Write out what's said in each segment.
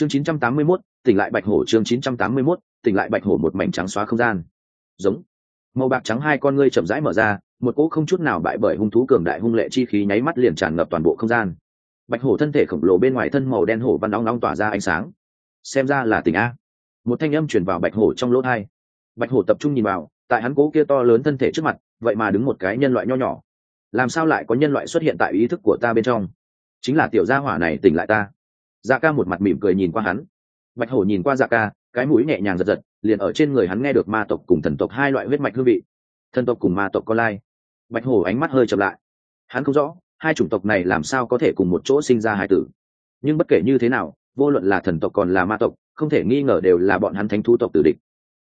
chương 981, tỉnh lại bạch hổ chương 981, tỉnh lại bạch hổ một mảnh trắng xóa không gian. Giống. Màu bạc trắng hai con ngươi chậm rãi mở ra một cỗ không chút nào bại bởi hung thú cường đại hung lệ chi khí nháy mắt liền tràn ngập toàn bộ không gian. Bạch hổ thân thể khổng lồ bên ngoài thân màu đen hổ văn nóng nóng tỏa ra ánh sáng. Xem ra là tỉnh a. Một thanh âm chuyển vào bạch hổ trong lỗ thai. Bạch hổ tập trung nhìn vào tại hắn cố kia to lớn thân thể trước mặt vậy mà đứng một cái nhân loại nho nhỏ. Làm sao lại có nhân loại xuất hiện tại ý thức của ta bên trong? Chính là tiểu gia hỏa này tỉnh lại ta dạ ca một mặt mỉm cười nhìn qua hắn. Bạch hổ nhìn qua dạ ca, cái mũi nhẹ nhàng giật giật, liền ở trên người hắn nghe được ma tộc cùng thần tộc hai loại huyết mạch hương vị. Thần tộc cùng ma tộc con lai. Bạch hổ ánh mắt hơi chậm lại. Hắn không rõ, hai chủng tộc này làm sao có thể cùng một chỗ sinh ra hai tử. Nhưng bất kể như thế nào, vô luận là thần tộc còn là ma tộc, không thể nghi ngờ đều là bọn hắn thánh thú tộc tử địch.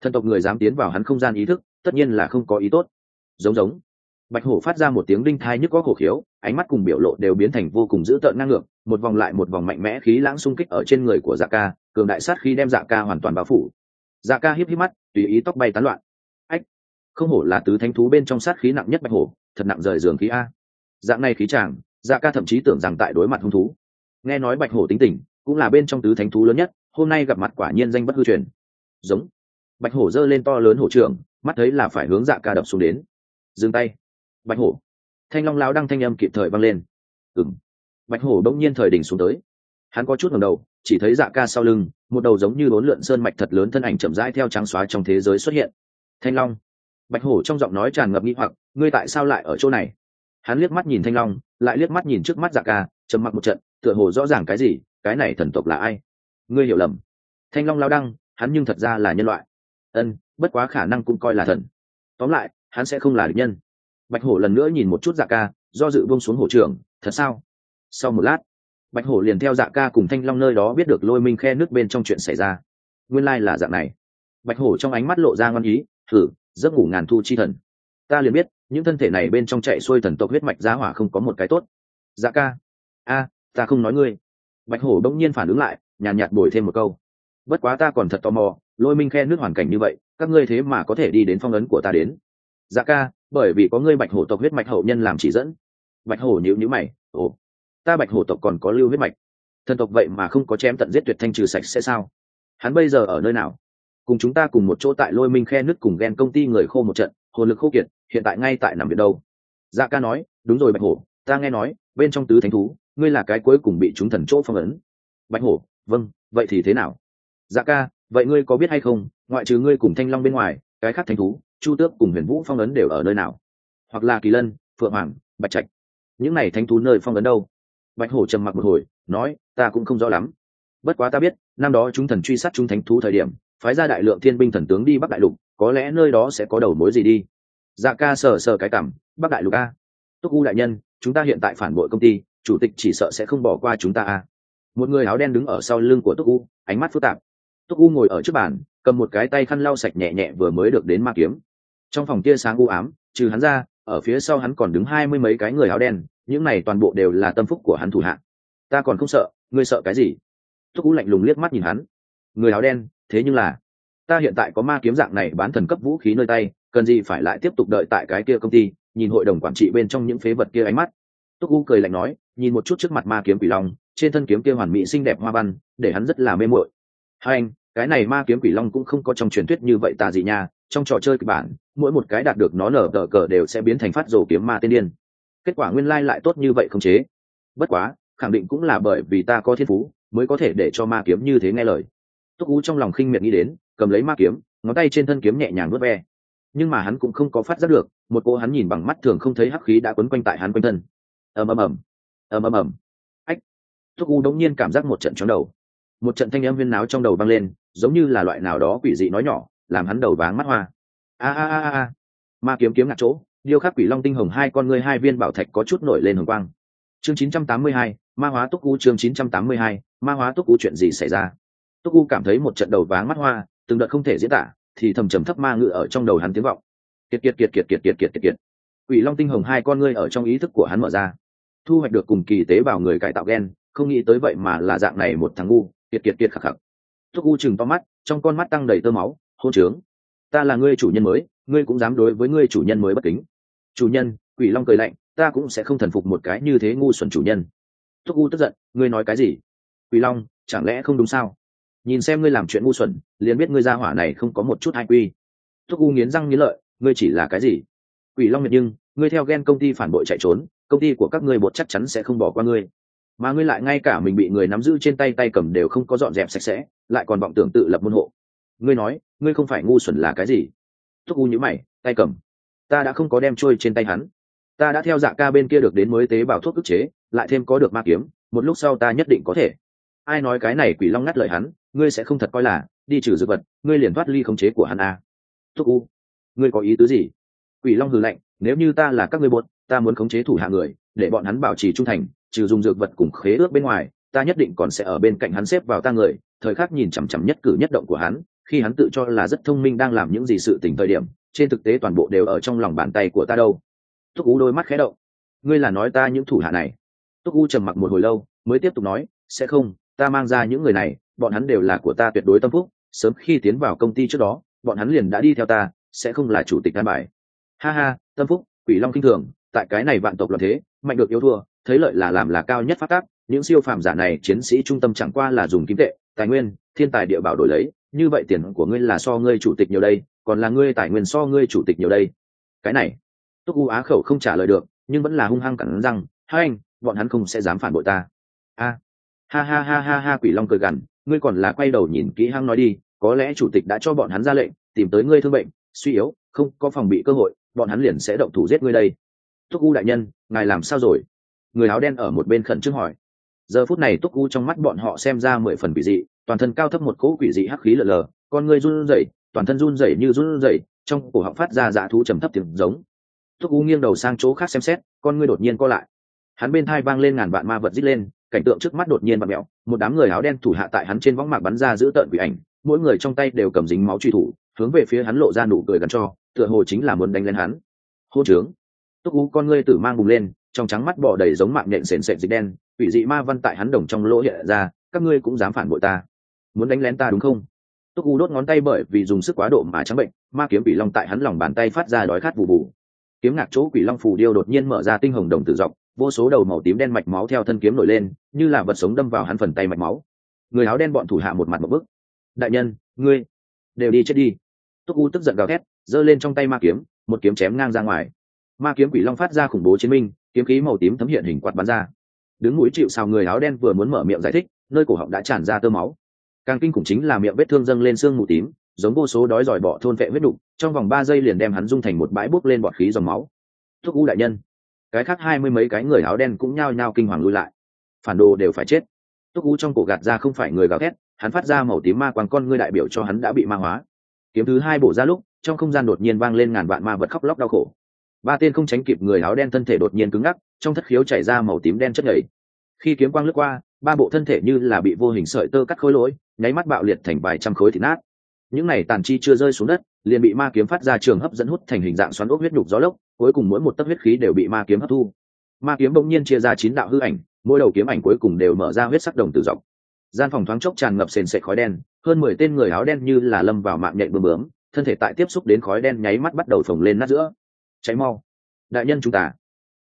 Thần tộc người dám tiến vào hắn không gian ý thức, tất nhiên là không có ý tốt. Giống giống. Bạch hổ phát ra một tiếng đinh thai nhức có khổ khiếu, ánh mắt cùng biểu lộ đều biến thành vô cùng dữ tợn năng lượng một vòng lại một vòng mạnh mẽ khí lãng xung kích ở trên người của dạ ca, cường đại sát khí đem dạ ca hoàn toàn bao phủ. Dạ ca híp híp mắt, tùy ý tóc bay tán loạn. Ách, không hổ là tứ thánh thú bên trong sát khí nặng nhất bạch hổ, thật nặng rời giường khí a. Dạng này khí chàng dạ ca thậm chí tưởng rằng tại đối mặt hung thú. Nghe nói bạch hổ tính tình, cũng là bên trong tứ thánh thú lớn nhất, hôm nay gặp mặt quả nhiên danh bất hư truyền. Giống. Bạch hổ giơ lên to lớn hổ trưởng, mắt thấy là phải hướng dạ ca đập xuống đến. Dừng tay. Bạch hổ. Thanh long lão đăng thanh âm kịp thời băng lên. Ừng bạch hổ bỗng nhiên thời đỉnh xuống tới. Hắn có chút ngầm đầu, chỉ thấy dạ ca sau lưng, một đầu giống như bốn lượn sơn mạch thật lớn thân ảnh chậm rãi theo trắng xóa trong thế giới xuất hiện. Thanh long. Bạch hổ trong giọng nói tràn ngập nghi hoặc, ngươi tại sao lại ở chỗ này? Hắn liếc mắt nhìn thanh long, lại liếc mắt nhìn trước mắt dạ ca, trầm mặc một trận, tựa hồ rõ ràng cái gì, cái này thần tộc là ai? Ngươi hiểu lầm. Thanh long lao đăng, hắn nhưng thật ra là nhân loại. Ân, bất quá khả năng cũng coi là thần. Tóm lại, hắn sẽ không là địch nhân. Bạch hổ lần nữa nhìn một chút dạ ca, do dự buông xuống hổ trưởng, thật sao? Sau một lát bạch hổ liền theo dạ ca cùng thanh long nơi đó biết được lôi minh khe nước bên trong chuyện xảy ra. Nguyên lai、like、là dạng này. Bạch hổ trong ánh mắt lộ ra ngon ý thử giấc ngủ ngàn thu chi thần. Ta liền biết những thân thể này bên trong chạy xuôi thần tộc huyết mạch giá hỏa không có một cái tốt. Dạ ca a ta không nói ngươi. Bạch hổ bỗng nhiên phản ứng lại nhàn nhạt, bồi thêm một câu. Bất quá ta còn thật tò mò lôi minh khe nước hoàn cảnh như vậy các ngươi thế mà có thể đi đến phong ấn của ta đến. Dạ ca bởi vì có ngươi bạch hổ tộc huyết mạch hậu nhân làm chỉ dẫn. Bạch hổ nhữ nhữ mày ồ ta bạch hổ tộc còn có lưu huyết mạch. Thần tộc vậy mà không có chém tận giết tuyệt thanh trừ sạch sẽ sao? Hắn bây giờ ở nơi nào? Cùng chúng ta cùng một chỗ tại lôi minh khe nứt cùng ghen công ty người khô một trận, hồn lực khô kiệt, hiện tại ngay tại nằm biệt đâu? Dạ ca nói, đúng rồi bạch hổ, ta nghe nói, bên trong tứ thánh thú, ngươi là cái cuối cùng bị chúng thần chỗ phong ấn. Bạch hổ vâng vậy thì thế nào? Dạ ca, vậy ngươi có biết hay không, ngoại trừ ngươi cùng thanh long bên ngoài, cái khác thánh thú, chu tước cùng huyền vũ phong ấn đều ở nơi nào? Hoặc là kỳ lân, phượng hoàng, bạch trạch. Những này thánh thú nơi phong ấn đâu? Bạch hổ trầm mặc một hồi, nói, ta cũng không rõ lắm. Bất quá ta biết, năm đó chúng thần truy sát chúng thánh thú thời điểm, phái ra đại lượng thiên binh thần tướng đi bắc đại lục, có lẽ nơi đó sẽ có đầu mối gì đi. Dạ ca sờ sờ cái cảm, bắc đại lục a? Túc u đại nhân, chúng ta hiện tại phản bội công ty, chủ tịch chỉ sợ sẽ không bỏ qua chúng ta a. Một người áo đen đứng ở sau lưng của túc u, ánh mắt phức tạp. Túc u ngồi ở trước bàn, cầm một cái tay khăn lau sạch nhẹ nhẹ vừa mới được đến ma kiếm. Trong phòng tia sáng u ám, trừ hắn ra ở phía sau hắn còn đứng hai mươi mấy cái người áo đen, những này toàn bộ đều là tâm phúc của hắn thủ hạ. Ta còn không sợ, ngươi sợ cái gì? Thúc cú lạnh lùng liếc mắt nhìn hắn. Người áo đen, thế nhưng là, ta hiện tại có ma kiếm dạng này bán thần cấp vũ khí nơi tay, cần gì phải lại tiếp tục đợi tại cái kia công ty, nhìn hội đồng quản trị bên trong những phế vật kia ánh mắt. Túc u cười lạnh nói, nhìn một chút trước mặt ma kiếm quỷ long, trên thân kiếm kia hoàn mỹ xinh đẹp hoa văn, để hắn rất là mê mội hai anh, cái này ma kiếm quỷ long cũng không có trong truyền thuyết như vậy tà gì nha trong trò chơi kịch bản, mỗi một cái đạt được nó nở tờ cờ đều sẽ biến thành phát rồ kiếm ma tiên điên. Kết quả nguyên lai lại tốt như vậy không chế. Bất quá, khẳng định cũng là bởi vì ta có thiên phú, mới có thể để cho ma kiếm như thế nghe lời. Túc ú trong lòng khinh miệt nghĩ đến, cầm lấy ma kiếm, ngón tay trên thân kiếm nhẹ nhàng vớt ve. Nhưng mà hắn cũng không có phát giác được, một cô hắn nhìn bằng mắt thường không thấy hắc khí đã quấn quanh tại hắn quanh thân. Ầm ầm ầm. Ầm ầm ầm. Ách. Túc u đống nhiên cảm giác một trận chóng đầu. Một trận thanh âm viên náo trong đầu vang lên, giống như là loại nào đó quỷ dị nói nhỏ làm hắn đầu váng mắt hoa. A a a a. Ma kiếm kiếm ngạt chỗ điêu khắc quỷ long tinh hồng hai con ngươi hai viên bảo thạch có chút nổi lên hồng quang. Chương 982, ma hóa túc u chương 982, ma hóa túc u chuyện gì xảy ra? Túc u cảm thấy một trận đầu váng mắt hoa từng đợt không thể diễn tả thì thầm trầm thấp ma ngự ở trong đầu hắn tiếng vọng. Kiệt kiệt kiệt kiệt kiệt kiệt kiệt kiệt kiệt. Quỷ long tinh hồng hai con ngươi ở trong ý thức của hắn mở ra. Thu hoạch được cùng kỳ tế bào người cải tạo gen không nghĩ tới vậy mà là dạng này một thằng ngu. Kiệt kiệt kiệt khắc khắc. Túc u chừng to mắt trong con mắt tăng đầy tơ máu hôn trướng. Ta là ngươi chủ nhân mới, ngươi cũng dám đối với ngươi chủ nhân mới bất kính. Chủ nhân, quỷ long cười lạnh, ta cũng sẽ không thần phục một cái như thế ngu xuẩn chủ nhân. Thúc u tức giận, ngươi nói cái gì? Quỷ long, chẳng lẽ không đúng sao? Nhìn xem ngươi làm chuyện ngu xuẩn, liền biết ngươi ra hỏa này không có một chút hai quy. Thúc u nghiến răng nghiến lợi, ngươi chỉ là cái gì? Quỷ long nhật nhưng, ngươi theo ghen công ty phản bội chạy trốn, công ty của các ngươi bột chắc chắn sẽ không bỏ qua ngươi. Mà ngươi lại ngay cả mình bị người nắm giữ trên tay tay cầm đều không có dọn dẹp sạch sẽ, lại còn vọng tưởng tự lập môn hộ ngươi nói, ngươi không phải ngu xuẩn là cái gì? Thúc u nhữ mày, tay cầm. Ta đã không có đem trôi trên tay hắn. Ta đã theo dạ ca bên kia được đến mới tế bào thuốc ức chế, lại thêm có được ma kiếm, một lúc sau ta nhất định có thể. Ai nói cái này quỷ long ngắt lời hắn, ngươi sẽ không thật coi là, đi trừ dược vật, ngươi liền thoát ly khống chế của hắn à. thúc u, ngươi có ý tứ gì? Quỷ long hừ lạnh, nếu như ta là các ngươi buốt ta muốn khống chế thủ hạ người, để bọn hắn bảo trì trung thành, trừ dùng dược vật cùng khế ước bên ngoài, ta nhất định còn sẽ ở bên cạnh hắn xếp vào ta người, thời khắc nhìn chằm chằm nhất cử nhất động của hắn khi hắn tự cho là rất thông minh đang làm những gì sự tình thời điểm, trên thực tế toàn bộ đều ở trong lòng bàn tay của ta đâu. Túc u đôi mắt khé động. Ngươi là nói ta những thủ hạ này. Túc u trầm mặc một hồi lâu, mới tiếp tục nói, sẽ không, ta mang ra những người này, bọn hắn đều là của ta tuyệt đối tâm phúc. Sớm khi tiến vào công ty trước đó, bọn hắn liền đã đi theo ta, sẽ không là chủ tịch an bài. Ha ha, tâm phúc, quỷ long kinh thường, tại cái này vạn tộc loạn thế, mạnh được yêu thua, thấy lợi là làm là cao nhất phát tác những siêu phàm giả này, chiến sĩ trung tâm chẳng qua là dùng kim tệ, tài nguyên, thiên tài địa bảo đổi lấy. Như vậy tiền của ngươi là so ngươi chủ tịch nhiều đây, còn là ngươi tài nguyên so ngươi chủ tịch nhiều đây. Cái này, túc u á khẩu không trả lời được, nhưng vẫn là hung hăng cẳng rằng hai anh, bọn hắn không sẽ dám phản bội ta. A, ha ha ha ha ha, quỷ long cười gằn, ngươi còn là quay đầu nhìn kỹ hăng nói đi, có lẽ chủ tịch đã cho bọn hắn ra lệnh, tìm tới ngươi thương bệnh, suy yếu, không có phòng bị cơ hội, bọn hắn liền sẽ động thủ giết ngươi đây. Túc u đại nhân, ngài làm sao rồi? Người áo đen ở một bên khẩn trương hỏi giờ phút này túc u trong mắt bọn họ xem ra mười phần quỷ dị, toàn thân cao thấp một cỗ quỷ dị hắc khí lờ lờ, con ngươi run rẩy, toàn thân run rẩy như run rẩy, trong cổ họng phát ra dạ thú trầm thấp tiếng giống. Túc u nghiêng đầu sang chỗ khác xem xét, con ngươi đột nhiên co lại. Hắn bên thai vang lên ngàn vạn ma vật rít lên, cảnh tượng trước mắt đột nhiên bật mẹo một đám người áo đen thủ hạ tại hắn trên võng mạc bắn ra giữ tợn quỷ ảnh, mỗi người trong tay đều cầm dính máu truy thủ, hướng về phía hắn lộ ra nụ cười gắn cho, tựa hồ chính là muốn đánh lên hắn. Hô trướng. Túc u con ngươi tử mang bùng lên, trong trắng mắt bỏ đầy giống mạng nện sền sệt dịch đen ủy dị ma văn tại hắn đồng trong lỗ hiện ra, các ngươi cũng dám phản bội ta. Muốn đánh lén ta đúng không? Túc u đốt ngón tay bởi vì dùng sức quá độ mà trắng bệnh, ma kiếm quỷ long tại hắn lòng bàn tay phát ra đói khát vụ vụ. Kiếm ngạc chỗ quỷ long phù điêu đột nhiên mở ra tinh hồng đồng tự dọc, vô số đầu màu tím đen mạch máu theo thân kiếm nổi lên, như là vật sống đâm vào hắn phần tay mạch máu. Người áo đen bọn thủ hạ một mặt một bức. Đại nhân, ngươi đều đi chết đi. Túc u tức giận gào thét, giơ lên trong tay ma kiếm, một kiếm chém ngang ra ngoài. Ma kiếm quỷ long phát ra khủng bố chiến minh, kiếm khí màu tím thấm hiện hình quạt bắn ra đứng mũi chịu sao người áo đen vừa muốn mở miệng giải thích, nơi cổ họng đã tràn ra tơ máu. Càng kinh khủng chính là miệng vết thương dâng lên xương mù tím, giống vô số đói giỏi bọ thôn vệ huyết đục, trong vòng ba giây liền đem hắn dung thành một bãi bốc lên bọt khí dòng máu. Thuốc u đại nhân, cái khác hai mươi mấy cái người áo đen cũng nhao nhao kinh hoàng lui lại. Phản đồ đều phải chết. Thuốc u trong cổ gạt ra không phải người gào thét, hắn phát ra màu tím ma quang con ngươi đại biểu cho hắn đã bị ma hóa. Kiếm thứ hai bổ ra lúc, trong không gian đột nhiên vang lên ngàn vạn ma vật khóc lóc đau khổ. Ba tên không tránh kịp người áo đen thân thể đột nhiên cứng ngắc trong thất khiếu chảy ra màu tím đen chất nhầy. Khi kiếm quang lướt qua, ba bộ thân thể như là bị vô hình sợi tơ cắt khối lỗi, nháy mắt bạo liệt thành vài trăm khối thịt nát. Những này tàn chi chưa rơi xuống đất, liền bị ma kiếm phát ra trường hấp dẫn hút thành hình dạng xoắn ốc huyết nhục gió lốc, cuối cùng mỗi một tấc huyết khí đều bị ma kiếm hấp thu. Ma kiếm bỗng nhiên chia ra chín đạo hư ảnh, mỗi đầu kiếm ảnh cuối cùng đều mở ra huyết sắc đồng từ dọc. Gian phòng thoáng chốc tràn ngập sền sệt khói đen, hơn mười tên người áo đen như là lâm vào mạng nhện bướm bướm, thân thể tại tiếp xúc đến khói đen nháy mắt bắt đầu phồng lên nát giữa. Cháy mau. Đại nhân chúng ta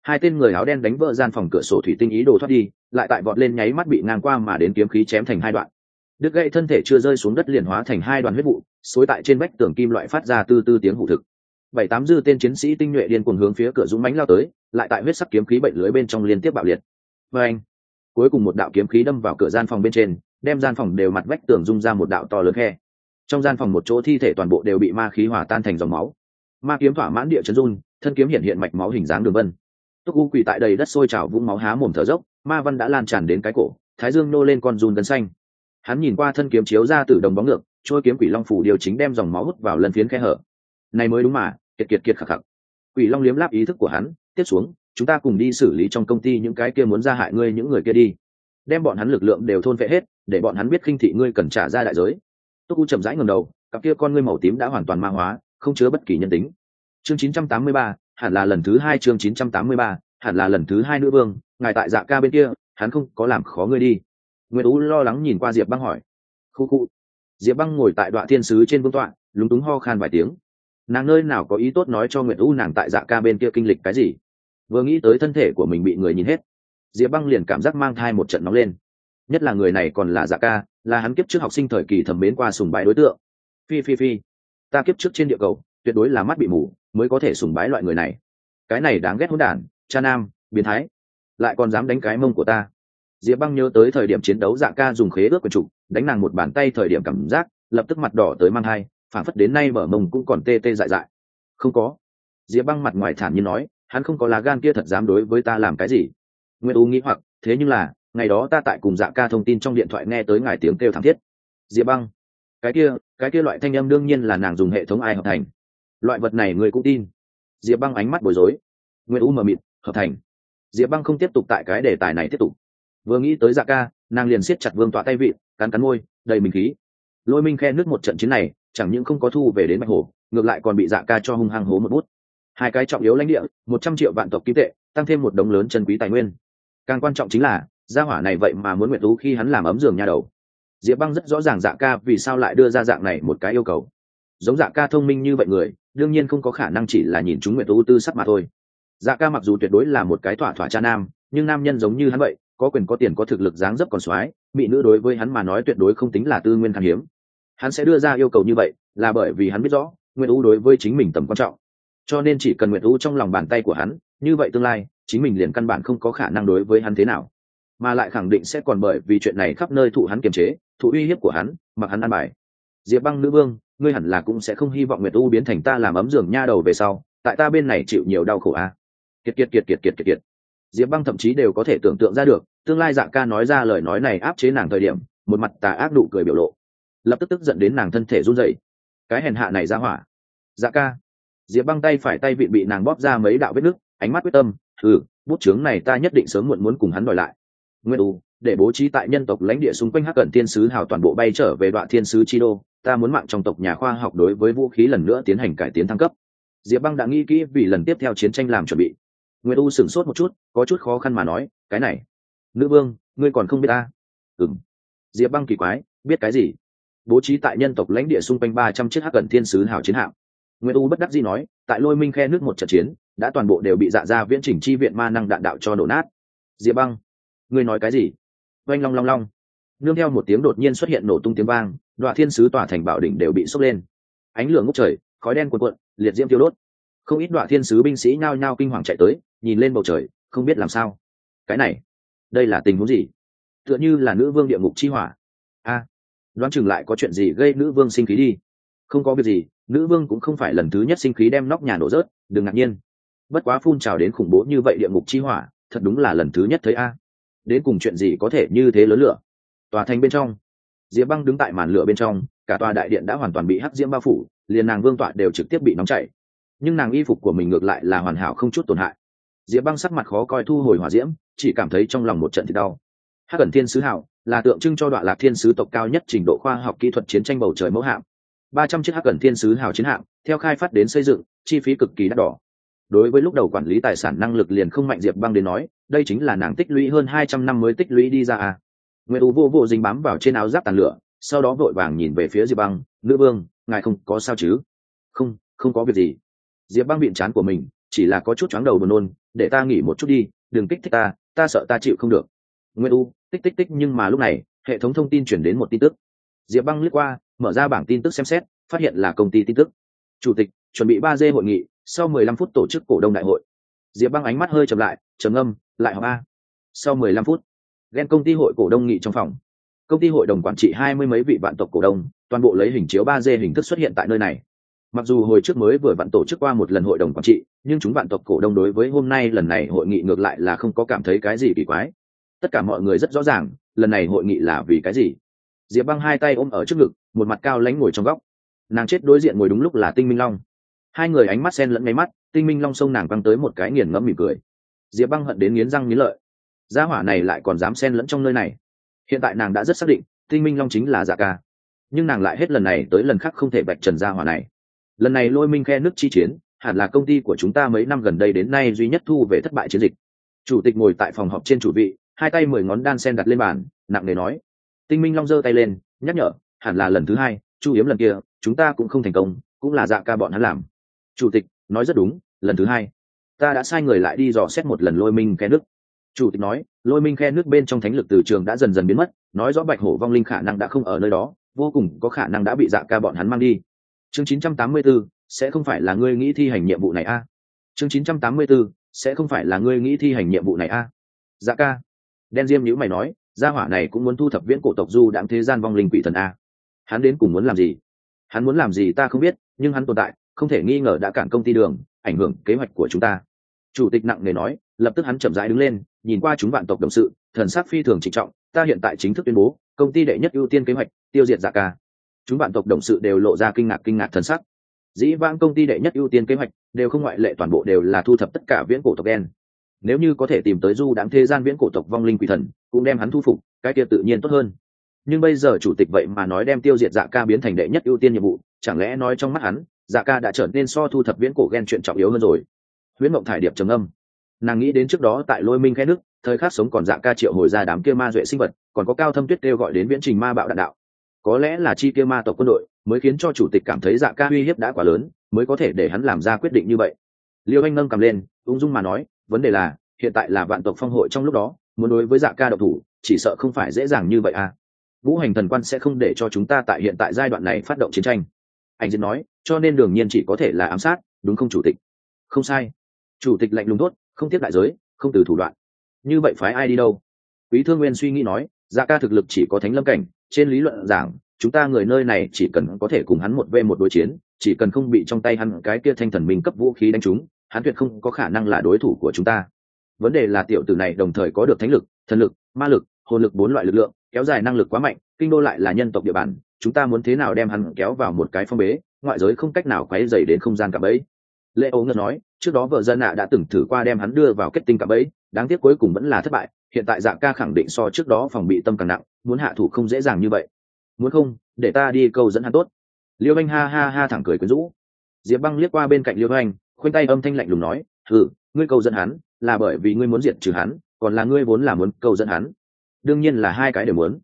hai tên người áo đen đánh vỡ gian phòng cửa sổ thủy tinh ý đồ thoát đi, lại tại vọt lên nháy mắt bị ngang qua mà đến kiếm khí chém thành hai đoạn. Đứt gậy thân thể chưa rơi xuống đất liền hóa thành hai đoàn huyết vụ, xối tại trên vách tường kim loại phát ra tư tư tiếng hủ thực. Bảy tám dư tên chiến sĩ tinh nhuệ điên cuồng hướng phía cửa dũng mánh lao tới, lại tại huyết sắc kiếm khí bệnh lưới bên trong liên tiếp bạo liệt. Và anh, cuối cùng một đạo kiếm khí đâm vào cửa gian phòng bên trên, đem gian phòng đều mặt vách tường rung ra một đạo to lớn khe. Trong gian phòng một chỗ thi thể toàn bộ đều bị ma khí hỏa tan thành dòng máu. Ma kiếm thỏa mãn địa chấn run, thân kiếm hiện hiện mạch máu hình dáng đường vân túc u quỳ tại đầy đất sôi trào vũng máu há mồm thở dốc ma văn đã lan tràn đến cái cổ thái dương nô lên con run gân xanh. Hắn nhìn qua thân kiếm chiếu ra từ đồng bóng ngược trôi kiếm quỷ long phủ điều chính đem dòng máu hút vào lần phiến khe hở. Này mới đúng mà kiệt kiệt kiệt khạc khạc quỷ long liếm láp ý thức của hắn tiếp xuống chúng ta cùng đi xử lý trong công ty những cái kia muốn ra hại ngươi những người kia đi. Đem bọn hắn lực lượng đều thôn vệ hết để bọn hắn biết khinh thị ngươi cần trả ra đại giới. Túc u chậm rãi ngầm đầu cặp kia con ngươi màu tím đã hoàn toàn ma hóa không chứa bất kỳ nhân tính. Chương 983, hẳn là lần thứ hai chương 983, hẳn là lần thứ hai nữ vương ngài tại dạ ca bên kia hắn không có làm khó ngươi đi. Nguyễn tú lo lắng nhìn qua diệp băng hỏi. Khu khu. Diệp băng ngồi tại đoạn thiên sứ trên vương tọa lúng túng ho khan vài tiếng. Nàng nơi nào có ý tốt nói cho nguyệt ú nàng tại dạ ca bên kia kinh lịch cái gì? Vừa nghĩ tới thân thể của mình bị người nhìn hết diệp băng liền cảm giác mang thai một trận nóng lên. Nhất là người này còn là dạ ca là hắn kiếp trước học sinh thời kỳ thẩm mến qua sùng bái đối tượng. Phi phi phi. Ta kiếp trước trên địa cầu tuyệt đối là mắt bị mù mới có thể sùng bái loại người này. Cái này đáng ghét hỗn đản, cha nam, biến thái. Lại còn dám đánh cái mông của ta. Diệp băng nhớ tới thời điểm chiến đấu dạ ca dùng khế ước quần trục đánh nàng một bàn tay thời điểm cảm giác lập tức mặt đỏ tới mang hai phản phất đến nay mở mông cũng còn tê tê dại dại. Không có. Diệp băng mặt ngoài thản như nói, hắn không có lá gan kia thật dám đối với ta làm cái gì. Nguyên u nghĩ hoặc, thế nhưng là, ngày đó ta tại cùng dạ ca thông tin trong điện thoại nghe tới ngài tiếng kêu thảm thiết. Diệp băng, cái kia cái kia loại thanh âm đương nhiên là nàng dùng hệ thống ai hợp thành loại vật này người cũng tin. Diệp băng ánh mắt bối rối. Nguyên u mờ mịt hợp thành. Diệp băng không tiếp tục tại cái đề tài này tiếp tục. Vừa nghĩ tới dạ ca, nàng liền siết chặt vương tọa tay vị, cắn cắn môi, đầy mình khí. Lôi minh khe nước một trận chiến này, chẳng những không có thu về đến bạch hồ ngược lại còn bị dạ ca cho hung hăng hố một bút. Hai cái trọng yếu lãnh địa, một trăm triệu vạn tộc kim tệ, tăng thêm một đống lớn chân quý tài nguyên. Càng quan trọng chính là, gia hỏa này vậy mà muốn nguyện tú khi hắn làm ấm giường nhà đầu. Diệp băng rất rõ ràng dạ ca vì sao lại đưa ra dạng này một cái yêu cầu. Giống dạ ca thông minh như vậy người đương nhiên không có khả năng chỉ là nhìn chúng nguyện ưu tư sắc mà thôi. Dạ ca mặc dù tuyệt đối là một cái thỏa thỏa cha nam, nhưng nam nhân giống như hắn vậy, có quyền có tiền có thực lực dáng dấp còn soái bị nữ đối với hắn mà nói tuyệt đối không tính là tư nguyên khan hiếm. Hắn sẽ đưa ra yêu cầu như vậy, là bởi vì hắn biết rõ nguyện u đối với chính mình tầm quan trọng. Cho nên chỉ cần nguyện u trong lòng bàn tay của hắn, như vậy tương lai, chính mình liền căn bản không có khả năng đối với hắn thế nào. Mà lại khẳng định sẽ còn bởi vì chuyện này khắp nơi thụ hắn kiềm chế, thụ uy hiếp của hắn, mặc hắn ăn bài. Diệp băng nữ vương ngươi hẳn là cũng sẽ không hy vọng nguyệt u biến thành ta làm ấm giường nha đầu về sau, tại ta bên này chịu nhiều đau khổ à. kiệt kiệt kiệt kiệt kiệt kiệt kiệt. Diệp băng thậm chí đều có thể tưởng tượng ra được, tương lai dạ ca nói ra lời nói này áp chế nàng thời điểm, một mặt tà ác nụ cười biểu lộ. Lập tức tức giận đến nàng thân thể run rẩy. Cái hèn hạ này ra hỏa. Dạ ca. Diệp băng tay phải tay vịn bị nàng bóp ra mấy đạo vết nứt, ánh mắt quyết tâm ừ bút chướng này ta nhất định sớm muộn muốn cùng hắn đòi lại. Nguyên u, để bố trí tại nhân tộc lãnh địa xung quanh hắc cẩn thiên sứ hào toàn bộ bay trở về đoạn thiên sứ chi đô ta muốn mạng trong tộc nhà khoa học đối với vũ khí lần nữa tiến hành cải tiến thăng cấp. Diệp băng đã nghĩ kỹ vì lần tiếp theo chiến tranh làm chuẩn bị. Nguyên u sửng sốt một chút, có chút khó khăn mà nói, cái này, nữ vương, ngươi còn không biết ta? Ừm. diệp băng kỳ quái, biết cái gì? Bố trí tại nhân tộc lãnh địa xung quanh ba trăm chiếc hắc cẩn thiên sứ hào chiến hạm. Nguyễn u bất đắc dĩ nói, tại lôi minh khe nước một trận chiến, đã toàn bộ đều bị dạ ra viễn chỉnh chi viện ma năng đạn đạo cho nổ nát. Diệp băng, ngươi nói cái gì? Oanh long long long. Nương theo một tiếng đột nhiên xuất hiện nổ tung tiếng vang đoạ thiên sứ tòa thành bảo đỉnh đều bị sốc lên. Ánh lửa ngốc trời, khói đen cuộn cuộn, liệt diễm tiêu đốt. Không ít đoạ thiên sứ binh sĩ nhao nhao kinh hoàng chạy tới, nhìn lên bầu trời, không biết làm sao. Cái này, đây là tình huống gì? Tựa như là nữ vương địa ngục chi hỏa. A, đoán chừng lại có chuyện gì gây nữ vương sinh khí đi. Không có việc gì, nữ vương cũng không phải lần thứ nhất sinh khí đem nóc nhà nổ rớt, đừng ngạc nhiên. Bất quá phun trào đến khủng bố như vậy địa ngục chi hỏa, thật đúng là lần thứ nhất thấy a. Đến cùng chuyện gì có thể như thế lớn lửa? Tòa thành bên trong diệp băng đứng tại màn lửa bên trong, cả tòa đại điện đã hoàn toàn bị hắc diễm bao phủ, liền nàng vương tọa đều trực tiếp bị nóng chảy. Nhưng nàng y phục của mình ngược lại là hoàn hảo không chút tổn hại. Diệp băng sắc mặt khó coi thu hồi hỏa diễm, chỉ cảm thấy trong lòng một trận thì đau. Hắc cẩn thiên sứ hảo, là tượng trưng cho đoạn lạc thiên sứ tộc cao nhất trình độ khoa học kỹ thuật chiến tranh bầu trời mẫu hạm. Ba trăm chiếc hắc cẩn thiên sứ hào chiến hạm, theo khai phát đến xây dựng, chi phí cực kỳ đắt đỏ. Đối với lúc đầu quản lý tài sản năng lực liền không mạnh diệp băng đến nói, đây chính là nàng tích lũy hơn hai trăm năm mới tích lũy đi ra à nguyễn U vô vô dính bám vào trên áo giáp tàn lửa, sau đó vội vàng nhìn về phía diệp băng, nữ vương, ngài không có sao chứ? Không không có việc gì. Diệp băng bịn chán của mình, chỉ là có chút chóng đầu buồn nôn, để ta nghỉ một chút đi, đừng kích thích ta ta sợ ta chịu không được. Nguyễn u, tích tích tích, nhưng mà lúc này, hệ thống thông tin chuyển đến một tin tức. Diệp băng lướt qua, mở ra bảng tin tức xem xét, phát hiện là công ty tin tức. Chủ tịch, chuẩn bị ba d hội nghị, sau mười lăm phút tổ chức cổ đông đại hội. Diệp băng ánh mắt hơi chậm lại, trầm âm lại họp a, sau mười lăm phút ghen công ty hội cổ đông nghị trong phòng. Công ty hội đồng quản trị hai mươi mấy vị vạn tộc cổ đông, toàn bộ lấy hình chiếu ba d hình thức xuất hiện tại nơi này. Mặc dù hồi trước mới vừa vặn tổ chức qua một lần hội đồng quản trị, nhưng chúng vạn tộc cổ đông đối với hôm nay lần này hội nghị ngược lại là không có cảm thấy cái gì kỳ quái. Tất cả mọi người rất rõ ràng, lần này hội nghị là vì cái gì? Diệp băng hai tay ôm ở trước ngực, một mặt cao lánh ngồi trong góc. Nàng chết đối diện ngồi đúng lúc là tinh minh long. Hai người ánh mắt sen lẫn máy mắt, tinh minh long sông nàng văng tới một cái nghiền ngẫm mỉm cười. Diệp băng hận đến nghiến răng nghiến lợi gia hỏa này lại còn dám xen lẫn trong nơi này. Hiện tại nàng đã rất xác định, tinh minh long chính là dạ ca. Nhưng nàng lại hết lần này tới lần khác không thể bạch trần gia hỏa này. Lần này lôi minh khe nước chi chiến, hẳn là công ty của chúng ta mấy năm gần đây đến nay duy nhất thu về thất bại chiến dịch. Chủ tịch ngồi tại phòng họp trên chủ vị, hai tay mười ngón đan sen đặt lên bàn, nặng nề nói. Tinh minh long giơ tay lên, nhắc nhở, hẳn là lần thứ hai, chu hiếm lần kia, chúng ta cũng không thành công, cũng là dạ ca bọn hắn làm. Chủ tịch, nói rất đúng, lần thứ hai. Ta đã sai người lại đi dò xét một lần lôi minh khe nước chủ tịch nói lôi minh khe nước bên trong thánh lực từ trường đã dần dần biến mất nói rõ bạch hổ vong linh khả năng đã không ở nơi đó vô cùng có khả năng đã bị dạ ca bọn hắn mang đi. Chương 984, sẽ không phải là ngươi nghĩ thi hành nhiệm vụ này a? Chương 984, sẽ không phải là ngươi nghĩ thi hành nhiệm vụ này a? Dạ ca. Đen diêm nhữ mày nói gia hỏa này cũng muốn thu thập viễn cổ tộc du đạm thế gian vong linh quỷ thần a. Hắn đến cùng muốn làm gì? Hắn muốn làm gì ta không biết nhưng hắn tồn tại không thể nghi ngờ đã cản công ty đường ảnh hưởng kế hoạch của chúng ta. Chủ tịch nặng nề nói lập tức hắn chậm rãi đứng lên nhìn qua chúng vạn tộc đồng sự, thần sắc phi thường trịnh trọng, ta hiện tại chính thức tuyên bố, công ty đệ nhất ưu tiên kế hoạch, tiêu diệt dạ ca. Chúng vạn tộc đồng sự đều lộ ra kinh ngạc kinh ngạc thần sắc. Dĩ vãng công ty đệ nhất ưu tiên kế hoạch, đều không ngoại lệ toàn bộ đều là thu thập tất cả viễn cổ tộc đen nếu như có thể tìm tới du đáng thế gian viễn cổ tộc vong linh quỷ thần, cũng đem hắn thu phục, cái kia tự nhiên tốt hơn. Nhưng bây giờ chủ tịch vậy mà nói đem tiêu diệt dạ ca biến thành đệ nhất ưu tiên nhiệm vụ, chẳng lẽ nói trong mắt hắn dạ ca đã trở nên so thu thập viễn cổ ghen chuyện trọng yếu hơn rồi? Huyễn mộng thải điệp trầm âm nàng nghĩ đến trước đó tại lôi minh khe nước, thời khắc sống còn dạng ca triệu hồi ra đám kia ma duệ sinh vật, còn có cao thâm tuyết kêu gọi đến viễn trình ma bạo đạn đạo. Có lẽ là chi kia ma tộc quân đội mới khiến cho chủ tịch cảm thấy dạ ca uy hiếp đã quá lớn, mới có thể để hắn làm ra quyết định như vậy. Liêu anh nâng cầm lên, ung dung mà nói, vấn đề là, hiện tại là vạn tộc phong hội trong lúc đó, muốn đối với dạ ca độc thủ, chỉ sợ không phải dễ dàng như vậy à. Vũ hành thần quan sẽ không để cho chúng ta tại hiện tại giai đoạn này phát động chiến tranh. Anh diễn nói, cho nên đương nhiên chỉ có thể là ám sát, đúng không chủ tịch? Không sai. Chủ tịch lạnh lùng tốt không tiếp đại giới, không từ thủ đoạn. Như vậy phái ai đi đâu? Quý thương nguyên suy nghĩ nói dạ ca thực lực chỉ có thánh lâm cảnh, trên lý luận giảng, chúng ta người nơi này chỉ cần có thể cùng hắn một v một đối chiến, chỉ cần không bị trong tay hắn cái kia thanh thần minh cấp vũ khí đánh trúng, hắn tuyệt không có khả năng là đối thủ của chúng ta. Vấn đề là tiểu tử này đồng thời có được thánh lực, thần lực, ma lực, hồn lực bốn loại lực lượng, kéo dài năng lực quá mạnh, kinh đô lại là nhân tộc địa bàn, chúng ta muốn thế nào đem hắn kéo vào một cái phong bế, ngoại giới không cách nào quấy dày đến không gian cả bấy lệ ấu ngân nói trước đó vợ dân ạ đã từng thử qua đem hắn đưa vào kết tinh cả bấy đáng tiếc cuối cùng vẫn là thất bại, hiện tại dạng ca khẳng định so trước đó phòng bị tâm càng nặng, muốn hạ thủ không dễ dàng như vậy. Muốn không, để ta đi câu dẫn hắn tốt. Liêu anh ha ha ha thẳng cười quyến rũ. Diệp băng liếc qua bên cạnh liêu anh khoanh tay âm thanh lạnh lùng nói thử ngươi câu dẫn hắn, là bởi vì ngươi muốn diệt trừ hắn, còn là ngươi vốn là muốn câu dẫn hắn. Đương nhiên là hai cái đều muốn.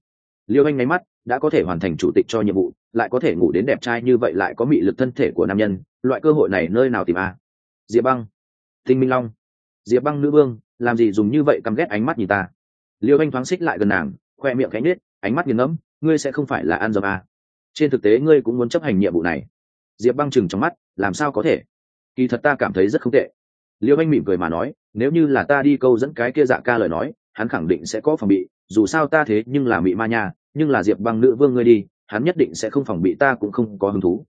Liêu anh nháy mắt, đã có thể hoàn thành chủ tịch cho nhiệm vụ, lại có thể ngủ đến đẹp trai như vậy lại có mị lực thân thể của nam nhân, loại cơ hội này nơi nào tìm a? à? Diệp băng. Tinh minh long. Diệp băng nữ vương, làm gì dùng như vậy căm ghét ánh mắt nhìn ta? Liêu anh thoáng xích lại gần nàng, khoe miệng cánh nết ánh mắt nghiền ngẫm, ngươi sẽ không phải là an dầm à. trên thực tế ngươi cũng muốn chấp hành nhiệm vụ này. Diệp băng chừng trong mắt, làm sao có thể? Kỳ thật ta cảm thấy rất không tệ. Liêu anh mỉm cười mà nói, nếu như là ta đi câu dẫn cái kia dạ ca lời nói, hắn khẳng định sẽ có phòng bị, dù sao ta thế nhưng là mị ma nha, nhưng là diệp băng nữ vương ngươi đi, hắn nhất định sẽ không phòng bị ta cũng không có hứng thú.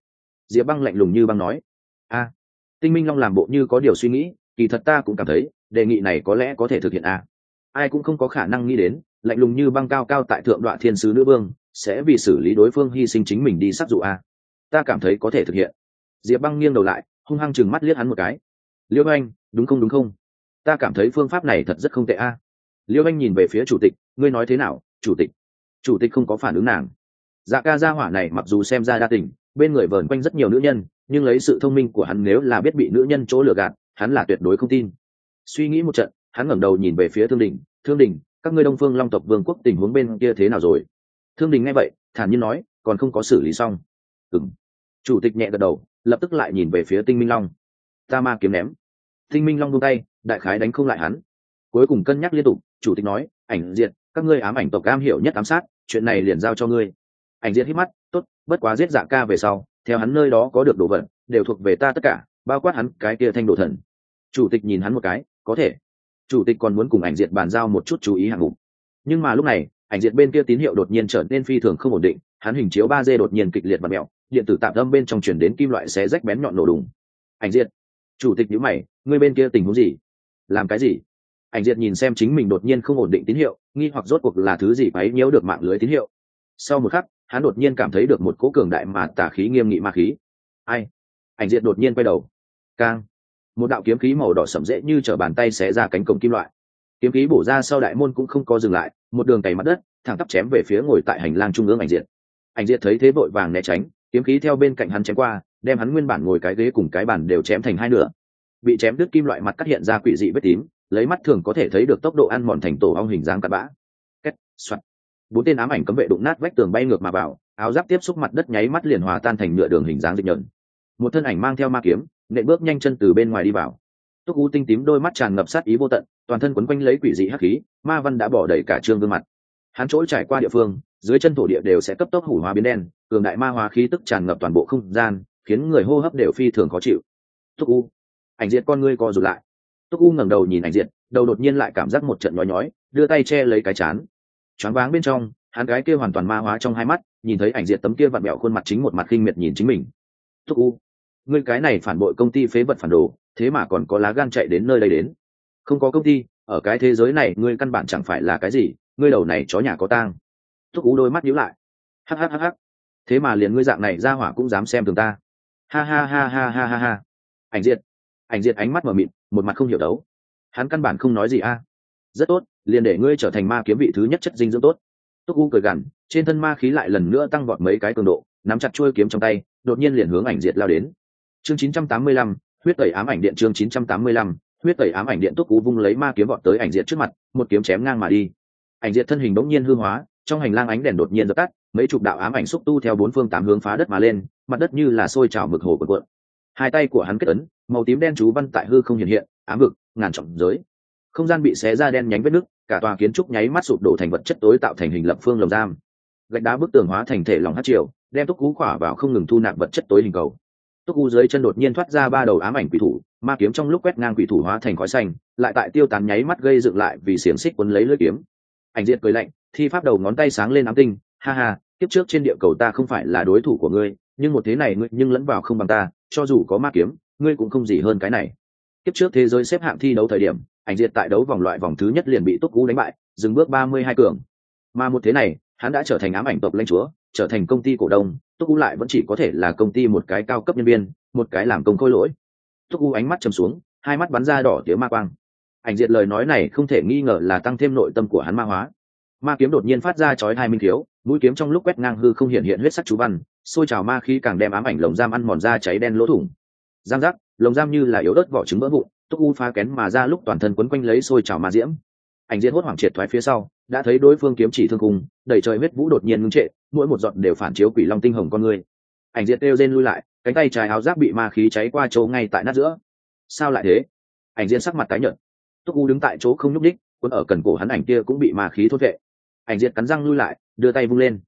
Diệp băng lạnh lùng như băng nói, a tinh minh long làm bộ như có điều suy nghĩ, kỳ thật ta cũng cảm thấy, đề nghị này có lẽ có thể thực hiện à? ai cũng không có khả năng nghĩ đến, lạnh lùng như băng cao cao tại thượng đoạn thiên sứ nữ vương, sẽ vì xử lý đối phương hy sinh chính mình đi sát dụ à? ta cảm thấy có thể thực hiện. Diệp băng nghiêng đầu lại, hung hăng chừng mắt liếc hắn một cái. Liêu anh, đúng không đúng không? Ta cảm thấy phương pháp này thật rất không tệ a liêu anh nhìn về phía chủ tịch, ngươi nói thế nào, chủ tịch? Chủ tịch không có phản ứng nàng. Dạ ca gia hỏa này mặc dù xem ra đa tình, bên người vờn quanh rất nhiều nữ nhân nhưng lấy sự thông minh của hắn nếu là biết bị nữ nhân chỗ lừa gạt, hắn là tuyệt đối không tin. Suy nghĩ một trận, hắn ngẩng đầu nhìn về phía thương đình. Thương đình, các ngươi đông phương long tộc vương quốc tình huống bên kia thế nào rồi? Thương đình nghe vậy, thản nhiên nói, còn không có xử lý xong. Ừng chủ tịch nhẹ gật đầu, lập tức lại nhìn về phía tinh minh long. Ta ma kiếm ném. Tinh minh long buông tay, đại khái đánh không lại hắn. Cuối cùng cân nhắc liên tục, chủ tịch nói, ảnh diệt, các ngươi ám ảnh tộc cam hiểu nhất ám sát, chuyện này liền giao cho ngươi. Ảnh diệt hít mắt, tốt, bất quá giết dạ ca về sau theo hắn nơi đó có được đồ vật, đều thuộc về ta tất cả, bao quát hắn, cái kia thanh đồ thần. Chủ tịch nhìn hắn một cái, có thể. Chủ tịch còn muốn cùng ảnh diệt bàn giao một chút chú ý hạng mục. Nhưng mà lúc này, ảnh diệt bên kia tín hiệu đột nhiên trở nên phi thường không ổn định, hắn hình chiếu ba d đột nhiên kịch liệt và mẹo, điện tử tạm âm bên trong chuyển đến kim loại xé rách bén nhọn nổ đùng. Ảnh diệt. Chủ tịch nhữ mày, ngươi bên kia tình huống gì? Làm cái gì? Ảnh diệt nhìn xem chính mình đột nhiên không ổn định tín hiệu, nghi hoặc rốt cuộc là thứ gì quấy nhiễu được mạng lưới tín hiệu. Sau một khắc hắn đột nhiên cảm thấy được một cỗ cường đại mà tà khí nghiêm nghị ma khí. Ai? Ảnh diệt đột nhiên quay đầu. Cang. Một đạo kiếm khí màu đỏ sẫm dễ như trở bàn tay xé ra cánh cổng kim loại. Kiếm khí bổ ra sau đại môn cũng không có dừng lại, một đường cày mặt đất, thẳng tắp chém về phía ngồi tại hành lang trung ương ảnh diệt. Ảnh diệt thấy thế vội vàng né tránh, kiếm khí theo bên cạnh hắn chém qua, đem hắn nguyên bản ngồi cái ghế cùng cái bàn đều chém thành hai nửa. Bị chém đứt kim loại mặt cắt hiện ra quỷ dị vết tím, lấy mắt thường có thể thấy được tốc độ ăn mòn thành tổ ong hình dáng cắt bã. Két, soạt bốn tên ám ảnh cấm vệ đụng nát vách tường bay ngược mà vào, áo giáp tiếp xúc mặt đất nháy mắt liền hòa tan thành nửa đường hình dáng dịch nhợn một thân ảnh mang theo ma kiếm nệ bước nhanh chân từ bên ngoài đi vào. Túc u tinh tím đôi mắt tràn ngập sát ý vô tận, toàn thân quấn quanh lấy quỷ dị hắc khí, ma văn đã bỏ đầy cả trương gương mặt. Hắn chỗ trải qua địa phương, dưới chân thổ địa đều sẽ cấp tốc hủ hóa biến đen, cường đại ma hóa khí tức tràn ngập toàn bộ không gian, khiến người hô hấp đều phi thường khó chịu. Túc u, ảnh diệt con ngươi co rụt lại. Túc u ngẩng đầu nhìn ảnh diệt, đầu đột nhiên lại cảm giác một trận nhói nhói, đưa tay che lấy cái chán choáng váng bên trong, hắn gái kia hoàn toàn ma hóa trong hai mắt, nhìn thấy ảnh diệt tấm kia vặn mẹo khuôn mặt chính một mặt khinh miệt nhìn chính mình. Thúc u, ngươi cái này phản bội công ty phế vật phản đồ, thế mà còn có lá gan chạy đến nơi đây đến. Không có công ty, ở cái thế giới này, ngươi căn bản chẳng phải là cái gì, ngươi đầu này chó nhà có tang. Thúc u đôi mắt nhíu lại. Hhhh thế mà liền ngươi dạng này ra hỏa cũng dám xem thường ta. Ha ha ha ha ha ha ha. Ảnh diệt. Ảnh diệt ánh mắt mờ mịt, một mặt không hiểu đấu. Hắn căn bản không nói gì a. Rất tốt liền để ngươi trở thành ma kiếm vị thứ nhất chất dinh dưỡng tốt. Túc u cười gằn trên thân ma khí lại lần nữa tăng vọt mấy cái cường độ nắm chặt chuôi kiếm trong tay đột nhiên liền hướng ảnh diệt lao đến. Chương 985, huyết tẩy ám ảnh điện chương 985, huyết tẩy ám ảnh điện túc u vung lấy ma kiếm vọt tới ảnh diệt trước mặt một kiếm chém ngang mà đi. Ảnh diệt thân hình bỗng nhiên hư hóa trong hành lang ánh đèn đột nhiên dập tắt mấy chục đạo ám ảnh xúc tu theo bốn phương tám hướng phá đất mà lên mặt đất như là sôi trào mực hồ của cuộn. Hai tay của hắn kết ấn màu tím đen chú văn tại hư không hiện hiện ám vực ngàn trọng giới. Không gian bị xé ra đen nhánh vết nứt cả tòa kiến trúc nháy mắt sụp đổ thành vật chất tối tạo thành hình lập phương lồng giam. Gạch đá bức tường hóa thành thể lòng hát triều, đem túc cú khỏa vào không ngừng thu nạp vật chất tối hình cầu. Túc cú dưới chân đột nhiên thoát ra ba đầu ám ảnh quỷ thủ, ma kiếm trong lúc quét ngang quỷ thủ hóa thành khói xanh, lại tại tiêu tán nháy mắt gây dựng lại vì xiềng xích quấn lấy lưỡi kiếm. Ảnh diện cười lạnh, thi pháp đầu ngón tay sáng lên ám tinh, ha ha tiếp trước trên địa cầu ta không phải là đối thủ của ngươi, nhưng một thế này ngươi nhưng lẫn vào không bằng ta, cho dù có ma kiếm, ngươi cũng không gì hơn cái này. Tiếp trước thế giới xếp hạng thi đấu thời điểm ảnh diệt tại đấu vòng loại vòng thứ nhất liền bị túc cú đánh bại, dừng bước ba mươi hai cường. Mà một thế này, hắn đã trở thành ám ảnh tộc lãnh chúa, trở thành công ty cổ đông, túc cú lại vẫn chỉ có thể là công ty một cái cao cấp nhân viên, một cái làm công khôi lỗi. Túc cú ánh mắt chầm xuống, hai mắt bắn ra đỏ tía ma quang. Ảnh diệt lời nói này không thể nghi ngờ là tăng thêm nội tâm của hắn ma hóa. Ma kiếm đột nhiên phát ra chói hai minh thiếu, mũi kiếm trong lúc quét ngang hư không hiện hiện huyết sắc chú văn, xôi trào ma khí càng đem ám ảnh lồng giam ăn mòn ra cháy đen lỗ thủng. Giang giác, lồng giam như là yếu đớt vỏ trứng vỡ vụn túc u phá kén mà ra lúc toàn thân quấn quanh lấy xôi trào ma diễm. Ảnh diễn hốt hoảng triệt thoái phía sau, đã thấy đối phương kiếm chỉ thương cùng, đẩy trời huyết vũ đột nhiên ngưng trệ, mỗi một giọt đều phản chiếu quỷ long tinh hồng con người. Ảnh diện kêu rên lui lại, cánh tay trái áo giáp bị ma khí cháy qua chỗ ngay tại nát giữa. Sao lại thế? Ảnh diễn sắc mặt tái nhợt. Túc u đứng tại chỗ không nhúc đích quân ở cần cổ hắn ảnh kia cũng bị ma khí thốt vệ. Ảnh diện cắn răng lui lại, đưa tay vung lên.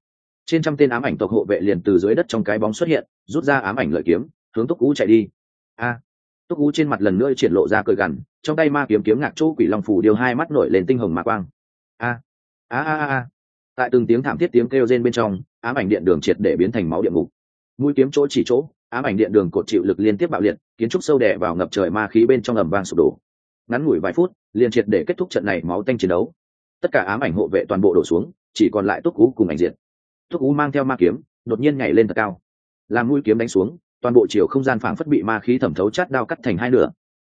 Trên trăm tên ám ảnh tộc hộ vệ liền từ dưới đất trong cái bóng xuất hiện, rút ra ám ảnh lợi kiếm, hướng túc u chạy đi. A! Túc u trên mặt lần nữa triển lộ ra cười gằn, trong tay ma kiếm kiếm ngạc chỗ quỷ long phủ điều hai mắt nổi lên tinh hồng ma quang. A a a a tại từng tiếng thảm thiết tiếng kêu rên bên trong, ám ảnh điện đường triệt để biến thành máu điện ngục. Mũi kiếm chỗ chỉ chỗ, ám ảnh điện đường cột chịu lực liên tiếp bạo liệt, kiến trúc sâu đè vào ngập trời ma khí bên trong ầm vang sụp đổ. Ngắn ngủi vài phút, liền triệt để kết thúc trận này máu tanh chiến đấu. Tất cả ám ảnh hộ vệ toàn bộ đổ xuống, chỉ còn lại túc ú cùng ảnh diện. Túc ú mang theo ma kiếm, đột nhiên nhảy lên thật cao. Làm mũi kiếm đánh xuống toàn bộ chiều không gian phảng phất bị ma khí thẩm thấu chát đao cắt thành hai nửa.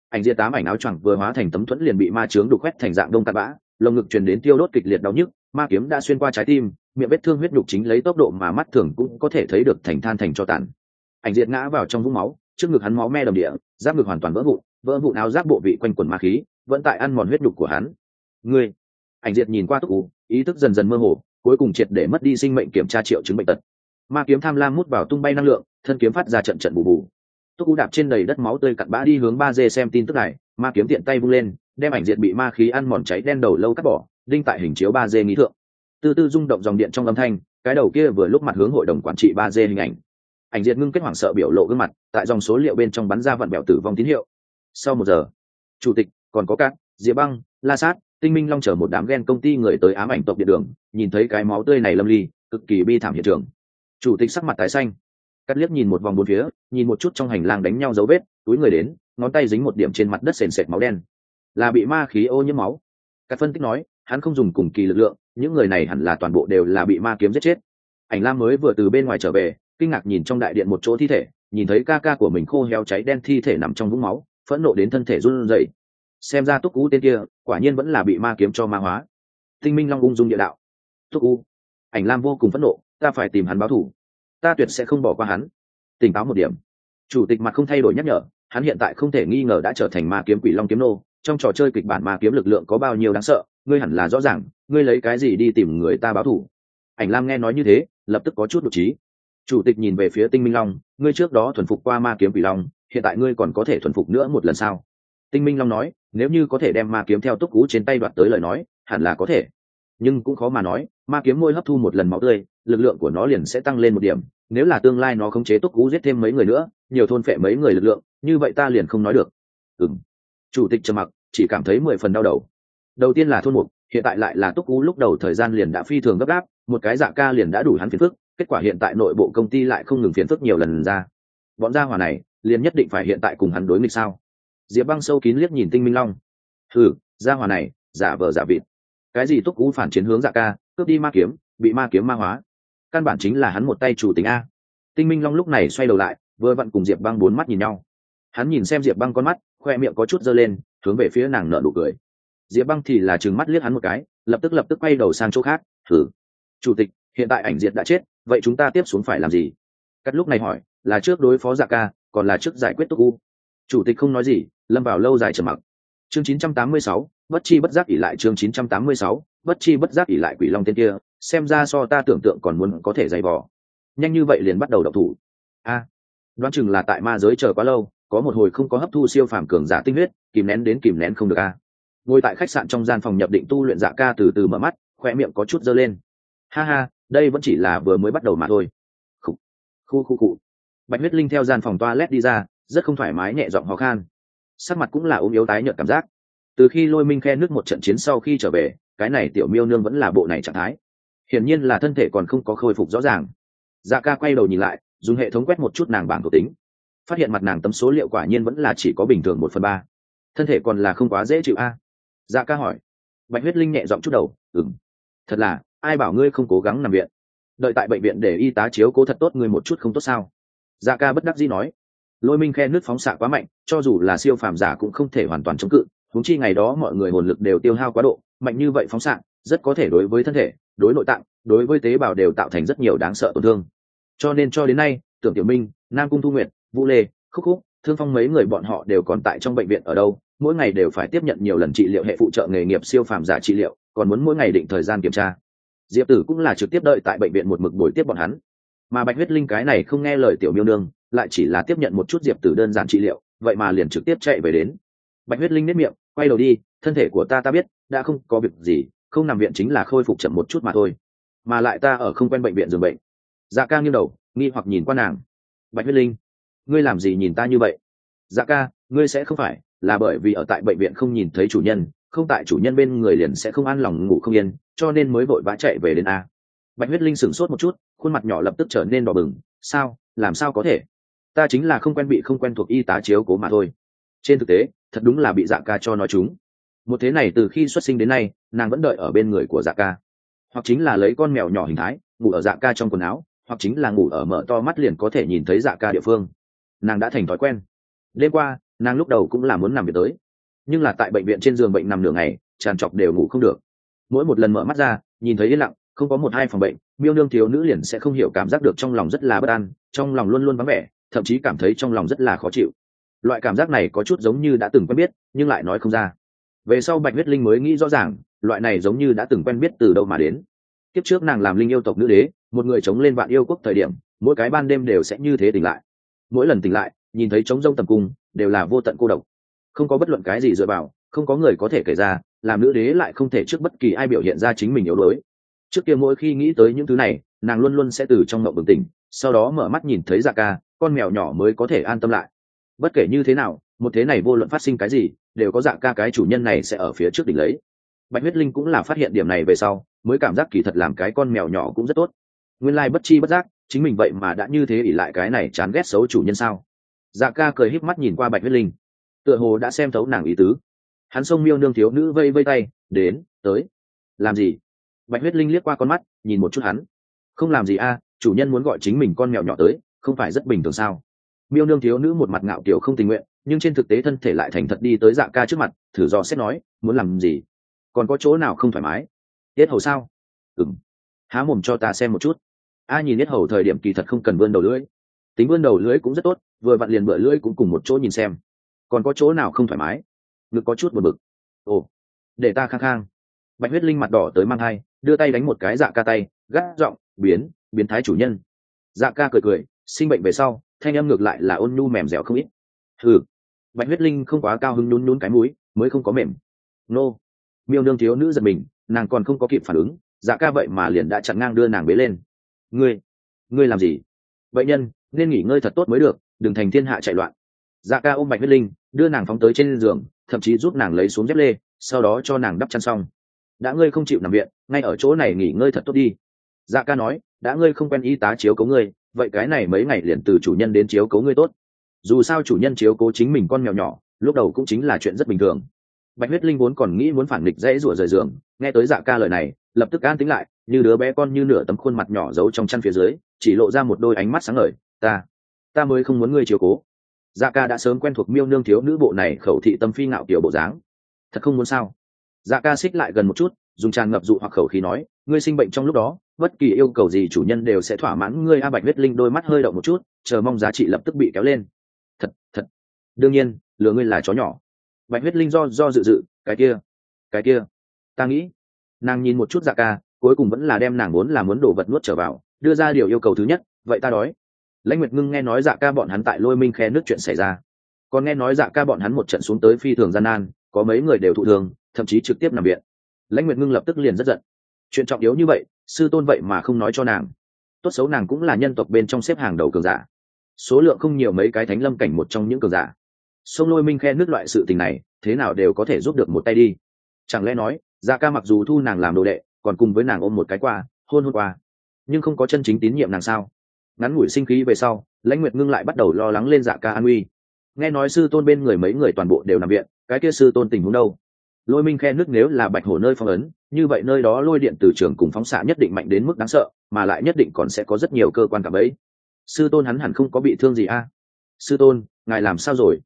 Ảnh diệt tám ảnh áo choàng vừa hóa thành tấm thuẫn liền bị ma trướng đục quét thành dạng đông tạt bã lồng ngực truyền đến tiêu đốt kịch liệt đau nhức ma kiếm đã xuyên qua trái tim miệng vết thương huyết đục chính lấy tốc độ mà mắt thường cũng có thể thấy được thành than thành cho tàn. Ảnh diệt ngã vào trong vũng máu trước ngực hắn máu me đầm địa giáp ngực hoàn toàn vỡ vụn vỡ vụn áo giáp bộ vị quanh quần ma khí vẫn tại ăn mòn huyết đục của hắn. Người, ảnh diệt nhìn qua túc u, ý thức dần dần mơ hồ cuối cùng triệt để mất đi sinh mệnh kiểm tra triệu chứng bệnh tật ma kiếm tham lam mút vào tung bay năng lượng, thân kiếm phát ra trận trận bù bù. Túc u đạp trên đầy đất máu tươi cặn bã đi hướng ba dê xem tin tức này, ma kiếm tiện tay vung lên, đem ảnh diện bị ma khí ăn mòn cháy đen đầu lâu cắt bỏ, đinh tại hình chiếu ba dê nghĩ thượng. Tư tư rung động dòng điện trong âm thanh, cái đầu kia vừa lúc mặt hướng hội đồng quản trị ba dê hình ảnh. Ảnh diện ngưng kết hoảng sợ biểu lộ gương mặt, tại dòng số liệu bên trong bắn ra vận bèo tử vong tín hiệu. Sau một giờ, chủ tịch, còn có các diệp băng, la sát, tinh minh long chở một đám ghen công ty người tới ám ảnh tộc điện đường, nhìn thấy cái máu tươi này lâm ly, cực kỳ bi thảm hiện trường chủ tịch sắc mặt tái xanh. Cắt liếc nhìn một vòng bốn phía, nhìn một chút trong hành lang đánh nhau dấu vết, túi người đến, ngón tay dính một điểm trên mặt đất sền sệt máu đen. Là bị ma khí ô nhiễm máu. Cắt phân tích nói, hắn không dùng cùng kỳ lực lượng, những người này hẳn là toàn bộ đều là bị ma kiếm giết chết. Ảnh lam mới vừa từ bên ngoài trở về, kinh ngạc nhìn trong đại điện một chỗ thi thể, nhìn thấy ca ca của mình khô heo cháy đen thi thể nằm trong vũng máu, phẫn nộ đến thân thể run rẩy. Xem ra túc u tên kia, quả nhiên vẫn là bị ma kiếm cho ma hóa. Tinh minh long ung dung địa đạo. Túc u. Ảnh lam vô cùng phẫn nộ ta phải tìm hắn báo thù. Ta tuyệt sẽ không bỏ qua hắn. Tỉnh táo một điểm. Chủ tịch mặt không thay đổi nhắc nhở, hắn hiện tại không thể nghi ngờ đã trở thành ma kiếm quỷ long kiếm nô. Trong trò chơi kịch bản ma kiếm lực lượng có bao nhiêu đáng sợ, ngươi hẳn là rõ ràng, ngươi lấy cái gì đi tìm người ta báo thù. Ảnh lam nghe nói như thế, lập tức có chút đ ộ trí chủ tịch nhìn về phía tinh minh long, ngươi trước đó thuần phục qua ma kiếm quỷ long, hiện tại ngươi còn có thể thuần phục nữa một lần sao? Tinh minh long nói, nếu như có thể đem ma kiếm theo túc cú trên tay đoạt tới lời nói, hẳn là có thể. Nhưng cũng khó mà nói ma kiếm môi hấp thu một lần máu tươi, lực lượng của nó liền sẽ tăng lên một điểm. Nếu là tương lai nó khống chế túc cú giết thêm mấy người nữa, nhiều thôn phệ mấy người lực lượng, như vậy ta liền không nói được. Ừng chủ tịch trầm mặc, chỉ cảm thấy mười phần đau đầu. Đầu tiên là thôn mục, hiện tại lại là túc cú lúc đầu thời gian liền đã phi thường gấp gáp, một cái dạ ca liền đã đủ hắn phiền phức, kết quả hiện tại nội bộ công ty lại không ngừng phiền phức nhiều lần ra. Bọn gia hỏa này, liền nhất định phải hiện tại cùng hắn đối nghịch sao? Diệp băng sâu kín liếc nhìn tinh minh long. Thử gia hỏa này, giả vờ giả vịt. Cái gì túc cú phản chiến hướng dạ ca cướp đi ma kiếm bị ma kiếm ma hóa. Căn bản chính là hắn một tay chủ tính a. Tinh minh long lúc này xoay đầu lại vừa vặn cùng diệp băng bốn mắt nhìn nhau. Hắn nhìn xem diệp băng con mắt khoe miệng có chút dơ lên hướng về phía nàng nợ nụ cười. Diệp băng thì là chừng mắt liếc hắn một cái lập tức lập tức quay đầu sang chỗ khác thử. Chủ tịch hiện tại ảnh diệt đã chết vậy chúng ta tiếp xuống phải làm gì? Cắt lúc này hỏi là trước đối phó dạ ca còn là trước giải quyết tốc u? Chủ tịch không nói gì lâm vào lâu dài trầm mặc. Chương 986, bất chi bất giác ỉ lại chương 986, bất chi bất giác ỉ lại quỷ long tên kia xem ra so ta tưởng tượng còn muốn có thể dày vò. Nhanh như vậy liền bắt đầu động thủ. A đoán chừng là tại ma giới chờ quá lâu có một hồi không có hấp thu siêu phàm cường giả tinh huyết kìm nén đến kìm nén không được a. Ngồi tại khách sạn trong gian phòng nhập định tu luyện dạ ca từ từ mở mắt khoe miệng có chút dơ lên. Ha ha đây vẫn chỉ là vừa mới bắt đầu mà thôi. Khụ khu khu khu bạch huyết linh theo gian phòng toilet đi ra rất không thoải mái nhẹ giọng ho khan. Sắc mặt cũng là ốm yếu tái nhợt cảm giác từ khi lôi minh khe nước một trận chiến sau khi trở về, cái này tiểu miêu nương vẫn là bộ này trạng thái. Hiển nhiên là thân thể còn không có khôi phục rõ ràng. Dạ ca quay đầu nhìn lại, dùng hệ thống quét một chút nàng bảng thuộc tính. Phát hiện mặt nàng tấm số liệu quả nhiên vẫn là chỉ có bình thường một phần ba. Thân thể còn là không quá dễ chịu a. Dạ ca hỏi. Bạch huyết linh nhẹ giọng chút đầu ừng thật là, ai bảo ngươi không cố gắng nằm viện? Đợi tại bệnh viện để y tá chiếu cố thật tốt ngươi một chút không tốt sao? Dạ ca bất đắc dĩ nói. Lôi minh khe nước phóng xạ quá mạnh, cho dù là siêu phàm giả cũng không thể hoàn toàn chống cự huống chi ngày đó mọi người hồn lực đều tiêu hao quá độ, mạnh như vậy phóng xạ, rất có thể đối với thân thể, đối nội tạng, đối với tế bào đều tạo thành rất nhiều đáng sợ tổn thương. Cho nên cho đến nay, tưởng tiểu minh, nam cung thu nguyện vũ lê, khúc khúc, thương phong mấy người bọn họ đều còn tại trong bệnh viện ở đâu, mỗi ngày đều phải tiếp nhận nhiều lần trị liệu hệ phụ trợ nghề nghiệp siêu phàm giả trị liệu, còn muốn mỗi ngày định thời gian kiểm tra. Diệp tử cũng là trực tiếp đợi tại bệnh viện một mực buổi tiếp bọn hắn. Mà bạch huyết linh cái này không nghe lời tiểu miêu nương, lại chỉ là tiếp nhận một chút diệp tử đơn giản trị liệu, vậy mà liền trực tiếp chạy về đến bạch huyết linh nếp miệng, quay đầu đi, thân thể của ta ta biết, đã không có việc gì, không nằm viện chính là khôi phục chậm một chút mà thôi. Mà lại ta ở không quen bệnh viện giường bệnh. Dạ ca nghiêng đầu, nghi hoặc nhìn qua nàng. Bạch huyết linh, ngươi làm gì nhìn ta như vậy? Dạ ca, ngươi sẽ không phải là bởi vì ở tại bệnh viện không nhìn thấy chủ nhân, không tại chủ nhân bên người liền sẽ không an lòng ngủ không yên, cho nên mới vội vã chạy về đến a. Bạch huyết linh sửng sốt một chút, khuôn mặt nhỏ lập tức trở nên đỏ bừng. Sao? Làm sao có thể? Ta chính là không quen bị không quen thuộc y tá chiếu cố mà thôi trên thực tế, thật đúng là bị dạ ca cho nói chúng. Một thế này từ khi xuất sinh đến nay, nàng vẫn đợi ở bên người của dạ ca. Hoặc chính là lấy con mèo nhỏ hình thái, ngủ ở dạ ca trong quần áo, hoặc chính là ngủ ở mở to mắt liền có thể nhìn thấy dạ ca địa phương. Nàng đã thành thói quen. Đêm qua, nàng lúc đầu cũng là muốn nằm việc tới. Nhưng là tại bệnh viện trên giường bệnh nằm nửa ngày, tràn trọc đều ngủ không được. Mỗi một lần mở mắt ra, nhìn thấy yên lặng, không có một hai phòng bệnh, miêu nương thiếu nữ liền sẽ không hiểu cảm giác được trong lòng rất là bất an, trong lòng luôn luôn vắng vẻ, thậm chí cảm thấy trong lòng rất là khó chịu loại cảm giác này có chút giống như đã từng quen biết, nhưng lại nói không ra. Về sau bạch huyết linh mới nghĩ rõ ràng, loại này giống như đã từng quen biết từ đâu mà đến. Kiếp trước nàng làm linh yêu tộc nữ đế, một người chống lên vạn yêu quốc thời điểm, mỗi cái ban đêm đều sẽ như thế tỉnh lại. Mỗi lần tỉnh lại, nhìn thấy trống rông tầm cung, đều là vô tận cô độc. Không có bất luận cái gì dựa vào, không có người có thể kể ra, làm nữ đế lại không thể trước bất kỳ ai biểu hiện ra chính mình yếu đuối. Trước kia mỗi khi nghĩ tới những thứ này, nàng luôn luôn sẽ từ trong ngậu bừng tỉnh, sau đó mở mắt nhìn thấy dạ ca, con mèo nhỏ mới có thể an tâm lại bất kể như thế nào, một thế này vô luận phát sinh cái gì, đều có dạ ca cái chủ nhân này sẽ ở phía trước đỉnh lấy. Bạch huyết linh cũng là phát hiện điểm này về sau, mới cảm giác kỳ thật làm cái con mèo nhỏ cũng rất tốt. Nguyên lai bất chi bất giác, chính mình vậy mà đã như thế ỉ lại cái này chán ghét xấu chủ nhân sao? Dạ ca cười híp mắt nhìn qua bạch huyết linh. Tựa hồ đã xem thấu nàng ý tứ. Hắn xông miêu nương thiếu nữ vây vây tay, đến, tới. Làm gì? Bạch huyết linh liếc qua con mắt, nhìn một chút hắn. Không làm gì a, chủ nhân muốn gọi chính mình con mèo nhỏ tới, không phải rất bình thường sao? Miêu nương thiếu nữ một mặt ngạo kiểu không tình nguyện, nhưng trên thực tế thân thể lại thành thật đi tới dạ ca trước mặt, thử dò xét nói, muốn làm gì? Còn có chỗ nào không thoải mái? Yết hầu sao? Ừng há mồm cho ta xem một chút. A nhìn yết hầu thời điểm kỳ thật không cần vươn đầu lưỡi. Tính vươn đầu lưỡi cũng rất tốt, vừa vặn liền bựa lưỡi cũng cùng một chỗ nhìn xem. Còn có chỗ nào không thoải mái? Ngực có chút buồn bực. Ồ, để ta khang khang. Bạch huyết linh mặt đỏ tới mang hai đưa tay đánh một cái dạ ca tay gác giọng, biến biến thái chủ nhân. Dạ ca cười cười, sinh bệnh về sau thanh âm ngược lại là ôn nhu mềm dẻo không ít. Ừ bạch huyết linh không quá cao hứng nhún nhún cái mũi, mới không có mềm. Nô. Miêu nương thiếu nữ giật mình, nàng còn không có kịp phản ứng dạ ca vậy mà liền đã chặn ngang đưa nàng bế lên. Ngươi ngươi làm gì? Bệnh nhân, nên nghỉ ngơi thật tốt mới được, đừng thành thiên hạ chạy loạn. Dạ ca ôm bạch huyết linh, đưa nàng phóng tới trên giường, thậm chí giúp nàng lấy xuống dép lê, sau đó cho nàng đắp chăn xong. Đã ngươi không chịu nằm viện, ngay ở chỗ này nghỉ ngơi thật tốt đi. Dạ ca nói, đã ngươi không quen y tá chiếu cấu ngươi vậy cái này mấy ngày liền từ chủ nhân đến chiếu cố ngươi tốt. Dù sao chủ nhân chiếu cố chính mình con mèo nhỏ, lúc đầu cũng chính là chuyện rất bình thường. Bạch huyết linh vốn còn nghĩ muốn phản nghịch dễ rủa rời giường, nghe tới dạ ca lời này, lập tức an tính lại, như đứa bé con như nửa tấm khuôn mặt nhỏ giấu trong chăn phía dưới, chỉ lộ ra một đôi ánh mắt sáng ngời, ta ta mới không muốn ngươi chiếu cố. Dạ ca đã sớm quen thuộc miêu nương thiếu nữ bộ này khẩu thị tâm phi ngạo kiểu bộ dáng. Thật không muốn sao? Dạ ca xích lại gần một chút, dùng tràn ngập dụ hoặc khẩu khí nói ngươi sinh bệnh trong lúc đó, bất kỳ yêu cầu gì chủ nhân đều sẽ thỏa mãn ngươi. A bạch huyết linh đôi mắt hơi động một chút, chờ mong giá trị lập tức bị kéo lên. Thật thật. Đương nhiên, lừa ngươi là chó nhỏ. Bạch huyết linh do do dự dự, cái kia cái kia, ta nghĩ. Nàng nhìn một chút dạ ca, cuối cùng vẫn là đem nàng muốn là muốn đổ vật nuốt trở vào, đưa ra điều yêu cầu thứ nhất, vậy ta đói. Lãnh nguyệt ngưng nghe nói dạ ca bọn hắn tại lôi minh khe nước chuyện xảy ra. Còn nghe nói dạ ca bọn hắn một trận xuống tới phi thường gian nan, có mấy người đều thụ thường thậm chí trực tiếp nằm viện. Lãnh nguyệt ngưng lập tức liền rất giận chuyện trọng yếu như vậy, sư tôn vậy mà không nói cho nàng. Tốt xấu nàng cũng là nhân tộc bên trong xếp hàng đầu cường giả. Số lượng không nhiều mấy cái thánh lâm cảnh một trong những cường giả. Sông lôi minh khe nước loại sự tình này, thế nào đều có thể giúp được một tay đi. Chẳng lẽ nói dạ ca mặc dù thu nàng làm đồ đệ, còn cùng với nàng ôm một cái qua, hôn hôn qua, nhưng không có chân chính tín nhiệm nàng sao? Ngắn ngủi sinh khí về sau, lãnh nguyệt ngưng lại bắt đầu lo lắng lên dạ ca an uy nghe nói sư tôn bên người mấy người toàn bộ đều nằm viện, cái kia sư tôn tình huống đâu? Lôi minh khe nước nếu là bạch hổ nơi phong ấn, như vậy nơi đó lôi điện từ trường cùng phóng xạ nhất định mạnh đến mức đáng sợ, mà lại nhất định còn sẽ có rất nhiều cơ quan cảm ấy sư tôn hắn hẳn không có bị thương gì a? Sư tôn, ngài làm sao rồi?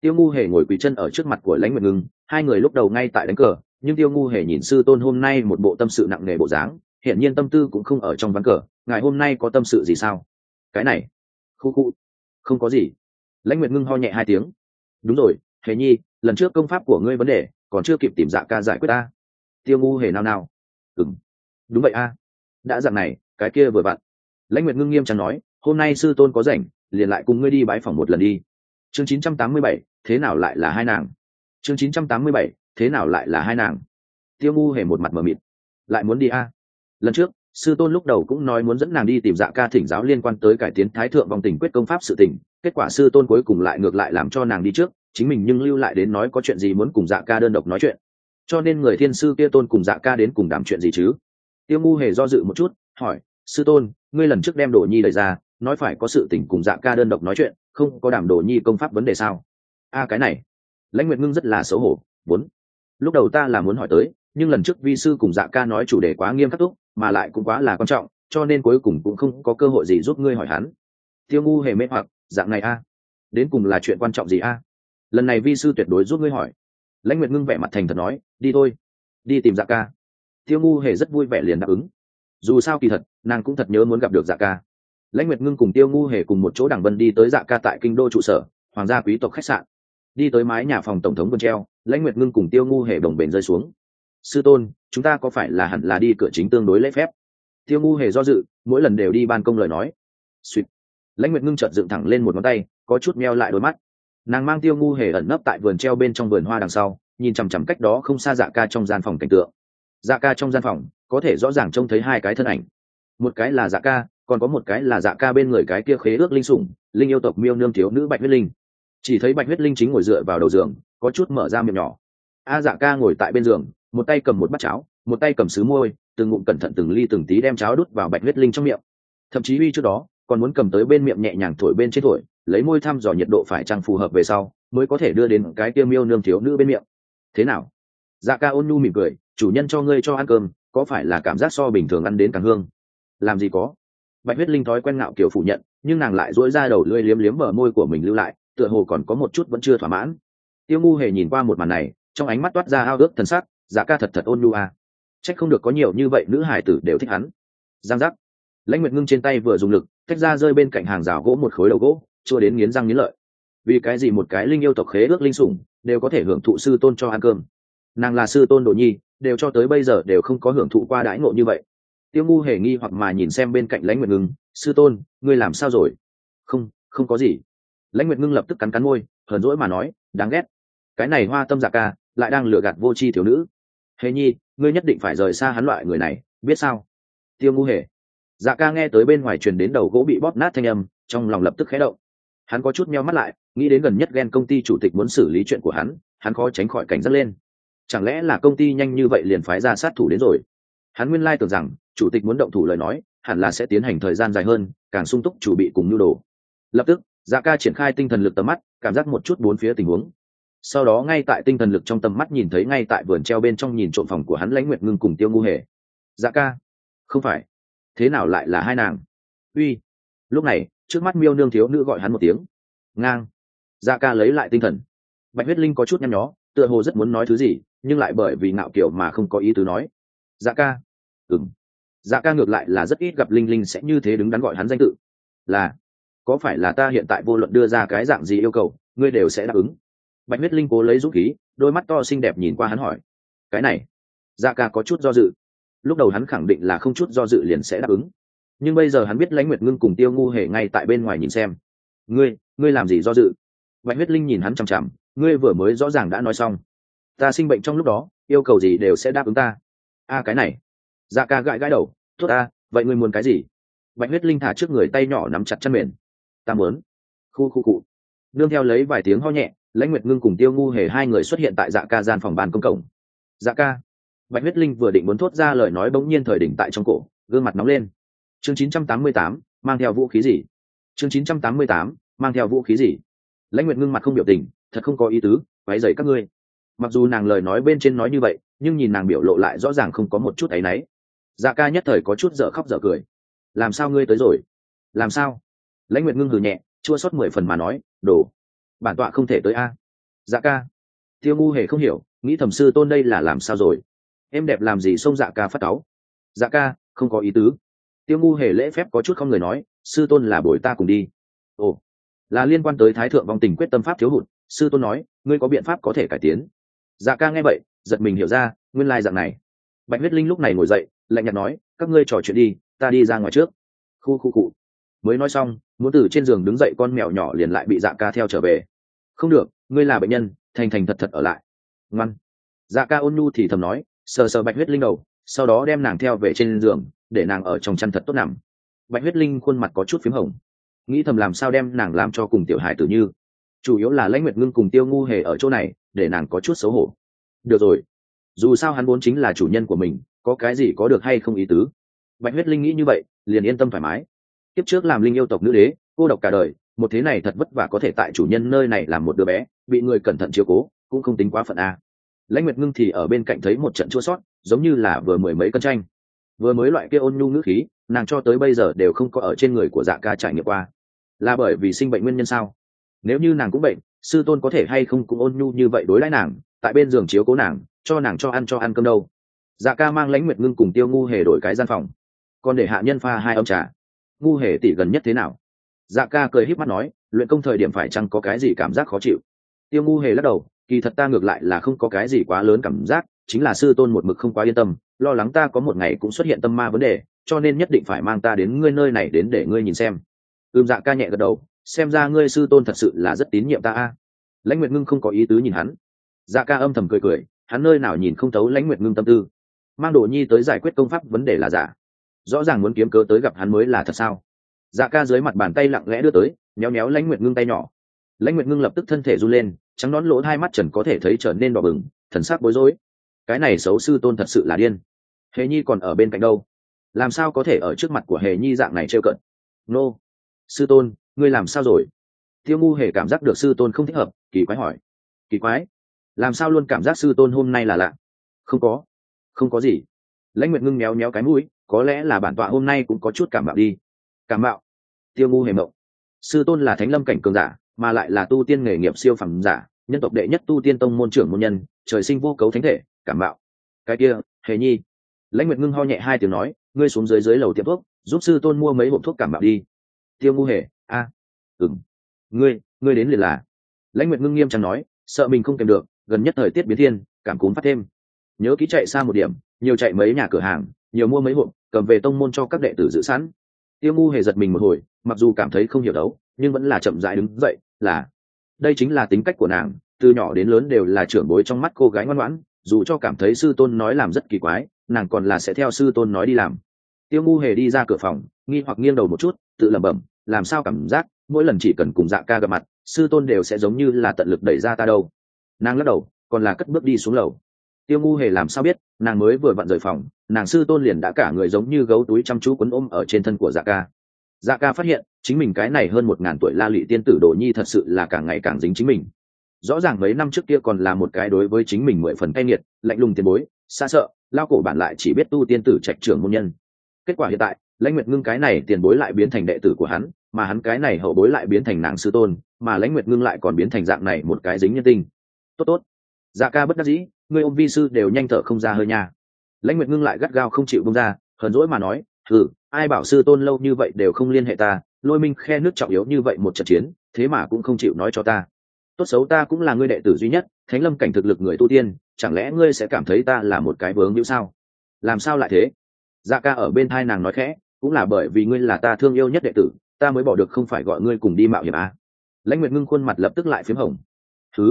Tiêu ngu hề ngồi quỳ chân ở trước mặt của lãnh nguyệt ngưng, hai người lúc đầu ngay tại đánh cờ, nhưng tiêu ngu hề nhìn sư tôn hôm nay một bộ tâm sự nặng nề bộ dáng hiện nhiên tâm tư cũng không ở trong ván cờ, ngài hôm nay có tâm sự gì sao? Cái này, khu khu, không có gì. Lãnh nguyệt ngưng ho nhẹ hai tiếng. Đúng rồi, hề nhi, lần trước công pháp của ngươi vấn đề còn chưa kịp tìm dạ ca giải quyết ta. Tiêu ngu hề nào nào ừng đúng vậy a. Đã dạng này cái kia vừa vặn. Lãnh nguyệt ngưng nghiêm chẳng nói hôm nay sư tôn có rảnh liền lại cùng ngươi đi bãi phòng một lần đi. Chương 987, thế nào lại là hai nàng? Chương 987, thế nào lại là hai nàng? Tiêu ngu hề một mặt mờ mịt. Lại muốn đi a? Lần trước sư tôn lúc đầu cũng nói muốn dẫn nàng đi tìm dạ ca thỉnh giáo liên quan tới cải tiến thái thượng vòng tình quyết công pháp sự tình kết quả sư tôn cuối cùng lại ngược lại làm cho nàng đi trước chính mình nhưng lưu lại đến nói có chuyện gì muốn cùng dạ ca đơn độc nói chuyện. Cho nên người thiên sư kia tôn cùng dạ ca đến cùng đàm chuyện gì chứ? Tiêu ngu hề do dự một chút, hỏi, sư tôn, ngươi lần trước đem đồ nhi đ ra, nói phải có sự tình cùng dạ ca đơn độc nói chuyện, không có đảm đồ nhi công pháp vấn đề sao? A, cái này. Lãnh nguyệt ngưng rất là xấu hổ, vốn, lúc đầu ta là muốn hỏi tới, nhưng lần trước vi sư cùng dạ ca nói chủ đề quá nghiêm khắc túc, mà lại cũng quá là quan trọng, cho nên cuối cùng cũng không có cơ hội gì giúp ngươi hỏi hắn. Tiêu ngu hề mê hoặc, dạng này a, đến cùng là chuyện quan trọng gì a? Lần này vi sư tuyệt đối giúp ngươi hỏi. Lãnh nguyệt ngưng vẻ mặt thành thật nói, đi thôi, đi tìm dạ ca. Tiêu ngu hề rất vui vẻ liền đáp ứng. Dù sao kỳ thật, nàng cũng thật nhớ muốn gặp được dạ ca. Lãnh nguyệt ngưng cùng tiêu ngu hề cùng một chỗ đảng vân đi tới dạ ca tại kinh đô trụ sở, hoàng gia quý tộc khách sạn. Đi tới mái nhà phòng tổng thống vân treo, lãnh nguyệt ngưng cùng tiêu ngu hề đồng bền rơi xuống. Sư tôn, chúng ta có phải là hẳn là đi cửa chính tương đối lễ phép? Tiêu ngu hề do dự, mỗi lần đều đi ban công lời nói. Suýt lãnh nguyệt ngưng chợt dựng thẳng lên một ngón tay, có chút meo lại đôi mắt nàng mang tiêu ngu hề ẩn nấp tại vườn treo bên trong vườn hoa đằng sau, nhìn chằm chằm cách đó không xa dạ ca trong gian phòng cảnh tượng. Dạ ca trong gian phòng, có thể rõ ràng trông thấy hai cái thân ảnh. Một cái là dạ ca, còn có một cái là dạ ca bên người cái kia khế ước linh sủng, linh yêu tộc miêu nương thiếu nữ bạch huyết linh. Chỉ thấy bạch huyết linh chính ngồi dựa vào đầu giường, có chút mở ra miệng nhỏ. A dạ ca ngồi tại bên giường, một tay cầm một bát cháo, một tay cầm sứ môi, từng ngụm cẩn thận từng ly từng tí đem cháo đút vào bạch huyết linh trong miệng. Thậm chí uy trước đó, còn muốn cầm tới bên miệng nhẹ nhàng thổi bên trên thổi lấy môi thăm dò nhiệt độ phải chăng phù hợp về sau, mới có thể đưa đến cái kia miêu nương thiếu nữ bên miệng. Thế nào? Dạ ca ôn nhu mỉm cười, chủ nhân cho ngươi cho ăn cơm, có phải là cảm giác so bình thường ăn đến càng hương? Làm gì có? Bạch huyết linh thói quen ngạo kiểu phủ nhận, nhưng nàng lại dỗi ra đầu lưỡi liếm liếm bờ môi của mình lưu lại, tựa hồ còn có một chút vẫn chưa thỏa mãn. Tiêu ngu hề nhìn qua một màn này, trong ánh mắt toát ra ao ước thần sắc dạ ca thật thật ôn nhu à. trách không được có nhiều như vậy nữ hải tử đều thích hắn. Giang giác. Lãnh nguyệt ngưng trên tay vừa dùng lực, tách ra rơi bên cạnh hàng rào gỗ một khối đầu gỗ chua đến nghiến răng nghiến lợi. Vì cái gì một cái linh yêu tộc khế ước linh sủng đều có thể hưởng thụ sư tôn cho ăn cơm? Nàng là sư tôn đồ nhi, đều cho tới bây giờ đều không có hưởng thụ qua đãi ngộ như vậy. Tiêu ngu hề nghi hoặc mà nhìn xem bên cạnh lãnh nguyệt ngưng, sư tôn, ngươi làm sao rồi? Không không có gì. Lãnh nguyệt ngưng lập tức cắn cắn môi, hờn rỗi mà nói, đáng ghét. Cái này hoa tâm dạ ca lại đang lừa gạt vô tri thiếu nữ. Hề nhi, ngươi nhất định phải rời xa hắn loại người này, biết sao? Tiêu ngu hề. Dạ ca nghe tới bên ngoài truyền đến đầu gỗ bị bóp nát thanh âm, trong lòng lập tức khé động hắn có chút meo mắt lại, nghĩ đến gần nhất ghen công ty chủ tịch muốn xử lý chuyện của hắn hắn khó tránh khỏi cảnh giác lên. Chẳng lẽ là công ty nhanh như vậy liền phái ra sát thủ đến rồi? Hắn nguyên lai tưởng rằng, chủ tịch muốn động thủ lời nói, hẳn là sẽ tiến hành thời gian dài hơn, càng sung túc chủ bị cùng nhu đồ. Lập tức dạ ca triển khai tinh thần lực tầm mắt, cảm giác một chút bốn phía tình huống. Sau đó ngay tại tinh thần lực trong tầm mắt nhìn thấy ngay tại vườn treo bên trong nhìn trộm phòng của hắn lãnh nguyệt ngưng cùng tiêu ngu hề. Dạ ca, không phải. Thế nào lại là hai nàng? Uy lúc này, trước mắt miêu nương thiếu nữ gọi hắn một tiếng. Ngang. Dạ ca lấy lại tinh thần. Bạch huyết linh có chút nhăn nhó, tựa hồ rất muốn nói thứ gì, nhưng lại bởi vì ngạo kiểu mà không có ý tứ nói. Dạ ca. Ừng dạ ca ngược lại là rất ít gặp linh linh sẽ như thế đứng đắn gọi hắn danh tự. Là, có phải là ta hiện tại vô luận đưa ra cái dạng gì yêu cầu, ngươi đều sẽ đáp ứng? Bạch huyết linh cố lấy dũng khí, đôi mắt to xinh đẹp nhìn qua hắn hỏi. Cái này dạ ca có chút do dự. Lúc đầu hắn khẳng định là không chút do dự liền sẽ đáp ứng nhưng bây giờ hắn biết lãnh nguyệt ngưng cùng tiêu ngu hề ngay tại bên ngoài nhìn xem. Ngươi ngươi làm gì do dự? Bạch huyết linh nhìn hắn chằm chằm, ngươi vừa mới rõ ràng đã nói xong. Ta sinh bệnh trong lúc đó, yêu cầu gì đều sẽ đáp ứng ta. A, cái này. Dạ ca gãi gãi đầu, tốt a vậy ngươi muốn cái gì? Bạch huyết linh thả trước người tay nhỏ nắm chặt chân mền. Ta muốn. Khu khu cụ nương theo lấy vài tiếng ho nhẹ, lãnh nguyệt ngưng cùng tiêu ngu hề hai người xuất hiện tại dạ ca gian phòng bàn công cộng. dạ ca. Bạch huyết linh vừa định muốn thốt ra lời nói bỗng nhiên thời đỉnh tại trong cổ, gương mặt nóng lên chương 988, mang theo vũ khí gì? Chương 988, mang theo vũ khí gì? Lãnh nguyệt ngưng mặt không biểu tình thật không có ý tứ váy dày các ngươi. Mặc dù nàng lời nói bên trên nói như vậy nhưng nhìn nàng biểu lộ lại rõ ràng không có một chút áy náy. Dạ ca nhất thời có chút dở khóc dở cười. Làm sao ngươi tới rồi? Làm sao? Lãnh nguyệt ngưng hừ nhẹ chua sót mười phần mà nói đồ bản tọa không thể tới a. Dạ ca. Tiêu ngu hề không hiểu nghĩ thẩm sư tôn đây là làm sao rồi? Em đẹp làm gì xông dạ ca phát táo dạ ca không có ý tứ tiêu ngu hề lễ phép có chút không người nói, sư tôn là bồi ta cùng đi. Ồ, là liên quan tới thái thượng vong tình quyết tâm pháp thiếu hụt. Sư tôn nói, ngươi có biện pháp có thể cải tiến. Dạ ca nghe vậy, giật mình hiểu ra, nguyên lai dạng này. Bạch huyết linh lúc này ngồi dậy, lạnh nhạt nói, các ngươi trò chuyện đi, ta đi ra ngoài trước. Khu khu cụ. Mới nói xong, muốn từ trên giường đứng dậy con mèo nhỏ liền lại bị dạ ca theo trở về. Không được, ngươi là bệnh nhân, thành thành thật thật ở lại. Ngoan. Dạ ca ôn nhu thì thầm nói, sờ sờ bạch huyết linh đầu, sau đó đem nàng theo về trên giường để nàng ở trong chăn thật tốt nằm. Bạch huyết linh khuôn mặt có chút p h í m hồng. Nghĩ thầm làm sao đem nàng làm cho cùng tiểu hải tử như. Chủ yếu là lãnh nguyệt ngưng cùng tiêu ngu hề ở chỗ này, để nàng có chút xấu hổ. Được rồi. Dù sao hắn vốn chính là chủ nhân của mình, có cái gì có được hay không ý tứ? Bạch huyết linh nghĩ như vậy, liền yên tâm thoải mái. Tiếp trước làm linh yêu tộc nữ đế, cô độc cả đời, một thế này thật vất vả có thể tại chủ nhân nơi này làm một đứa bé, bị người cẩn thận chiếu cố, cũng không tính quá phận a. Lãnh nguyệt ngưng thì ở bên cạnh thấy một trận chua sót, giống như là vừa mười mấy cân tranh vừa mới loại kia ôn nhu ngữ khí, nàng cho tới bây giờ đều không có ở trên người của dạ ca trải nghiệm qua. Là bởi vì sinh bệnh nguyên nhân sao? Nếu như nàng cũng bệnh, sư tôn có thể hay không cũng ôn nhu như vậy đối đãi nàng, tại bên giường chiếu cố nàng, cho nàng cho ăn cho ăn cơm đâu? Dạ ca mang lãnh nguyệt ngưng cùng tiêu ngu hề đổi cái gian phòng. Còn để hạ nhân pha hai ông trà. Ngu hề tỷ gần nhất thế nào? Dạ ca cười híp mắt nói, luyện công thời điểm phải chăng có cái gì cảm giác khó chịu? Tiêu ngu hề lắc đầu, kỳ thật ta ngược lại là không có cái gì quá lớn cảm giác, chính là sư tôn một mực không quá yên tâm lo lắng ta có một ngày cũng xuất hiện tâm ma vấn đề, cho nên nhất định phải mang ta đến ngươi nơi này đến để ngươi nhìn xem. Ưm dạ ca nhẹ gật đầu, xem ra ngươi sư tôn thật sự là rất tín nhiệm ta a. Lãnh nguyệt ngưng không có ý tứ nhìn hắn. Dạ ca âm thầm cười cười, hắn nơi nào nhìn không thấu lãnh nguyệt ngưng tâm tư. Mang đồ nhi tới giải quyết công pháp vấn đề là giả. Rõ ràng muốn kiếm cớ tới gặp hắn mới là thật sao? Dạ ca dưới mặt bàn tay lặng lẽ đưa tới méo méo lãnh nguyệt ngưng tay nhỏ. Lãnh nguyệt ngưng lập tức thân thể run lên, trắng nón lỗ hai mắt trần có thể thấy trở nên đỏ bừng, thần sắc bối rối cái này xấu sư tôn thật sự là điên. Hề nhi còn ở bên cạnh đâu? Làm sao có thể ở trước mặt của hề nhi dạng này trêu cận nô, sư tôn, ngươi làm sao rồi? Tiêu ngu hề cảm giác được sư tôn không thích hợp, kỳ quái hỏi. Kỳ quái? Làm sao luôn cảm giác sư tôn hôm nay là lạ? Không có. Không có gì. Lãnh nguyệt ngưng méo méo cái mũi, có lẽ là bản tọa hôm nay cũng có chút cảm bạo đi. Cảm bạo tiêu ngu hề mộng. Sư tôn là thánh lâm cảnh cường giả, mà lại là tu tiên nghề nghiệp siêu phẩm giả, nhân tộc đệ nhất tu tiên tông môn trưởng môn nhân, trời sinh vô cấu thánh thể cảm mạo, cái kia hề nhi. Lãnh nguyệt ngưng ho nhẹ hai tiếng nói ngươi xuống dưới dưới lầu tiệm thuốc giúp sư tôn mua mấy hộp thuốc cảm mạo đi. Tiêu ngu hề a. À, ừng ngươi ngươi đến liền là. Lãnh nguyệt ngưng nghiêm trọng nói sợ mình không kèm được gần nhất thời tiết biến thiên cảm cúm phát thêm. Nhớ ký chạy xa một điểm nhiều chạy mấy nhà cửa hàng nhiều mua mấy hộp cầm về tông môn cho các đệ tử giữ sẵn. Tiêu ngu hề giật mình một hồi mặc dù cảm thấy không hiểu đấu nhưng vẫn là chậm dại đứng dậy là. Đây chính là tính cách của nàng từ nhỏ đến lớn đều là trưởng bối trong mắt cô gái ngoan ngoãn dù cho cảm thấy sư tôn nói làm rất kỳ quái, nàng còn là sẽ theo sư tôn nói đi làm. Tiêu ngu hề đi ra cửa phòng, nghi hoặc nghiêng đầu một chút, tự lẩm bẩm, làm sao cảm giác, mỗi lần chỉ cần cùng dạ ca gặp mặt, sư tôn đều sẽ giống như là tận lực đẩy ra ta đâu? Nàng lắc đầu, còn là cất bước đi xuống lầu. Tiêu ngu hề làm sao biết, nàng mới vừa vặn rời phòng, nàng sư tôn liền đã cả người giống như gấu túi chăm chú quấn ôm ở trên thân của dạ ca. Dạ ca phát hiện, chính mình cái này hơn một ngàn tuổi la lị tiên tử đồ nhi thật sự là càng ngày càng dính chính mình rõ ràng mấy năm trước kia còn là một cái đối với chính mình mười phần cay nghiệt, lạnh lùng tiền bối, xa sợ, lao cổ bản lại chỉ biết tu tiên tử trạch trưởng môn nhân. Kết quả hiện tại, lãnh nguyệt ngưng cái này tiền bối lại biến thành đệ tử của hắn, mà hắn cái này hậu bối lại biến thành nàng sư tôn, mà lãnh nguyệt ngưng lại còn biến thành dạng này một cái dính nhân tinh. Tốt tốt. Dạ ca bất đắc dĩ người ôm vi sư đều nhanh thở không ra hơi nha. Lãnh nguyệt ngưng lại gắt gao không chịu bông ra, hờn rỗi mà nói thử ai bảo sư tôn lâu như vậy đều không liên hệ ta, lôi minh khe nước trọng yếu như vậy một trận chiến, thế mà cũng không chịu nói cho ta tốt xấu ta cũng là ngươi đệ tử duy nhất, thánh lâm cảnh thực lực người tu tiên, chẳng lẽ ngươi sẽ cảm thấy ta là một cái vướng hữu sao? Làm sao lại thế? Dạ ca ở bên thai nàng nói khẽ, cũng là bởi vì ngươi là ta thương yêu nhất đệ tử, ta mới bỏ được không phải gọi ngươi cùng đi mạo hiểm à. lãnh nguyệt ngưng khuôn mặt lập tức lại p h í m hồng. Thứ,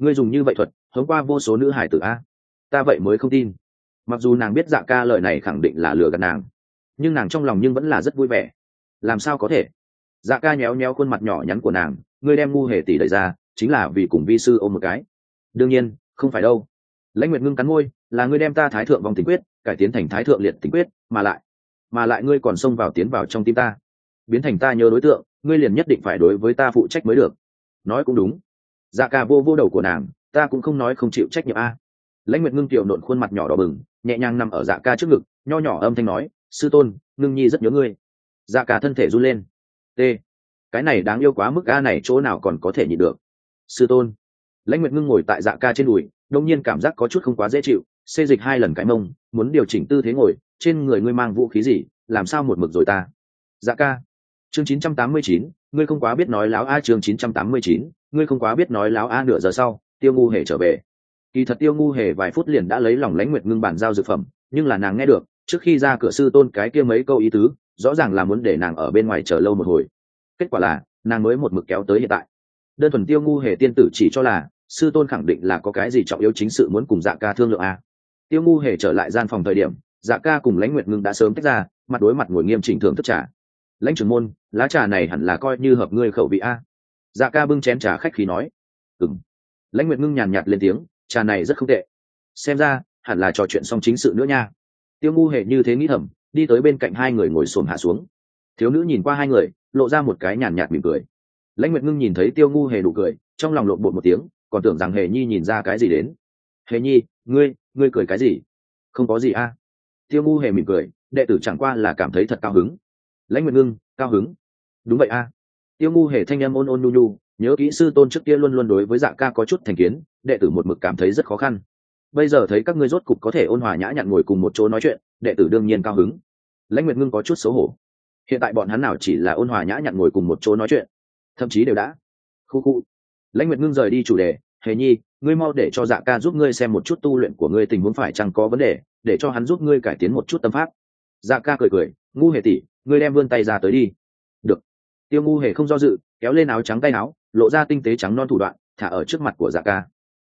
ngươi dùng như vậy thuật hôm qua vô số nữ hải tử a. Ta vậy mới không tin. Mặc dù nàng biết dạ ca lời này khẳng định là lừa gạt nàng, nhưng nàng trong lòng nhưng vẫn là rất vui vẻ. Làm sao có thể? Dạ ca nhéo nhéo khuôn mặt nhỏ nhắn của nàng, ngươi đem ngu hề tỷ đẩy ra chính là vì cùng vi sư ôm một cái. Đương nhiên, không phải đâu. Lãnh nguyệt ngưng cắn môi, là ngươi đem ta thái thượng vòng tình quyết, cải tiến thành thái thượng liệt tình quyết, mà lại mà lại ngươi còn xông vào tiến vào trong tim ta. Biến thành ta nhớ đối tượng, ngươi liền nhất định phải đối với ta phụ trách mới được. Nói cũng đúng. Dạ ca vô vô đầu của nàng, ta cũng không nói không chịu trách nhiệm a. Lãnh nguyệt ngưng tiểu nộn khuôn mặt nhỏ đỏ bừng, nhẹ nhàng nằm ở dạ ca trước ngực, nho nhỏ âm thanh nói, sư tôn, ngưng nhi rất nhớ ngươi. Dạ ca thân thể run lên. T cái này đáng yêu quá mức a, này chỗ nào còn có thể nhịn được? Sư tôn. Lãnh nguyệt ngưng ngồi tại dạ ca trên đùi đông nhiên cảm giác có chút không quá dễ chịu xê dịch hai lần cái mông muốn điều chỉnh tư thế ngồi trên người ngươi mang vũ khí gì làm sao một mực rồi ta? Dạ ca. Chương 989, ngươi không quá biết nói láo a chương 989, ngươi không quá biết nói láo a nửa giờ sau tiêu ngu hề trở về. Kỳ thật tiêu ngu hề vài phút liền đã lấy lòng lãnh nguyệt ngưng bàn giao dược phẩm nhưng là nàng nghe được trước khi ra cửa sư tôn cái kia mấy câu ý tứ rõ ràng là muốn để nàng ở bên ngoài chờ lâu một hồi. Kết quả là nàng mới một mực kéo tới hiện tại đơn thuần tiêu ngu hề tiên tử chỉ cho là, sư tôn khẳng định là có cái gì trọng yếu chính sự muốn cùng dạ ca thương lượng a tiêu ngu hề trở lại gian phòng thời điểm dạ ca cùng lãnh nguyệt ngưng đã sớm tách ra, mặt đối mặt ngồi nghiêm chỉnh thưởng thức trà. Lãnh trưởng môn, lá trà này hẳn là coi như hợp ngươi khẩu vị a dạ ca bưng chén trà khách khí nói. Ừng lãnh nguyệt ngưng nhàn nhạt lên tiếng, trà này rất không tệ. Xem ra, hẳn là trò chuyện xong chính sự nữa nha. Tiêu ngu hề như thế nghĩ thầm, đi tới bên cạnh hai người ngồi xổm hạ xuống. Thiếu nữ nhìn qua hai người, lộ ra một cái nhàn nhạt mỉm cười lãnh nguyệt ngưng nhìn thấy tiêu ngu hề đủ cười, trong lòng lộn bột một tiếng, còn tưởng rằng hề nhi nhìn ra cái gì đến. Hề nhi, ngươi ngươi cười cái gì? Không có gì a. Tiêu ngu hề mỉm cười, đệ tử chẳng qua là cảm thấy thật cao hứng. Lãnh nguyệt ngưng, cao hứng. Đúng vậy a. Tiêu ngu hề thanh âm ôn ôn nhu nhu, nhớ kỹ sư tôn trước kia luôn luôn đối với dạ ca có chút thành kiến, đệ tử một mực cảm thấy rất khó khăn. Bây giờ thấy các ngươi rốt cục có thể ôn hòa nhã nhặn ngồi cùng một chỗ nói chuyện, đệ tử đương nhiên cao hứng. Lãnh nguyệt ngưng có chút xấu hổ. Hiện tại bọn hắn nào chỉ là ôn hòa nhã nhặn ngồi cùng một chỗ nói chuyện thậm chí đều đã. Khu khu. Lãnh nguyệt ngưng rời đi chủ đề. Hề nhi, ngươi mau để cho dạ ca giúp ngươi xem một chút tu luyện của ngươi tình huống phải chăng có vấn đề, để cho hắn giúp ngươi cải tiến một chút tâm pháp. Dạ ca cười cười, ngu hề tỷ, ngươi đem vươn tay ra tới đi. Được. Tiêu ngu hề không do dự, kéo lên áo trắng tay áo, lộ ra tinh tế trắng non thủ đoạn, thả ở trước mặt của dạ ca.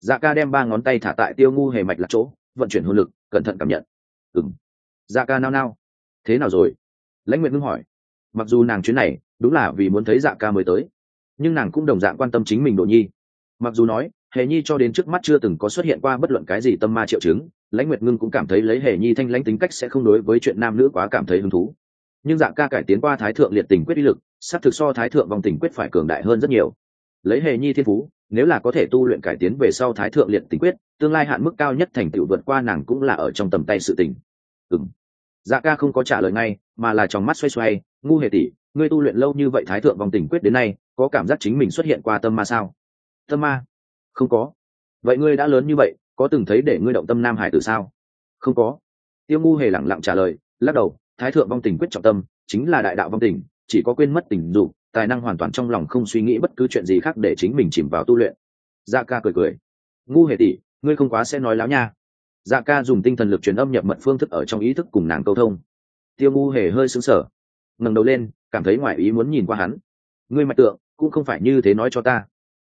Dạ ca đem ba ngón tay thả tại tiêu ngu hề mạch lạc chỗ, vận chuyển hồn lực, cẩn thận cảm nhận. Ừng dạ ca nao nao. Thế nào rồi? Lãnh nguyện ngưng hỏi. Mặc dù nàng chuyến này đúng là vì muốn thấy dạ ca mới tới. Nhưng nàng cũng đồng dạng quan tâm chính mình độ nhi. Mặc dù nói, hề nhi cho đến trước mắt chưa từng có xuất hiện qua bất luận cái gì tâm ma triệu chứng, lãnh nguyệt ngưng cũng cảm thấy lấy hề nhi thanh lãnh tính cách sẽ không đối với chuyện nam nữ quá cảm thấy hứng thú. Nhưng dạng ca cải tiến qua thái thượng liệt tình quyết ý lực, xác thực so thái thượng vòng tình quyết phải cường đại hơn rất nhiều. Lấy hề nhi thiên phú, nếu là có thể tu luyện cải tiến về sau thái thượng liệt tình quyết, tương lai hạn mức cao nhất thành tựu vượt qua nàng cũng là ở trong tầm tay sự tình. Ừ dạ ca không có trả lời ngay, mà là trong mắt xoay xoay, ngu hề tỷ ngươi tu luyện lâu như vậy thái thượng vòng tình quyết đến nay, có cảm giác chính mình xuất hiện qua tâm ma sao? Tâm ma? Không có. Vậy ngươi đã lớn như vậy, có từng thấy để ngươi động tâm nam hải tử sao? Không có. Tiêu ngu hề lẳng lặng trả lời, lắc đầu, thái thượng vong tình quyết trọng tâm, chính là đại đạo vong tình chỉ có quên mất tình dục, tài năng hoàn toàn trong lòng không suy nghĩ bất cứ chuyện gì khác để chính mình chìm vào tu luyện. Dạ ca cười cười. Ngu hề tỷ, ngươi không quá sẽ nói láo nha. Dạ ca dùng tinh thần lực truyền âm nhập mật phương thức ở trong ý thức cùng nàng câu thông. Tiêu ngu hề hơi sững sờ ngẩng đầu lên, cảm thấy ngoài ý muốn nhìn qua hắn. Ngươi mạch tượng, cũng không phải như thế nói cho ta.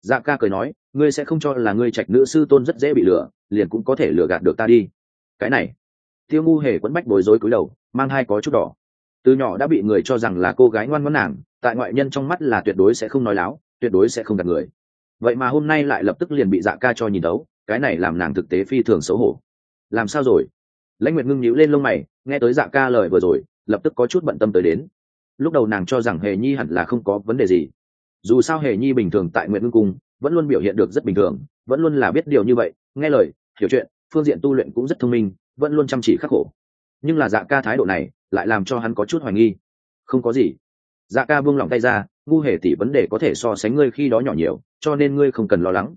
Dạ ca cười nói, ngươi sẽ không cho là ngươi trạch nữ sư tôn rất dễ bị lừa, liền cũng có thể lừa gạt được ta đi. Cái này, tiêu ngu hề quẫn bách bối rối cúi đầu, mang hai có chút đỏ. Từ nhỏ đã bị người cho rằng là cô gái ngoan ngoãn nàng, tại ngoại nhân trong mắt là tuyệt đối sẽ không nói láo, tuyệt đối sẽ không gạt người. Vậy mà hôm nay lại lập tức liền bị dạ ca cho nhìn đấu cái này làm nàng thực tế phi thường xấu hổ. Làm sao rồi? Lãnh nguyệt ngưng nhíu lên lông mày, nghe tới dạ ca lời vừa rồi lập tức có chút bận tâm tới đến. Lúc đầu nàng cho rằng hề nhi hẳn là không có vấn đề gì. Dù sao hề nhi bình thường tại nguyện ngưng cung, vẫn luôn biểu hiện được rất bình thường, vẫn luôn là biết điều như vậy, nghe lời, hiểu chuyện, phương diện tu luyện cũng rất thông minh, vẫn luôn chăm chỉ khắc khổ. Nhưng là dạ ca thái độ này lại làm cho hắn có chút hoài nghi. Không có gì. Dạ ca buông lỏng tay ra, ngu hề tỷ vấn đề có thể so sánh ngươi khi đó nhỏ nhiều, cho nên ngươi không cần lo lắng.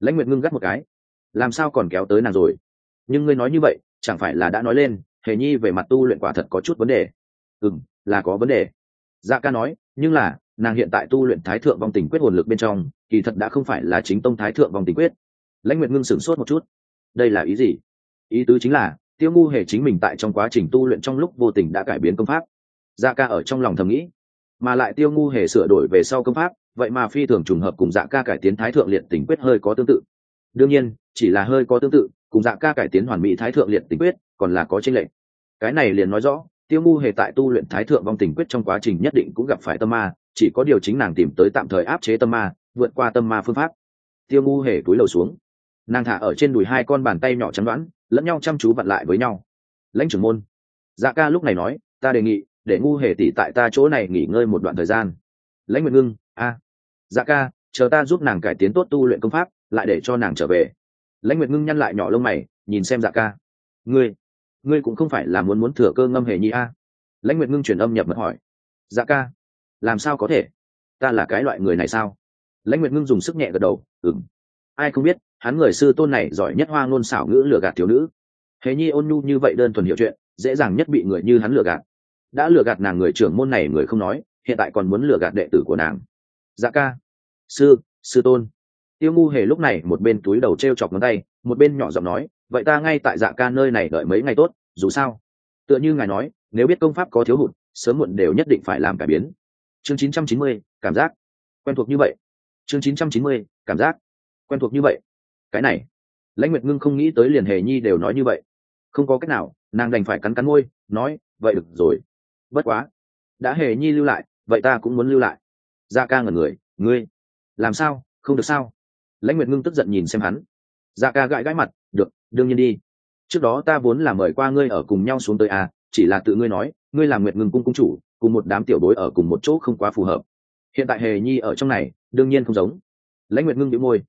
Lãnh nguyệt ngưng gắt một cái. Làm sao còn kéo tới nàng rồi? Nhưng ngươi nói như vậy chẳng phải là đã nói lên, hề nhi về mặt tu luyện quả thật có chút vấn đề. Ừ m là có vấn đề. Dạ ca nói, nhưng là, nàng hiện tại tu luyện thái thượng vong tình quyết hồn lực bên trong, kỳ thật đã không phải là chính tông thái thượng vong tình quyết. Lãnh nguyệt ngưng sửng sốt một chút. Đây là ý gì? Ý tứ chính là, tiêu ngu hề chính mình tại trong quá trình tu luyện trong lúc vô tình đã cải biến công pháp. Dạ ca ở trong lòng thầm nghĩ, mà lại tiêu ngu hề sửa đổi về sau công pháp, vậy mà phi thường trùng hợp cùng dạ ca cải tiến thái thượng liệt tình quyết hơi có tương tự. Đương nhiên, chỉ là hơi có tương tự cùng dạ ca cải tiến hoàn mỹ thái thượng liệt tình quyết, còn là có tranh lệch. Cái này liền nói rõ, tiêu ngu hề tại tu luyện thái thượng vong tình quyết trong quá trình nhất định cũng gặp phải tâm ma, chỉ có điều chính nàng tìm tới tạm thời áp chế tâm ma, vượt qua tâm ma phương pháp. Tiêu ngu hề túi lầu xuống. Nàng thả ở trên đùi hai con bàn tay nhỏ chắn đoán, lẫn nhau chăm chú vặn lại với nhau. Lãnh trưởng môn. Dạ ca lúc này nói, ta đề nghị, để ngu hề tỷ tại ta chỗ này nghỉ ngơi một đoạn thời gian. Lãnh nguyện ngưng, a. Dạ ca, chờ ta giúp nàng cải tiến tốt tu luyện công pháp, lại để cho nàng trở về lãnh nguyệt ngưng nhăn lại nhỏ lông mày, nhìn xem dạ ca. Ngươi ngươi cũng không phải là muốn muốn thừa cơ ngâm hề nhi a? Lãnh nguyệt ngưng truyền âm nhập mật hỏi. Dạ ca, làm sao có thể? Ta là cái loại người này sao? Lãnh nguyệt ngưng dùng sức nhẹ gật đầu. Ừng ai không biết, hắn người sư tôn này giỏi nhất hoa ngôn xảo ngữ lừa gạt thiếu nữ. Hề nhi ôn nhu như vậy đơn thuần hiểu chuyện, dễ dàng nhất bị người như hắn lừa gạt. Đã lừa gạt nàng người trưởng môn này người không nói, hiện tại còn muốn lừa gạt đệ tử của nàng. Dạ ca, sư sư tôn tiêu ngu hề lúc này một bên túi đầu t r e o chọc ngón tay một bên nhỏ giọng nói vậy ta ngay tại dạ ca nơi này đợi mấy ngày tốt dù sao. Tựa như ngài nói nếu biết công pháp có thiếu hụt sớm muộn đều nhất định phải làm cải biến. Chương 990, cảm giác. Quen thuộc như vậy. Chương 990, cảm giác. Quen thuộc như vậy. Cái này. Lãnh nguyệt ngưng không nghĩ tới liền hề nhi đều nói như vậy. Không có cách nào nàng đành phải cắn cắn môi nói vậy được rồi. Bất quá. Đã hề nhi lưu lại vậy ta cũng muốn lưu lại. Dạ ca ngẩn người ngươi làm sao? Không được sao? Lãnh nguyệt ngưng tức giận nhìn xem hắn. Dạ ca gãi gãi mặt, được, đương nhiên đi. Trước đó ta vốn là mời qua ngươi ở cùng nhau xuống tới à chỉ là tự ngươi nói, ngươi là nguyệt ngưng cung cung chủ, cùng một đám tiểu bối ở cùng một chỗ không quá phù hợp. Hiện tại hề nhi ở trong này, đương nhiên không giống. Lãnh nguyệt ngưng bị môi.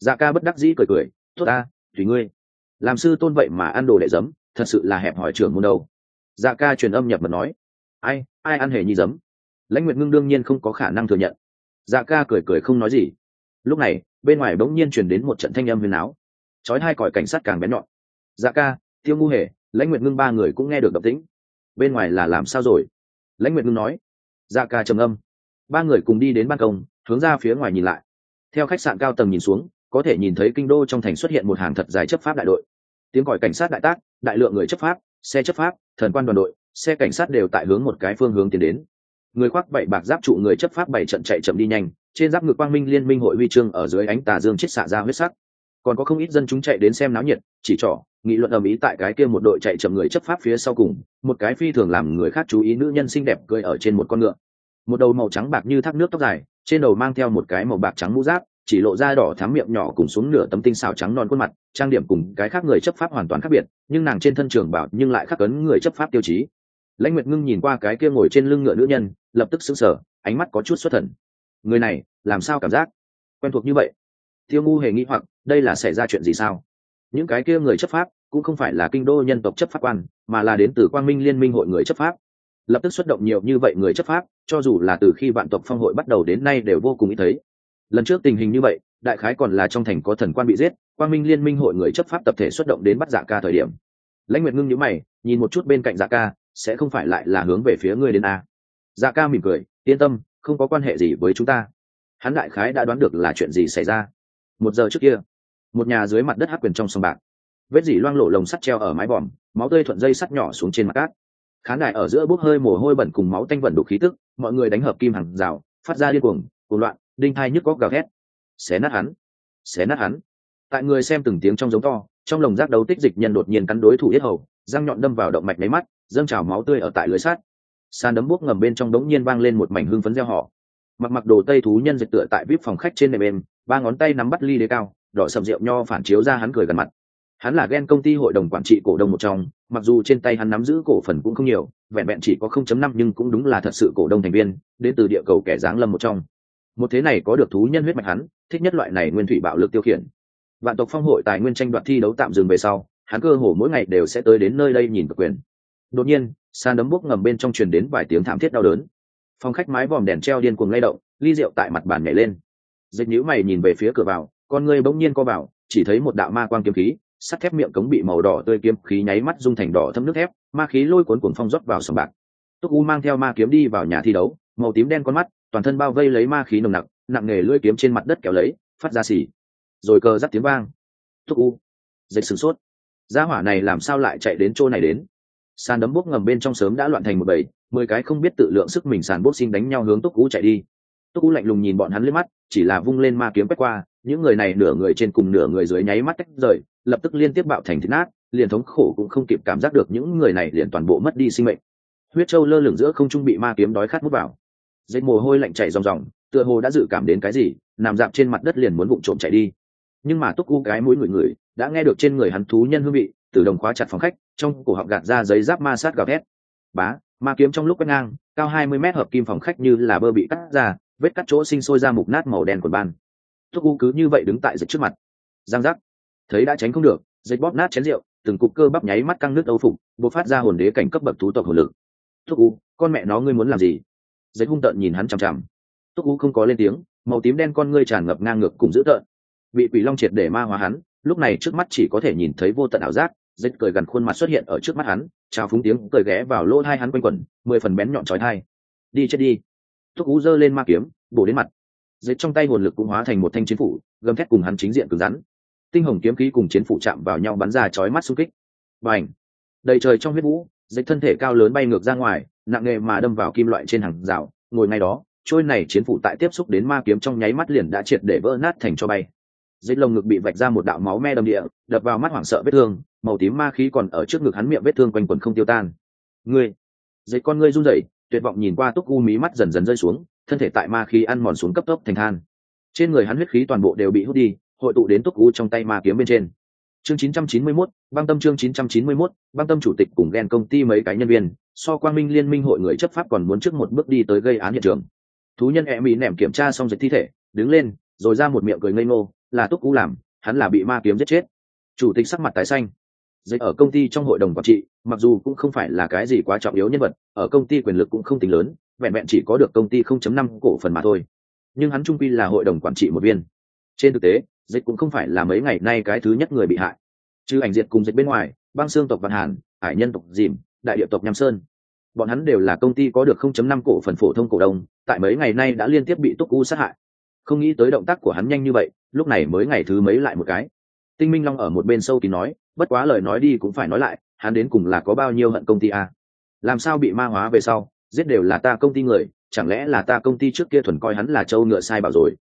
Dạ ca bất đắc dĩ cười cười, tốt ta, tùy ngươi. Làm sư tôn vậy mà ăn đồ đệ giấm, thật sự là hẹp hỏi trưởng môn đâu. Dạ ca truyền âm nhập mật nói. Ai ai ăn hề nhi giấm? Lãnh nguyệt ngưng đương nhiên không có khả năng thừa nhận. Dạ ca cười cười không nói gì lúc này, bên ngoài bỗng nhiên truyền đến một trận thanh âm huyền áo. Chói hai còi cảnh sát càng bén nhọn. Dạ ca, tiêu ngu hề, lãnh nguyệt ngưng ba người cũng nghe được động tĩnh. Bên ngoài là làm sao rồi? Lãnh nguyệt ngưng nói. Dạ ca trầm âm ba người cùng đi đến ban công, hướng ra phía ngoài nhìn lại. Theo khách sạn cao tầng nhìn xuống, có thể nhìn thấy kinh đô trong thành xuất hiện một hàng thật dài chấp pháp đại đội. Tiếng còi cảnh sát đại tác, đại lượng người chấp pháp, xe chấp pháp, thần quan đoàn đội, xe cảnh sát đều tại hướng một cái phương hướng tiến đến. Người khoác bảy bạc giáp trụ người chấp pháp bảy trận chạy chậm đi nhanh trên giáp ngực quang minh liên minh hội huy chương ở dưới ánh tà dương chết xạ ra huyết sắc. Còn có không ít dân chúng chạy đến xem náo nhiệt, chỉ trỏ, nghị luận ầm ĩ tại cái kia một đội chạy chậm người chấp pháp phía sau cùng, một cái phi thường làm người khác chú ý nữ nhân xinh đẹp cười ở trên một con ngựa. Một đầu màu trắng bạc như thác nước tóc dài, trên đầu mang theo một cái màu bạc trắng mũ giáp, chỉ lộ ra đỏ thắm miệng nhỏ cùng xuống nửa tấm tinh xào trắng non khuôn mặt, trang điểm cùng cái khác người chấp pháp hoàn toàn khác biệt, nhưng nàng trên thân trường bảo nhưng lại khắc ấn người chấp pháp tiêu chí. Lãnh nguyệt ngưng nhìn qua cái kia ngồi trên lưng ngựa nữ nhân, lập tức sững sờ, ánh mắt có chút xuất thần người này, làm sao cảm giác? Quen thuộc như vậy. Tiêu ngu hề nghĩ hoặc, đây là xảy ra chuyện gì sao? Những cái kia người chấp pháp, cũng không phải là kinh đô nhân tộc chấp pháp quan, mà là đến từ quang minh liên minh hội người chấp pháp. Lập tức xuất động nhiều như vậy người chấp pháp, cho dù là từ khi vạn tộc phong hội bắt đầu đến nay đều vô cùng ý thấy. Lần trước tình hình như vậy, đại khái còn là trong thành có thần quan bị giết, quang minh liên minh hội người chấp pháp tập thể xuất động đến bắt dạ ca thời điểm. Lãnh nguyệt ngưng nhữ mày, nhìn một chút bên cạnh dạ ca, sẽ không phải lại là hướng về phía ngươi đến a? Dạ ca mỉm cười, yên tâm không có quan hệ gì với chúng ta. Hắn đại khái đã đoán được là chuyện gì xảy ra. Một giờ trước kia, một nhà dưới mặt đất hắc quyền trong sông bạc. Vết dỉ loang lộ lồng sắt treo ở mái vòm máu tươi thuận dây sắt nhỏ xuống trên mặt cát. Khán đài ở giữa bốc hơi mồ hôi bẩn cùng máu tanh vẩn đục khí tức, mọi người đánh hợp kim hàng rào, phát ra điên cuồng cuồng loạn, đinh thai nhức góc gào thét. Xé nát hắn, xé nát hắn. Tại người xem từng tiếng trong giống to, trong lồng rác đấu tích dịch nhân đột nhiên cắn đối thủ yết hầu, răng nhọn đâm vào động mạch máy mắt, dâng trào máu tươi ở tại lưới sát sàn đấm bút ngầm bên trong đống nhiên vang lên một mảnh hương phấn reo họ mặc mặc đồ tây thú nhân dịch tựa tại vip phòng khách trên nệm êm, ba ngón tay nắm bắt ly đế cao, đỏ sầm rượu nho phản chiếu ra hắn cười gần mặt. Hắn là ghen công ty hội đồng quản trị cổ đông một trong, mặc dù trên tay hắn nắm giữ cổ phần cũng không nhiều, vẹn vẹn chỉ có 0.5 nhưng cũng đúng là thật sự cổ đông thành viên, đến từ địa cầu kẻ dáng lâm một trong. Một thế này có được thú nhân huyết mạch hắn, thích nhất loại này nguyên thủy bạo lực tiêu khiển. Vạn tộc phong hội tài nguyên tranh đoạt thi đấu tạm dừng về sau, hắn cơ hồ mỗi ngày đều sẽ tới đến nơi đây nhìn cực quyền. Đột nhiên sàn đấm bốc ngầm bên trong truyền đến vài tiếng thảm thiết đau đớn. Phòng khách mái vòm đèn treo điên cuồng lay động, ly rượu tại mặt bàn nhảy lên. Dịch nhữ mày nhìn về phía cửa vào, con ngươi bỗng nhiên co vào, chỉ thấy một đạo ma quang kiếm khí, sắt thép miệng cống bị màu đỏ tươi kiếm khí nháy mắt dung thành đỏ thâm nước thép, ma khí lôi cuốn cuồng phong rót vào sòng bạc. Túc u mang theo ma kiếm đi vào nhà thi đấu, màu tím đen con mắt, toàn thân bao vây lấy ma khí nồng nặc, nặng nề lưỡi kiếm trên mặt đất kéo lấy, phát ra xỉ rồi cờ dắt tiếng vang. Túc u. Dịch sửng sốt. Gia hỏa này làm sao lại chạy đến chỗ này đến? Sàn đấm bốc ngầm bên trong sớm đã loạn thành một bầy, mười cái không biết tự lượng sức mình sàn bốc xin đánh nhau hướng túc u chạy đi. Túc u lạnh lùng nhìn bọn hắn lên mắt, chỉ là vung lên ma kiếm quét qua, những người này nửa người trên cùng nửa người dưới nháy mắt tách rời, lập tức liên tiếp bạo thành thịt nát, liền thống khổ cũng không kịp cảm giác được những người này liền toàn bộ mất đi sinh mệnh. Huyết châu lơ lửng giữa không trung bị ma kiếm đói khát mút vào. Dây mồ hôi lạnh chảy ròng ròng, tựa hồ đã dự cảm đến cái gì, nằm dạp trên mặt đất liền muốn vụng trộm chạy đi. Nhưng mà túc u cái mũi người người đã nghe được trên người hắn thú nhân hương vị tự đồng khóa chặt phòng khách, trong cổ họng gạt ra giấy giáp ma sát gào thét. Bá, ma kiếm trong lúc quét ngang, cao hai mươi mét hợp kim phòng khách như là bơ bị cắt ra, vết cắt chỗ sinh sôi ra mục nát màu đen của ban. Thuốc u cứ như vậy đứng tại dịch trước mặt. Giang giác. Thấy đã tránh không được, dịch bóp nát chén rượu, từng cục cơ bắp nháy mắt căng nước âu phục buộc phát ra hồn đế cảnh cấp bậc thú tộc hồn lực. Thuốc u, con mẹ nó ngươi muốn làm gì? Dịch hung tợn nhìn hắn chằm chằm. Thuốc u không có lên tiếng, màu tím đen con ngươi tràn ngập ngang ngược cùng dữ tợn. Bị quỷ long triệt để ma hóa hắn, lúc này trước mắt chỉ có thể nhìn thấy vô tận ảo giác dịch cười gần khuôn mặt xuất hiện ở trước mắt hắn, chào phúng tiếng cười ghé vào lỗ hai hắn quanh quẩn, mười phần bén nhọn trói thai. Đi chết đi. Thúc ú giơ lên ma kiếm, bổ đến mặt. Dịch trong tay hồn lực cũng hóa thành một thanh chiến phủ, gầm thét cùng hắn chính diện cứng rắn. Tinh hồng kiếm khí cùng chiến phủ chạm vào nhau bắn ra chói mắt xung kích. Và ảnh đầy trời trong huyết vũ dịch thân thể cao lớn bay ngược ra ngoài, nặng nghề mà đâm vào kim loại trên hàng rào. Ngồi ngay đó, trôi này chiến phủ tại tiếp xúc đến ma kiếm trong nháy mắt liền đã triệt để vỡ nát thành cho bay. Dịch lồng ngực bị vạch ra một đạo máu me đầm địa, đập vào mắt hoảng sợ vết thương màu tím ma khí còn ở trước ngực hắn miệng vết thương quanh quần không tiêu tan. Ngươi dây con ngươi run rẩy tuyệt vọng nhìn qua túc u mí mắt dần dần rơi xuống thân thể tại ma khí ăn mòn xuống cấp tốc thành than. Trên người hắn huyết khí toàn bộ đều bị hút đi hội tụ đến túc u trong tay ma kiếm bên trên. Chương 991, băng tâm chương 991, băng tâm chủ tịch cùng ghen công ty mấy cái nhân viên so quang minh liên minh hội người chấp pháp còn muốn trước một bước đi tới gây án hiện trường. Thú nhân e mỹ nẻm kiểm tra xong dịch thi thể đứng lên rồi ra một miệng cười ngây ngô là túc u làm hắn là bị ma kiếm giết chết. Chủ tịch sắc mặt tái xanh dây ở công ty trong hội đồng quản trị, mặc dù cũng không phải là cái gì quá trọng yếu nhân vật, ở công ty quyền lực cũng không tính lớn, vẹn vẹn chỉ có được công ty 0.5 cổ phần mà thôi. Nhưng hắn trung quy là hội đồng quản trị một viên. Trên thực tế, dịch cũng không phải là mấy ngày nay cái thứ nhất người bị hại. Chứ ảnh diệt cùng dịch bên ngoài, băng xương tộc vạn hàn, hải nhân tộc dìm, đại địa tộc nham sơn. Bọn hắn đều là công ty có được 0.5 cổ phần phổ thông cổ đông, tại mấy ngày nay đã liên tiếp bị túc u sát hại. Không nghĩ tới động tác của hắn nhanh như vậy, lúc này mới ngày thứ mấy lại một cái tinh minh long ở một bên sâu kín nói, bất quá lời nói đi cũng phải nói lại, hắn đến cùng là có bao nhiêu hận công ty a làm sao bị ma hóa về sau, giết đều là ta công ty người, chẳng lẽ là ta công ty trước kia thuần coi hắn là châu ngựa sai bảo rồi?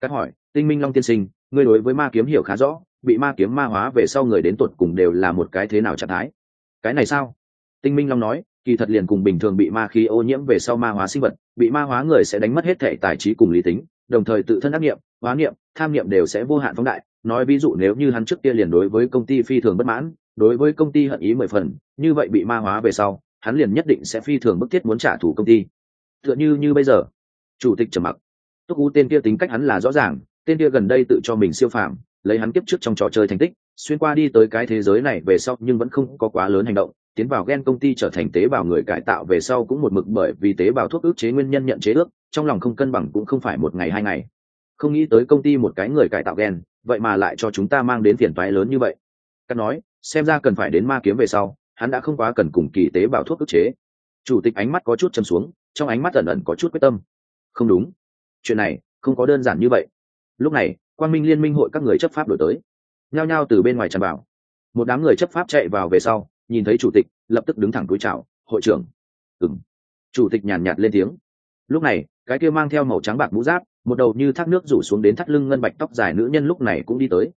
Cắt hỏi, tinh minh long tiên sinh, ngươi đối với ma kiếm hiểu khá rõ, bị ma kiếm ma hóa về sau người đến tột cùng đều là một cái thế nào trạng thái? Cái này sao? Tinh minh long nói, kỳ thật liền cùng bình thường bị ma khí ô nhiễm về sau ma hóa sinh vật, bị ma hóa người sẽ đánh mất hết thể tài trí cùng lý tính, đồng thời tự thân ác nghiệm, hóa nghiệm, tham nghiệm đều sẽ vô hạn phóng đại nói ví dụ nếu như hắn trước kia liền đối với công ty phi thường bất mãn, đối với công ty hận ý mười phần, như vậy bị ma hóa về sau, hắn liền nhất định sẽ phi thường bức thiết muốn trả thù công ty. Tựa như như bây giờ, chủ tịch trầm mặc. Túc u tên kia tính cách hắn là rõ ràng, tên kia gần đây tự cho mình siêu phàm, lấy hắn kiếp trước trong trò chơi thành tích, xuyên qua đi tới cái thế giới này về sau nhưng vẫn không có quá lớn hành động, tiến vào gen công ty trở thành tế bào người cải tạo về sau cũng một mực bởi vì tế bào thuốc ức chế nguyên nhân nhận chế ước, trong lòng không cân bằng cũng không phải một ngày hai ngày. Không nghĩ tới công ty một cái người cải tạo gen vậy mà lại cho chúng ta mang đến phiền toái lớn như vậy. Cắt nói, xem ra cần phải đến ma kiếm về sau, hắn đã không quá cần cùng kỳ tế bào thuốc ức chế. Chủ tịch ánh mắt có chút châm xuống, trong ánh mắt ẩn ẩn có chút quyết tâm. Không đúng. Chuyện này, không có đơn giản như vậy. Lúc này quan minh liên minh hội các người chấp pháp đổi tới. Nhao nhao từ bên ngoài tràn vào. Một đám người chấp pháp chạy vào về sau, nhìn thấy chủ tịch, lập tức đứng thẳng túi chào, hội trưởng. Ừng chủ tịch nhàn nhạt lên tiếng. Lúc này, cái kia mang theo màu trắng bạc mũ giáp một đầu như thác nước rủ xuống đến thắt lưng ngân bạch tóc dài nữ nhân lúc này cũng đi tới.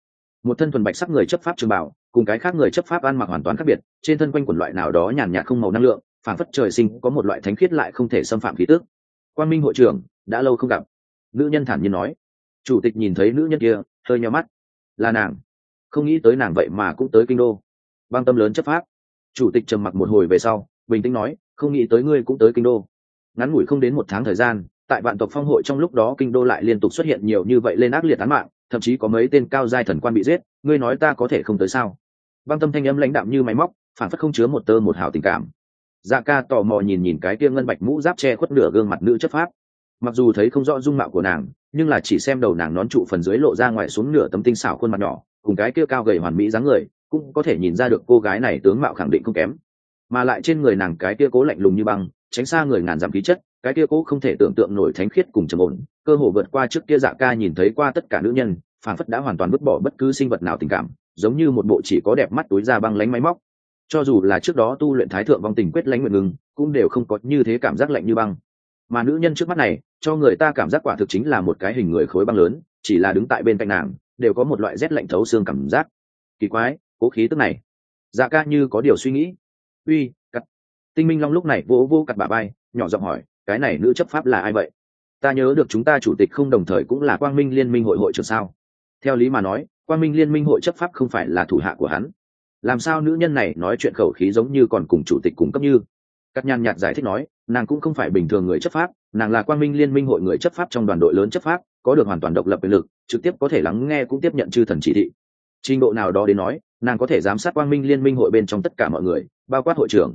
Một thân thuần bạch sắc người chấp pháp trường bảo, cùng cái khác người chấp pháp ăn mặc hoàn toàn khác biệt, trên thân quanh quần loại nào đó nhàn nhạt không màu năng lượng phản phất trời sinh có một loại thánh khiết lại không thể xâm phạm khí tước quan minh hội trưởng, đã lâu không gặp. Nữ nhân thản nhiên nói. Chủ tịch nhìn thấy nữ nhân kia, hơi nhau mắt. Là nàng. Không nghĩ tới nàng vậy mà cũng tới kinh đô. Băng tâm lớn chấp pháp. Chủ tịch trầm mặc một hồi về sau, bình tĩnh nói, không nghĩ tới ngươi cũng tới kinh đô. Ngắn ngủi không đến một tháng thời gian tại vạn tộc phong hội trong lúc đó kinh đô lại liên tục xuất hiện nhiều như vậy lên ác liệt án mạng, thậm chí có mấy tên cao giai thần quan bị giết, ngươi nói ta có thể không tới sao? Băng tâm thanh âm lãnh đạm như máy móc, phản phất không chứa một tơ một hào tình cảm. Dạ ca tò mò nhìn nhìn cái kia ngân bạch mũ giáp che khuất nửa gương mặt nữ chấp pháp. Mặc dù thấy không rõ dung mạo của nàng, nhưng là chỉ xem đầu nàng nón trụ phần dưới lộ ra ngoài xuống nửa tấm tinh xảo khuôn mặt nhỏ, cùng cái kia cao gầy hoàn mỹ dáng người, cũng có thể nhìn ra được cô gái này tướng mạo khẳng định không kém mà lại trên người nàng cái kia cố lạnh lùng như băng, tránh xa người ngàn dặm khí chất, cái kia cố không thể tưởng tượng nổi thánh khiết cùng trầm ổn, cơ hồ vượt qua trước kia dạ ca nhìn thấy qua tất cả nữ nhân phản phất đã hoàn toàn vứt bỏ bất cứ sinh vật nào tình cảm, giống như một bộ chỉ có đẹp mắt túi da băng lánh máy móc. Cho dù là trước đó tu luyện thái thượng vong tình quyết lánh nguyện ngừng cũng đều không có như thế cảm giác lạnh như băng. Mà nữ nhân trước mắt này, cho người ta cảm giác quả thực chính là một cái hình người khối băng lớn, chỉ là đứng tại bên cạnh nàng, đều có một loại rét lạnh thấu xương cảm giác. Kỳ quái, cố khí tức này. Dạ ca như có điều suy nghĩ uy, cắt. Tinh minh long lúc này vỗ vô cặt bà bay nhỏ giọng hỏi, cái này nữ chấp pháp là ai vậy? Ta nhớ được chúng ta chủ tịch không đồng thời cũng là quang minh liên minh hội hội trưởng sao? Theo lý mà nói, quang minh liên minh hội chấp pháp không phải là thủ hạ của hắn. Làm sao nữ nhân này nói chuyện khẩu khí giống như còn cùng chủ tịch cung cấp như? Các nhan nhạt giải thích nói, nàng cũng không phải bình thường người chấp pháp, nàng là quang minh liên minh hội người chấp pháp trong đoàn đội lớn chấp pháp, có được hoàn toàn độc lập quyền lực, trực tiếp có thể lắng nghe cũng tiếp nhận chư thần chỉ thị. Trình độ nào đó đến nói, nàng có thể giám sát quang minh liên minh hội bên trong tất cả mọi người bao quát hội trưởng.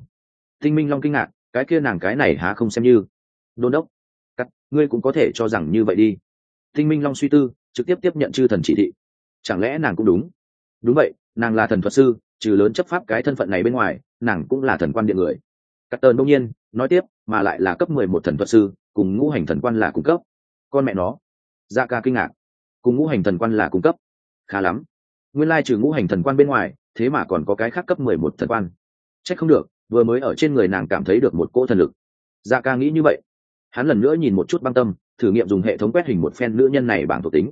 Tinh minh long kinh ngạc, cái kia nàng cái này há không xem như. Đôn đốc, cắt, ngươi cũng có thể cho rằng như vậy đi. Tinh minh long suy tư, trực tiếp tiếp nhận chư thần chỉ thị. Chẳng lẽ nàng cũng đúng? Đúng vậy, nàng là thần thuật sư, trừ lớn chấp pháp cái thân phận này bên ngoài, nàng cũng là thần quan điện người. Cắt tờn đông nhiên, nói tiếp, mà lại là cấp mười một thần thuật sư, cùng ngũ hành thần quan là cung cấp. Con mẹ nó. Dạ ca kinh ngạc. Cùng ngũ hành thần quan là cung cấp. Khá lắm. Nguyên lai trừ ngũ hành thần quan bên ngoài, thế mà còn có cái khác cấp mười một thần quan trách không được, vừa mới ở trên người nàng cảm thấy được một cỗ thần lực. Dạ ca nghĩ như vậy. Hắn lần nữa nhìn một chút băng tâm, thử nghiệm dùng hệ thống quét hình một phen nữ nhân này bảng thuộc tính.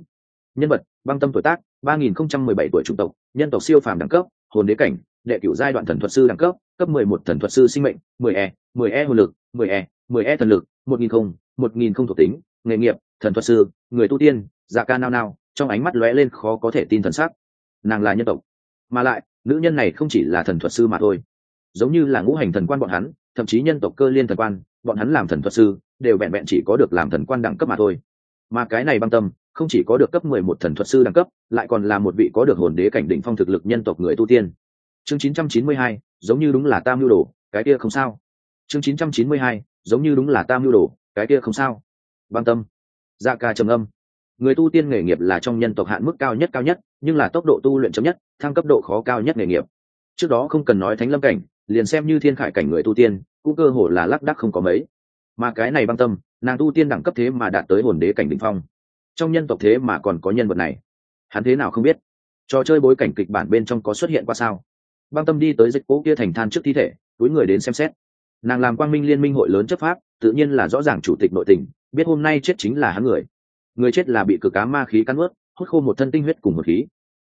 Nhân vật, băng tâm tuổi tác, ba nghìn không trăm mười bảy tuổi chủng tộc, nhân tộc siêu phàm đẳng cấp, hồn đế cảnh, đệ cửu giai đoạn thần thuật sư đẳng cấp cấp mười một thần thuật sư sinh mệnh, mười e mười e hồn lực, mười e mười e thần lực, một nghìn không, một nghìn không thuộc tính, nghề nghiệp, thần thuật sư, người tu tiên dạ ca nao nao, trong ánh mắt lóe lên khó có thể tin thần sắc. Nàng là nhân tộc. Mà lại, nữ nhân này không chỉ là thần thuật sư mà thôi giống như là ngũ hành thần quan bọn hắn, thậm chí nhân tộc cơ liên thần quan, bọn hắn làm thần thuật sư, đều vẹn vẹn chỉ có được làm thần quan đẳng cấp mà thôi. Mà cái này băng tâm, không chỉ có được cấp mười một thần thuật sư đẳng cấp, lại còn là một vị có được hồn đế cảnh đỉnh phong thực lực nhân tộc người tu tiên. Chương chín trăm chín mươi hai, giống như đúng là tam mưu đồ, cái kia không sao. Chương chín trăm chín mươi hai, giống như đúng là tam mưu đồ, cái kia không sao. Băng tâm. Dạ ca trầm âm. Người tu tiên nghề nghiệp là trong nhân tộc hạn mức cao nhất cao nhất, nhưng là tốc độ tu luyện chấm nhất, thăng cấp độ khó cao nhất nghề nghiệp. Trước đó không cần nói thánh lâm cảnh liền xem như thiên khải cảnh người tu tiên, cũng cơ hồ là lác đắc không có mấy. Mà cái này băng tâm, nàng tu tiên đẳng cấp thế mà đạt tới hồn đế cảnh đ ỉ n h phong. Trong nhân tộc thế mà còn có nhân vật này. Hắn thế nào không biết? Trò chơi bối cảnh kịch bản bên trong có xuất hiện qua sao? Băng tâm đi tới dịch cố kia thành than trước thi thể, túi người đến xem xét. Nàng làm quang minh liên minh hội lớn chấp pháp, tự nhiên là rõ ràng chủ tịch nội tình, biết hôm nay chết chính là hắn người. Người chết là bị cự cá ma khí cắn ướt hút khô một thân tinh huyết cùng một khí.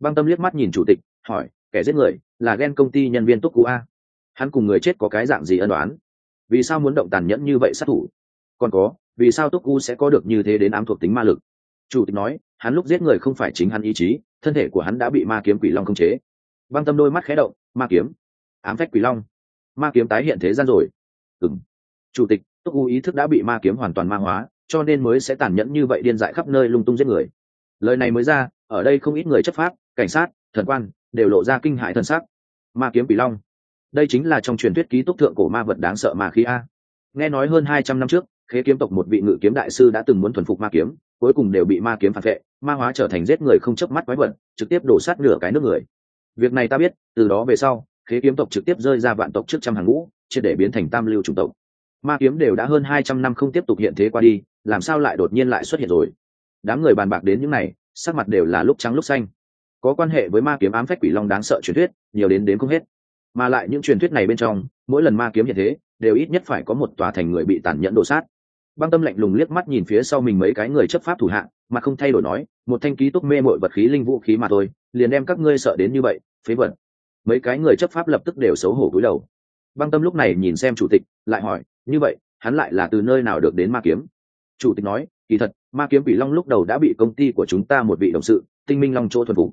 Băng tâm liếc mắt nhìn chủ tịch, hỏi, kẻ giết người, là ghen công ty nhân viên túc cú a? Hắn cùng người chết có cái dạng gì ân đoán vì sao muốn động tàn nhẫn như vậy sát thủ? Còn có, vì sao túc U sẽ có được như thế đến ám thuộc tính ma lực? Chủ tịch nói, hắn lúc giết người không phải chính hắn ý chí, thân thể của hắn đã bị ma kiếm quỷ long khống chế. Băng tâm đôi mắt khé động, ma kiếm, ám phách quỷ long. Ma kiếm tái hiện thế gian rồi. Ừng chủ tịch, túc u ý thức đã bị ma kiếm hoàn toàn ma hóa, cho nên mới sẽ tàn nhẫn như vậy điên dại khắp nơi lung tung giết người. Lời này mới ra, ở đây không ít người chấp pháp cảnh sát, thần quan, đều lộ ra kinh hại thần sắc. Ma kiếm quỷ long đây chính là trong truyền thuyết ký túc thượng cổ ma vật đáng sợ ma khí a. Nghe nói hơn hai trăm năm trước, khế kiếm tộc một vị ngự kiếm đại sư đã từng muốn thuần phục ma kiếm, cuối cùng đều bị ma kiếm phản vệ, ma hóa trở thành giết người không chớp mắt quái vật, trực tiếp đổ sát nửa cái nước người. Việc này ta biết, từ đó về sau, khế kiếm tộc trực tiếp rơi ra vạn tộc trước trăm hàng ngũ, triệt để biến thành tam lưu chủng tộc. Ma kiếm đều đã hơn hai trăm năm không tiếp tục hiện thế qua đi, làm sao lại đột nhiên lại xuất hiện rồi? Đám người bàn bạc đến những này, sắc mặt đều là lúc trắng lúc xanh. Có quan hệ với ma kiếm ám phách quỷ long đáng sợ truyền thuyết, nhiều đến đến không hết mà lại những truyền thuyết này bên trong, mỗi lần ma kiếm hiện thế, đều ít nhất phải có một tòa thành người bị tàn nhẫn đổ sát. Băng tâm lạnh lùng liếc mắt nhìn phía sau mình mấy cái người chấp pháp thủ hạng mà không thay đổi nói, một thanh ký túc mê mội vật khí linh vũ khí mà thôi, liền đem các ngươi sợ đến như vậy, phế vật. Mấy cái người chấp pháp lập tức đều xấu hổ cúi đầu. Băng tâm lúc này nhìn xem chủ tịch, lại hỏi, như vậy, hắn lại là từ nơi nào được đến ma kiếm? Chủ tịch nói, kỳ thật, ma kiếm quỷ long lúc đầu đã bị công ty của chúng ta một vị đồng sự, tinh minh long chỗ thuần phục.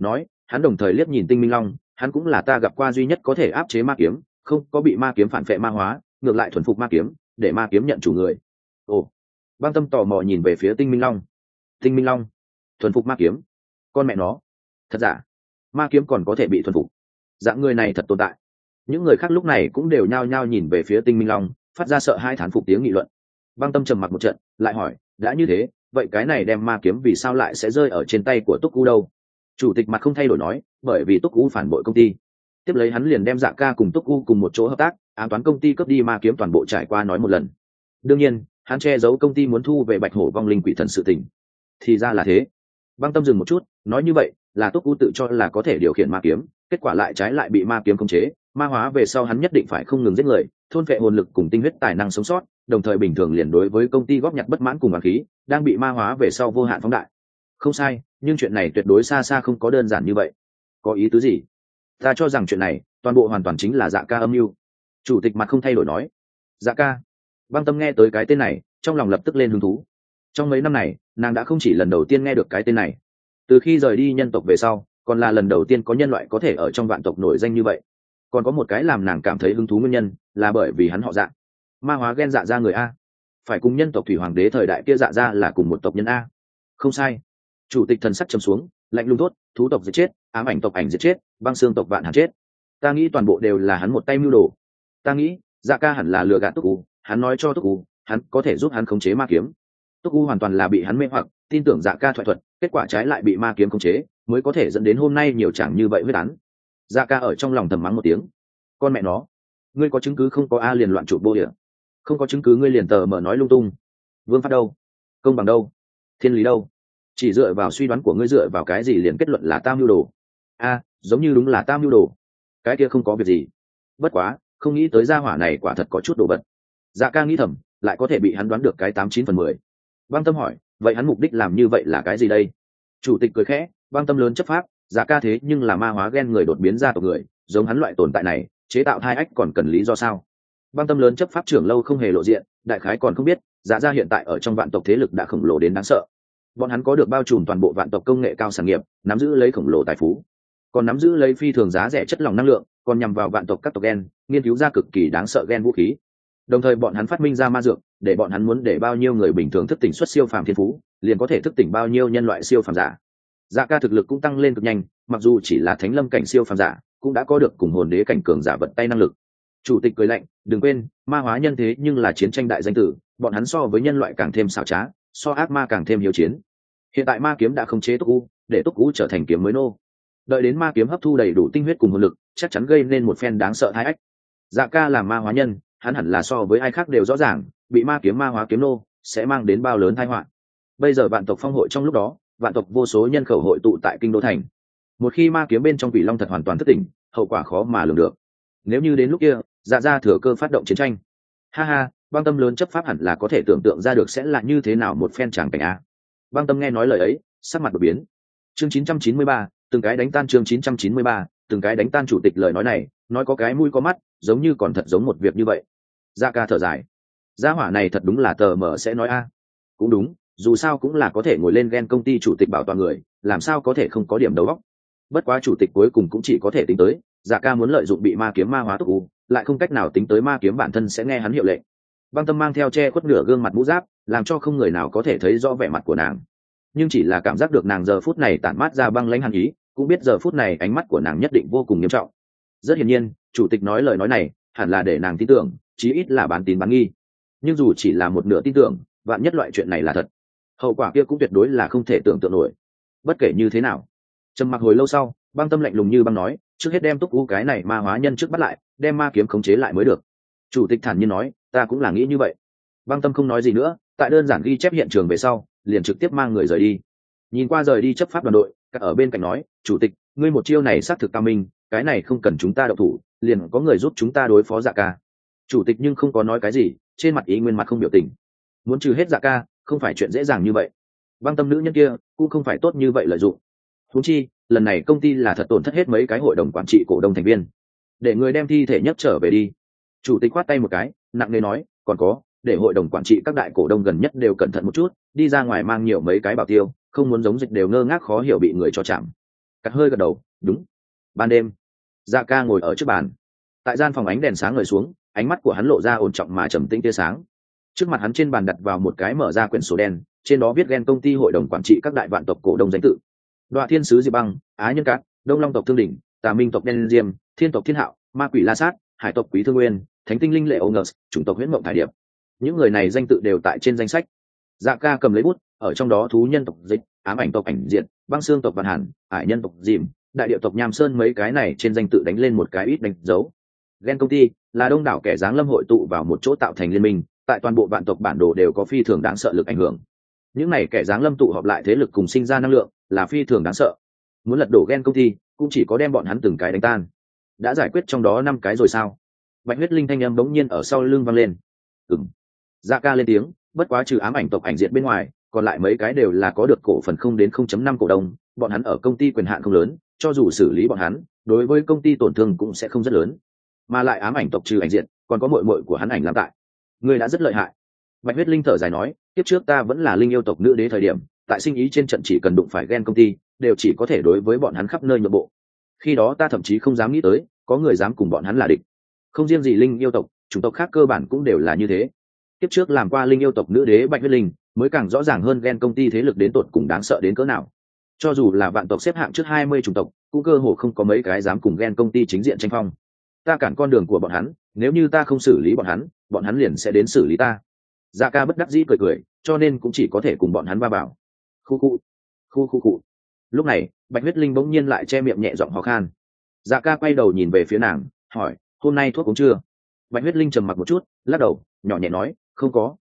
Nói, hắn đồng thời liếc nhìn tinh minh long hắn cũng là ta gặp qua duy nhất có thể áp chế ma kiếm, không có bị ma kiếm phản vệ ma hóa, ngược lại thuần phục ma kiếm, để ma kiếm nhận chủ người. Ồ. Băng tâm tò mò nhìn về phía tinh minh long. Tinh minh long, thuần phục ma kiếm. Con mẹ nó. Thật giả? Ma kiếm còn có thể bị thuần phục. Dạng người này thật tồn tại. Những người khác lúc này cũng đều nhao nhao nhìn về phía tinh minh long, phát ra sợ hai thán phục tiếng nghị luận. Băng tâm trầm mặc một trận, lại hỏi, đã như thế, vậy cái này đem ma kiếm vì sao lại sẽ rơi ở trên tay của túc u đâu? Chủ tịch mặt không thay đổi nói, bởi vì túc u phản bội công ty. Tiếp lấy hắn liền đem dạ ca cùng túc u cùng một chỗ hợp tác, ám toán công ty cướp đi ma kiếm toàn bộ trải qua nói một lần. Đương nhiên, hắn che giấu công ty muốn thu về bạch hổ vong linh quỷ thần sự tình. Thì ra là thế. Băng tâm dừng một chút, nói như vậy, là túc u tự cho là có thể điều khiển ma kiếm, kết quả lại trái lại bị ma kiếm khống chế, ma hóa về sau hắn nhất định phải không ngừng giết người, thôn vệ hồn lực cùng tinh huyết tài năng sống sót, đồng thời bình thường liền đối với công ty góp nhặt bất mãn cùng bằng khí, đang bị ma hóa về sau vô hạn phóng đại không sai, nhưng chuyện này tuyệt đối xa xa không có đơn giản như vậy. Có ý tứ gì? Ta cho rằng chuyện này, toàn bộ hoàn toàn chính là dạ ca âm mưu. Chủ tịch mặt không thay đổi nói. Dạ ca. Băng tâm nghe tới cái tên này, trong lòng lập tức lên hứng thú. Trong mấy năm này, nàng đã không chỉ lần đầu tiên nghe được cái tên này. Từ khi rời đi nhân tộc về sau, còn là lần đầu tiên có nhân loại có thể ở trong vạn tộc nổi danh như vậy. Còn có một cái làm nàng cảm thấy hứng thú nguyên nhân, là bởi vì hắn họ dạ. Ma hóa ghen dạ ra người a. Phải cùng nhân tộc thủy hoàng đế thời đại kia dạ ra là cùng một tộc nhân a. Không sai chủ tịch thần sắc trầm xuống, lạnh lùng tốt thú tộc giết chết, ám ảnh tộc ảnh giết chết, băng xương tộc vạn hàn chết. Ta nghĩ toàn bộ đều là hắn một tay mưu đồ. Ta nghĩ dạ ca hẳn là lừa gạt túc u, hắn nói cho túc u, hắn có thể giúp hắn khống chế ma kiếm. Túc u hoàn toàn là bị hắn mê hoặc, tin tưởng dạ ca thoại thuật, kết quả trái lại bị ma kiếm khống chế, mới có thể dẫn đến hôm nay nhiều chẳng như vậy huyết án dạ ca ở trong lòng thầm mắng một tiếng. Con mẹ nó, ngươi có chứng cứ không có a liền loạn chụp bô địa. Không có chứng cứ ngươi liền tờ mở nói lung tung. Vương phát đâu? Công bằng đâu? Thiên lý đâu? Chỉ dựa vào suy đoán của ngươi dựa vào cái gì liền kết luận là tam mưu đồ? A, giống như đúng là tam mưu đồ. Cái kia không có việc gì. Bất quá, không nghĩ tới gia hỏa này quả thật có chút đồ vật. Dạ ca nghĩ thầm, lại có thể bị hắn đoán được cái tám chín phần mười. Băng tâm hỏi, vậy hắn mục đích làm như vậy là cái gì đây? Chủ tịch cười khẽ, băng tâm lớn chấp pháp dạ ca thế nhưng là ma hóa ghen người đột biến ra tộc người, giống hắn loại tồn tại này, chế tạo hai ách còn cần lý do sao? Băng tâm lớn chấp pháp trưởng lâu không hề lộ diện, đại khái còn không biết dạ ra hiện tại ở trong vạn tộc thế lực đã khổng lồ đến đáng sợ bọn hắn có được bao trùm toàn bộ vạn tộc công nghệ cao sản nghiệp, nắm giữ lấy khổng lồ tài phú. Còn nắm giữ lấy phi thường giá rẻ chất lỏng năng lượng, còn nhằm vào vạn tộc các tộc gen, nghiên cứu ra cực kỳ đáng sợ gen vũ khí. Đồng thời bọn hắn phát minh ra ma dược, để bọn hắn muốn để bao nhiêu người bình thường thức tỉnh xuất siêu phàm thiên phú, liền có thể thức tỉnh bao nhiêu nhân loại siêu phàm giả. Dạ ca thực lực cũng tăng lên cực nhanh, mặc dù chỉ là thánh lâm cảnh siêu phàm giả, cũng đã có được cùng hồn đế cảnh cường giả vật tay năng lực. Chủ tịch cười lạnh, đừng quên, ma hóa nhân thế nhưng là chiến tranh đại danh tử, bọn hắn so với nhân loại càng thêm xảo trá so ác ma càng thêm hiếu chiến. Hiện tại ma kiếm đã không chế túc u, để túc u trở thành kiếm mới nô. Đợi đến ma kiếm hấp thu đầy đủ tinh huyết cùng hồn lực, chắc chắn gây nên một phen đáng sợ hai ách. Dạ ca là ma hóa nhân, hắn hẳn là so với ai khác đều rõ ràng, bị ma kiếm ma hóa kiếm nô, sẽ mang đến bao lớn tai họa. Bây giờ vạn tộc phong hội trong lúc đó, vạn tộc vô số nhân khẩu hội tụ tại kinh đô thành. Một khi ma kiếm bên trong quỷ long thật hoàn toàn thất tỉnh, hậu quả khó mà lường được. Nếu như đến lúc kia dạ ra thừa cơ phát động chiến tranh. Ha ha băng tâm lớn chấp pháp hẳn là có thể tưởng tượng ra được sẽ là như thế nào một phen tràng cảnh a. Băng tâm nghe nói lời ấy sắc mặt đột biến. Chương 993, từng cái đánh tan chương 993, từng cái đánh tan chủ tịch lời nói này nói có cái mũi có mắt giống như còn thật giống một việc như vậy. Gia ca thở dài. Gia hỏa này thật đúng là tờ mờ sẽ nói a. Cũng đúng dù sao cũng là có thể ngồi lên ghen công ty chủ tịch bảo toàn người làm sao có thể không có điểm đầu góc. bất quá chủ tịch cuối cùng cũng chỉ có thể tính tới giả ca muốn lợi dụng bị ma kiếm ma hóa túc u lại không cách nào tính tới ma kiếm bản thân sẽ nghe hắn hiệu lệnh băng tâm mang theo che khuất nửa gương mặt mũ giáp, làm cho không người nào có thể thấy rõ vẻ mặt của nàng. Nhưng chỉ là cảm giác được nàng giờ phút này tản mát ra băng lãnh hàn ý, cũng biết giờ phút này ánh mắt của nàng nhất định vô cùng nghiêm trọng. Rất hiển nhiên, chủ tịch nói lời nói này hẳn là để nàng tin tưởng, chí ít là bán tín bán nghi. Nhưng dù chỉ là một nửa tin tưởng, vạn nhất loại chuyện này là thật, hậu quả kia cũng tuyệt đối là không thể tưởng tượng nổi. Bất kể như thế nào, trầm mặc hồi lâu sau, băng tâm lạnh lùng như băng nói, trước hết đem túc u cái này ma hóa nhân trước bắt lại, đem ma kiếm khống chế lại mới được. Chủ tịch thản nhiên nói ta cũng là nghĩ như vậy. Băng tâm không nói gì nữa, tại đơn giản ghi chép hiện trường về sau, liền trực tiếp mang người rời đi. Nhìn qua rời đi chấp pháp đoàn đội, các ở bên cạnh nói, chủ tịch, ngươi một chiêu này xác thực cao minh, cái này không cần chúng ta đậu thủ, liền có người giúp chúng ta đối phó dạ ca. Chủ tịch nhưng không có nói cái gì, trên mặt ý nguyên mặt không biểu tình. Muốn trừ hết dạ ca, không phải chuyện dễ dàng như vậy. Băng tâm nữ nhân kia, cũng không phải tốt như vậy lợi dụng. Thú chi, lần này công ty là thật tổn thất hết mấy cái hội đồng quản trị cổ đông thành viên. Để người đem thi thể nhất trở về đi. Chủ tịch khoát tay một cái nặng nề nói, còn có, để hội đồng quản trị các đại cổ đông gần nhất đều cẩn thận một chút, đi ra ngoài mang nhiều mấy cái bảo tiêu, không muốn giống dịch đều ngơ ngác khó hiểu bị người cho chạm. Cắt hơi gật đầu, đúng. Ban đêm dạ ca ngồi ở trước bàn. Tại gian phòng ánh đèn sáng ngời xuống, ánh mắt của hắn lộ ra ổn trọng mà trầm tĩnh tia sáng. Trước mặt hắn trên bàn đặt vào một cái mở ra quyển sổ đen, trên đó viết ghen công ty hội đồng quản trị các đại vạn tộc cổ đông danh tự. Đoạ thiên sứ diệp băng, á nhân cát, đông long tộc thương đỉnh, tà minh tộc đen diêm, thiên tộc thiên hạo, ma quỷ la sát, hải tộc quý thương nguyên thánh tinh linh lệ ô ngợt chủng tộc huyễn mộng thải điệp. Những người này danh tự đều tại trên danh sách. Dạ ca cầm lấy bút, ở trong đó thú nhân tộc dịch, ám ảnh tộc ảnh diện, băng xương tộc vạn hàn, ải nhân tộc dìm, đại điệu tộc nham sơn mấy cái này trên danh tự đánh lên một cái ít đánh dấu. Ghen công ty là đông đảo kẻ giáng lâm hội tụ vào một chỗ tạo thành liên minh, tại toàn bộ vạn tộc bản đồ đều có phi thường đáng sợ lực ảnh hưởng. Những này kẻ giáng lâm tụ họp lại thế lực cùng sinh ra năng lượng, là phi thường đáng sợ. Muốn lật đổ ghen công ty, cũng chỉ có đem bọn hắn từng cái đánh tan. Đã giải quyết trong đó năm cái rồi sao? Bạch huyết linh thanh âm bỗng nhiên ở sau lưng vang lên. Ừng dạ ca lên tiếng, bất quá trừ ám ảnh tộc ảnh diện bên ngoài, còn lại mấy cái đều là có được cổ phần không đến không chấm năm cổ đông, bọn hắn ở công ty quyền hạn không lớn, cho dù xử lý bọn hắn, đối với công ty tổn thương cũng sẽ không rất lớn. Mà lại ám ảnh tộc trừ ảnh diện còn có mội mội của hắn ảnh làm tại. Người đã rất lợi hại. Bạch huyết linh thở dài nói tiếp trước ta vẫn là linh yêu tộc nữ đế thời điểm, tại sinh ý trên trận chỉ cần đụng phải ghen công ty, đều chỉ có thể đối với bọn hắn khắp nơi nội bộ. Khi đó ta thậm chí không dám nghĩ tới, có người dám cùng bọn hắn là địch không riêng gì linh yêu tộc, chủng tộc khác cơ bản cũng đều là như thế. Tiếp trước làm qua linh yêu tộc nữ đế bạch huyết linh, mới càng rõ ràng hơn ghen công ty thế lực đến tột cùng đáng sợ đến cỡ nào. Cho dù là vạn tộc xếp hạng trước hai mươi chủng tộc, cũng cơ hồ không có mấy cái dám cùng ghen công ty chính diện tranh phong. Ta cản con đường của bọn hắn, nếu như ta không xử lý bọn hắn bọn hắn liền sẽ đến xử lý ta. Dạ ca bất đắc dĩ cười cười, cho nên cũng chỉ có thể cùng bọn hắn ba bảo. Khu khu khu khu khu. Lúc này, bạch huyết linh bỗng nhiên lại che miệng nhẹ giọng khó khan. Dạ ca quay đầu nhìn về phía nàng, hỏi hôm nay thuốc uống chưa? Bạch huyết linh trầm mặc một chút, lắc đầu, nhỏ nhẹ nói, không có.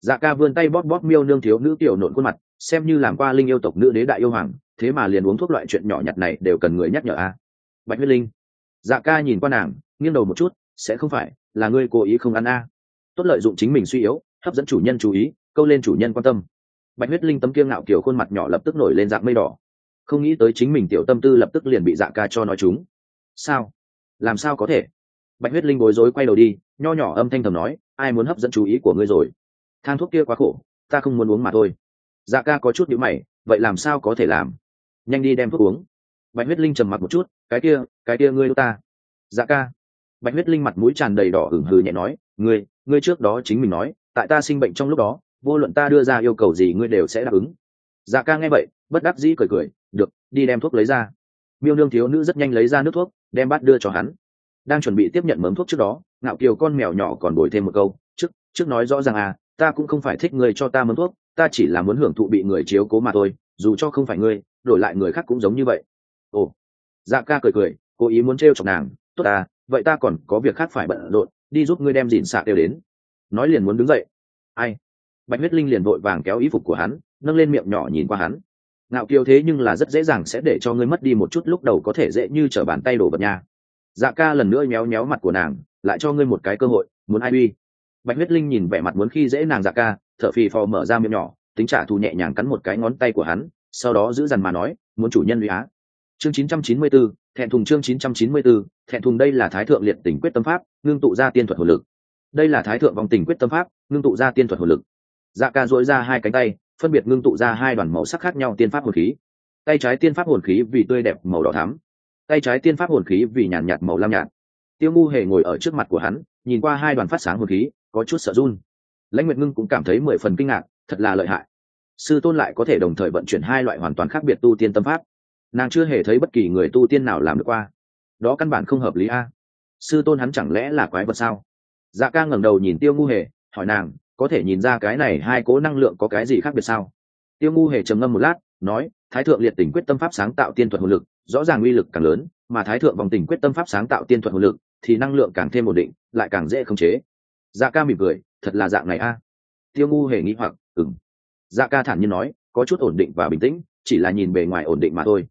Dạ ca vươn tay bóp bóp miêu nương thiếu nữ tiểu nộn khuôn mặt, xem như làm qua linh yêu tộc nữ đế đại yêu hoàng, thế mà liền uống thuốc loại chuyện nhỏ nhặt này đều cần người nhắc nhở a. À. bạch huyết linh dạ ca nhìn qua nàng, nghiêng đầu một chút, sẽ không phải là ngươi cố ý không ăn a. Tốt lợi dụng chính mình suy yếu, hấp dẫn chủ nhân chú ý, câu lên chủ nhân quan tâm. Bạch huyết linh tấm kiêng ngạo kiểu khuôn mặt nhỏ lập tức nổi lên dạng mây đỏ. Không nghĩ tới chính mình tiểu tâm tư lập tức liền bị dạ ca cho nói chúng. Sao? Làm sao có thể? Bạch huyết linh bối rối quay đầu đi, nho nhỏ âm thanh thầm nói, ai muốn hấp dẫn chú ý của ngươi rồi? Thang thuốc kia quá khổ, ta không muốn uống mà thôi. Dạ ca có chút nhữ mày, vậy làm sao có thể làm? Nhanh đi đem thuốc uống. Bạch huyết linh trầm mặt một chút, cái kia cái kia ngươi ta. Dạ ca. Bạch huyết linh mặt mũi tràn đầy đỏ hửng hừ nhẹ nói, ngươi ngươi trước đó chính mình nói, tại ta sinh bệnh trong lúc đó, vô luận ta đưa ra yêu cầu gì ngươi đều sẽ đáp ứng. Dạ ca nghe vậy, bất đắc dĩ cười cười, được, đi đem thuốc lấy ra. Miêu nương thiếu nữ rất nhanh lấy ra nước thuốc, đem bát đưa cho hắn đang chuẩn bị tiếp nhận mớm thuốc trước đó, ngạo kiều con mèo nhỏ còn đổi thêm một câu, trước trước nói rõ ràng à ta cũng không phải thích người cho ta mớm thuốc, ta chỉ là muốn hưởng thụ bị người chiếu cố mà thôi, dù cho không phải ngươi, đổi lại người khác cũng giống như vậy. Ồ. Dạ ca cười cười, cố ý muốn t chọc nàng, tốt à vậy ta còn có việc khác phải bận rộn, đi giúp ngươi đem dìn xạ đều đến. Nói liền muốn đứng dậy. Ai? Bạch huyết linh liền vội vàng kéo ý phục của hắn, nâng lên miệng nhỏ nhìn qua hắn. Ngạo kiều thế nhưng là rất dễ dàng sẽ để cho ngươi mất đi một chút lúc đầu có thể dễ như t r ở bàn tay đổ vật nha dạ ca lần nữa méo méo mặt của nàng lại cho ngươi một cái cơ hội muốn ai uy? Bạch huyết linh nhìn vẻ mặt muốn khi dễ nàng dạ ca thở phì phò mở ra miệng nhỏ tính trả thù nhẹ nhàng cắn một cái ngón tay của hắn sau đó giữ dằn mà nói muốn chủ nhân uy á. Chương 994, thẹn thùng chương 994, thẹn thùng đây là thái thượng liệt tình quyết tâm pháp ngưng tụ ra tiên thuật hồn lực. Đây là thái thượng vòng tình quyết tâm pháp ngưng tụ ra tiên thuật hồn lực. Dạ ca dỗi ra hai cánh tay phân biệt ngưng tụ ra hai đoàn màu sắc khác nhau tiên pháp hồn khí. Tay trái tiên pháp hồn khí vì tươi đẹp màu đỏ thắm tay trái tiên pháp hồn khí vì nhàn nhạt màu lam nhạt. Tiêu ngu hề ngồi ở trước mặt của hắn, nhìn qua hai đoàn phát sáng hồn khí, có chút sợ run. Lãnh nguyệt ngưng cũng cảm thấy mười phần kinh ngạc, thật là lợi hại. Sư tôn lại có thể đồng thời vận chuyển hai loại hoàn toàn khác biệt tu tiên tâm pháp. Nàng chưa hề thấy bất kỳ người tu tiên nào làm được qua. Đó căn bản không hợp lý a. Sư tôn hắn chẳng lẽ là quái vật sao? Dạ ca ngẩng đầu nhìn tiêu ngu hề, hỏi nàng, có thể nhìn ra cái này hai cố năng lượng có cái gì khác biệt sao? Tiêu ngu hề trầm ngâm một lát, nói, thái thượng liệt tình quyết tâm pháp sáng tạo tiên thuật hồn lực rõ ràng uy lực càng lớn, mà thái thượng vòng tình quyết tâm pháp sáng tạo tiên thuật hồn lực, thì năng lượng càng thêm ổn định, lại càng dễ khống chế. Dạ ca mỉm cười, thật là dạng này a. Tiêu ngu hề nghĩ hoặc ừng dạ ca thản nhiên nói, có chút ổn định và bình tĩnh, chỉ là nhìn bề ngoài ổn định mà thôi.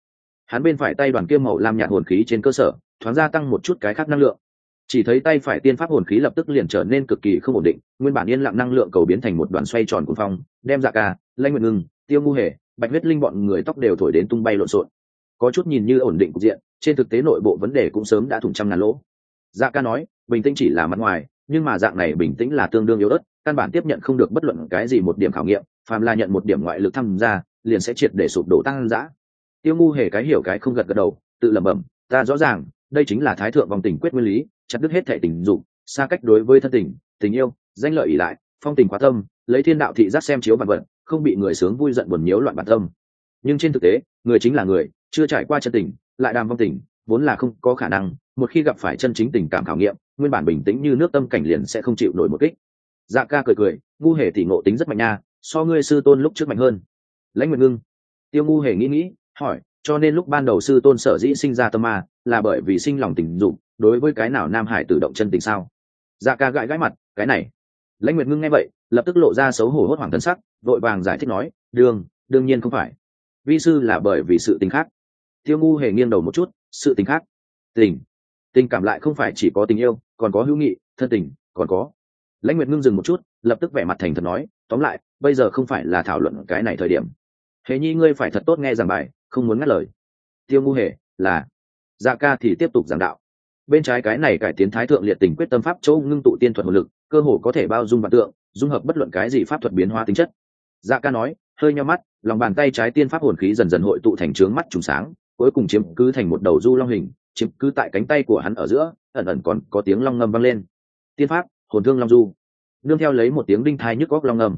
Hắn bên phải tay đoàn kia màu lam nhạt hồn khí trên cơ sở, thoáng gia tăng một chút cái khác năng lượng. Chỉ thấy tay phải tiên pháp hồn khí lập tức liền trở nên cực kỳ không ổn định, nguyên bản yên lặng năng lượng cầu biến thành một đoàn xoay tròn cuồng phong, đem dạ ca, lanh nguyện ngưng, tiêu ngu hề, bạch huyết linh bọn người tóc đều thổi đến tung bay lộn xộn có chút nhìn như ổn định cục diện trên thực tế nội bộ vấn đề cũng sớm đã thủng trăm ngàn lỗ. Dạ ca nói bình tĩnh chỉ là mặt ngoài nhưng mà dạng này bình tĩnh là tương đương yếu ớt căn bản tiếp nhận không được bất luận cái gì một điểm khảo nghiệm phàm là nhận một điểm ngoại lực tham gia liền sẽ triệt để sụp đổ tăng giã tiêu ngu hề cái hiểu cái không gật gật đầu tự lẩm bẩm ta rõ ràng đây chính là thái thượng vòng tình quyết nguyên lý chặt đứt hết thể tình dục xa cách đối với thân tình tình yêu danh lợi ỷ lại phong tình quá tâm lấy thiên đạo thị giác xem chiếu bản vật, không bị người sướng vui giận buồn nhiễu loạn bản tâm. Nhưng trên thực tế người chính là người chưa trải qua chân tình, lại đàm vong tình, vốn là không có khả năng, một khi gặp phải chân chính tình cảm khảo nghiệm, nguyên bản bình tĩnh như nước tâm cảnh liền sẽ không chịu nổi một kích. Dạ ca cười cười, ngu hề tỷ ngộ tính rất mạnh nha, so ngươi sư tôn lúc trước mạnh hơn. Lãnh nguyệt ngưng, tiêu ngu hề nghĩ nghĩ, hỏi, cho nên lúc ban đầu sư tôn sở dĩ sinh ra tâm ma, là bởi vì sinh lòng tình dục, đối với cái nào nam hải tự động chân tình sao? Dạ ca gãi gãi mặt, cái này. Lãnh nguyệt ngưng nghe vậy, lập tức lộ ra xấu hổ hốt hoảng thân sắc, vội vàng giải thích nói đương đương nhiên không phải. Vi sư là bởi vì sự tình khác tiêu ngu hề nghiêng đầu một chút, sự tình khác. Tình. Tình cảm lại không phải chỉ có tình yêu, còn có hữu nghị, thân tình, còn có. Lãnh nguyệt ngưng dừng một chút, lập tức vẻ mặt thành thật nói, tóm lại, bây giờ không phải là thảo luận cái này thời điểm. Hề nhi ngươi phải thật tốt nghe giảng bài, không muốn ngắt lời. Tiêu ngu hề, là. Dạ ca thì tiếp tục giảng đạo. Bên trái cái này cải tiến thái thượng liệt tình quyết tâm pháp châu ngưng tụ tiên thuật hồn lực, cơ hồ có thể bao dung vạn tượng, dung hợp bất luận cái gì pháp thuật biến hóa tính chất. Dạ ca nói, hơi nho mắt, lòng bàn tay trái tiên pháp hồn khí dần dần hội tụ thành trướng mắt trùng sáng cuối cùng chiếm cứ thành một đầu du long hình, chiếm cứ tại cánh tay của hắn ở giữa, ẩn ẩn còn có tiếng long ngâm vang lên. Tiên pháp, hồn thương long du. Nương theo lấy một tiếng đinh thai nhức góc long ngâm.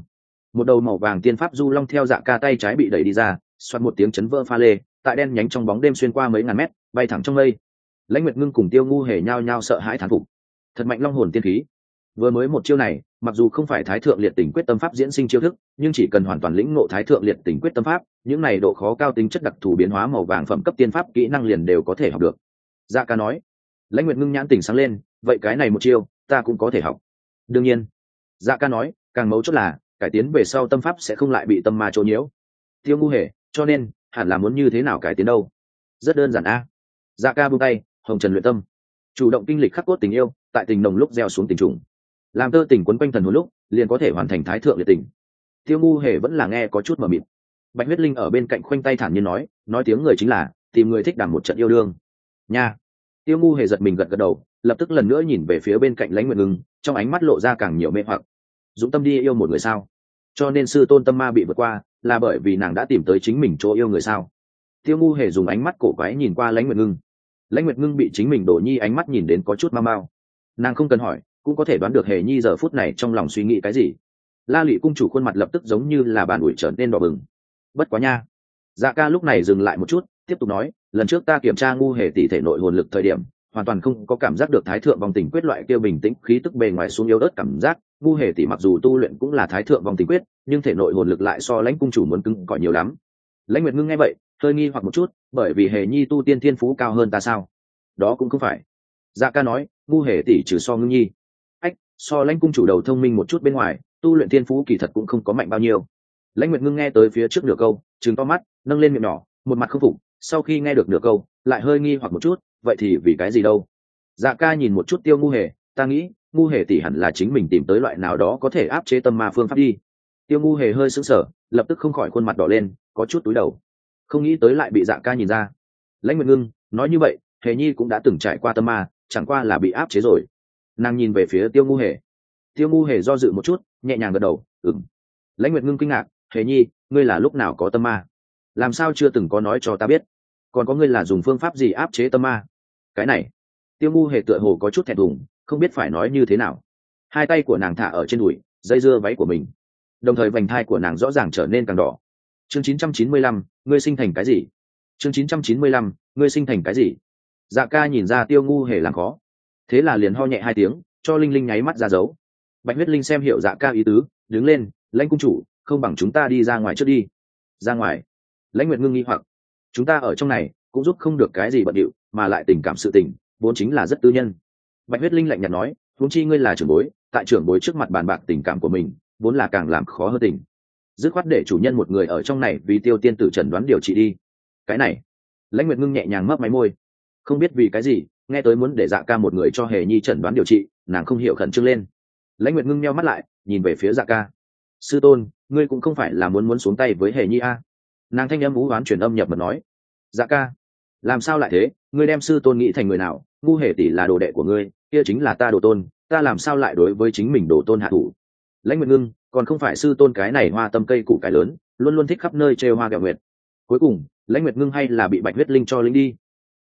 Một đầu màu vàng tiên pháp du long theo dạ ca tay trái bị đẩy đi ra xoát một tiếng chấn vỡ pha lê, tại đen nhánh trong bóng đêm xuyên qua mấy ngàn mét, bay thẳng trong mây. Lãnh nguyệt ngưng cùng tiêu ngu hề nhao nhao sợ hãi thán phục. Thật mạnh long hồn tiên khí. Vừa mới một chiêu này mặc dù không phải thái thượng liệt tình quyết tâm pháp diễn sinh chiêu thức, nhưng chỉ cần hoàn toàn lĩnh ngộ thái thượng liệt tình quyết tâm pháp, những này độ khó cao tính chất đặc thù biến hóa màu vàng phẩm cấp tiên pháp kỹ năng liền đều có thể học được. Dạ ca nói, lãnh nguyệt ngưng nhãn tình sáng lên, vậy cái này một chiêu, ta cũng có thể học. Đương nhiên. Dạ ca nói, càng mấu chốt là, cải tiến về sau tâm pháp sẽ không lại bị tâm ma trộn nhiễu. Tiêu ngu hề, cho nên, hẳn là muốn như thế nào cải tiến đâu? Rất đơn giản a. Dạ ca buông tay, hồng trần luyện tâm. Chủ động kinh lịch khắc cốt tình yêu, tại tình nồng lúc gieo xuống tình trùng làm tơ tình quấn quanh thần hồn lúc, liền có thể hoàn thành thái thượng liệt tình. Tiêu ngu hề vẫn là nghe có chút mờ mịt. Bạch huyết linh ở bên cạnh khoanh tay thản nhiên nói nói tiếng người chính là, tìm người thích đảm một trận yêu đương. Nha. Tiêu ngu hề giật mình gật gật đầu, lập tức lần nữa nhìn về phía bên cạnh lãnh nguyện ngưng, trong ánh mắt lộ ra càng nhiều mê hoặc. Dũng tâm đi yêu một người sao? Cho nên sư tôn tâm ma bị vượt qua, là bởi vì nàng đã tìm tới chính mình chỗ yêu người sao? Tiêu ngu hề dùng ánh mắt cổ quái nhìn qua lãnh nguyệt ngưng. Lãnh nguyệt ngưng bị chính mình đổ nhi ánh mắt nhìn đến có chút mau mau. Nàng không cần hỏi cũng có thể đoán được hề nhi giờ phút này trong lòng suy nghĩ cái gì. La lụy cung chủ khuôn mặt lập tức giống như là bàn ủi trở nên đỏ bừng. Bất quá nha. Dạ ca lúc này dừng lại một chút, tiếp tục nói, lần trước ta kiểm tra ngu hề tỷ thể nội hồn lực thời điểm, hoàn toàn không có cảm giác được thái thượng vòng tình quyết loại kêu bình tĩnh, khí tức bề ngoài xuống yếu ớt cảm giác. Ngu hề tỷ mặc dù tu luyện cũng là thái thượng vòng tình quyết, nhưng thể nội hồn lực lại so lãnh cung chủ muốn cứng cỏi nhiều lắm. Lãnh nguyệt ngưng nghe vậy, hơi nghi hoặc một chút, bởi vì hề nhi tu tiên thiên phú cao hơn ta sao? Đó cũng không phải. Dạ ca nói, ngu hề tỷ trừ so ngưng nhi so lãnh cung chủ đầu thông minh một chút bên ngoài, tu luyện thiên phú kỳ thật cũng không có mạnh bao nhiêu. Lãnh nguyệt ngưng nghe tới phía trước nửa câu chừng to mắt, nâng lên miệng nhỏ, một mặt không phục, sau khi nghe được nửa câu, lại hơi nghi hoặc một chút, vậy thì vì cái gì đâu? Dạ ca nhìn một chút tiêu ngu hề, ta nghĩ, ngu hề tỷ hẳn là chính mình tìm tới loại nào đó có thể áp chế tâm ma phương pháp đi. Tiêu ngu hề hơi sững sờ, lập tức không khỏi khuôn mặt đỏ lên, có chút túi đầu. Không nghĩ tới lại bị dạ ca nhìn ra. Lãnh nguyệt ngưng, nói như vậy, hề nhi cũng đã từng trải qua tâm ma, chẳng qua là bị áp chế rồi nàng nhìn về phía tiêu ngu hề. Tiêu ngu hề do dự một chút nhẹ nhàng gật đầu ừng lãnh nguyệt ngưng kinh ngạc hề nhi ngươi là lúc nào có tâm ma? Làm sao chưa từng có nói cho ta biết? Còn có ngươi là dùng phương pháp gì áp chế tâm ma? Cái này tiêu ngu hề tựa hồ có chút thẹn thùng không biết phải nói như thế nào. Hai tay của nàng thả ở trên đùi dây dưa váy của mình. Đồng thời vành thai của nàng rõ ràng trở nên càng đỏ. Chương 995, ngươi sinh thành cái gì? Chương 995, ngươi sinh thành cái gì? Dạ ca nhìn ra tiêu ngu hề làm khó thế là liền ho nhẹ hai tiếng, cho linh linh nháy mắt ra dấu. Bạch huyết linh xem hiệu dạ ca ý tứ, đứng lên, lãnh cung chủ, không bằng chúng ta đi ra ngoài trước đi. Ra ngoài? Lãnh nguyệt ngưng nghi hoặc. Chúng ta ở trong này, cũng giúp không được cái gì bận điệu, mà lại tình cảm sự tình, vốn chính là rất tư nhân. Bạch huyết linh lạnh nhạt nói, huống chi ngươi là trưởng bối, tại trưởng bối trước mặt bàn bạc tình cảm của mình, vốn là càng làm khó hơn tình. Dứt khoát để chủ nhân một người ở trong này vì tiêu tiên tử trần đoán điều trị đi. Cái này? Lãnh nguyệt ngưng nhẹ nhàng mấp máy môi. Không biết vì cái gì nghe tới muốn để dạ ca một người cho hề nhi chẩn đoán điều trị, nàng không hiểu khẩn trương lên. Lãnh nguyệt ngưng meo mắt lại, nhìn về phía dạ ca. Sư tôn, ngươi cũng không phải là muốn muốn xuống tay với hề nhi a nàng thanh âm vũ oán truyền âm nhập mật nói. Dạ ca, làm sao lại thế? Ngươi đem sư tôn nghĩ thành người nào? Ngu hề tỷ là đồ đệ của ngươi, kia chính là ta đồ tôn, ta làm sao lại đối với chính mình đồ tôn hạ thủ? Lãnh nguyệt ngưng, còn không phải sư tôn cái này hoa tâm cây củ cải lớn, luôn luôn thích khắp nơi trêu hoa gạo nguyệt. Cuối cùng, lãnh nguyệt ngưng hay là bị bạch huyết linh cho linh đi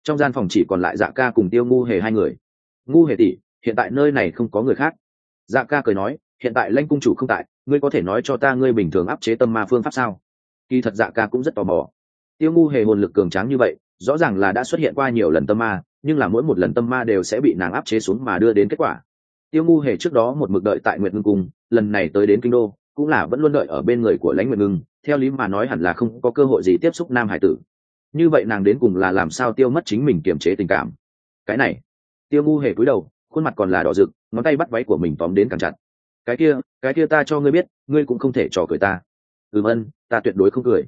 trong gian phòng chỉ còn lại dạ ca cùng tiêu ngu hề hai người. Ngu hề tỷ, hiện tại nơi này không có người khác. Dạ ca cười nói, hiện tại lanh cung chủ không tại, ngươi có thể nói cho ta ngươi bình thường áp chế tâm ma phương pháp sao? Kỳ thật dạ ca cũng rất tò mò. Tiêu ngu hề hồn lực cường tráng như vậy, rõ ràng là đã xuất hiện qua nhiều lần tâm ma, nhưng là mỗi một lần tâm ma đều sẽ bị nàng áp chế xuống mà đưa đến kết quả. Tiêu ngu hề trước đó một mực đợi tại nguyện ngưng cung, lần này tới đến kinh đô, cũng là vẫn luôn đợi ở bên người của lãnh nguyện ngưng, theo lý mà nói hẳn là không có cơ hội gì tiếp xúc nam hải tử như vậy nàng đến cùng là làm sao tiêu mất chính mình kiềm chế tình cảm? Cái này, tiêu ngu hề cúi đầu, khuôn mặt còn là đỏ rực, ngón tay bắt váy của mình tóm đến càng chặt. Cái kia cái kia ta cho ngươi biết, ngươi cũng không thể trò cười ta. Ừm ân, ta tuyệt đối không cười.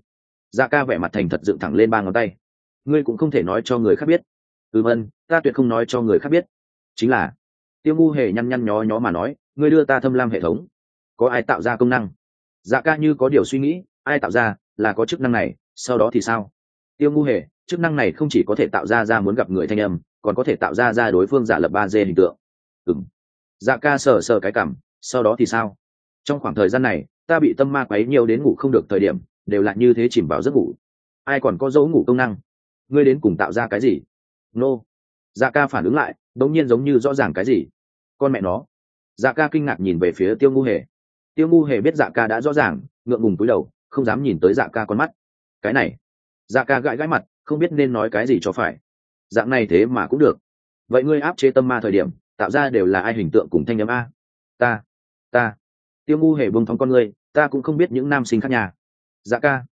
Dạ ca vẻ mặt thành thật dựng thẳng lên ba ngón tay. Ngươi cũng không thể nói cho người khác biết. Ừm ân, ta tuyệt không nói cho người khác biết. Chính là, tiêu ngu hề nhăn nhăn nhó nhó mà nói, ngươi đưa ta thâm lam hệ thống. Có ai tạo ra công năng? Dạ ca như có điều suy nghĩ, ai tạo ra là có chức năng này, sau đó thì sao? Tiêu ngu hề, chức năng này không chỉ có thể tạo ra ra muốn gặp người thanh âm, còn có thể tạo ra ra đối phương giả lập ba d hình tượng. Ừng dạ ca sờ sờ cái cảm, sau đó thì sao? Trong khoảng thời gian này, ta bị tâm ma quấy nhiều đến ngủ không được thời điểm, đều lại như thế chìm vào giấc ngủ. Ai còn có dấu ngủ công năng? Ngươi đến cùng tạo ra cái gì? Nô. Dạ ca phản ứng lại, đống nhiên giống như rõ ràng cái gì? Con mẹ nó. Dạ ca kinh ngạc nhìn về phía tiêu ngu hề. Tiêu ngu hề biết dạ ca đã rõ ràng, ngượng ngùng cúi đầu, không dám nhìn tới dạ ca con mắt. Cái này dạ ca gãi gãi mặt, không biết nên nói cái gì cho phải. Dạng này thế mà cũng được. Vậy ngươi áp chế tâm ma thời điểm, tạo ra đều là ai hình tượng cùng thanh â m a? Ta ta. Tiêu ngu hề bông thóng con ngươi, ta cũng không biết những nam sinh khác nhà. Dạ ca.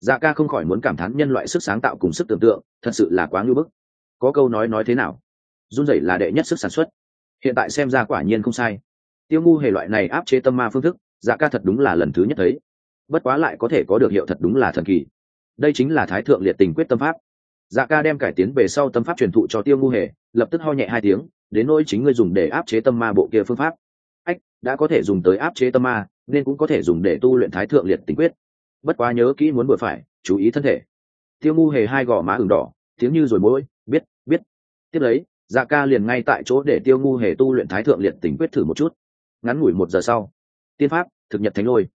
Dạ ca không khỏi muốn cảm thán nhân loại sức sáng tạo cùng sức tưởng tượng, thật sự là quá ngưỡng bức. Có câu nói nói thế nào? Run rẩy là đệ nhất sức sản xuất. Hiện tại xem ra quả nhiên không sai. Tiêu ngu hề loại này áp chế tâm ma phương thức dạ ca thật đúng là lần thứ nhất thấy. Bất quá lại có thể có được hiệu thật đúng là thần kỳ đây chính là thái thượng liệt tình quyết tâm pháp. Dạ ca đem cải tiến về sau tâm pháp truyền thụ cho tiêu ngu hề, lập tức ho nhẹ hai tiếng, đến nỗi chính ngươi dùng để áp chế tâm ma bộ kia phương pháp. Ách, đã có thể dùng tới áp chế tâm ma, nên cũng có thể dùng để tu luyện thái thượng liệt tình quyết. Bất quá nhớ kỹ muốn vừa phải, chú ý thân thể. Tiêu ngu hề hai gò má ửng đỏ, tiếng như rồi mỗi, biết biết. Tiếp lấy dạ ca liền ngay tại chỗ để tiêu ngu hề tu luyện thái thượng liệt tình quyết thử một chút. Ngắn ngủi một giờ sau, tiên pháp thực nhật thánh lôi.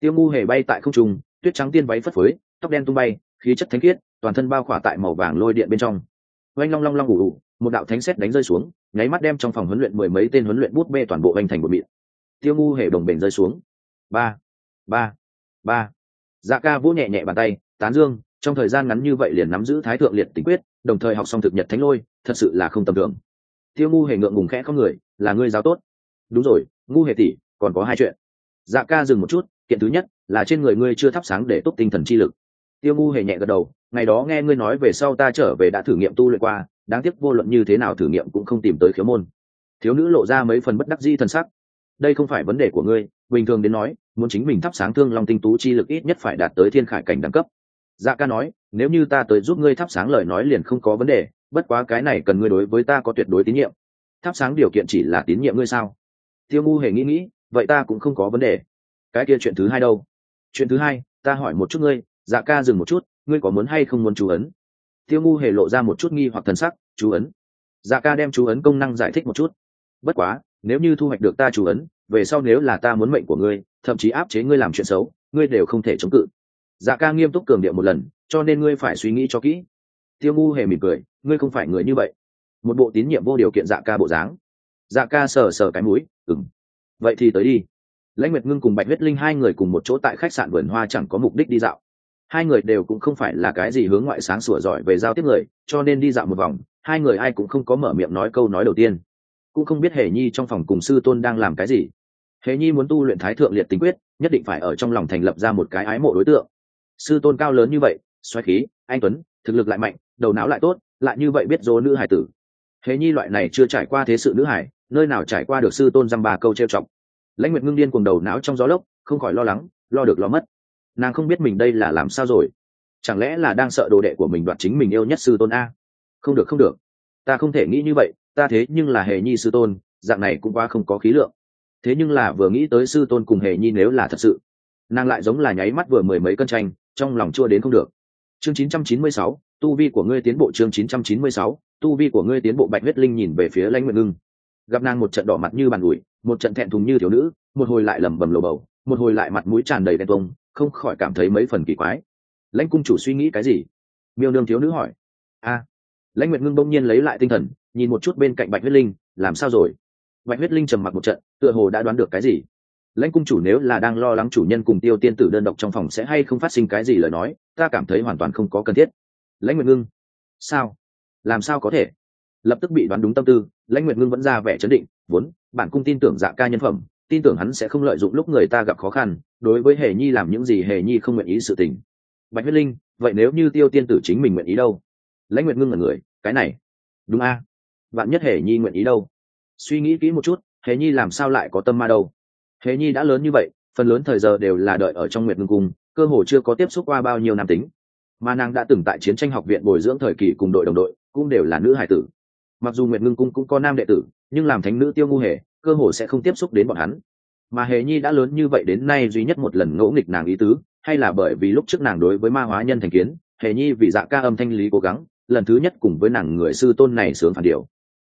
Tiêu ngu hề bay tại không trung, tuyết trắng tiên váy phất phới tóc đen tung bay, khí chất thánh khiết, toàn thân bao khỏa tại màu vàng lôi điện bên trong. Oanh long long long ủ ủ, một đạo thánh xét đánh rơi xuống, nháy mắt đem trong phòng huấn luyện mười mấy tên huấn luyện bút bê toàn bộ anh thành một miệng. Tiêu ngu hề đồng bền rơi xuống. Ba ba ba. Dạ ca vỗ nhẹ nhẹ bàn tay, tán dương, trong thời gian ngắn như vậy liền nắm giữ thái thượng liệt Tính quyết, đồng thời học xong thực nhật thánh lôi, thật sự là không tầm thường. Tiêu ngu hề ngượng ngùng khẽ không người, là ngươi giáo tốt. Đúng rồi, ngu hề tỷ, còn có hai chuyện. Dạ ca dừng một chút, kiện thứ nhất là trên người ngươi chưa thắp sáng để tốt tinh thần chi lực tiêu ngu hề nhẹ gật đầu, ngày đó nghe ngươi nói về sau ta trở về đã thử nghiệm tu luyện qua, đáng tiếc vô luận như thế nào thử nghiệm cũng không tìm tới khiếu môn. Thiếu nữ lộ ra mấy phần bất đắc di t sắc. Đây không phải vấn đề của ngươi, bình thường đến nói, muốn chính mình thắp sáng thương long tinh tú chi lực ít nhất phải đạt tới thiên khải cảnh đẳng cấp. Dạ ca nói, nếu như ta tới giúp ngươi thắp sáng lời nói liền không có vấn đề, bất quá cái này cần ngươi đối với ta có tuyệt đối tín nhiệm. Thắp sáng điều kiện chỉ là tín nhiệm ngươi sao? Tiêu ngu hề nghĩ nghĩ, vậy ta cũng không có vấn đề. Cái kia chuyện thứ hai đâu? Chuyện thứ hai, ta hỏi một chút ngươi dạ ca dừng một chút, ngươi có muốn hay không muốn chú ấn? Tiêu ngu hề lộ ra một chút nghi hoặc thần sắc, chú ấn. Dạ ca đem chú ấn công năng giải thích một chút. Bất quá, nếu như thu hoạch được ta chú ấn, về sau nếu là ta muốn mệnh của ngươi, thậm chí áp chế ngươi làm chuyện xấu, ngươi đều không thể chống cự. Dạ ca nghiêm túc cường điệu một lần, cho nên ngươi phải suy nghĩ cho kỹ. Tiêu ngu hề mỉm cười, ngươi không phải người như vậy. Một bộ tín nhiệm vô điều kiện dạ ca bộ dáng. Dạ ca sờ sờ cái mũi ừng vậy thì tới đi. Lãnh nguyệt ngưng cùng bạch huyết linh hai người cùng một chỗ tại khách sạn vườn hoa chẳng có mục đích đi dạo hai người đều cũng không phải là cái gì hướng ngoại sáng sủa giỏi về giao tiếp người, cho nên đi dạo một vòng, hai người ai cũng không có mở miệng nói câu nói đầu tiên. Cũng không biết hề nhi trong phòng cùng sư tôn đang làm cái gì. Hề nhi muốn tu luyện thái thượng liệt tính quyết, nhất định phải ở trong lòng thành lập ra một cái ái mộ đối tượng. Sư tôn cao lớn như vậy, xoáy khí, anh tuấn, thực lực lại mạnh, đầu não lại tốt, lại như vậy biết dỗ nữ hải tử. Hề nhi loại này chưa trải qua thế sự nữ hải nơi nào trải qua được sư tôn dăm ba câu trêu chọc. Lãnh nguyệt ngưng điên cùng đầu não trong gió lốc, không khỏi lo lắng, lo được lo mất nàng không biết mình đây là làm sao rồi. Chẳng lẽ là đang sợ đồ đệ của mình đoạt chính mình yêu nhất sư tôn a? Không được không được. Ta không thể nghĩ như vậy ta thế nhưng là hề nhi sư tôn dạng này cũng quá không có khí lượng. Thế nhưng là vừa nghĩ tới sư tôn cùng hề nhi nếu là thật sự nàng lại giống là nháy mắt vừa mười mấy cân tranh trong lòng chua đến không được. Chương 996, tu vi của ngươi tiến bộ chương 996, tu vi của ngươi tiến bộ bạch huyết linh nhìn về phía lãnh nguyện ngưng. Gặp nàng một trận đỏ mặt như bàn ủi một trận thẹn thùng như thiếu nữ một hồi lại lẩm bẩm lồ bầu một hồi lại mặt mũi tràn đầy đen tông không khỏi cảm thấy mấy phần kỳ quái. Lãnh cung chủ suy nghĩ cái gì? Miêu nương thiếu nữ hỏi. A. Lãnh nguyệt ngưng bỗng nhiên lấy lại tinh thần, nhìn một chút bên cạnh bạch huyết linh, làm sao rồi? Bạch huyết linh trầm mặc một trận, tựa hồ đã đoán được cái gì? Lãnh cung chủ nếu là đang lo lắng chủ nhân cùng tiêu tiên tử đơn độc trong phòng sẽ hay không phát sinh cái gì lời nói, ta cảm thấy hoàn toàn không có cần thiết. Lãnh nguyệt ngưng. Sao? Làm sao có thể? Lập tức bị đoán đúng tâm tư, lãnh nguyệt ngưng vẫn ra vẻ chấn định, vốn, bản cung tin tưởng dạ ca nhân phẩm, tin tưởng hắn sẽ không lợi dụng lúc người ta gặp khó khăn đối với hề nhi làm những gì hề nhi không nguyện ý sự tình. Bạch huyết linh, vậy nếu như tiêu tiên tử chính mình nguyện ý đâu? Lãnh nguyệt ngưng là người, cái này. Đúng a. À? bạn nhất hề nhi nguyện ý đâu? Suy nghĩ kỹ một chút, hề nhi làm sao lại có tâm ma đâu? Hề nhi đã lớn như vậy, phần lớn thời giờ đều là đợi ở trong nguyệt ngưng cung, cơ hồ chưa có tiếp xúc qua bao nhiêu nam tính. Mà nàng đã từng tại chiến tranh học viện bồi dưỡng thời kỳ cùng đội đồng đội, cũng đều là nữ hải tử. Mặc dù nguyệt ngưng cung cũng có nam đệ tử, nhưng làm thánh nữ tiêu ngu hề, cơ hồ sẽ không tiếp xúc đến bọn hắn mà hề nhi đã lớn như vậy đến nay duy nhất một lần ngỗ nghịch nàng ý tứ, hay là bởi vì lúc trước nàng đối với ma hóa nhân thành kiến, hề nhi vì dạ ca âm thanh lý cố gắng, lần thứ nhất cùng với nàng người sư tôn này sướng phản điều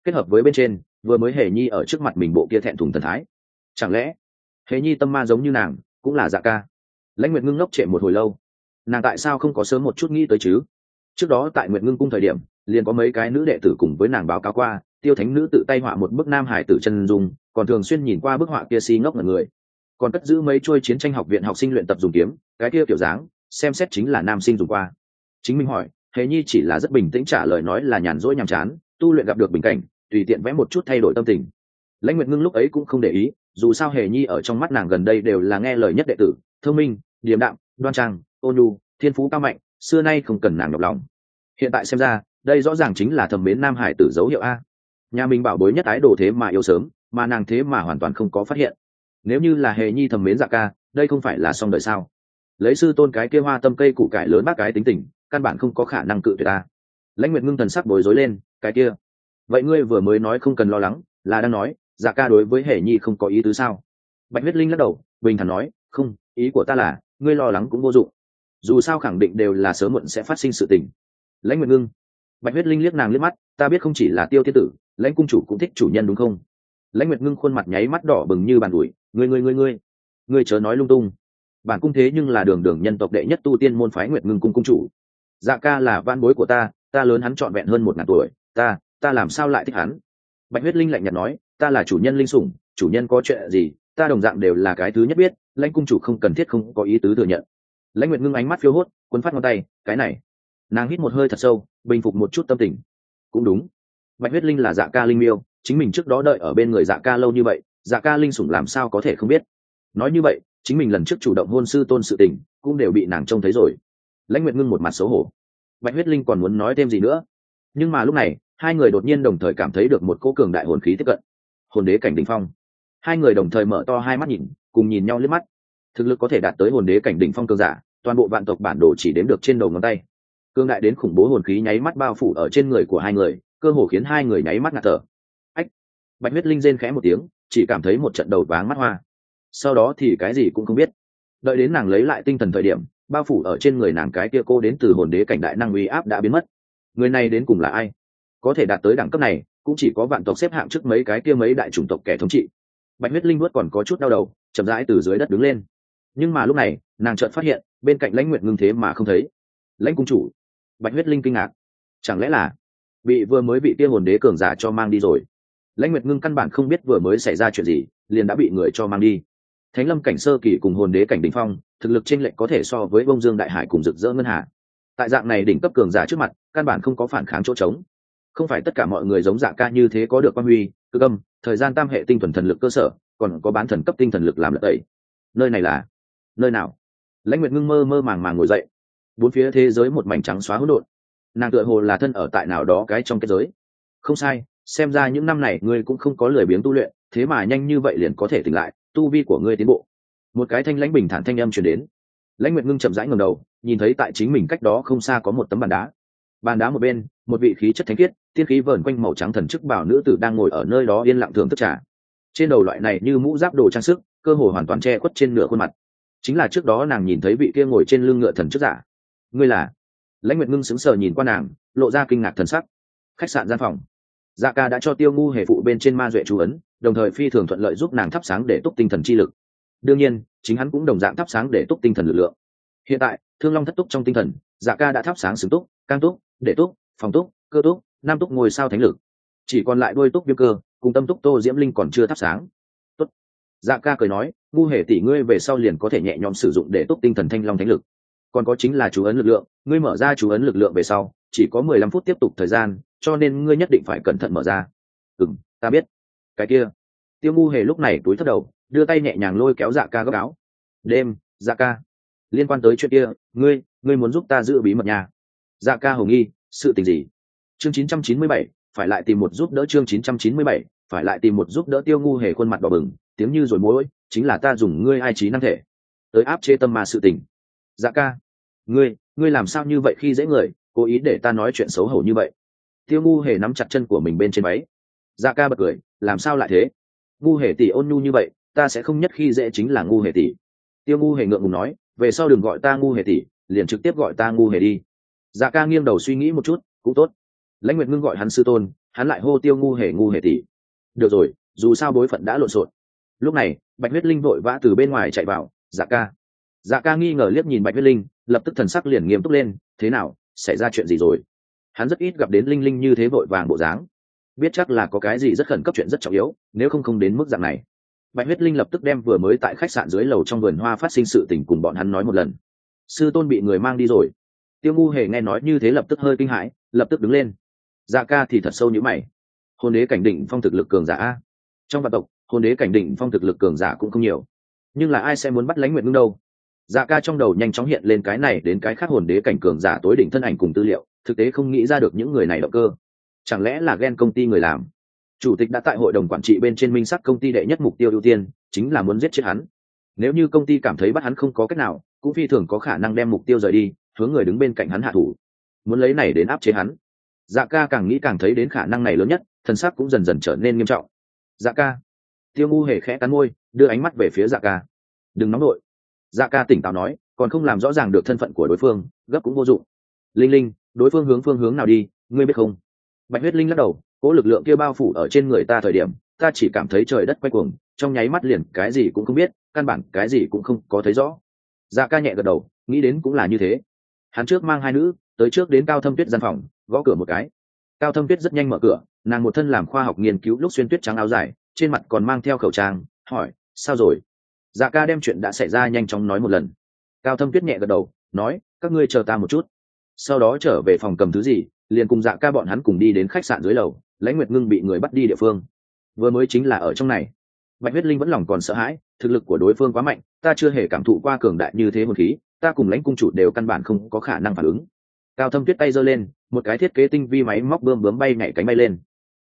kết hợp với bên trên, vừa mới hề nhi ở trước mặt mình bộ kia thẹn thùng thần thái. Chẳng lẽ, hề nhi tâm ma giống như nàng, cũng là dạ ca? Lãnh nguyệt ngưng ngốc trệ một hồi lâu. Nàng tại sao không có sớm một chút nghĩ tới chứ? Trước đó tại nguyệt ngưng cung thời điểm, liền có mấy cái nữ đệ tử cùng với nàng báo cáo qua tiêu thánh nữ tự tay họa một bức nam hải tử chân dung, còn thường xuyên nhìn qua bức họa kia si ngốc ngẩn người. Còn cất giữ mấy chuôi chiến tranh học viện học sinh luyện tập dùng kiếm, cái kia kiểu dáng, xem xét chính là nam sinh dùng qua. Chính mình hỏi, hề nhi chỉ là rất bình tĩnh trả lời nói là nhàn rỗi nhàm chán, tu luyện gặp được bình cảnh, tùy tiện vẽ một chút thay đổi tâm tình. Lãnh nguyệt ngưng lúc ấy cũng không để ý, dù sao hề nhi ở trong mắt nàng gần đây đều là nghe lời nhất đệ tử, thông minh, điềm đạm, đoan trang ôn nhu, thiên phú cao mạnh, xưa nay không cần nàng nhọc lòng. Hiện tại xem ra, đây rõ ràng chính là thẩm mến nam hải tử dấu hiệu a nhà mình bảo bối nhất ái đồ thế mà yêu sớm, mà nàng thế mà hoàn toàn không có phát hiện. Nếu như là hề nhi thầm mến dạ ca, đây không phải là xong đời sao? Lấy sư tôn cái kia hoa tâm cây củ cải lớn bác cái tính tình, căn bản không có khả năng cự tuyệt ta. Lãnh nguyệt ngưng thần sắc bối rối lên, cái kia, vậy ngươi vừa mới nói không cần lo lắng, là đang nói dạ ca đối với hề nhi không có ý tứ sao? Bạch huyết linh lắc đầu, bình thản nói, không, ý của ta là, ngươi lo lắng cũng vô dụng. Dù sao khẳng định đều là sớm muộn sẽ phát sinh sự tình. Lãnh nguyệt ngưng, bạch huyết linh liếc nàng liếc mắt ta biết không chỉ là tiêu thiên tử lãnh cung chủ cũng thích chủ nhân đúng không? Lãnh nguyệt ngưng khuôn mặt nháy mắt đỏ bừng như bàn ủi người người người người, người chớ nói lung tung. Bản cung thế nhưng là đường đường nhân tộc đệ nhất tu tiên môn phái nguyệt ngưng cung cung chủ. Dạ ca là van bối của ta ta lớn hắn trọn vẹn hơn một ngàn tuổi ta ta làm sao lại thích hắn? Bạch huyết linh lạnh nhạt nói ta là chủ nhân linh sủng chủ nhân có chuyện gì ta đồng dạng đều là cái thứ nhất biết lãnh cung chủ không cần thiết không có ý tứ thừa nhận. Lãnh nguyệt ngưng ánh mắt phiêu hốt quấn phát ngón tay cái này. Nàng hít một hơi thật sâu bình phục một chút tâm tình cũng đúng. Bạch huyết linh là dạ ca linh miêu, chính mình trước đó đợi ở bên người dạ ca lâu như vậy dạ ca linh sủng làm sao có thể không biết? Nói như vậy, chính mình lần trước chủ động hôn sư tôn sự tình, cũng đều bị nàng trông thấy rồi. Lãnh nguyệt ngưng một mặt xấu hổ. Bạch huyết linh còn muốn nói thêm gì nữa? Nhưng mà lúc này, hai người đột nhiên đồng thời cảm thấy được một cỗ cường đại hồn khí tiếp cận. Hồn đế cảnh đ ỉ n h phong. Hai người đồng thời mở to hai mắt nhìn, cùng nhìn nhau liếc mắt. Thực lực có thể đạt tới hồn đế cảnh đ ỉ n h phong cường giả, toàn bộ vạn tộc bản đồ chỉ đếm được trên đầu ngón tay cương đại đến khủng bố hồn khí nháy mắt bao phủ ở trên người của hai người, cơ hồ khiến hai người nháy mắt ngạt thở. Ách! Bạch huyết linh rên khẽ một tiếng, chỉ cảm thấy một trận đầu váng mắt hoa. Sau đó thì cái gì cũng không biết. Đợi đến nàng lấy lại tinh thần thời điểm, bao phủ ở trên người nàng cái kia cô đến từ hồn đế cảnh đại năng uy áp đã biến mất. Người này đến cùng là ai? Có thể đạt tới đẳng cấp này, cũng chỉ có vạn tộc xếp hạng trước mấy cái kia mấy đại chủng tộc kẻ thống trị. Bạch huyết linh vớt còn có chút đau đầu, chậm rãi từ dưới đất đứng lên. Nhưng mà lúc này, nàng chợt phát hiện, bên cạnh lãnh nguyện ngưng thế mà không thấy. Lãnh cung chủ bạch huyết linh kinh ngạc. Chẳng lẽ là bị vừa mới bị tia hồn đế cường giả cho mang đi rồi? Lãnh nguyệt ngưng căn bản không biết vừa mới xảy ra chuyện gì, liền đã bị người cho mang đi. Thánh lâm cảnh sơ kỳ cùng hồn đế cảnh đ ỉ n h phong, thực lực t r ê n lệch có thể so với bông dương đại hải cùng rực rỡ ngân hạ. tại dạng này đỉnh cấp cường giả trước mặt, căn bản không có phản kháng chỗ trống. Không phải tất cả mọi người giống dạ ca như thế có được quan huy cơ âm, thời gian tam hệ tinh thuần thần lực cơ sở, còn có bán thần cấp tinh thần lực làm lợi ấy nơi này là nơi nào? Lãnh nguyệt ngưng mơ mơ màng màng ngồi dậy bốn phía thế giới một mảnh trắng xóa hỗn độn. Nàng tựa hồ là thân ở tại nào đó cái trong kết giới. Không sai, xem ra những năm này ngươi cũng không có lười biếng tu luyện, thế mà nhanh như vậy liền có thể tỉnh lại, tu vi của ngươi tiến bộ. Một cái thanh lãnh bình thản thanh âm truyền đến. Lãnh nguyệt ngưng chậm rãi ngầm đầu, nhìn thấy tại chính mình cách đó không xa có một tấm bàn đá. Bàn đá một bên, một vị khí chất thánh khiết, tiên khí vờn quanh màu trắng thần chức bảo nữ tử đang ngồi ở nơi đó yên lặng thưởng thức trà. Trên đầu loại này như mũ giáp đồ trang sức, cơ hồ hoàn toàn che khuất trên nửa khuôn mặt. Chính là trước đó nàng nhìn thấy vị kia ngồi trên lưng ngựa thần chức giả ngươi là lãnh nguyệt ngưng sững sờ nhìn qua nàng lộ ra kinh ngạc thần sắc khách sạn gian phòng dạ ca đã cho tiêu ngu hề phụ bên trên ma duệ chú ấn đồng thời phi thường thuận lợi giúp nàng thắp sáng để túc tinh thần chi lực đương nhiên chính hắn cũng đồng dạng thắp sáng để túc tinh thần lực lượng hiện tại thương long thất túc trong tinh thần dạ ca đã thắp sáng xứng túc can túc để túc phòng túc cơ túc nam túc ngồi sao thánh lực chỉ còn lại đôi túc viêm cơ cùng tâm túc tô diễm linh còn chưa thắp sáng Tốt. dạ ca cười nói ngu hề tỷ ngươi về sau liền có thể nhẹ nhõm sử dụng để túc tinh thần thanh long thánh lực còn có chính là chú ấn lực lượng ngươi mở ra chú ấn lực lượng về sau chỉ có mười lăm phút tiếp tục thời gian cho nên ngươi nhất định phải cẩn thận mở ra. Ừ m ta biết. Cái kia. Tiêu ngu hề lúc này túi thất đầu đưa tay nhẹ nhàng lôi kéo dạ ca gấp áo. Đêm dạ ca. Liên quan tới chuyện kia ngươi ngươi muốn giúp ta giữ bí mật nhà. Dạ ca hồng nghi sự tình gì? Chương 997, phải lại tìm một giúp đỡ chương 997, phải lại tìm một giúp đỡ tiêu ngu hề khuôn mặt đỏ bừng tiếng như rồi mối chính là ta dùng ngươi ai trí năng thể. Tới áp chế tâm ma sự tình. Dạ ca ngươi ngươi làm sao như vậy khi dễ người, cố ý để ta nói chuyện xấu hổ như vậy? Tiêu ngu hề nắm chặt chân của mình bên trên máy. dạ ca bật cười, làm sao lại thế? Ngu hề tỷ ôn nhu như vậy, ta sẽ không nhất khi dễ chính là ngu hề tỷ. Tiêu ngu hề ngượng ngùng nói, về sau đừng gọi ta ngu hề tỷ, liền trực tiếp gọi ta ngu hề đi. Dạ ca nghiêng đầu suy nghĩ một chút, cũng tốt. Lãnh nguyệt ngưng gọi hắn sư tôn, hắn lại hô tiêu ngu hề ngu hề tỷ. Được rồi, dù sao bối phận đã lộn xộn. Lúc này, bạch huyết linh vội vã từ bên ngoài chạy vào dạ ca. Dạ ca nghi ngờ liếc nhìn bạch huyết linh lập tức thần sắc liền nghiêm túc lên, thế nào, xảy ra chuyện gì rồi? Hắn rất ít gặp đến linh linh như thế vội vàng bộ dáng. Biết chắc là có cái gì rất khẩn cấp chuyện rất trọng yếu, nếu không không đến mức dạng này. Bạch huyết linh lập tức đem vừa mới tại khách sạn dưới lầu trong vườn hoa phát sinh sự tình cùng bọn hắn nói một lần. Sư tôn bị người mang đi rồi. Tiêu ngu hề nghe nói như thế lập tức hơi kinh hãi, lập tức đứng lên. Dạ ca thì thật sâu như mày. Hôn đế cảnh định phong thực lực cường giả a. Trong vạn tộc, hôn đế cảnh định phong thực lực cường giả cũng không nhiều. Nhưng là ai sẽ muốn bắt lãnh nguyện ngưng đâu? Dạ ca trong đầu nhanh chóng hiện lên cái này đến cái khác hồn đế cảnh cường giả tối đỉnh thân ảnh cùng tư liệu, thực tế không nghĩ ra được những người này động cơ. Chẳng lẽ là ghen công ty người làm? Chủ tịch đã tại hội đồng quản trị bên trên minh sắc công ty đệ nhất mục tiêu ưu tiên, chính là muốn giết chết hắn. Nếu như công ty cảm thấy bắt hắn không có cách nào, cũng phi thường có khả năng đem mục tiêu rời đi, hướng người đứng bên cạnh hắn hạ thủ. Muốn lấy này đến áp chế hắn. Dạ ca càng nghĩ càng thấy đến khả năng này lớn nhất, thân xác cũng dần dần trở nên nghiêm trọng. Dạ ca. Tiêu ngu hề khẽ cắn môi, đưa ánh mắt về phía dạ ca. Đừng nóng nổi dạ ca tỉnh táo nói, còn không làm rõ ràng được thân phận của đối phương, gấp cũng vô dụng. Linh linh, đối phương hướng phương hướng nào đi, ngươi biết không? Bạch huyết linh lắc đầu cỗ lực lượng kia bao phủ ở trên người ta thời điểm, ta chỉ cảm thấy trời đất quay cuồng, trong nháy mắt liền cái gì cũng không biết, căn bản cái gì cũng không có thấy rõ. Dạ ca nhẹ gật đầu, nghĩ đến cũng là như thế. Hắn trước mang hai nữ, tới trước đến cao thâm tuyết gian phòng, gõ cửa một cái. Cao thâm tuyết rất nhanh mở cửa, nàng một thân làm khoa học nghiên cứu lúc xuyên tuyết trắng áo dài, trên mặt còn mang theo khẩu trang, hỏi, sao rồi? Dạ ca đem chuyện đã xảy ra nhanh chóng nói một lần. Cao thâm tuyết nhẹ gật đầu, nói, các ngươi chờ ta một chút. Sau đó trở về phòng cầm thứ gì, liền cùng dạ ca bọn hắn cùng đi đến khách sạn dưới lầu, lãnh nguyệt ngưng bị người bắt đi địa phương. Vừa mới chính là ở trong này. Bạch huyết linh vẫn lòng còn sợ hãi, thực lực của đối phương quá mạnh, ta chưa hề cảm thụ qua cường đại như thế một khí, ta cùng lãnh cung chủ đều căn bản không có khả năng phản ứng. Cao thâm tuyết tay giơ lên, một cái thiết kế tinh vi máy móc bơm bướm bay nhảy cánh bay lên.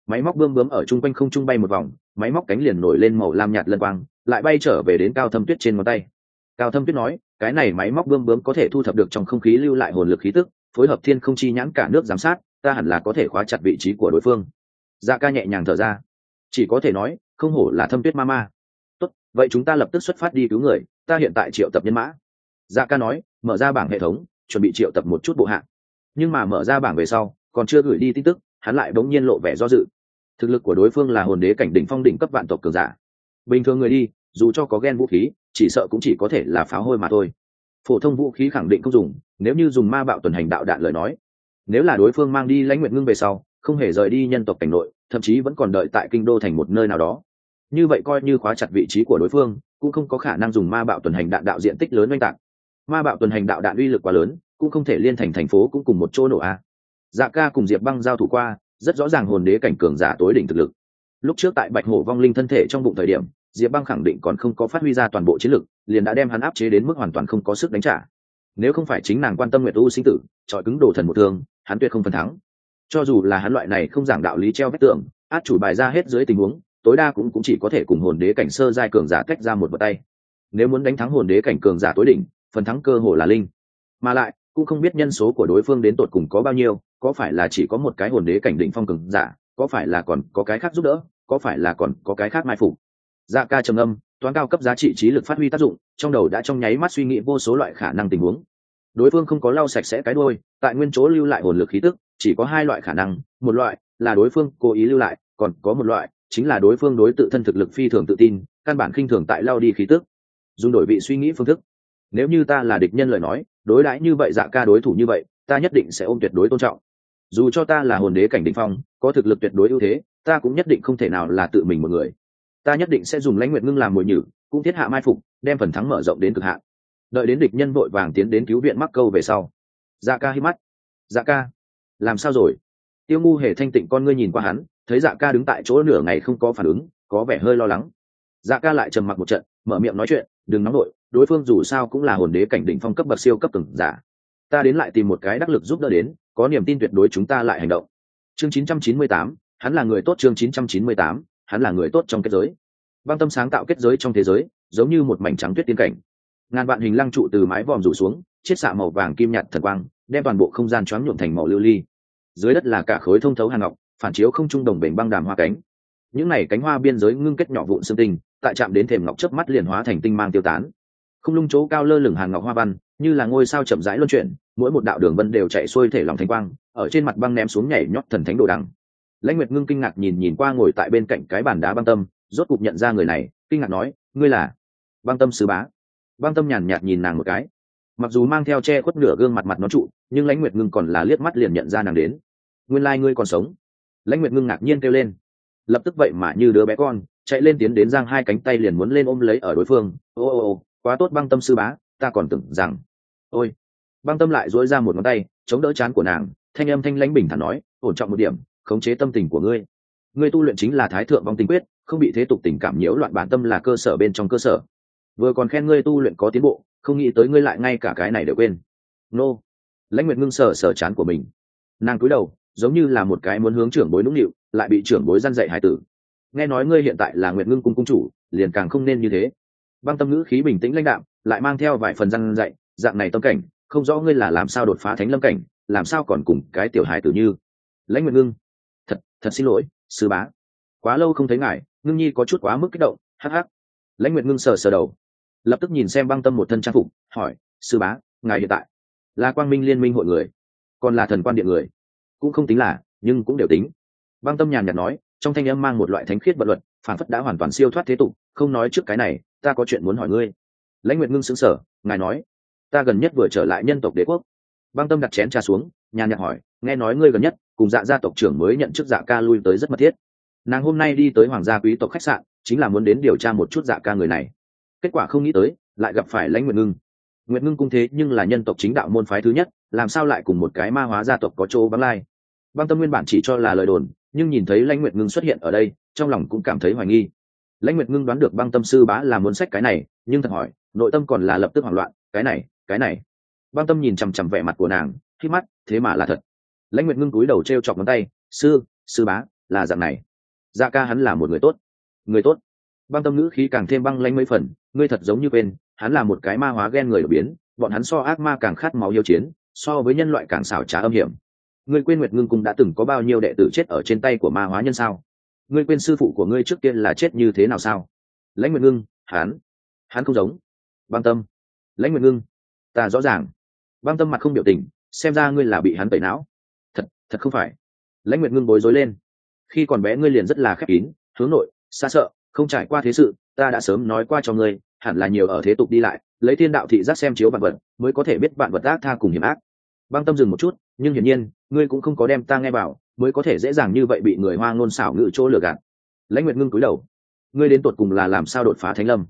Máy móc bơm bướm ở chung quanh không trung bay một vòng, máy móc cánh liền nổi lên màu lam nhạt lân quang lại bay trở về đến cao thâm tuyết trên ngón tay. Cao thâm tuyết nói, cái này máy móc bơm bướm có thể thu thập được trong không khí lưu lại hồn lực khí tức, phối hợp thiên không chi nhãn cả nước giám sát, ta hẳn là có thể khóa chặt vị trí của đối phương. Dạ ca nhẹ nhàng thở ra. Chỉ có thể nói, không hổ là thâm tuyết ma ma. Tốt, vậy chúng ta lập tức xuất phát đi cứu người, ta hiện tại triệu tập nhân mã. Dạ ca nói, mở ra bảng hệ thống, chuẩn bị triệu tập một chút bộ hạng. Nhưng mà mở ra bảng về sau, còn chưa gửi đi tin tức, hắn lại bỗng nhiên lộ vẻ do dự. Thực lực của đối phương là hồn đế cảnh đỉnh phong đỉnh cấp vạn tộc cường giả bình thường người đi, dù cho có ghen vũ khí, chỉ sợ cũng chỉ có thể là pháo hôi mà thôi. Phổ thông vũ khí khẳng định không dùng, nếu như dùng ma bạo tuần hành đạo đạn lời nói. Nếu là đối phương mang đi lãnh nguyện ngưng về sau, không hề rời đi nhân tộc cảnh nội, thậm chí vẫn còn đợi tại kinh đô thành một nơi nào đó. Như vậy coi như khóa chặt vị trí của đối phương, cũng không có khả năng dùng ma bạo tuần hành đạn đạo diện tích lớn oanh tạc. Ma bạo tuần hành đạo đạn uy lực quá lớn, cũng không thể liên thành thành phố cũng cùng một chỗ nổ a. Dạ ca cùng diệp băng giao thủ qua, rất rõ ràng hồn đế cảnh cường giả tối đỉnh thực lực. Lúc trước tại bạch hổ vong linh thân thể trong bụng thời điểm diệp băng khẳng định còn không có phát huy ra toàn bộ chiến lực liền đã đem hắn áp chế đến mức hoàn toàn không có sức đánh trả. Nếu không phải chính nàng quan tâm nguyệt u sinh tử trọi cứng đồ thần một thương hắn tuyệt không phần thắng. Cho dù là hắn loại này không giảng đạo lý treo vết tượng át chủ bài ra hết dưới tình huống tối đa cũng, cũng chỉ có thể cùng hồn đế cảnh sơ giai cường giả cách ra một bật tay. Nếu muốn đánh thắng hồn đế cảnh cường giả tối đỉnh phần thắng cơ hồ là linh. Mà lại cũng không biết nhân số của đối phương đến tột cùng có bao nhiêu có phải là chỉ có một cái hồn đế cảnh định phong cường giả có phải là còn có cái khác giúp đỡ có phải là còn có cái khác mai phục dạ ca trầm âm, toán cao cấp giá trị trí lực phát huy tác dụng, trong đầu đã trong nháy mắt suy nghĩ vô số loại khả năng tình huống. Đối phương không có lau sạch sẽ cái đôi tại nguyên chỗ lưu lại hồn lực khí tức, chỉ có hai loại khả năng, một loại là đối phương cố ý lưu lại, còn có một loại chính là đối phương đối tự thân thực lực phi thường tự tin, căn bản khinh thường tại lao đi khí tức. Dùng đổi vị suy nghĩ phương thức, nếu như ta là địch nhân lời nói, đối đãi như vậy dạ ca đối thủ như vậy, ta nhất định sẽ ôm tuyệt đối tôn trọng. Dù cho ta là hồn đế cảnh định phong, có thực lực tuyệt đối ưu thế, ta cũng nhất định không thể nào là tự mình một người ta nhất định sẽ dùng lãnh nguyện ngưng làm mồi nhử cũng thiết hạ mai phục đem phần thắng mở rộng đến cực hạn. Đợi đến địch nhân vội vàng tiến đến cứu viện mắc câu về sau. Dạ ca hít mắt. Dạ ca làm sao rồi? Tiêu ngu hề thanh tịnh con ngươi nhìn qua hắn thấy dạ ca đứng tại chỗ nửa ngày không có phản ứng có vẻ hơi lo lắng. Dạ ca lại trầm mặc một trận mở miệng nói chuyện đừng nóng nổi đối phương dù sao cũng là hồn đế cảnh đỉnh phong cấp bậc siêu cấp từng giả. Ta đến lại tìm một cái đắc lực giúp đỡ đến có niềm tin tuyệt đối chúng ta lại hành động. Chương 998, hắn là người tốt chương 998, hắn là người tốt trong kết giới. Băng tâm sáng tạo kết giới trong thế giới, giống như một mảnh trắng tuyết tiên cảnh. Ngàn vạn hình lăng trụ từ mái vòm rủ xuống, chiết xạ màu vàng kim nhạt thần quang, đem toàn bộ không gian choáng nhuộm thành màu lưu ly. Dưới đất là cả khối thông thấu hàng ngọc, phản chiếu không trung đồng bể băng đàm hoa cánh. Những này cánh hoa biên giới ngưng kết nhỏ vụn xương tinh, tại chạm đến thềm ngọc chớp mắt liền hóa thành tinh mang tiêu tán. Không lung chỗ cao lơ lửng hàng ngọc hoa văn, như là ngôi sao chậm rãi luân chuyển, mỗi một đạo đường vân đều chạy xuôi thể lòng thánh quang, ở trên mặt băng ném xuống nhảy nhót thần thánh đồ đằng lãnh nguyệt ngưng kinh ngạc nhìn nhìn qua ngồi tại bên cạnh cái bàn đá băng tâm, rốt cục nhận ra người này, kinh ngạc nói, ngươi là băng tâm sứ bá. Băng tâm nhàn nhạt nhìn nàng một cái. Mặc dù mang theo che khuất nửa gương mặt mặt nó trụ, nhưng lãnh nguyệt ngưng còn là liếc mắt liền nhận ra nàng đến. Nguyên lai、like、ngươi còn sống. Lãnh nguyệt ngưng ngạc nhiên kêu lên. Lập tức vậy mà như đứa bé con, chạy lên tiến đến giang hai cánh tay liền muốn lên ôm lấy ở đối phương. Ô ô ô, quá tốt băng tâm sư bá, ta còn tưởng rằng ôi. Băng tâm lại dỗi ra một ngón tay, chống đỡ chán của nàng, thanh âm thanh lãnh bình thản nói, ổn trọng một điểm khống chế tâm tình của ngươi. Ngươi tu luyện chính là thái thượng vong tình quyết, không bị thế tục tình cảm nhiễu loạn bản tâm là cơ sở bên trong cơ sở. Vừa còn khen ngươi tu luyện có tiến bộ, không nghĩ tới ngươi lại ngay cả cái này đều quên. Nô. Lãnh nguyệt ngưng sờ sờ chán của mình. Nàng cúi đầu, giống như là một cái muốn hướng trưởng bối nũng nịu, lại bị trưởng bối răn dạy hải tử. Nghe nói ngươi hiện tại là nguyệt ngưng cung cung chủ, liền càng không nên như thế. Băng tâm ngữ khí bình tĩnh lãnh đạm, lại mang theo vài phần răn dạy, dạng này tâm cảnh, không rõ ngươi là làm sao đột phá thánh lâm cảnh, làm sao còn cùng cái tiểu hài tử như. Lãnh nguyệt ngưng thật xin lỗi, sư bá. Quá lâu không thấy ngài, ngưng nhi có chút quá mức kích động, hắc hắc. Lãnh nguyệt ngưng sờ sờ đầu, lập tức nhìn xem băng tâm một thân trang phục, hỏi, sư bá, ngài hiện tại là quang minh liên minh hội người, còn là thần quan điện người? Cũng không tính là, nhưng cũng đều tính. Băng tâm nhàn nhạt nói, trong thanh âm mang một loại thánh khiết bật luật phản phất đã hoàn toàn siêu thoát thế tục, không nói trước cái này, ta có chuyện muốn hỏi ngươi. Lãnh nguyệt ngưng xứng sở ngài nói, ta gần nhất vừa trở lại nhân tộc đế quốc. Băng tâm đặt chén trà xuống, nhàn nhạt hỏi, nghe nói ngươi gần nhất cùng dạ gia tộc trưởng mới nhận chức dạ ca lui tới rất mật thiết. Nàng hôm nay đi tới hoàng gia quý tộc khách sạn, chính là muốn đến điều tra một chút dạ ca người này. Kết quả không nghĩ tới, lại gặp phải lãnh nguyệt ngưng. Nguyệt ngưng cung thế, nhưng là nhân tộc chính đạo môn phái thứ nhất, làm sao lại cùng một cái ma hóa gia tộc có chỗ băng lai? Băng tâm nguyên bản chỉ cho là lời đồn, nhưng nhìn thấy lãnh nguyệt ngưng xuất hiện ở đây, trong lòng cũng cảm thấy hoài nghi. Lãnh nguyệt ngưng đoán được băng tâm sư bá là muốn sách cái này, nhưng thật hỏi, nội tâm còn là lập tức hoảng loạn, cái này cái này. Băng tâm nhìn chằm chằm vẻ mặt của nàng, khi mắt, thế mà là thật lãnh nguyệt ngưng cúi đầu t r e o chọc ngón tay, sư sư bá, là dạng này. Dạ ca hắn là một người tốt. Người tốt? Băng tâm ngữ khí càng thêm băng lanh mấy phần, ngươi thật giống như quên, hắn là một cái ma hóa ghen người đột biến, bọn hắn so ác ma càng khát máu yêu chiến, so với nhân loại càng xảo trá âm hiểm. Ngươi quên nguyệt ngưng cũng đã từng có bao nhiêu đệ tử chết ở trên tay của ma hóa nhân sao? Ngươi quên sư phụ của ngươi trước tiên là chết như thế nào sao? Lãnh nguyệt ngưng, hắn hắn không giống. Băng tâm, lãnh nguyệt ngưng, ta rõ ràng. Băng tâm mặt không biểu tình, xem ra ngươi là bị hắn tẩy não thật không phải. Lãnh nguyệt ngưng bối rối lên. Khi còn bé ngươi liền rất là khép kín, hướng nội, xa sợ, không trải qua thế sự, ta đã sớm nói qua cho ngươi, hẳn là nhiều ở thế tục đi lại, lấy thiên đạo thị giác xem chiếu bạn vật, mới có thể biết bạn vật ác tha cùng hiểm ác. Băng tâm dừng một chút, nhưng hiển nhiên, ngươi cũng không có đem ta nghe vào mới có thể dễ dàng như vậy bị người hoa ngôn xảo ngự chỗ lừa gạt. Lãnh nguyệt ngưng cúi đầu. Ngươi đến tột cùng là làm sao đột phá thánh lâm?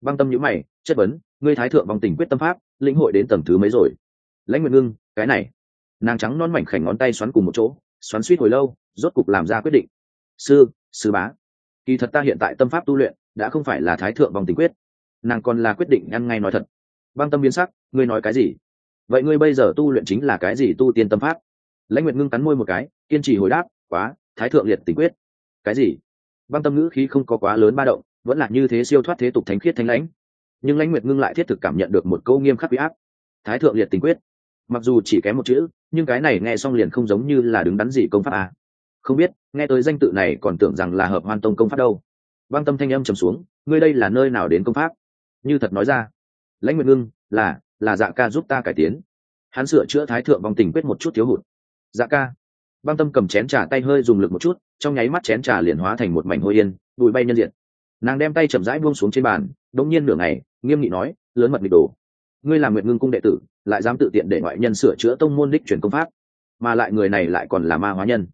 Băng tâm nhữ mày, chất vấn, ngươi thái thượng vòng tình quyết tâm pháp, lĩnh hội đến tầng thứ mấy rồi? Lãnh nguyệt ngưng, cái này nàng trắng non mảnh khảnh ngón tay xoắn cùng một chỗ, xoắn suýt hồi lâu, rốt cục làm ra quyết định. Sư sư bá, kỳ thật ta hiện tại tâm pháp tu luyện đã không phải là thái thượng vòng tình quyết. Nàng còn là quyết định ngăn ngay nói thật. Băng tâm biến sắc, ngươi nói cái gì? Vậy ngươi bây giờ tu luyện chính là cái gì tu tiên tâm pháp? Lãnh nguyệt ngưng cắn môi một cái, kiên trì hồi đáp, quá, thái thượng liệt tình quyết. Cái gì? Băng tâm ngữ khí không có quá lớn ba động, vẫn là như thế siêu thoát thế tục thánh khiết thánh lãnh. Nhưng lãnh nguyệt ngưng lại thiết thực cảm nhận được một câu nghiêm khắc huy áp. Thái thượng liệt tình quyết mặc dù chỉ kém một chữ, nhưng cái này nghe xong liền không giống như là đứng đắn gì công pháp à. không biết, nghe tới danh tự này còn tưởng rằng là hợp hoan tông công pháp đâu. Băng tâm thanh âm trầm xuống, ngươi đây là nơi nào đến công pháp? Như thật nói ra. Lãnh nguyện ngưng, là là dạ ca giúp ta cải tiến. Hắn sửa chữa thái thượng vòng tình quyết một chút thiếu hụt. Dạ ca. Băng tâm cầm chén trà tay hơi dùng lực một chút, trong nháy mắt chén trà liền hóa thành một mảnh hôi yên, bụi bay nhân diện nàng đem tay chậm rãi buông xuống trên bàn, đống nhiên nửa ngày, nghiêm nghị nói, lớn mật nghịch đồ ngươi là nguyện ngưng cung đệ tử, lại dám tự tiện để ngoại nhân sửa chữa tông môn đích truyền công pháp, mà lại người này lại còn là ma hóa nhân.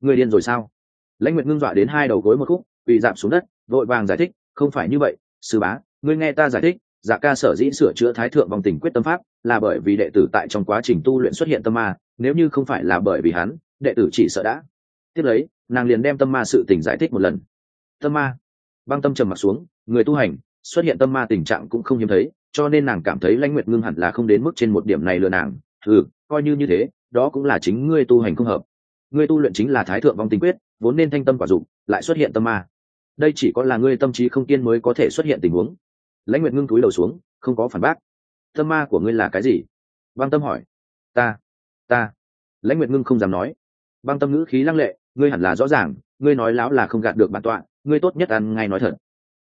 Ngươi điên rồi sao? Lãnh Nguyệt ngưng dọa đến hai đầu gối một khúc bị giảm xuống đất, vội vàng giải thích, không phải như vậy, sư bá, ngươi nghe ta giải thích dạ ca sở dĩ sửa chữa thái thượng vòng tình quyết tâm pháp, là bởi vì đệ tử tại trong quá trình tu luyện xuất hiện tâm ma, nếu như không phải là bởi vì hắn, đệ tử chỉ sợ đã. Tiếp lấy, nàng liền đem tâm ma sự tình giải thích một lần. Tâm ma. Băng tâm trầm mặt xuống, người tu hành, xuất hiện tâm ma tình trạng cũng không hiếm thấy cho nên nàng cảm thấy lãnh nguyệt ngưng hẳn là không đến mức trên một điểm này lừa nàng. Ừ coi như như thế, đó cũng là chính ngươi tu hành không hợp. Ngươi tu luyện chính là thái thượng vong tình quyết, vốn nên thanh tâm quả dụng, lại xuất hiện tâm ma. Đây chỉ có là ngươi tâm trí không kiên mới có thể xuất hiện tình huống. Lãnh nguyệt ngưng túi đầu xuống, không có phản bác. Tâm ma của ngươi là cái gì? Băng tâm hỏi. Ta ta. Lãnh nguyệt ngưng không dám nói. Băng tâm ngữ khí lăng lệ, ngươi hẳn là rõ ràng, ngươi nói láo là không gạt được bản tọa, ngươi tốt nhất ăn ngay nói thật.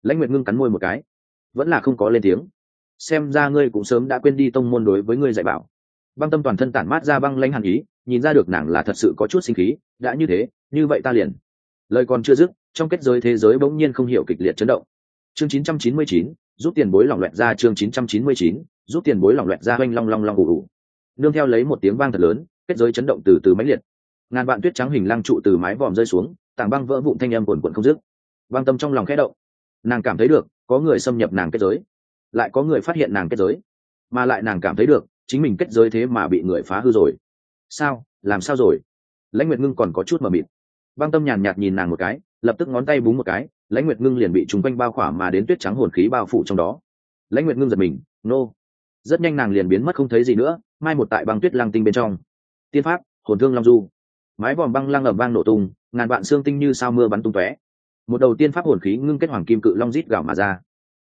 Lãnh nguyệt ngưng cắn môi một cái. Vẫn là không có lên tiếng xem ra ngươi cũng sớm đã quên đi tông môn đối với ngươi dạy bảo. Băng tâm toàn thân tản mát ra băng lanh hàn ý nhìn ra được nàng là thật sự có chút sinh khí đã như thế như vậy ta liền. Lời còn chưa dứt trong kết giới thế giới bỗng nhiên không hiểu kịch liệt chấn động. Chương 999, rút tiền bối lỏng loẹt ra chương 999, rút tiền bối lỏng loẹt ra oanh long long long ủ ủ. Nương theo lấy một tiếng vang thật lớn kết giới chấn động từ từ mãnh liệt. Ngàn vạn tuyết trắng hình lăng trụ từ mái vòm rơi xuống tảng băng vỡ vụn thanh âm quần quần không dứt. Băng tâm trong lòng khẽ động. Nàng cảm thấy được có người xâm nhập nàng kết giới lại có người phát hiện nàng kết giới, mà lại nàng cảm thấy được, chính mình kết giới thế mà bị người phá hư rồi. Sao? Làm sao rồi? Lãnh nguyệt ngưng còn có chút mờ mịt. Băng tâm nhàn nhạt nhìn nàng một cái, lập tức ngón tay búng một cái, lãnh nguyệt ngưng liền bị trùng quanh bao khỏa mà đến tuyết trắng hồn khí bao phủ trong đó. Lãnh nguyệt ngưng giật mình, nô、no. rất nhanh nàng liền biến mất không thấy gì nữa, mai một tại băng tuyết lăng tinh bên trong. Tiên pháp, hồn thương long du. Mái vòm băng lăng ẩm vang nổ tung, ngàn vạn xương tinh như sao mưa bắn tung tóe. Một đầu tiên pháp hồn khí ngưng kết hoàng kim cự long rít gạo mà ra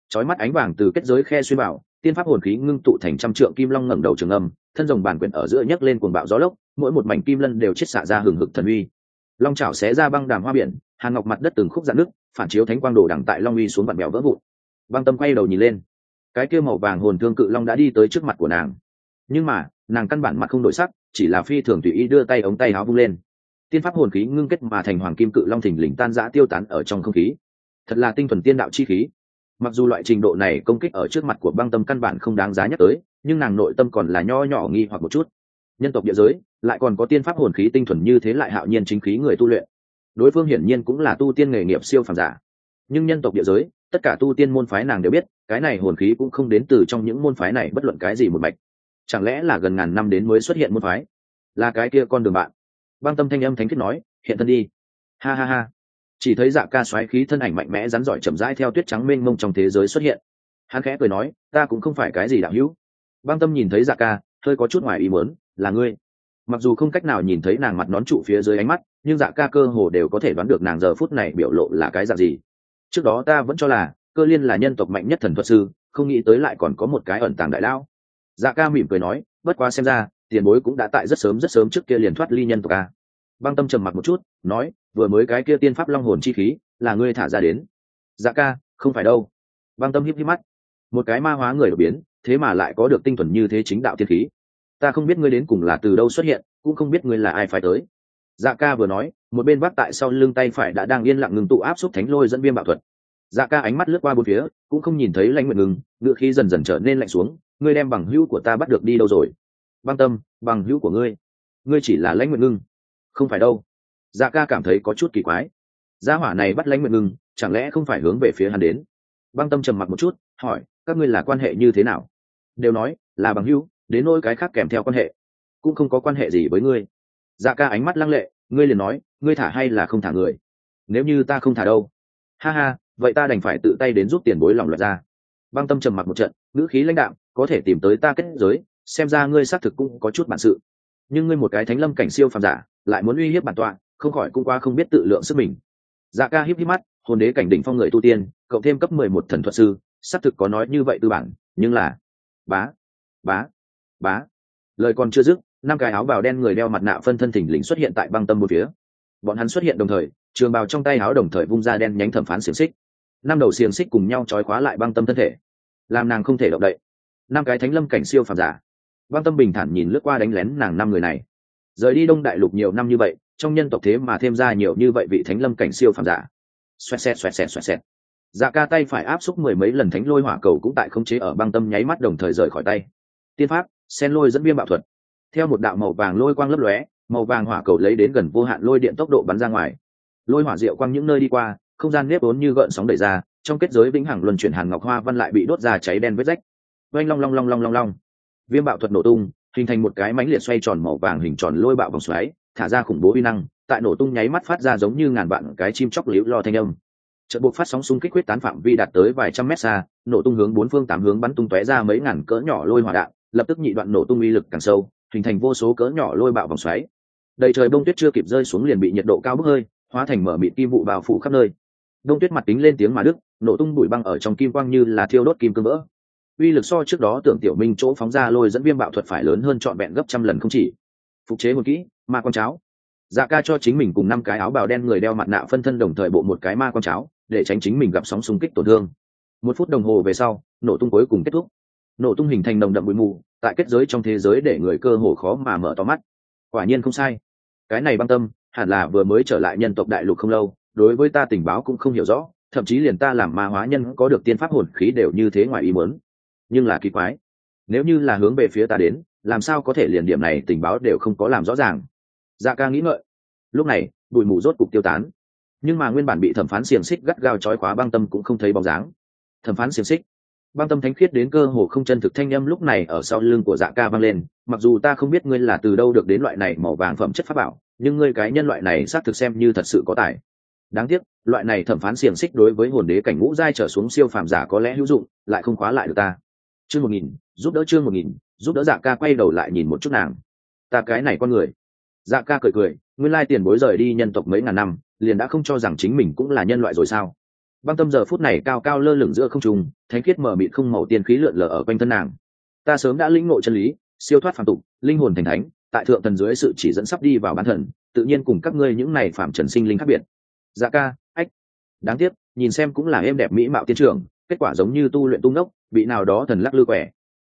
chói mắt ánh vàng từ kết giới khe xuyên vào, tiên pháp hồn khí ngưng tụ thành trăm trượng kim long ngẩng đầu trường âm, thân rồng bản quyền ở giữa nhấc lên cuồng bạo gió lốc, mỗi một mảnh kim lân đều chết xạ ra hừng hực thần uy. Long chảo xé ra băng đàm hoa biển, hàng ngọc mặt đất từng khúc dạn nước phản chiếu thánh quang đồ đằng tại long uy xuống vặn mèo vỡ vụn. Băng tâm quay đầu nhìn lên. Cái kia màu vàng hồn thương cự long đã đi tới trước mặt của nàng. Nhưng mà, nàng căn bản mặt không đổi sắc, chỉ là phi thường tùy ý đưa tay ống tay áo vung lên. Tiên pháp hồn khí ngưng kết mà thành hoàng kim cự long thình lình tan rã tiêu tán ở trong không khí. Thật là tinh thuần tiên đạo chi khí mặc dù loại trình độ này công kích ở trước mặt của băng tâm căn bản không đáng giá nhắc tới, nhưng nàng nội tâm còn là nho nhỏ nghi hoặc một chút. Nhân tộc địa giới, lại còn có tiên pháp hồn khí tinh thuần như thế lại hạo nhiên chính khí người tu luyện. Đối phương hiển nhiên cũng là tu tiên nghề nghiệp siêu phàm giả. Nhưng nhân tộc địa giới, tất cả tu tiên môn phái nàng đều biết, cái này hồn khí cũng không đến từ trong những môn phái này bất luận cái gì một mạch. Chẳng lẽ là gần ngàn năm đến mới xuất hiện môn phái? Là cái kia con đường bạn. Băng tâm thanh âm thánh thiết nói, hiện thân đi. Ha ha ha chỉ thấy dạ ca xoáy khí thân ảnh mạnh mẽ rắn giỏi chậm rãi theo tuyết trắng mênh mông trong thế giới xuất hiện. Hắn khẽ cười nói, ta cũng không phải cái gì đạo hữu. Băng tâm nhìn thấy dạ ca, hơi có chút ngoài ý muốn, là ngươi? Mặc dù không cách nào nhìn thấy nàng mặt nón trụ phía dưới ánh mắt, nhưng dạ ca cơ hồ đều có thể đoán được nàng giờ phút này biểu lộ là cái dạng gì. Trước đó ta vẫn cho là, cơ liên là nhân tộc mạnh nhất thần thuật sư, không nghĩ tới lại còn có một cái ẩn tàng đại lao dạ ca mỉm cười nói, bất quá xem ra, tiền bối cũng đã tại rất sớm rất sớm trước kia liền thoát ly nhân tộc ca băng tâm trầm mặc một chút, nói vừa mới cái kia tiên pháp long hồn chi khí, là ngươi thả ra đến. Dạ ca, không phải đâu. Băng tâm híp híp mắt. Một cái ma hóa người đột biến, thế mà lại có được tinh thuần như thế chính đạo tiên khí. Ta không biết ngươi đến cùng là từ đâu xuất hiện, cũng không biết ngươi là ai phải tới. Dạ ca vừa nói, một bên vác tại sau lưng tay phải đã đang yên lặng ngừng tụ áp xúc thánh lôi dẫn viêm bạo thuật. Dạ ca ánh mắt lướt qua bốn phía, cũng không nhìn thấy lãnh nguyện ngừng, ngựa khí dần dần trở nên lạnh xuống, ngươi đem bằng hữu của ta bắt được đi đâu rồi? Băng tâm, bằng hữu của ngươi. Ngươi chỉ là lãnh nguyện ngưng không phải đâu dạ ca cảm thấy có chút kỳ quái. Gia hỏa này bắt lãnh nguyện ngưng, chẳng lẽ không phải hướng về phía hắn đến? Băng tâm trầm mặc một chút, hỏi, các ngươi là quan hệ như thế nào? Đều nói, là bằng hữu, đến nỗi cái khác kèm theo quan hệ, cũng không có quan hệ gì với ngươi. Dạ ca ánh mắt lăng lệ, ngươi liền nói, ngươi thả hay là không thả người? Nếu như ta không thả đâu? Ha ha, vậy ta đành phải tự tay đến giúp tiền bối lòng luật ra. Băng tâm trầm mặc một trận, ngữ khí lãnh đạm, có thể tìm tới ta kết giới, xem ra ngươi xác thực cũng có chút bản sự. Nhưng ngươi một cái thánh lâm cảnh siêu phàm giả, lại muốn uy hiếp bản tọa không khỏi cũng qua không biết tự lượng sức mình. Dạ ca híp híp mắt, hồn đế cảnh đỉnh phong người tu tiên, cộng thêm cấp mười một thần thuật sư, xác thực có nói như vậy tư bản, nhưng là, bá bá bá. Lời còn chưa dứt, năm cái áo bào đen người đeo mặt nạ phân thân thình lình xuất hiện tại băng tâm một phía. Bọn hắn xuất hiện đồng thời, trường bào trong tay áo đồng thời vung ra đen nhánh thẩm phán xiềng xích. Năm đầu xiềng xích cùng nhau trói khóa lại băng tâm thân thể, làm nàng không thể động đậy. Năm cái thánh lâm cảnh siêu phàm giả. Băng tâm bình thản nhìn lướt qua đánh lén nàng năm người này. Rời đi đông đại lục nhiều năm như vậy trong nhân tộc thế mà thêm ra nhiều như vậy vị thánh lâm cảnh siêu phàm giả. Xoẹt xẹt xoẹt xẹt xoẹt xẹt. Dạ ca tay phải áp xúc mười mấy lần thánh lôi hỏa cầu cũng tại không chế ở băng tâm nháy mắt đồng thời rời khỏi tay. Tiên pháp, sen lôi dẫn viêm bạo thuật. Theo một đạo màu vàng lôi quang lấp lóe, màu vàng hỏa cầu lấy đến gần vô hạn lôi điện tốc độ bắn ra ngoài. Lôi hỏa diệu quang những nơi đi qua, không gian nếp ốn như gợn sóng đẩy ra, trong kết giới vĩnh hằng luân chuyển hàn ngọc hoa văn lại bị đốt ra cháy đen vết rách. Oanh long long long long long long. Viêm bạo thuật nổ tung, hình thành một cái mánh liệt xoay tròn màu vàng hình tròn lôi bạo vòng xoáy thả ra khủng bố uy năng, tại nổ tung nháy mắt phát ra giống như ngàn vạn cái chim chóc liễu lo thanh âm. Trận buộc phát sóng xung kích quyết tán phạm vi đạt tới vài trăm mét xa, nổ tung hướng bốn phương tám hướng bắn tung tóe ra mấy ngàn cỡ nhỏ lôi hỏa đạn, lập tức nhị đoạn nổ tung uy lực càng sâu, hình thành vô số cỡ nhỏ lôi bạo vòng xoáy. Đầy trời bông tuyết chưa kịp rơi xuống liền bị nhiệt độ cao bốc hơi, hóa thành mở mịt kim vụ bao phủ khắp nơi. Đông tuyết mặt kính lên tiếng mà đức nổ tung bụi băng ở trong kim quang như là thiêu đốt kim cương vỡ. Uy lực so trước đó tưởng tiểu minh chỗ phóng ra lôi dẫn viêm bạo thuật phải lớn hơn trọn vẹn gấp trăm lần không chỉ. Phục chế một kỹ ma con cháo. Dạ ca cho chính mình cùng năm cái áo bào đen người đeo mặt nạ phân thân đồng thời bộ một cái ma con cháo, để tránh chính mình gặp sóng xung kích tổn thương. Một phút đồng hồ về sau, nổ tung cuối cùng kết thúc. Nổ tung hình thành nồng đậm bụi mù, tại kết giới trong thế giới để người cơ hồ khó mà mở to mắt. Quả nhiên không sai. Cái này băng tâm, hẳn là vừa mới trở lại nhân tộc đại lục không lâu, đối với ta tình báo cũng không hiểu rõ, thậm chí liền ta làm ma hóa nhân có được tiên pháp hồn khí đều như thế ngoài ý muốn. Nhưng là kỳ quái, nếu như là hướng về phía ta đến, làm sao có thể liền điểm này tình báo đều không có làm rõ ràng? Dạ ca nghĩ ngợi. Lúc này, bụi mù rốt cục tiêu tán. Nhưng mà nguyên bản bị thẩm phán xiềng xích gắt gao trói khóa băng tâm cũng không thấy bóng dáng. Thẩm phán xiềng xích. Băng tâm thánh khiết đến cơ hồ không chân thực thanh â m lúc này ở sau lưng của dạ ca vang lên, mặc dù ta không biết ngươi là từ đâu được đến loại này màu vàng phẩm chất pháp bảo, nhưng ngươi cái nhân loại này xác thực xem như thật sự có tài. Đáng tiếc, loại này thẩm phán xiềng xích đối với hồn đế cảnh ngũ giai trở xuống siêu phàm giả có lẽ hữu dụng, lại không khóa lại được ta. Chương một nghìn, giúp đỡ chương một nghìn, giúp đỡ dạ ca quay đầu lại nhìn một chút nàng. Ta cái này con người dạ ca cười cười, nguyên lai tiền bối rời đi nhân tộc mấy ngàn năm, liền đã không cho rằng chính mình cũng là nhân loại rồi sao? Băng tâm giờ phút này cao cao lơ lửng giữa không trung, thánh khiết mở mịt không màu tiên khí lượn lờ ở quanh thân nàng. Ta sớm đã lĩnh ngộ chân lý, siêu thoát phàm tục, linh hồn thành thánh, tại thượng thần dưới sự chỉ dẫn sắp đi vào bán thần, tự nhiên cùng các ngươi những này phạm trần sinh linh khác biệt. Dạ ca, ách. Đáng tiếc, nhìn xem cũng là em đẹp mỹ mạo tiên trưởng, kết quả giống như tu luyện tung đốc bị nào đó thần lắc lư quẻ.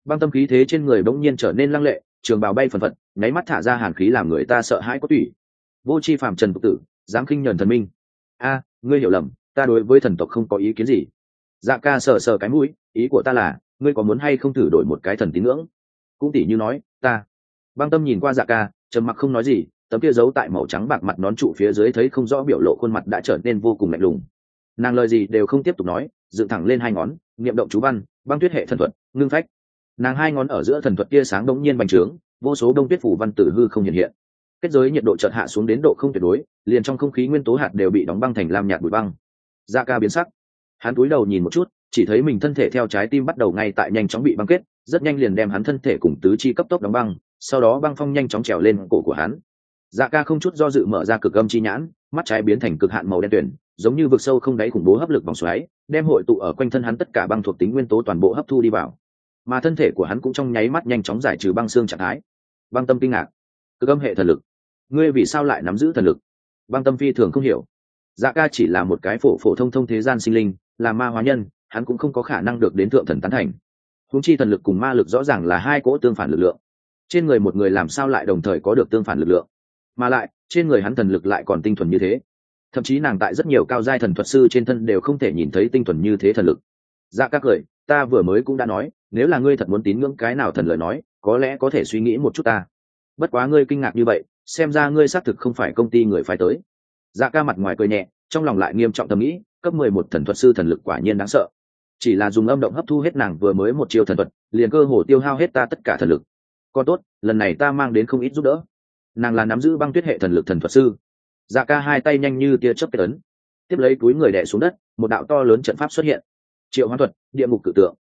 Băng tâm khí thế trên người bỗng nhiên trở nên lăng lệ trường bào bay phần phật, nháy mắt thả ra hàn khí làm người ta sợ hãi có tủy. Vô c h i phạm trần tục tử dám khinh nhờn thần minh. A, ngươi hiểu lầm, ta đối với thần tộc không có ý kiến gì. Dạ ca sờ sờ cái mũi, ý của ta là, ngươi có muốn hay không thử đổi một cái thần tín ngưỡng? Cũng tỉ như nói, ta. Băng tâm nhìn qua dạ ca, trầm mặc không nói gì, tấm kia giấu tại màu trắng bạc mặt nón trụ phía dưới thấy không rõ biểu lộ khuôn mặt đã trở nên vô cùng lạnh lùng. Nàng lời gì đều không tiếp tục nói, dựng thẳng lên hai ngón, niệm động chú văn, băng tuyết hệ thần thuật, ngưng phách nàng hai ngón ở giữa thần thuật kia sáng đống nhiên bành trướng, vô số đông tuyết phủ văn tử hư không hiện hiện. Kết giới nhiệt độ chợt hạ xuống đến độ không tuyệt đối, liền trong không khí nguyên tố hạt đều bị đóng băng thành lam nhạt bụi băng. Da ca biến sắc. Hắn cúi đầu nhìn một chút, chỉ thấy mình thân thể theo trái tim bắt đầu ngay tại nhanh chóng bị băng kết, rất nhanh liền đem hắn thân thể cùng tứ chi cấp tốc đóng băng, sau đó băng phong nhanh chóng trèo lên cổ của hắn. Dạ ca không chút do dự mở ra cực âm chi nhãn, mắt trái biến thành cực hạn màu đen tuyển giống như vực sâu không đáy khủng bố hấp lực vòng xoáy, đem hội tụ ở quanh thân hắn tất cả băng thuộc tính nguyên tố toàn bộ hấp thu đi vào mà thân thể của hắn cũng trong nháy mắt nhanh chóng giải trừ băng xương trạng thái. Băng tâm kinh ngạc. Cực âm hệ thần lực. Ngươi vì sao lại nắm giữ thần lực? Băng tâm phi thường không hiểu. Dạ ca chỉ là một cái phổ phổ thông thông thế gian sinh linh, là ma hóa nhân, hắn cũng không có khả năng được đến thượng thần tán thành. Húng chi thần lực cùng ma lực rõ ràng là hai cỗ tương phản lực lượng. Trên người một người làm sao lại đồng thời có được tương phản lực lượng? Mà lại, trên người hắn thần lực lại còn tinh thuần như thế. Thậm chí nàng tại rất nhiều cao giai thần thuật sư trên thân đều không thể nhìn thấy tinh thuần như thế thần lực. Dạ các cười, ta vừa mới cũng đã nói nếu là ngươi thật muốn tín ngưỡng cái nào thần lời nói, có lẽ có thể suy nghĩ một chút ta. Bất quá ngươi kinh ngạc như vậy, xem ra ngươi xác thực không phải công ty người phải tới. Dạ ca mặt ngoài cười nhẹ, trong lòng lại nghiêm trọng thầm nghĩ, cấp mười một thần thuật sư thần lực quả nhiên đáng sợ. Chỉ là dùng âm động hấp thu hết nàng vừa mới một chiêu thần thuật, liền cơ hồ tiêu hao hết ta tất cả thần lực. Còn tốt, lần này ta mang đến không ít giúp đỡ. Nàng là nắm giữ băng tuyết hệ thần lực thần thuật sư. Dạ ca hai tay nhanh như tia chớp kết ấn. Tiếp lấy túi người đẻ xuống đất, một đạo to lớn trận pháp xuất hiện. Triệu hoán thuật, địa ngục cự tượng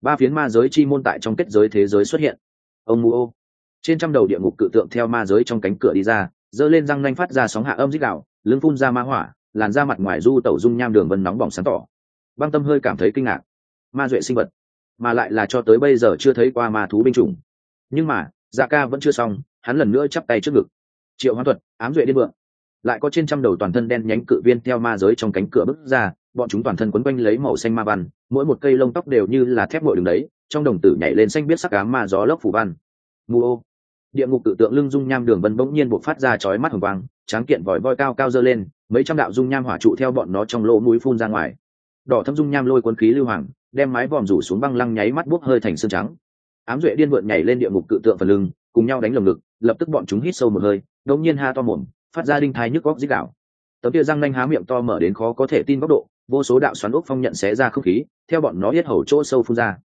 ba phiến ma giới chi môn tại trong kết giới thế giới xuất hiện. Ông mù ô trên trăm đầu địa ngục cự tượng theo ma giới trong cánh cửa đi ra, giơ lên răng nanh phát ra sóng hạ âm dích đạo, lưng phun ra ma hỏa, làn ra mặt ngoài du tẩu dung nham đường vân nóng bỏng sáng tỏ. Băng tâm hơi cảm thấy kinh ngạc. Ma duệ sinh vật. Mà lại là cho tới bây giờ chưa thấy qua ma thú binh chủng. Nhưng mà dạ ca vẫn chưa xong, hắn lần nữa chắp tay trước ngực. Triệu hoán thuật, ám duệ điên vượng lại có trên trăm đầu toàn thân đen nhánh cự viên theo ma giới trong cánh cửa bước ra, bọn chúng toàn thân quấn quanh lấy màu xanh ma văn, mỗi một cây lông tóc đều như là thép mội đường đấy, trong đồng tử nhảy lên xanh biết sắc ám ma gió lốc phủ văn. Mù ô. Địa ngục tự tượng lưng dung nham đường vân bỗng nhiên buộc phát ra chói mắt hồng quang, tráng kiện vòi voi cao cao dơ lên, mấy trăm đạo dung nham hỏa trụ theo bọn nó trong lỗ mũi phun ra ngoài. Đỏ thâm dung nham lôi quân khí lưu hoàng, đem mái vòm rủ xuống băng lăng nháy mắt bốc hơi thành xương trắng. Ám duệ điên vượn nhảy lên địa ngục cự tượng phần lưng, cùng nhau đánh lồng ngực, lập tức bọn chúng hít sâu một hơi, đột nhiên ha to mồm phát ra đinh thai nhức góc dích đạo. Tấm tia răng nanh há miệng to mở đến khó có thể tin góc độ, vô số đạo xoắn ốc phong nhận xé ra không khí, theo bọn nó hết hầu chỗ sâu phun ra.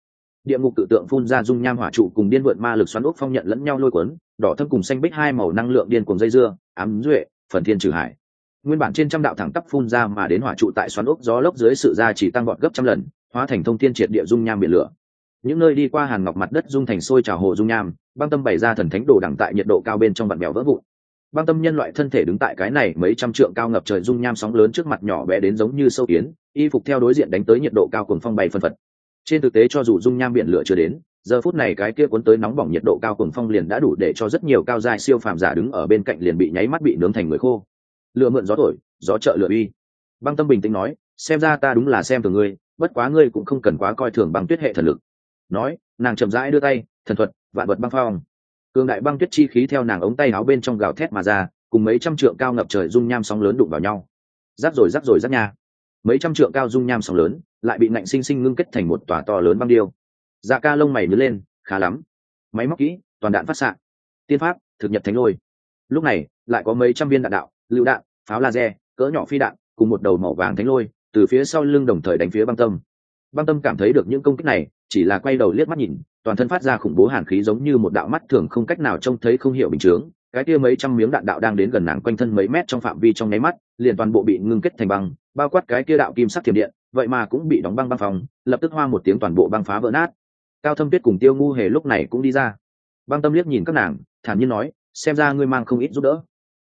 Địa ngục tự tượng phun ra dung nham hỏa trụ cùng điên vượn ma lực xoắn ốc phong nhận lẫn nhau lôi cuốn, đỏ thâm cùng xanh bích hai màu năng lượng điên cùng dây dưa, ám duệ, phần thiên trừ hải. Nguyên bản trên trăm đạo thẳng tắp phun ra mà đến hỏa trụ tại xoắn ốc gió lốc dưới sự ra chỉ tăng gọn gấp trăm lần, hóa thành thông thiên triệt địa dung nham biển lửa. Những nơi đi qua hàn ngọc mặt đất dung thành sôi trào hồ dung nham, băng tâm bày ra thần thánh đồ đẳng tại nhiệt độ cao bên trong vạn bèo vỡ vụn băng tâm nhân loại thân thể đứng tại cái này mấy trăm trượng cao ngập trời dung nham sóng lớn trước mặt nhỏ bé đến giống như sâu kiến, y phục theo đối diện đánh tới nhiệt độ cao cùng phong bay phân phật. Trên thực tế cho dù dung nham biển lửa chưa đến, giờ phút này cái kia cuốn tới nóng bỏng nhiệt độ cao cùng phong liền đã đủ để cho rất nhiều cao dài siêu phàm giả đứng ở bên cạnh liền bị nháy mắt bị nướng thành người khô. Lựa mượn gió thổi, gió trợ lựa uy. Băng tâm bình tĩnh nói, xem ra ta đúng là xem thường ngươi, bất quá ngươi cũng không cần quá coi thường băng tuyết hệ thần lực. Nói, nàng chậm rãi đưa tay, thần thuật, vạn vật băng phong cường đại băng tuyết chi khí theo nàng ống tay áo bên trong gào thét mà ra, cùng mấy trăm trượng cao ngập trời dung nham sóng lớn đụng vào nhau. Rác rồi rác rồi rác nha. Mấy trăm trượng cao dung nham sóng lớn, lại bị nạnh sinh sinh ngưng kết thành một tòa to lớn băng điêu. Dạ ca lông mày nhớ lên, khá lắm. Máy móc kỹ, toàn đạn phát xạ. Tiên pháp, thực nhật thánh lôi. Lúc này, lại có mấy trăm viên đạn đạo, lựu đạn, pháo laser, cỡ nhỏ phi đạn, cùng một đầu màu vàng thánh lôi, từ phía sau lưng đồng thời đánh phía băng tâm. Băng tâm cảm thấy được những công kích này chỉ là quay đầu liếc mắt nhìn, toàn thân phát ra khủng bố hàn khí giống như một đạo mắt thường không cách nào trông thấy không hiểu bình chướng. Cái kia mấy trăm miếng đạn đạo đang đến gần nàng quanh thân mấy mét trong phạm vi trong nháy mắt, liền toàn bộ bị ngưng kết thành băng, bao quát cái kia đạo kim sắc thiểm điện, vậy mà cũng bị đóng băng băng phòng, lập tức hoa một tiếng toàn bộ băng phá vỡ nát. Cao thâm tuyết cùng tiêu ngu hề lúc này cũng đi ra. Băng tâm liếc nhìn các nàng, thản nhiên nói, xem ra ngươi mang không ít giúp đỡ.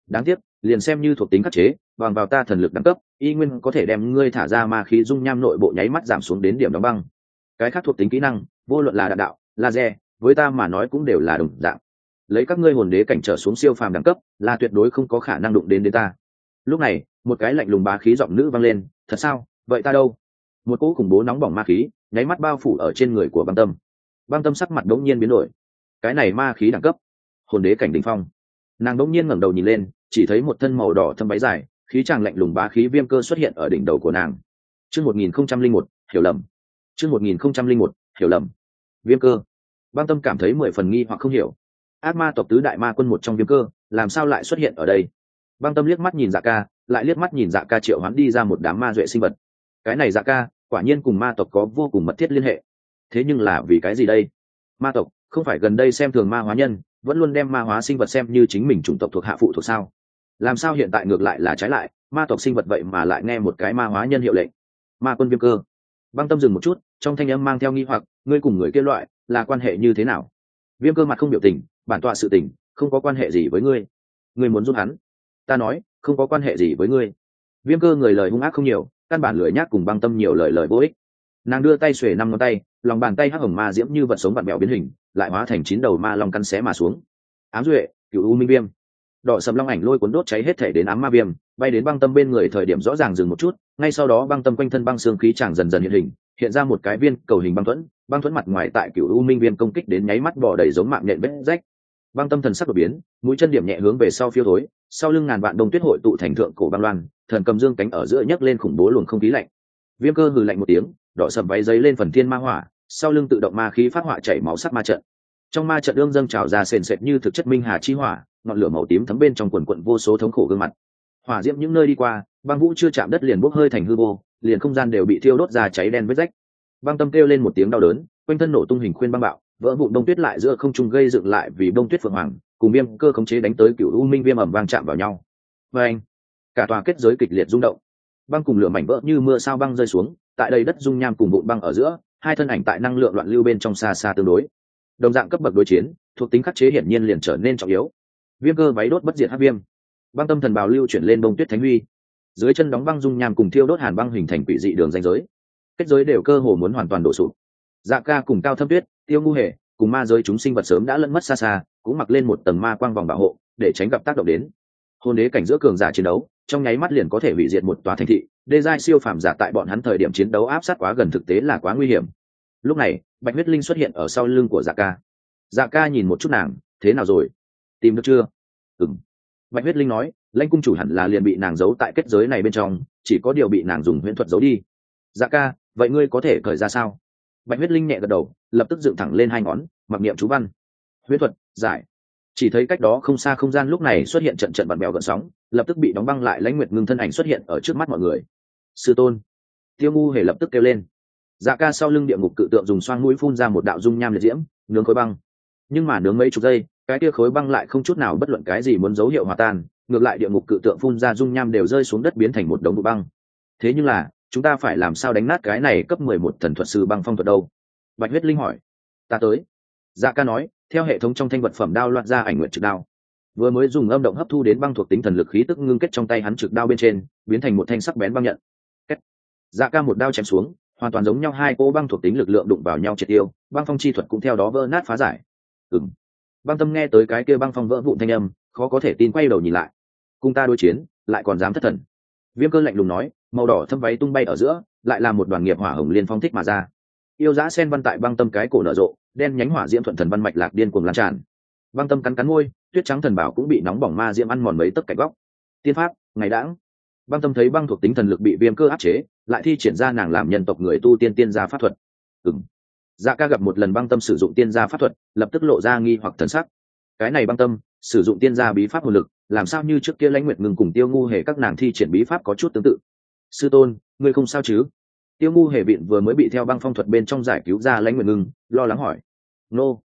Đáng tiếc, liền xem như thuộc tính khắc chế, bằng vào ta thần lực đẳng cấp, y nguyên có thể đem ngươi thả ra ma khí dung nham nội bộ nháy mắt giảm xuống đến điểm đóng băng cái khác thuộc tính kỹ năng, vô luận là đạn đạo, laser, với ta mà nói cũng đều là đồng dạng. Lấy các ngươi hồn đế cảnh trở xuống siêu phàm đẳng cấp, là tuyệt đối không có khả năng đụng đến đến ta. Lúc này, một cái lạnh lùng bá khí giọng nữ vang lên, thật sao? Vậy ta đâu? Một cỗ khủng bố nóng bỏng ma khí, nháy mắt bao phủ ở trên người của băng tâm. Băng tâm sắc mặt đống nhiên biến đổi. Cái này ma khí đẳng cấp, hồn đế cảnh đ ỉ n h phong. Nàng đống nhiên ngẩng đầu nhìn lên, chỉ thấy một thân màu đỏ thâm váy dài, khí tràng lạnh lùng bá khí viêm cơ xuất hiện ở đỉnh đầu của nàng. Chương một nghìn không trăm linh một, hiểu lầm chương một nghìn không trăm linh một, hiểu lầm. Viêm cơ. Băng tâm cảm thấy mười phần nghi hoặc không hiểu. Ác ma tộc tứ đại ma quân một trong viêm cơ, làm sao lại xuất hiện ở đây? Băng tâm liếc mắt nhìn dạ ca, lại liếc mắt nhìn dạ ca triệu hoán đi ra một đám ma duệ sinh vật. Cái này dạ ca, quả nhiên cùng ma tộc có vô cùng mật thiết liên hệ. Thế nhưng là vì cái gì đây? Ma tộc, không phải gần đây xem thường ma hóa nhân, vẫn luôn đem ma hóa sinh vật xem như chính mình chủng tộc thuộc hạ phụ thuộc sao? Làm sao hiện tại ngược lại là trái lại, ma tộc sinh vật vậy mà lại nghe một cái ma hóa nhân hiệu lệnh? Ma quân viêm cơ băng tâm dừng một chút, trong thanh âm mang theo nghi hoặc, ngươi cùng người kia loại là quan hệ như thế nào? Viêm cơ mặt không biểu tình, bản tọa sự tình, không có quan hệ gì với ngươi. Ngươi muốn giúp hắn? Ta nói, không có quan hệ gì với ngươi. Viêm cơ người lời hung ác không nhiều, căn bản lười nhác cùng băng tâm nhiều lời lời vô ích. Nàng đưa tay xuề năm ngón tay, lòng bàn tay hắc hồng ma diễm như vật sống vặn mèo biến hình, lại hóa thành chín đầu ma long căn xé mà xuống. Ám duệ, cựu u minh viêm đỏ sầm long ảnh lôi cuốn đốt cháy hết thể đến ám ma viêm, bay đến băng tâm bên người thời điểm rõ ràng dừng một chút, ngay sau đó băng tâm quanh thân băng xương khí chàng dần dần hiện hình, hiện ra một cái viên cầu hình băng thuẫn băng thuẫn mặt ngoài tại cựu u minh viêm công kích đến nháy mắt bỏ đầy giống mạng nhện vết rách. Băng tâm thần sắc đột biến, mũi chân điểm nhẹ hướng về sau phiêu thối, sau lưng ngàn vạn đông tuyết hội tụ thành thượng cổ băng loan, thần cầm dương cánh ở giữa nhấc lên khủng bố luồng không khí lạnh. Viêm cơ hừ lạnh một tiếng, đỏ sầm váy giấy lên phần thiên ma hỏa, sau lưng tự động ma khí phát hỏa chảy máu sắc ma trận. Trong ma trận ương dâng trào ra sền sệt như thực chất minh hà chi hỏa ngọn lửa màu tím thấm bên trong quần quận vô số thống khổ gương mặt. Hỏa diễm những nơi đi qua, băng vũ chưa chạm đất liền bốc hơi thành hư vô, liền không gian đều bị thiêu đốt ra cháy đen vết rách. Băng tâm kêu lên một tiếng đau đớn, quanh thân nổ tung hình khuyên băng bạo, vỡ vụn đông tuyết lại giữa không trung gây dựng lại vì đông tuyết phượng hoàng, cùng viêm cơ khống chế đánh tới cựu u minh viêm ẩm vang chạm vào nhau. Và anh, cả tòa kết giới kịch liệt rung động. Băng cùng lửa mảnh vỡ như mưa sao băng rơi xuống, tại đây đất dung nham cùng vụn băng ở giữa, hai thân ảnh tại năng lượng loạn lưu bên trong xa xa tương đối. Đồng dạng cấp bậc đối chiến, thuộc tính khắc chế hiển nhiên liền trở nên trọng yếu viêm cơ váy đốt bất diệt hát viêm. Băng tâm thần bào lưu chuyển lên bông tuyết thánh huy. Dưới chân đóng băng dung nham cùng thiêu đốt hàn băng hình thành quỷ dị đường danh giới. Kết giới đều cơ hồ muốn hoàn toàn đổ sụp. Dạ ca cùng cao thâm tuyết, tiêu ngu hề, cùng ma giới chúng sinh vật sớm đã lẫn mất xa xa, cũng mặc lên một tầng ma quang vòng bảo hộ, để tránh gặp tác động đến. Hôn đế cảnh giữa cường giả chiến đấu, trong nháy mắt liền có thể hủy diệt một tòa thành thị, đê giai siêu phàm giả tại bọn hắn thời điểm chiến đấu áp sát quá gần thực tế là quá nguy hiểm. Lúc này, bạch huyết linh xuất hiện ở sau lưng của dạ ca. Dạ ca nhìn một chút nàng, thế nào rồi? Tìm được chưa? Ừng bạch huyết linh nói, lãnh cung chủ hẳn là liền bị nàng giấu tại kết giới này bên trong, chỉ có điều bị nàng dùng huyễn thuật giấu đi. Dạ ca, vậy ngươi có thể cởi ra sao? Bạch huyết linh nhẹ gật đầu, lập tức dựng thẳng lên hai ngón, mặc niệm chú văn. Huyễn thuật, giải. Chỉ thấy cách đó không xa không gian lúc này xuất hiện trận trận bận bèo gợn sóng, lập tức bị đóng băng lại lãnh nguyệt ngưng thân ảnh xuất hiện ở trước mắt mọi người. Sư tôn. Tiêu ngu hề lập tức kêu lên. Dạ ca sau lưng địa ngục cự tượng dùng xoang mũi phun ra một đạo dung nham liệt diễm, nướng khối băng. Nhưng mà nướng mấy chục giây cái kia khối băng lại không chút nào bất luận cái gì muốn dấu hiệu hòa tan, ngược lại địa ngục cự tượng phun ra dung nham đều rơi xuống đất biến thành một đống bụi băng. Thế nhưng là, chúng ta phải làm sao đánh nát cái này cấp mười một thần thuật sư băng phong thuật đâu? Bạch huyết linh hỏi. Ta tới. Dạ ca nói, theo hệ thống trong thanh vật phẩm đao loạt ra ảnh nguyện trực đao. Vừa mới dùng âm động hấp thu đến băng thuộc tính thần lực khí tức ngưng kết trong tay hắn trực đao bên trên, biến thành một thanh sắc bén băng nhận. Kết. dạ ca một đao chém xuống, hoàn toàn giống nhau hai cỗ băng thuộc tính lực lượng đụng vào nhau triệt tiêu, băng phong chi thuật cũng theo đó vỡ nát phá giải. Ừng băng tâm nghe tới cái kia băng phong vỡ vụn thanh âm, khó có thể tin quay đầu nhìn lại. Cùng ta đối chiến, lại còn dám thất thần. Viêm cơ lạnh lùng nói, màu đỏ thâm váy tung bay ở giữa, lại là một đoàn nghiệp hỏa hồng liên phong thích mà ra. Yêu dã sen văn tại băng tâm cái cổ nở rộ, đen nhánh hỏa diễm thuận thần văn mạch lạc điên cuồng lan tràn. Băng tâm cắn cắn môi, tuyết trắng thần bảo cũng bị nóng bỏng ma diễm ăn mòn mấy tấc cạnh góc. Tiên pháp, ngày đãng. Băng tâm thấy băng thuộc tính thần lực bị viêm cơ áp chế, lại thi triển ra nàng làm nhân tộc người tu tiên tiên gia pháp thuật. Ừng dạ ca gặp một lần băng tâm sử dụng tiên gia pháp thuật lập tức lộ ra nghi hoặc thần sắc. Cái này băng tâm sử dụng tiên gia bí pháp hồn lực làm sao như trước kia lãnh nguyệt ngừng cùng tiêu ngu hề các nàng thi triển bí pháp có chút tương tự? Sư tôn ngươi không sao chứ? Tiêu ngu hề vịn vừa mới bị theo băng phong thuật bên trong giải cứu ra lãnh nguyệt ngừng, lo lắng hỏi. Nô、no.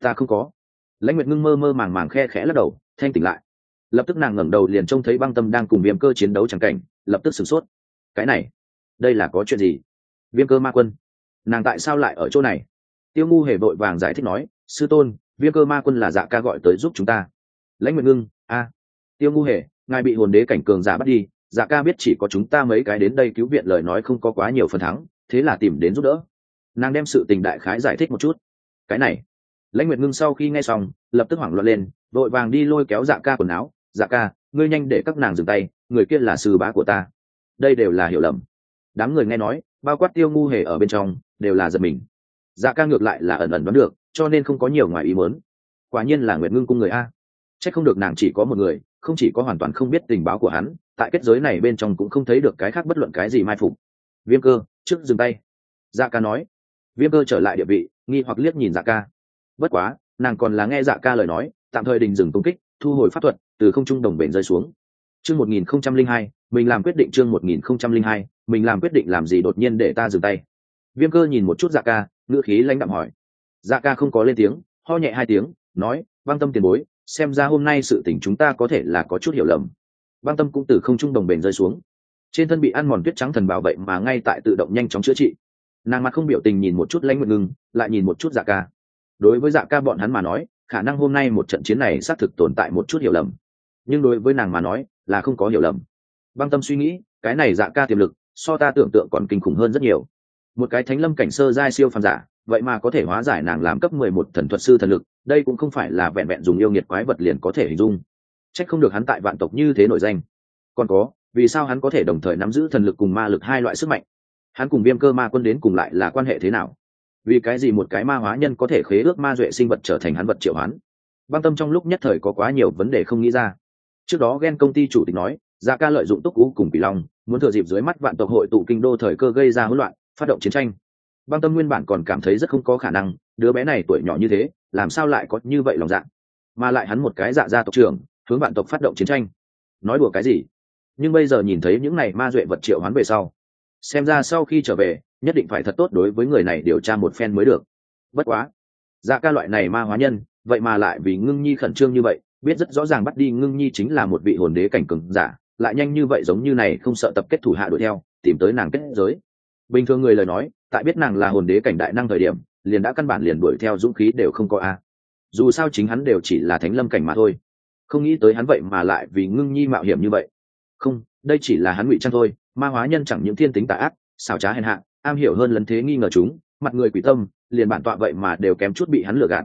ta không có. Lãnh nguyệt ngưng mơ mơ màng màng khe khẽ lắc đầu thanh tỉnh lại. Lập tức nàng ngẩng đầu liền trông thấy băng tâm đang cùng viêm cơ chiến đấu c cảnh lập tức sửng sốt. Cái này đây là có chuyện gì? Viêm cơ ma quân nàng tại sao lại ở chỗ này? Tiêu ngu hề vội vàng giải thích nói, sư tôn viêm cơ ma quân là dạ ca gọi tới giúp chúng ta. Lãnh nguyện ngưng, a. Tiêu ngu hề, ngài bị hồn đế cảnh cường giả bắt đi dạ ca biết chỉ có chúng ta mấy cái đến đây cứu viện lời nói không có quá nhiều phần thắng, thế là tìm đến giúp đỡ. Nàng đem sự tình đại khái giải thích một chút. Cái này. Lãnh nguyệt ngưng sau khi nghe xong, lập tức hoảng loạn lên, vội vàng đi lôi kéo dạ ca quần áo dạ ca, ngươi nhanh để các nàng dừng tay, người kia là sư bá của ta. Đây đều là hiểu lầm. Đám người nghe nói bao quát tiêu ngu hề ở bên trong, đều là giật mình. Dạ ca ngược lại là ẩn ẩn đoán được, cho nên không có nhiều ngoài ý muốn. Quả nhiên là nguyệt ngưng cung người a. C h ắ c không được nàng chỉ có một người, không chỉ có hoàn toàn không biết tình báo của hắn, tại kết giới này bên trong cũng không thấy được cái khác bất luận cái gì mai phục. Viêm cơ, trước dừng tay. Dạ ca nói. Viêm cơ trở lại địa vị, nghi hoặc liếc nhìn dạ ca. Bất quá, nàng còn là nghe dạ ca lời nói, tạm thời đình dừng công kích, thu hồi pháp thuật, từ không trung đồng bền rơi xuống. Chương một nghìn không trăm linh hai mình làm quyết định chương một nghìn không trăm linh hai, mình làm quyết định làm gì đột nhiên để ta dừng tay. Viêm cơ nhìn một chút dạ ca, ngữ khí lãnh đạm hỏi. Dạ ca không có lên tiếng, ho nhẹ hai tiếng, nói, băng tâm tiền bối, xem ra hôm nay sự tình chúng ta có thể là có chút hiểu lầm. Băng tâm cũng từ không trung đồng bền rơi xuống. Trên thân bị ăn mòn tuyết trắng thần bảo vệ mà ngay tại tự động nhanh chóng chữa trị. Nàng mặt không biểu tình nhìn một chút lãnh nguyện ngưng, lại nhìn một chút dạ ca. Đối với dạ ca bọn hắn mà nói, khả năng hôm nay một trận chiến này xác thực tồn tại một chút hiểu lầm. Nhưng đối với nàng mà nói, là không có hiểu lầm băng tâm suy nghĩ, cái này dạ ca tiềm lực, so ta tưởng tượng còn kinh khủng hơn rất nhiều. Một cái thánh lâm cảnh sơ giai siêu phàm giả, vậy mà có thể hóa giải nàng làm cấp mười một thần thuật sư thần lực, đây cũng không phải là vẹn vẹn dùng yêu nghiệt quái vật liền có thể hình dung. C h ắ c không được hắn tại vạn tộc như thế nổi danh. Còn có, vì sao hắn có thể đồng thời nắm giữ thần lực cùng ma lực hai loại sức mạnh? Hắn cùng viêm cơ ma quân đến cùng lại là quan hệ thế nào? Vì cái gì một cái ma hóa nhân có thể khế ước ma duệ sinh vật trở thành hắn vật triệu hắn băng tâm trong lúc nhất thời có quá nhiều vấn đề không nghĩ ra. Trước đó ghen công ty chủ tịch nói Dạ ca lợi dụng túc cú cùng quỷ long, muốn thừa dịp dưới mắt vạn tộc hội tụ kinh đô thời cơ gây ra hỗn loạn, phát động chiến tranh. Băng tâm nguyên bản còn cảm thấy rất không có khả năng, đứa bé này tuổi nhỏ như thế, làm sao lại có như vậy lòng dạ? Mà lại hắn một cái dạ gia tộc trưởng, hướng vạn tộc phát động chiến tranh. Nói đùa cái gì? Nhưng bây giờ nhìn thấy những này ma duệ vật triệu hoán về sau, xem ra sau khi trở về, nhất định phải thật tốt đối với người này điều tra một phen mới được. Bất quá dạ ca loại này ma hóa nhân, vậy mà lại vì ngưng nhi khẩn trương như vậy, biết rất rõ ràng bắt đi ngưng nhi chính là một vị hồn đế cảnh cường giả lại nhanh như vậy giống như này không sợ tập kết thủ hạ đuổi theo, tìm tới nàng kết giới. Bình thường người lời nói, tại biết nàng là hồn đế cảnh đại năng thời điểm, liền đã căn bản liền đuổi theo dũng khí đều không có a. Dù sao chính hắn đều chỉ là thánh lâm cảnh mà thôi. Không nghĩ tới hắn vậy mà lại vì ngưng nhi mạo hiểm như vậy. Không, đây chỉ là hắn ngụy trang thôi, ma hóa nhân chẳng những thiên tính tà ác, xảo trá hèn hạ, am hiểu hơn lấn thế nghi ngờ chúng, mặt người quỷ tâm, liền bản tọa vậy mà đều kém chút bị hắn lừa gạt.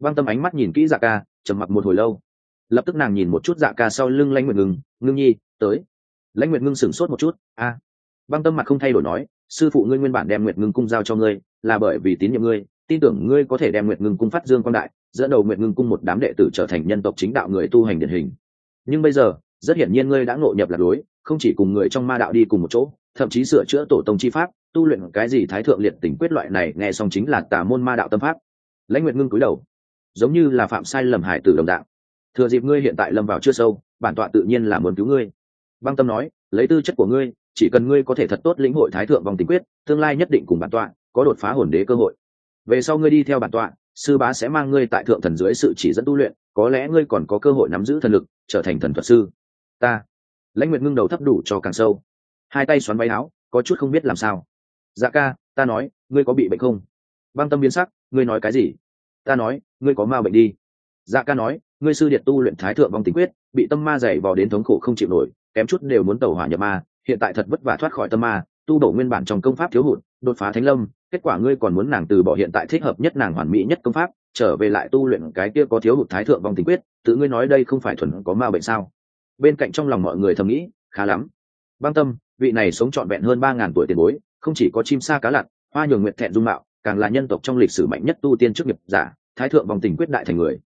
Băng tâm ánh mắt nhìn kỹ dạ ca, trầm mặc một hồi lâu. Lập tức nàng nhìn một chút dạ ca sau lưng lanh nguyệt ngừng, ngưng nhi tới. Lãnh nguyệt ngưng sửng sốt một chút a băng tâm mặt không thay đổi nói sư phụ ngươi nguyên bản đem nguyệt ngưng cung giao cho ngươi là bởi vì tín nhiệm ngươi tin tưởng ngươi có thể đem nguyệt ngưng cung phát dương quang đại dẫn đầu nguyệt ngưng cung một đám đệ tử trở thành nhân tộc chính đạo người tu hành điển hình. Nhưng bây giờ rất hiển nhiên ngươi đã ngộ nhập lạc lối không chỉ cùng người trong ma đạo đi cùng một chỗ thậm chí sửa chữa tổ tông chi pháp tu luyện cái gì thái thượng liệt tình quyết loại này nghe xong chính là tà môn ma đạo tâm pháp. Lãnh nguyệt ngưng cúi đầu giống như là phạm sai lầm hải tử đồng đạo, thừa dịp ngươi hiện tại lâm vào chưa sâu bản tọa tự nhiên là muốn cứu ngươi băng tâm nói, lấy tư chất của ngươi, chỉ cần ngươi có thể thật tốt lĩnh hội thái thượng vòng tình quyết, tương lai nhất định cùng bản tọa có đột phá hồn đế cơ hội. Về sau ngươi đi theo bản tọa, sư bá sẽ mang ngươi tại thượng thần dưới sự chỉ dẫn tu luyện, có lẽ ngươi còn có cơ hội nắm giữ thần lực, trở thành thần thuật sư. Ta. Lãnh nguyệt ngưng đầu thấp đủ cho càng sâu. Hai tay xoắn váy áo, có chút không biết làm sao. Dạ ca, ta nói, ngươi có bị bệnh không? Băng tâm biến sắc, ngươi nói cái gì? Ta nói, ngươi có ma bệnh đi. Dạ ca nói, ngươi sư điệt tu luyện thái thượng vong tình quyết bị tâm ma dày vò đến thống khổ không chịu nổi, kém chút đều muốn tẩu hỏa nhập ma, hiện tại thật vất vả thoát khỏi tâm ma, tu đổ nguyên bản trong công pháp thiếu hụt, đột phá thánh lâm, kết quả ngươi còn muốn nàng từ bỏ hiện tại thích hợp nhất nàng hoàn mỹ nhất công pháp, trở về lại tu luyện cái kia có thiếu hụt thái thượng vong tình quyết, tự ngươi nói đây không phải thuần có ma bệnh sao? Bên cạnh trong lòng mọi người thầm nghĩ, khá lắm. Băng tâm, vị này sống trọn vẹn hơn ba ngàn tuổi tiền bối, không chỉ có chim sa cá lặn, hoa nhường nguyện thẹn dung mạo, càng là nhân tộc trong lịch sử mạnh nhất tu tiên chức nghiệp giả, thái thượng vòng tình quyết đại thành người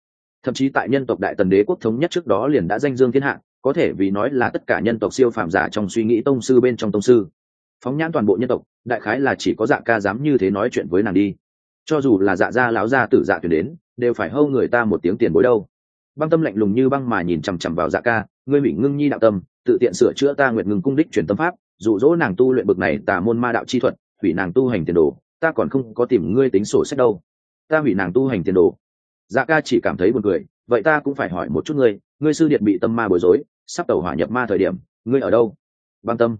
thậm chí tại nhân tộc đại tần đế quốc thống nhất trước đó liền đã danh dương thiên hạ, có thể vì nói là tất cả nhân tộc siêu phàm giả trong suy nghĩ tông sư bên trong tông sư. Phóng nhãn toàn bộ nhân tộc, đại khái là chỉ có dạ ca dám như thế nói chuyện với nàng đi. Cho dù là dạ gia láo gia tử dạ tuyển đến, đều phải hâu người ta một tiếng tiền bối đâu. Băng tâm lạnh lùng như băng mà nhìn chằm chằm vào dạ ca, ngươi bị ngưng nhi đạo tâm, tự tiện sửa chữa ta nguyện ngừng cung đích truyền tâm pháp, dụ dỗ nàng tu luyện bực này tà môn ma đạo chi thuật, hủy nàng tu hành tiền đồ, ta còn không có tìm ngươi tính sổ sách đâu. Ta hủy nàng tu hành tiền đồ dạ ca chỉ cảm thấy buồn cười, vậy ta cũng phải hỏi một chút ngươi ngươi sư điện bị tâm ma bối rối, sắp tàu hỏa nhập ma thời điểm, ngươi ở đâu? Băng tâm.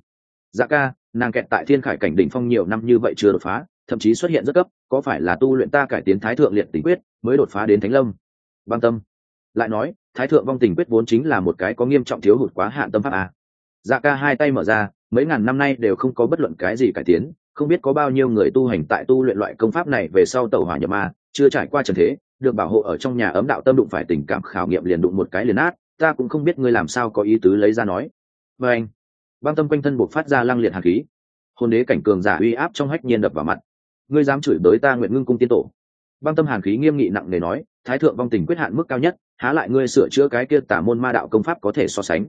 Dạ ca, nàng kẹt tại thiên khải cảnh đỉnh phong nhiều năm như vậy chưa đột phá, thậm chí xuất hiện rất cấp, có phải là tu luyện ta cải tiến thái thượng liệt tình quyết, mới đột phá đến thánh lâm? Băng tâm. Lại nói, thái thượng vong tình quyết vốn chính là một cái có nghiêm trọng thiếu hụt quá hạn tâm pháp à. dạ ca hai tay mở ra, mấy ngàn năm nay đều không có bất luận cái gì cải tiến, không biết có bao nhiêu người tu hành tại tu luyện loại công pháp này về sau tàu hỏa nhập ma, chưa trải qua trần thế được bảo hộ ở trong nhà ấm đạo tâm đụng phải tình cảm khảo nghiệm liền đụng một cái liền át, ta cũng không biết ngươi làm sao có ý tứ lấy ra nói. Và anh, băng tâm quanh thân buộc phát ra lăng liệt hàn khí. Hôn đế cảnh cường giả uy áp trong hách nhiên đập vào mặt. Ngươi dám chửi bới ta nguyện ngưng cung tiên tổ. Băng tâm hàn khí nghiêm nghị nặng nề nói, thái thượng vong tình quyết hạn mức cao nhất, há lại ngươi sửa chữa cái kia tả môn ma đạo công pháp có thể so sánh.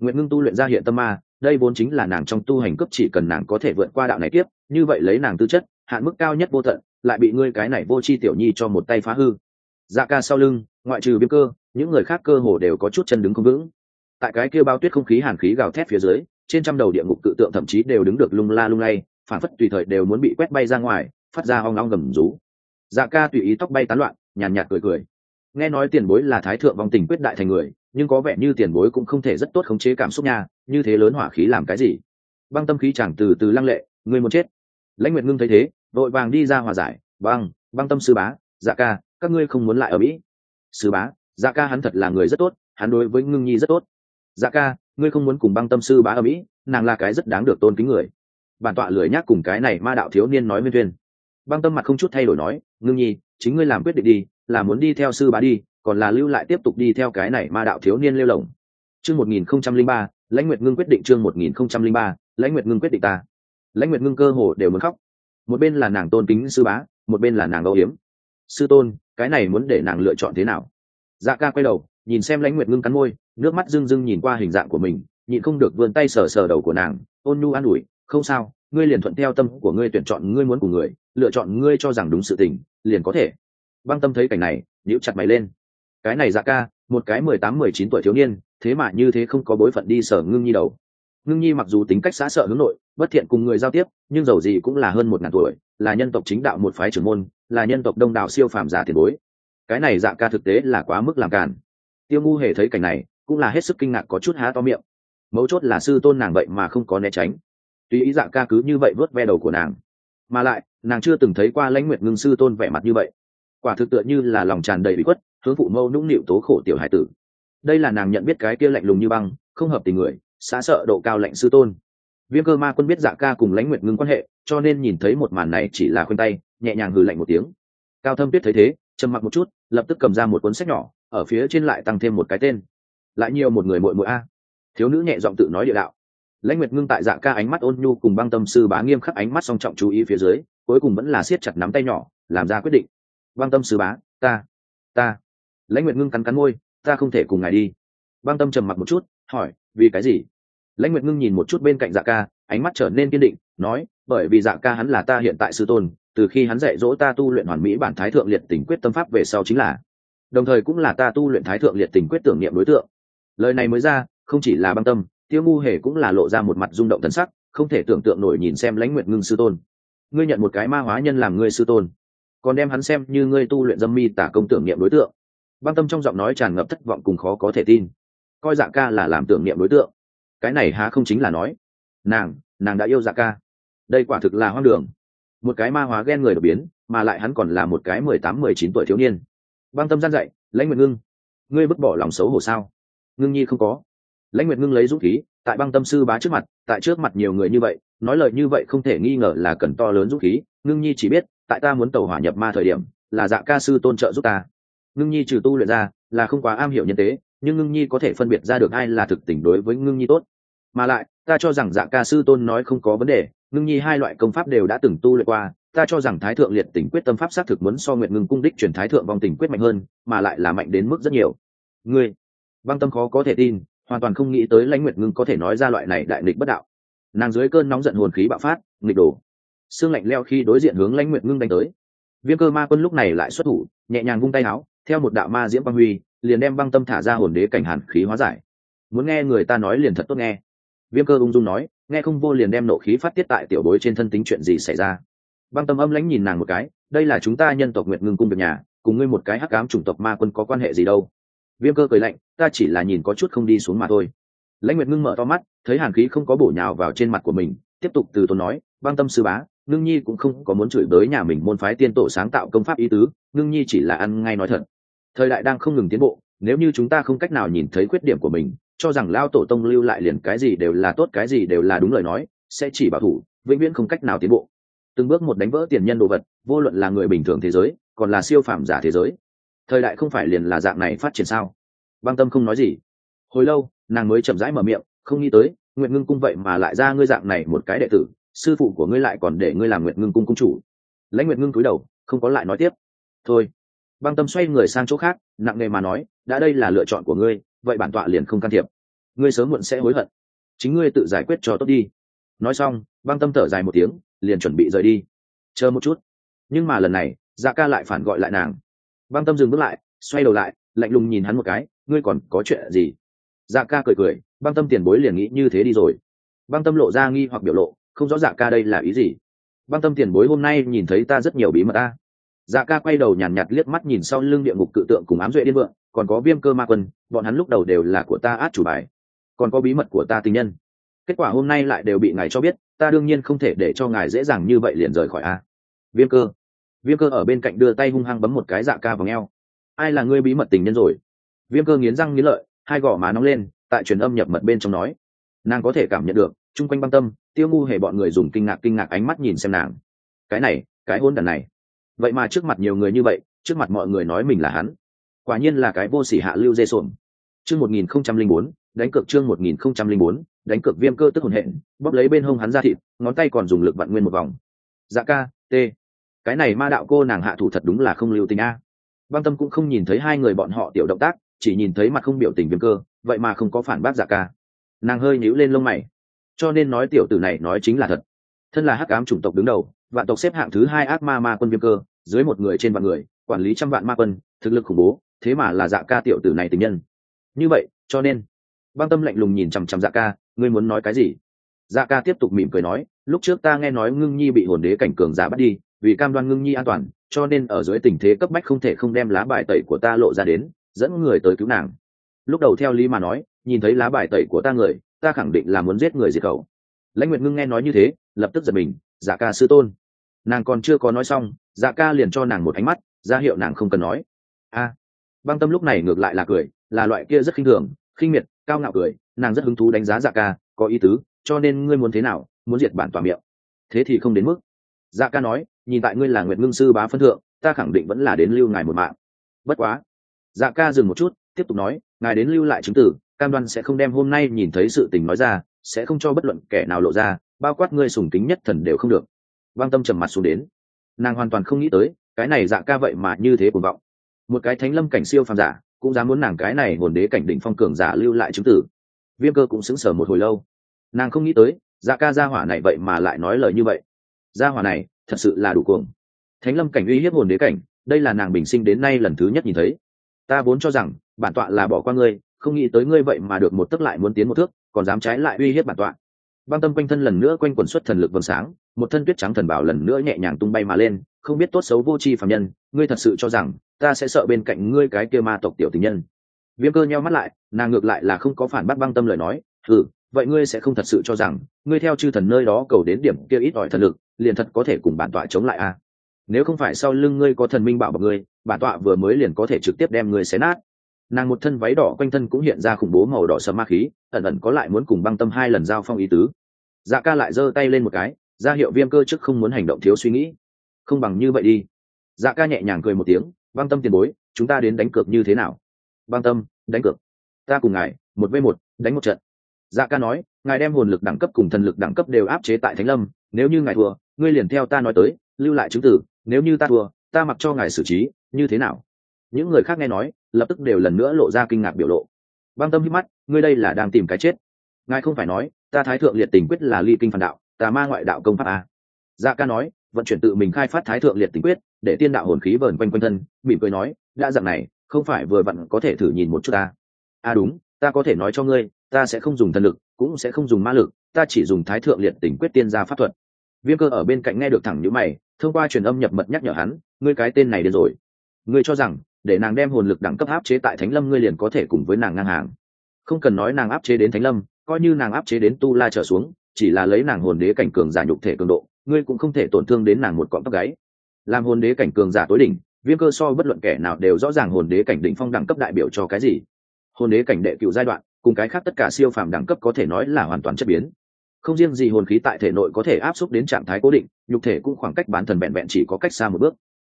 Nguyện ngưng tu luyện ra hiện tâm ma, đây vốn chính là nàng trong tu hành cấp chỉ cần nàng có thể vượt qua đạo này tiếp như vậy lấy nàng tư chất, hạn mức cao nhất vô tận lại bị ngươi cái này vô chi tiểu nhi cho một tay phá hư. Dạ ca sau lưng, ngoại trừ biếm cơ, những người khác cơ hồ đều có chút chân đứng không vững. Tại cái kia bao tuyết không khí hàn khí gào thét phía dưới, trên trăm đầu địa ngục cự tượng thậm chí đều đứng được lung la lung lay, phản phất tùy thời đều muốn bị quét bay ra ngoài, phát ra hoang long gầm rú. Dạ ca tùy ý tóc bay tán loạn, nhàn nhạt cười cười. Nghe nói tiền bối là thái thượng vong tình quyết đại thành người, nhưng có vẻ như tiền bối cũng không thể rất tốt khống chế cảm xúc nha, như thế lớn hỏa khí làm cái gì? Băng tâm khí chẳng từ từ lăng lệ người muốn chết. Lãnh nguyệt ngưng thấy thế vội vàng đi ra hòa giải, băng băng tâm sư bá dạ ca, các ngươi không muốn lại ở mỹ. Sư bá dạ ca hắn thật là người rất tốt, hắn đối với ngưng nhi rất tốt. Dạ ca, ngươi không muốn cùng băng tâm sư bá ở mỹ, nàng là cái rất đáng được tôn kính người. Bản tọa lười nhác cùng cái này ma đạo thiếu niên nói nguyên thuyền. băng tâm mặt không chút thay đổi nói, ngưng nhi, chính ngươi làm quyết định đi, là muốn đi theo sư bá đi, còn là lưu lại tiếp tục đi theo cái này ma đạo thiếu niên lêu lồng chương một nghìn không trăm linh ba, lãnh nguyệt ngưng quyết định chương một nghìn không trăm linh ba, lãnh nguyệt ngưng quyết định ta. Lãnh nguyệt ngưng cơ hồ đều muốn khóc một bên là nàng tôn kính sư bá, một bên là nàng âu hiếm sư tôn, cái này muốn để nàng lựa chọn thế nào? Dạ ca quay đầu, nhìn xem lãnh nguyệt ngưng cắn môi, nước mắt rưng rưng nhìn qua hình dạng của mình, nhịn không được vươn tay sờ sờ đầu của nàng, ôn nhu an ủi, không sao, ngươi liền thuận theo tâm của ngươi tuyển chọn ngươi muốn của người, lựa chọn ngươi cho rằng đúng sự tình, liền có thể. Băng tâm thấy cảnh này, nhíu chặt mày lên. Cái này dạ ca, một cái mười tám, mười chín tuổi thiếu niên, thế mà như thế không có bối phận đi sở ngưng nhi đầu ngưng nhi mặc dù tính cách xã sợ hướng nội, bất thiện cùng người giao tiếp, nhưng dầu gì cũng là hơn một ngàn tuổi, là nhân tộc chính đạo một phái trưởng môn, là nhân tộc đông đạo siêu phàm giả tiền bối. Cái này dạ ca thực tế là quá mức làm càn. Tiêu ngu hề thấy cảnh này, cũng là hết sức kinh ngạc có chút há to miệng. Mấu chốt là sư tôn nàng vậy mà không có né tránh. Tuy ý dạ ca cứ như vậy vớt ve đầu của nàng, mà lại, nàng chưa từng thấy qua lãnh nguyệt ngưng sư tôn vẻ mặt như vậy. Quả thực tựa như là lòng tràn đầy bị khuất, hướng phụ mâu nũng nịu tố khổ tiểu hải tử. Đây là nàng nhận biết cái kia lạnh lùng như băng, không hợp tình người xã sợ độ cao lạnh sư tôn. Viêm cơ ma quân biết dạ ca cùng lãnh nguyệt ngưng quan hệ, cho nên nhìn thấy một màn này chỉ là khuyên tay, nhẹ nhàng hừ lạnh một tiếng. Cao thâm tuyết thấy thế, trầm mặc một chút, lập tức cầm ra một cuốn sách nhỏ, ở phía trên lại tăng thêm một cái tên. Lại nhiều một người muội muội a. Thiếu nữ nhẹ giọng tự nói địa đạo. Lãnh nguyệt ngưng tại dạ ca ánh mắt ôn nhu cùng băng tâm sư bá nghiêm khắc ánh mắt song trọng chú ý phía dưới, cuối cùng vẫn là siết chặt nắm tay nhỏ, làm ra quyết định. Băng tâm sư bá, ta ta. Lãnh nguyệt ngưng cắn cắn môi, ta không thể cùng ngài đi. Băng tâm trầm mặc một chút, hỏi, vì cái gì? Lãnh nguyệt ngưng nhìn một chút bên cạnh dạ ca, ánh mắt trở nên kiên định, nói, bởi vì dạ ca hắn là ta hiện tại sư tôn, từ khi hắn dạy dỗ ta tu luyện hoàn mỹ bản thái thượng liệt tình quyết tâm pháp về sau chính là, đồng thời cũng là ta tu luyện thái thượng liệt tình quyết tưởng niệm đối tượng. Lời này mới ra, không chỉ là băng tâm, tiêu ngu hề cũng là lộ ra một mặt rung động thần sắc, không thể tưởng tượng nổi nhìn xem lãnh nguyệt ngưng sư tôn. Ngươi nhận một cái ma hóa nhân làm ngươi sư tôn, còn đem hắn xem như ngươi tu luyện dâm mi tả công tưởng niệm đối tượng. Băng tâm trong giọng nói tràn ngập thất vọng cùng khó có thể tin. Coi dạ ca là làm tưởng niệm đối tượng cái này há không chính là nói. Nàng nàng đã yêu dạ ca. Đây quả thực là hoang đường. Một cái ma hóa ghen người đột biến, mà lại hắn còn là một cái mười tám, mười chín tuổi thiếu niên. Băng tâm gian dạy lãnh nguyệt ngưng. Ngươi vứt bỏ lòng xấu hổ sao? Ngưng nhi không có. Lãnh nguyệt ngưng lấy dũng khí, tại băng tâm sư bá trước mặt, tại trước mặt nhiều người như vậy, nói lời như vậy không thể nghi ngờ là cần to lớn dũng khí. Ngưng nhi chỉ biết, tại ta muốn tàu hỏa nhập ma thời điểm, là dạ ca sư tôn trợ giúp ta. Ngưng nhi trừ tu luyện ra, là không quá am hiểu nhân tế, nhưng ngưng nhi có thể phân biệt ra được ai là thực tình đối với ngưng nhi tốt mà lại, ta cho rằng dạ ca sư tôn nói không có vấn đề, ngưng nhi hai loại công pháp đều đã từng tu luyện qua, ta cho rằng thái thượng liệt tình quyết tâm pháp xác thực muốn so nguyện ngưng cung đích truyền thái thượng vong tình quyết mạnh hơn, mà lại là mạnh đến mức rất nhiều. Ngươi băng tâm khó có thể tin, hoàn toàn không nghĩ tới lãnh nguyệt ngưng có thể nói ra loại này đại nghịch bất đạo. Nàng dưới cơn nóng giận hồn khí bạo phát, nghịch đổ. Xương lạnh leo khi đối diện hướng lãnh nguyệt ngưng đánh tới. Viêm cơ ma quân lúc này lại xuất thủ, nhẹ nhàng vung tay áo, theo một đạo ma diễm băng huy, liền đem băng tâm thả ra hồn đế cảnh hàn khí hóa giải. Muốn nghe người ta nói liền thật tốt nghe viêm cơ ung dung nói, nghe không vô liền đem nộ khí phát tiết tại tiểu bối trên thân tính chuyện gì xảy ra. Băng tâm âm lãnh nhìn nàng một cái, đây là chúng ta nhân tộc nguyệt ngưng cung việc nhà, cùng ngươi một cái hắc ám chủng tộc ma quân có quan hệ gì đâu? Viêm cơ cười lạnh, ta chỉ là nhìn có chút không đi xuống mà thôi. Lãnh nguyệt ngưng mở to mắt, thấy hàn khí không có bổ nhào vào trên mặt của mình, tiếp tục từ tốn nói, băng tâm sư bá, ngưng nhi cũng không có muốn chửi bới nhà mình môn phái tiên tổ sáng tạo công pháp ý tứ, ngưng nhi chỉ là ăn ngay nói thật. Thời đại đang không ngừng tiến bộ, nếu như chúng ta không cách nào nhìn thấy khuyết điểm của mình cho rằng lao tổ tông lưu lại liền cái gì đều là tốt, cái gì đều là đúng lời nói, sẽ chỉ bảo thủ, vĩnh viễn không cách nào tiến bộ. Từng bước một đánh vỡ tiền nhân đồ vật, vô luận là người bình thường thế giới, còn là siêu phàm giả thế giới. Thời đại không phải liền là dạng này phát triển sao? Băng tâm không nói gì. Hồi lâu, nàng mới chậm rãi mở miệng, không nghĩ tới nguyện ngưng cung vậy mà lại ra ngươi dạng này một cái đệ tử, sư phụ của ngươi lại còn để ngươi làm nguyện ngưng cung cung chủ. Lãnh nguyện ngưng cúi đầu, không có lại nói tiếp. Thôi. Băng tâm xoay người sang chỗ khác, nặng nề mà nói, đã đây là lựa chọn của ngươi, vậy bản tọa liền không can thiệp ngươi sớm muộn sẽ hối hận. Chính ngươi tự giải quyết cho tốt đi. Nói xong băng tâm thở dài một tiếng liền chuẩn bị rời đi. Chờ một chút. Nhưng mà lần này dạ ca lại phản gọi lại nàng. Băng tâm dừng bước lại xoay đầu lại lạnh lùng nhìn hắn một cái ngươi còn có chuyện gì? Dạ ca cười cười băng tâm tiền bối liền nghĩ như thế đi rồi. Băng tâm lộ ra nghi hoặc biểu lộ không rõ dạ ca đây là ý gì? Băng tâm tiền bối hôm nay nhìn thấy ta rất nhiều bí mật ta dạ ca quay đầu nhàn nhạt, nhạt liếc mắt nhìn sau lưng địa ngục cự tượng cùng ám duệ điên vượng còn có viêm cơ ma quân bọn hắn lúc đầu đều là của ta át chủ bài còn có bí mật của ta tình nhân. Kết quả hôm nay lại đều bị ngài cho biết, ta đương nhiên không thể để cho ngài dễ dàng như vậy liền rời khỏi a. Viêm cơ. Viêm cơ ở bên cạnh đưa tay hung hăng bấm một cái dạ ca vào ngheo ai là ngươi bí mật tình nhân rồi? Viêm cơ nghiến răng nghiến lợi, hai gò má nóng lên, tại truyền âm nhập mật bên trong nói. Nàng có thể cảm nhận được, chung quanh băng tâm, tiêu ngu hề bọn người dùng kinh ngạc kinh ngạc ánh mắt nhìn xem nàng. Cái này, cái hôn đàn này. Vậy mà trước mặt nhiều người như vậy, trước mặt mọi người nói mình là hắn. Quả nhiên là cái vô sỉ hạ lưu dê sồn. Chương một nghìn không trăm linh bốn đánh cược chương một nghìn không trăm linh bốn, đánh cược viêm cơ tức hồn hện bóp lấy bên hông hắn ra thịt, ngón tay còn dùng lực vặn nguyên một vòng. Dạ ca, t. Cái này ma đạo cô nàng hạ thủ thật đúng là không lưu tình a. Băng tâm cũng không nhìn thấy hai người bọn họ tiểu động tác, chỉ nhìn thấy mặt không biểu tình viêm cơ, vậy mà không có phản bác dạ ca. Nàng hơi nhíu lên lông mày. Cho nên nói tiểu tử này nói chính là thật. Thân là hắc ám chủng tộc đứng đầu, vạn tộc xếp hạng thứ hai ác ma ma quân viêm cơ, dưới một người trên vạn người, quản lý trăm vạn ma quân, thực lực khủng bố, thế mà là dạ ca tiểu tử này tình nhân. Như vậy, cho nên băng tâm lạnh lùng nhìn chằm chằm dạ ca, ngươi muốn nói cái gì? Dạ ca tiếp tục mỉm cười nói, lúc trước ta nghe nói ngưng nhi bị hồn đế cảnh cường giả bắt đi, vì cam đoan ngưng nhi an toàn, cho nên ở dưới tình thế cấp bách không thể không đem lá bài tẩy của ta lộ ra đến, dẫn người tới cứu nàng. Lúc đầu theo lý mà nói, nhìn thấy lá bài tẩy của ta người, ta khẳng định là muốn giết người diệt khẩu. Lãnh nguyệt ngưng nghe nói như thế, lập tức giật mình dạ ca sư tôn. Nàng còn chưa có nói xong dạ ca liền cho nàng một ánh mắt, ra hiệu nàng không cần nói. A. Băng tâm lúc này ngược lại là cười, là loại kia rất khinh thường, khinh miệt cao ngạo cười, nàng rất hứng thú đánh giá dạ ca, có ý tứ, cho nên ngươi muốn thế nào, muốn diệt bản tòa miệng. Thế thì không đến mức. Dạ ca nói, nhìn tại ngươi là nguyệt ngưng sư bá phân thượng, ta khẳng định vẫn là đến lưu ngài một mạng. Bất quá. Dạ ca dừng một chút, tiếp tục nói, ngài đến lưu lại chứng tử, cam đoan sẽ không đem hôm nay nhìn thấy sự tình nói ra, sẽ không cho bất luận kẻ nào lộ ra, bao quát ngươi sùng kính nhất thần đều không được. Vang tâm trầm mặt xuống đến. Nàng hoàn toàn không nghĩ tới, cái này dạ ca vậy mà như thế cuồng vọng. Một cái thánh lâm cảnh siêu phàm giả cũng dám muốn nàng cái này hồn đế cảnh đỉnh phong cường giả lưu lại chứng tử. Viêm cơ cũng sững sờ một hồi lâu. Nàng không nghĩ tới dạ ca gia hỏa này vậy mà lại nói lời như vậy. Gia hỏa này, thật sự là đủ cuồng. Thánh lâm cảnh uy hiếp hồn đế cảnh, đây là nàng bình sinh đến nay lần thứ nhất nhìn thấy. Ta vốn cho rằng, bản tọa là bỏ qua ngươi, không nghĩ tới ngươi vậy mà được một tức lại muốn tiến một thước, còn dám trái lại uy hiếp bản tọa. Băng tâm quanh thân lần nữa quanh quần xuất thần lực vầng sáng, một thân tuyết trắng thần bảo lần nữa nhẹ nhàng tung bay mà lên, không biết tốt xấu vô tri phạm nhân, ngươi thật sự cho rằng ta sẽ sợ bên cạnh ngươi cái kia ma tộc tiểu tình nhân. Viêm cơ nheo mắt lại, nàng ngược lại là không có phản bác băng tâm lời nói ừ vậy ngươi sẽ không thật sự cho rằng, ngươi theo chư thần nơi đó cầu đến điểm kia ít ỏi thần lực, liền thật có thể cùng bản tọa chống lại a à? nếu không phải sau lưng ngươi có thần minh bảo bọc ngươi, bản tọa vừa mới liền có thể trực tiếp đem ngươi xé nát. Nàng một thân váy đỏ quanh thân cũng hiện ra khủng bố màu đỏ sầm ma khí, ẩn ẩn có lại muốn cùng băng tâm hai lần giao phong ý tứ. Dạ ca lại giơ tay lên một cái, ra hiệu viêm cơ trước không muốn hành động thiếu suy nghĩ. Không bằng như vậy đi. Dạ ca nhẹ nhàng cười một tiếng băng tâm tiền bối, chúng ta đến đánh cược như thế nào? Băng tâm, đánh cược. Ta cùng ngài, một v một, đánh một trận. Dạ ca nói, ngài đem hồn lực đẳng cấp cùng thần lực đẳng cấp đều áp chế tại thánh lâm, nếu như ngài thua, ngươi liền theo ta nói tới, lưu lại chứng tử, nếu như ta thua, ta mặc cho ngài xử trí, như thế nào? Những người khác nghe nói, lập tức đều lần nữa lộ ra kinh ngạc biểu lộ. Băng tâm hít mắt, ngươi đây là đang tìm cái chết. Ngài không phải nói, ta thái thượng liệt tình quyết là ly kinh phản đạo tà ma ngoại đạo công pháp à. dạ ca nói, vận chuyển tự mình khai phát thái thượng liệt tình quyết để tiên đạo hồn khí vờn quanh quanh thân, mỉm cười nói, đã dạng này, không phải vừa vặn có thể thử nhìn một chút ta. À đúng, ta có thể nói cho ngươi, ta sẽ không dùng thần lực, cũng sẽ không dùng ma lực, ta chỉ dùng thái thượng liệt tỉnh quyết tiên gia pháp thuật. Viêm cơ ở bên cạnh nghe được thẳng nhữ mày, thông qua truyền âm nhập mật nhắc nhở hắn, ngươi cái tên này đến rồi. Ngươi cho rằng, để nàng đem hồn lực đẳng cấp áp chế tại thánh lâm ngươi liền có thể cùng với nàng ngang hàng. Không cần nói nàng áp chế đến thánh lâm, coi như nàng áp chế đến tu la trở xuống, chỉ là lấy nàng hồn đế cảnh cường giả nhục thể cường độ, ngươi cũng không thể tổn thương đến nàng một cọng tóc gáy làm hồn đế cảnh cường giả tối đỉnh, viêm cơ so bất luận kẻ nào đều rõ ràng hồn đế cảnh đỉnh phong đẳng cấp đại biểu cho cái gì. Hồn đế cảnh đệ cựu giai đoạn, cùng cái khác tất cả siêu phàm đẳng cấp có thể nói là hoàn toàn chất biến. Không riêng gì hồn khí tại thể nội có thể áp xúc đến trạng thái cố định, nhục thể cũng khoảng cách bán thần vẹn vẹn chỉ có cách xa một bước.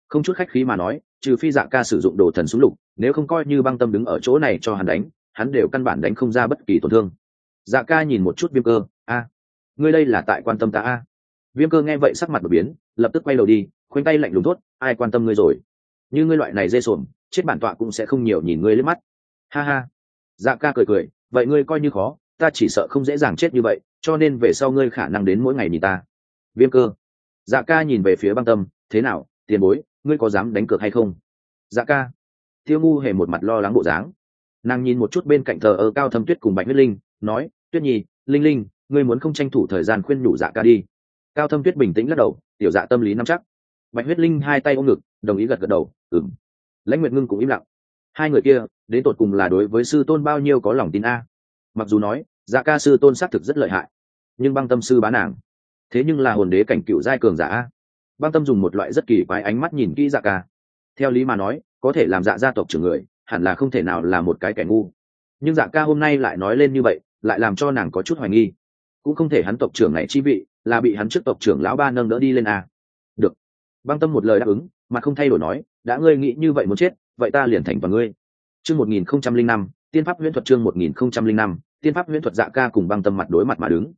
Không chút khách khí mà nói, trừ phi dạ ca sử dụng đồ thần súng lục, nếu không coi như băng tâm đứng ở chỗ này cho hắn đánh, hắn đều căn bản đánh không ra bất kỳ tổn thương. Dạ ca nhìn một chút viêm cơ, a, ngươi đây là tại quan tâm ta a? Viêm cơ nghe vậy sắc mặt đột biến, lập tức quay đầu đi khoanh tay lạnh lùng thốt, ai quan tâm ngươi rồi? Như ngươi loại này dê sồn, chết bản tọa cũng sẽ không nhiều nhìn ngươi lên mắt. Ha ha. Dạ ca cười cười, vậy ngươi coi như khó, ta chỉ sợ không dễ dàng chết như vậy, cho nên về sau ngươi khả năng đến mỗi ngày nhìn ta. Viêm cơ. Dạ ca nhìn về phía băng tâm, thế nào, tiền bối, ngươi có dám đánh cược hay không? Dạ ca. Tiêu ngu hề một mặt lo lắng bộ dáng. Nàng nhìn một chút bên cạnh thờ ơ cao thâm tuyết cùng bạch huyết linh, nói, tuyết nhi, linh linh, ngươi muốn không tranh thủ thời gian khuyên nhủ dạ ca đi. Cao thâm tuyết bình tĩnh lắc đầu, tiểu dạ tâm lý nắm chắc bạch huyết linh hai tay ôm ngực, đồng ý gật gật đầu ừng lãnh nguyệt ngưng cũng im lặng. Hai người kia, đến tột cùng là đối với sư tôn bao nhiêu có lòng tin a? Mặc dù nói dạ ca sư tôn xác thực rất lợi hại, nhưng băng tâm sư bán nàng, thế nhưng là hồn đế cảnh cựu giai cường giả a? Băng tâm dùng một loại rất kỳ quái ánh mắt nhìn kỹ dạ ca. Theo lý mà nói, có thể làm dạ gia tộc trưởng người, hẳn là không thể nào là một cái kẻ ngu. Nhưng dạ ca hôm nay lại nói lên như vậy, lại làm cho nàng có chút hoài nghi. Cũng không thể hắn tộc trưởng này chi vị, là bị hắn trước tộc trưởng lão ba nâng đỡ đi lên à băng tâm một lời đáp ứng, mà không thay đổi nói, đã ngươi nghĩ như vậy muốn chết, vậy ta liền thành vào ngươi. Chương một nghìn không trăm linh năm, tiên pháp huyễn thuật chương một nghìn không trăm linh năm, tiên pháp huyễn thuật dạ ca cùng băng tâm mặt đối mặt mà đứng.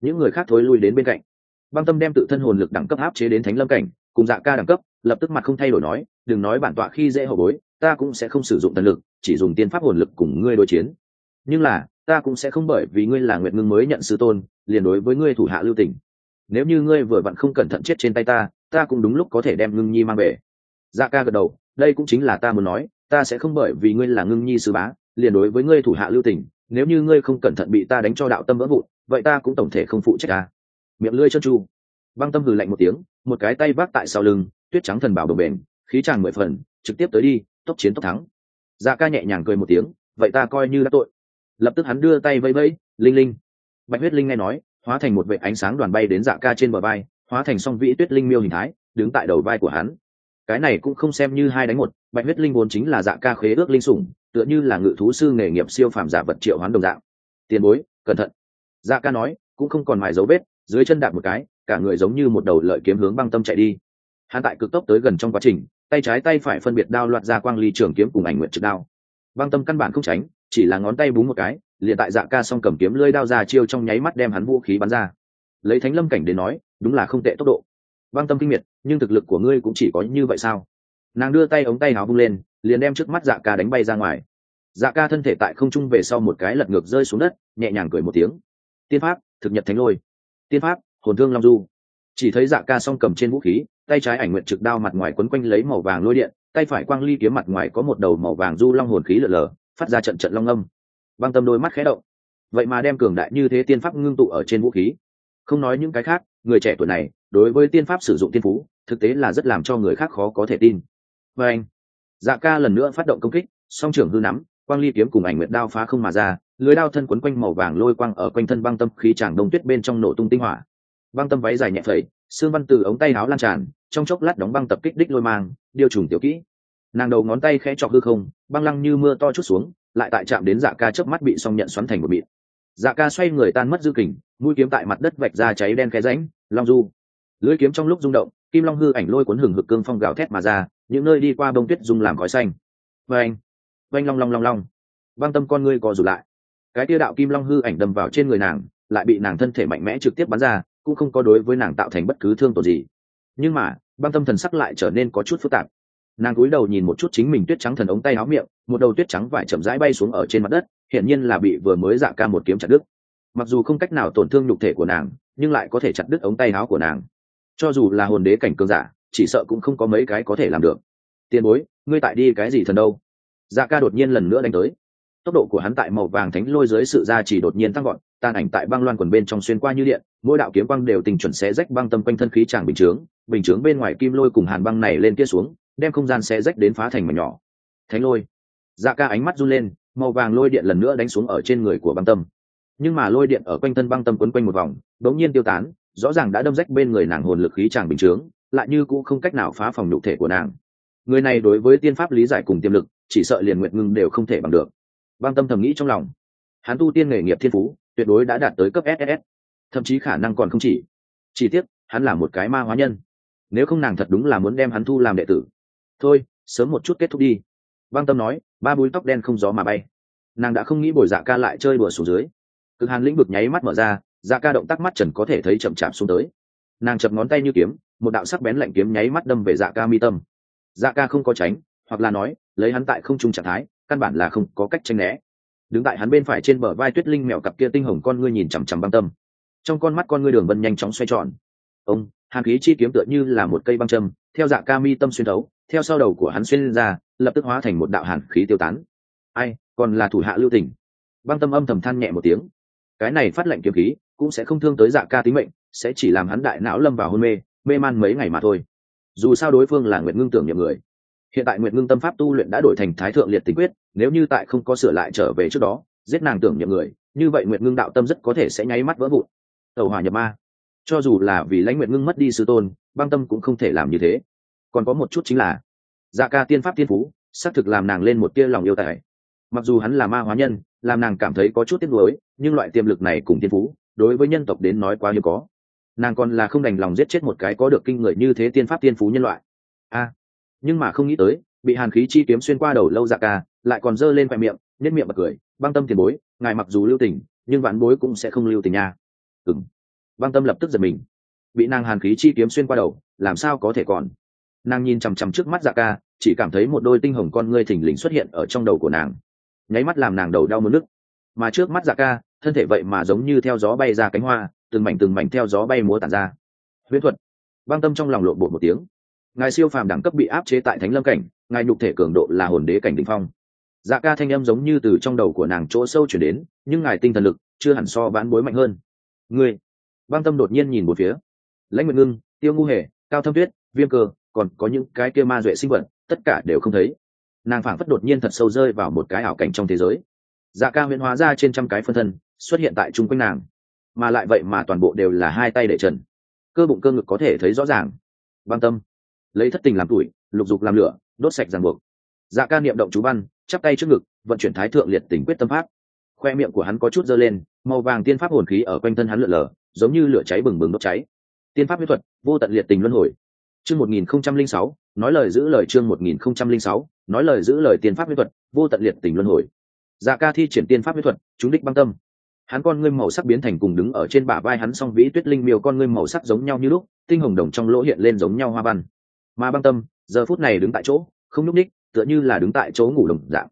Những người khác thối lui đến bên cạnh. Băng tâm đem tự thân hồn lực đẳng cấp áp chế đến thánh lâm cảnh, cùng dạ ca đẳng cấp, lập tức mặt không thay đổi nói, đừng nói bản tọa khi dễ hậu bối, ta cũng sẽ không sử dụng tần lực, chỉ dùng tiên pháp hồn lực cùng ngươi đối chiến. Nhưng là, ta cũng sẽ không bởi vì ngươi là nguyện ngưng mới nhận sư tôn, liền đối với ngươi thủ hạ lưu tình. Nếu như ngươi vừa vặn không cẩn thận chết trên tay ta ta cũng đúng lúc có thể đem ngưng nhi mang về. Dạ ca gật đầu, đây cũng chính là ta muốn nói, ta sẽ không bởi vì ngươi là ngưng nhi sư bá, liền đối với ngươi thủ hạ lưu tình, nếu như ngươi không cẩn thận bị ta đánh cho đạo tâm vỡ vụn, vậy ta cũng tổng thể không phụ trách ta. Miệng lưỡi chân chu băng tâm hừ lạnh một tiếng, một cái tay vác tại sau lưng, tuyết trắng thần bảo đồng bền khí tràn mười phần, trực tiếp tới đi, tốc chiến tốc thắng. Dạ ca nhẹ nhàng cười một tiếng, vậy ta coi như đã tội. Lập tức hắn đưa tay vây vây linh linh. Bạch huyết linh nghe nói, hóa thành một vệ ánh sáng đoàn bay đến dạ ca trên bờ vai hóa thành song vĩ tuyết linh miêu hình thái, đứng tại đầu vai của hắn. Cái này cũng không xem như hai đánh một, bạch huyết linh vốn chính là dạ ca khế ước linh sủng, tựa như là ngự thú sư nghề nghiệp siêu phàm giả vật triệu hoán đồng dạng. Tiền bối, cẩn thận. Dạ ca nói, cũng không còn mài dấu vết, dưới chân đạp một cái, cả người giống như một đầu lợi kiếm hướng băng tâm chạy đi. Hắn tại cực tốc tới gần trong quá trình, tay trái tay phải phân biệt đao loạt ra quang ly trường kiếm cùng ảnh nguyện trực đao. Băng tâm căn bản không tránh, chỉ là ngón tay búng một cái, liền tại dạ ca s cầm kiếm lưỡi đao ra chiêu trong nháy mắt đem hắn vũ khí bắn ra. Lấy thánh lâm cảnh đến nói đúng là không tệ tốc độ. Băng tâm kinh miệt, nhưng thực lực của ngươi cũng chỉ có như vậy sao? Nàng đưa tay ống tay áo vung lên, liền đem trước mắt dạ ca đánh bay ra ngoài. Dạ ca thân thể tại không trung về sau một cái lật ngược rơi xuống đất, nhẹ nhàng cười một tiếng. Tiên pháp, thực nhật thánh lôi. Tiên pháp, hồn thương long du. Chỉ thấy dạ ca song cầm trên vũ khí, tay trái ảnh nguyện trực đao mặt ngoài quấn quanh lấy màu vàng lôi điện, tay phải quang ly kiếm mặt ngoài có một đầu màu vàng du long hồn khí lở lở, phát ra trận trận long âm. Băng tâm đôi mắt khé động. Vậy mà đem cường đại như thế tiên pháp ngưng tụ ở trên vũ khí. Không nói những cái khác người trẻ tuổi này đối với tiên pháp sử dụng tiên phú, thực tế là rất làm cho người khác khó có thể tin. Và anh dạ ca lần nữa phát động công kích, song trưởng hư nắm, quang ly kiếm cùng ảnh nguyệt đao phá không mà ra, lưới đao thân quấn quanh màu vàng lôi quang ở quanh thân băng tâm khí tràng đông tuyết bên trong nổ tung tinh hỏa. Băng tâm váy dài nhẹ phẩy, xương văn từ ống tay áo lan tràn, trong chốc lát đóng băng tập kích đích lôi mang điều trùng tiểu kỹ. Nàng đầu ngón tay khẽ chọc hư không, băng lăng như mưa to chút xuống, lại tại chạm đến dạ ca chớp mắt bị song nhận xoắn thành một bịt dạ ca xoay người tan mất dư kình, mũi kiếm tại mặt đất vạch ra cháy đen khe ránh long du. Lưỡi kiếm trong lúc rung động, kim long hư ảnh lôi cuốn hừng hực cương phong gào thét mà ra, những nơi đi qua bông tuyết dung làm khói xanh. Và anh vanh long long long long. Băng tâm con ngươi co rụt lại. Cái tia đạo kim long hư ảnh đâm vào trên người nàng, lại bị nàng thân thể mạnh mẽ trực tiếp bắn ra, cũng không có đối với nàng tạo thành bất cứ thương tổn gì. Nhưng mà, băng tâm thần sắc lại trở nên có chút phức tạp. Nàng cúi đầu nhìn một chút chính mình tuyết trắng thần ống tay áo miệng, một đầu tuyết trắng vải chậm rãi bay xuống ở trên mặt đất, hiển nhiên là bị vừa mới dạ ca một kiếm chặt đứt mặc dù không cách nào tổn thương nhục thể của nàng, nhưng lại có thể chặt đứt ống tay áo của nàng. Cho dù là hồn đế cảnh cường giả, chỉ sợ cũng không có mấy cái có thể làm được. Tiền bối, ngươi tại đi cái gì thần đâu? Dạ ca đột nhiên lần nữa đánh tới. Tốc độ của hắn tại màu vàng thánh lôi dưới sự ra chỉ đột nhiên tăng gọn tàn ảnh tại băng loan quần bên trong xuyên qua như điện, mỗi đạo kiếm băng đều tình chuẩn xé rách băng tâm quanh thân khí tràng bình chướng bình chướng bên ngoài kim lôi cùng hàn băng này lên kia xuống, đem không gian xé rách đến phá thành mảnh nhỏ. Thánh lôi. Dạ ca ánh mắt run lên, màu vàng lôi điện lần nữa đánh xuống ở trên người của băng tâm nhưng mà lôi điện ở quanh thân băng tâm quấn quanh một vòng bỗng nhiên tiêu tán, rõ ràng đã đâm rách bên người nàng hồn lực khí tràng bình chướng, lại như cũng không cách nào phá phòng nhục thể của nàng. Người này đối với tiên pháp lý giải cùng tiềm lực, chỉ sợ liền nguyện ngưng đều không thể bằng được. Băng tâm thầm nghĩ trong lòng. Hắn tu tiên nghề nghiệp thiên phú, tuyệt đối đã đạt tới cấp ss thậm chí khả năng còn không chỉ. Chỉ tiếc, hắn là một cái ma hóa nhân. Nếu không nàng thật đúng là muốn đem hắn thu làm đệ tử. Thôi, sớm một chút kết thúc đi. Băng tâm nói, ba búi tóc đen không gió mà bay. Nàng đã không nghĩ bồi dạ ca lại chơi đùa xuống dưới cực hàn lĩnh vực nháy mắt mở ra dạ ca động tác mắt trần có thể thấy chậm chạp xuống tới. Nàng chập ngón tay như kiếm, một đạo sắc bén lạnh kiếm nháy mắt đâm về dạ ca mi tâm. Dạ ca không có tránh, hoặc là nói, lấy hắn tại không trung trạng thái, căn bản là không có cách tranh né. Đứng tại hắn bên phải trên bờ vai tuyết linh mèo cặp kia tinh hồng con ngươi nhìn chằm chằm băng tâm. Trong con mắt con ngươi đường vân nhanh chóng xoay tròn. Ông, hàn khí chi kiếm tựa như là một cây băng châm, theo dạ ca mi tâm xuyên thấu, theo sau đầu của hắn xuyên ra, lập tức hóa thành một đạo hàn khí tiêu tán. Ai, còn là thủ hạ lưu tình. Băng tâm âm thầm than nhẹ một tiếng cái này phát lệnh kiếm khí cũng sẽ không thương tới dạ ca tính mệnh, sẽ chỉ làm hắn đại não lâm vào hôn mê mê man mấy ngày mà thôi. Dù sao đối phương là nguyện ngưng tưởng nhậm người. Hiện tại nguyện ngưng tâm pháp tu luyện đã đổi thành thái thượng liệt tình quyết, nếu như tại không có sửa lại trở về trước đó, giết nàng tưởng nhậm người, như vậy nguyện ngưng đạo tâm rất có thể sẽ nháy mắt vỡ vụn. Tàu hỏa nhập ma. Cho dù là vì lãnh nguyện ngưng mất đi sư tôn, băng tâm cũng không thể làm như thế. Còn có một chút chính là dạ ca tiên pháp tiên phú, xác thực làm nàng lên một tia lòng yêu tài mặc dù hắn là ma hóa nhân, làm nàng cảm thấy có chút tiếc nuối, nhưng loại tiềm lực này cùng tiên phú, đối với nhân tộc đến nói quá hiếm có. Nàng còn là không đành lòng giết chết một cái có được kinh người như thế tiên pháp tiên phú nhân loại. A. Nhưng mà không nghĩ tới, bị hàn khí chi kiếm xuyên qua đầu lâu dạ ca, lại còn giơ lên khoe miệng nhất miệng bật cười, băng tâm tiền bối, ngài mặc dù lưu tình, nhưng vạn bối cũng sẽ không lưu tình nha. Ừng băng tâm lập tức giật mình. Bị nàng hàn khí chi kiếm xuyên qua đầu, làm sao có thể còn? Nàng nhìn chằm chằm trước mắt dạ ca, chỉ cảm thấy một đôi tinh hồng con ngươi thình lình xuất hiện ở trong đầu của nàng nháy mắt làm nàng đầu đau mất nước. Mà trước mắt dạ ca, thân thể vậy mà giống như theo gió bay ra cánh hoa, từng mảnh từng mảnh theo gió bay múa tàn ra. Huyễn thuật. Băng tâm trong lòng lộn bột một tiếng. Ngài siêu phàm đẳng cấp bị áp chế tại thánh lâm cảnh, ngài nhục thể cường độ là hồn đế cảnh đ ỉ n h phong. Dạ ca thanh âm giống như từ trong đầu của nàng chỗ sâu chuyển đến, nhưng ngài tinh thần lực chưa hẳn so bán bối mạnh hơn. Ngươi. Băng tâm đột nhiên nhìn một phía. Lãnh nguyện ngưng, tiêu ngu hề, cao thâm tuyết, viêm cơ, còn có những cái kia ma duệ sinh vật, tất cả đều không thấy nàng phảng phất đột nhiên thật sâu rơi vào một cái ảo cảnh trong thế giới. Dạ ca huyễn hóa ra trên trăm cái phân thân, xuất hiện tại chung quanh nàng. Mà lại vậy mà toàn bộ đều là hai tay để trần. Cơ bụng cơ ngực có thể thấy rõ ràng. Băng tâm. Lấy thất tình làm tuổi, lục dục làm lửa, đốt sạch ràng buộc. Dạ ca niệm động chú văn, chắp tay trước ngực, vận chuyển thái thượng liệt tình quyết tâm pháp. Khoe miệng của hắn có chút dơ lên, màu vàng tiên pháp hồn khí ở quanh thân hắn lượn lờ, giống như lửa cháy bừng bừng đốt cháy. Tiên pháp mỹ thuật, vô tận liệt tình luân hồi chương một nghìn không trăm linh sáu, nói lời giữ lời chương một nghìn không trăm linh sáu, nói lời giữ lời tiên pháp mỹ thuật, vô tận liệt tình luân hồi. Dạ ca thi triển tiên pháp mỹ thuật, chúng đích băng tâm. Hắn con ngươi màu sắc biến thành cùng đứng ở trên bả vai hắn song vĩ tuyết linh miêu con ngươi màu sắc giống nhau như lúc, tinh hồng đồng trong lỗ hiện lên giống nhau hoa văn. Mà băng tâm, giờ phút này đứng tại chỗ, không nhúc ních tựa như là đứng tại chỗ ngủ đồng dạng.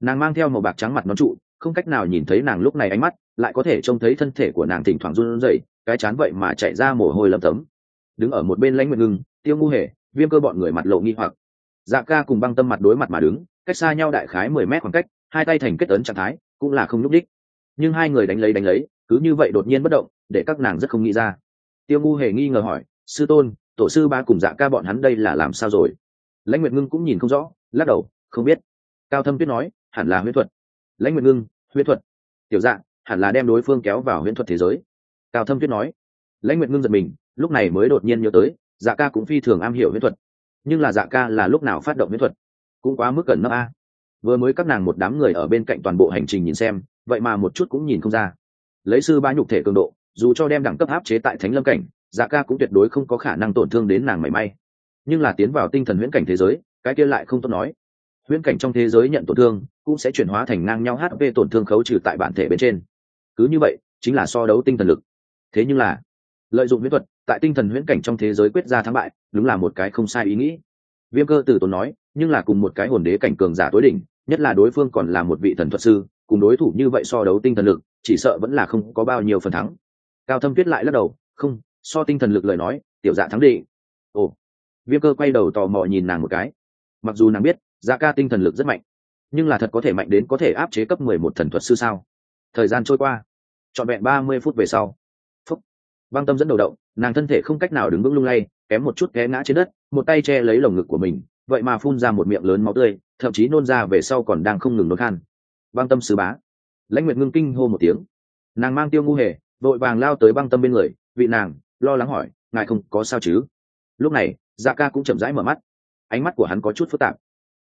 Nàng mang theo màu bạc trắng mặt nón trụ, không cách nào nhìn thấy nàng lúc này ánh mắt, lại có thể trông thấy thân thể của nàng thỉnh thoảng run rẩy, cái chán vậy mà chạy ra mồ hôi lấm tấm. Đứng ở một bên lãnh nguyện ngưng tiêu ngu hề, viêm cơ bọn người mặt lộ nghi hoặc. Dạ ca cùng băng tâm mặt đối mặt mà đứng, cách xa nhau đại khái mười mét khoảng cách, hai tay thành kết ấn trạng thái, cũng là không nhúc đích nhưng hai người đánh lấy đánh lấy, cứ như vậy đột nhiên bất động, để các nàng rất không nghĩ ra. Tiêu ngu hề nghi ngờ hỏi, sư tôn, tổ sư ba cùng dạ ca bọn hắn đây là làm sao rồi? Lãnh nguyệt ngưng cũng nhìn không rõ, lắc đầu, không biết. Cao thâm tuyết nói, hẳn là huyễn thuật. Lãnh nguyệt ngưng, huyễn thuật? Tiểu dạ hẳn là đem đối phương kéo vào huyễn thuật thế giới. Cao thâm tuyết nói. Lãnh nguyệt ngưng giật mình, lúc này mới đột nhiên nhớ tới dạ ca cũng phi thường am hiểu huyễn thuật. Nhưng là dạ ca là lúc nào phát động huyễn thuật? Cũng quá mức cẩn nấp a. Vừa mới các nàng một đám người ở bên cạnh toàn bộ hành trình nhìn xem, vậy mà một chút cũng nhìn không ra. Lấy sư ba nhục thể cường độ, dù cho đem đẳng cấp áp chế tại thánh lâm cảnh dạ ca cũng tuyệt đối không có khả năng tổn thương đến nàng mảy may. Nhưng là tiến vào tinh thần huyễn cảnh thế giới, cái kia lại không tốt nói. Huyễn cảnh trong thế giới nhận tổn thương, cũng sẽ chuyển hóa thành ngang nhau hp tổn thương khấu trừ tại bản thể bên trên. Cứ như vậy, chính là so đấu tinh thần lực. Thế nhưng là, lợi dụng huyễn thuật tại tinh thần huyễn cảnh trong thế giới quyết ra thắng bại, đúng là một cái không sai ý nghĩ. Viêm cơ tử tốn nói, nhưng là cùng một cái hồn đế cảnh cường giả tối đỉnh, nhất là đối phương còn là một vị thần thuật sư, cùng đối thủ như vậy so đấu tinh thần lực, chỉ sợ vẫn là không có bao nhiêu phần thắng. Cao thâm tuyết lại lắc đầu, không, so tinh thần lực lời nói, tiểu dạ thắng định. Ồ. Viêm cơ quay đầu tò mò nhìn nàng một cái. Mặc dù nàng biết dạ ca tinh thần lực rất mạnh, nhưng là thật có thể mạnh đến có thể áp chế cấp mười một thần thuật sư sao? Thời gian trôi qua, trọn vẹn ba mươi phút về sau. Phúc. Băng tâm dẫn đầu động nàng thân thể không cách nào đứng vững lung lay, kém một chút té ngã trên đất, một tay che lấy lồng ngực của mình, vậy mà phun ra một miệng lớn máu tươi, thậm chí nôn ra về sau còn đang không ngừng nôn khan. Băng tâm sứ bá. Lãnh nguyệt ngưng kinh hô một tiếng. Nàng mang tiêu ngu hề, vội vàng lao tới băng tâm bên người, vị nàng, lo lắng hỏi, ngài không có sao chứ? Lúc này dạ ca cũng chậm rãi mở mắt. Ánh mắt của hắn có chút phức tạp.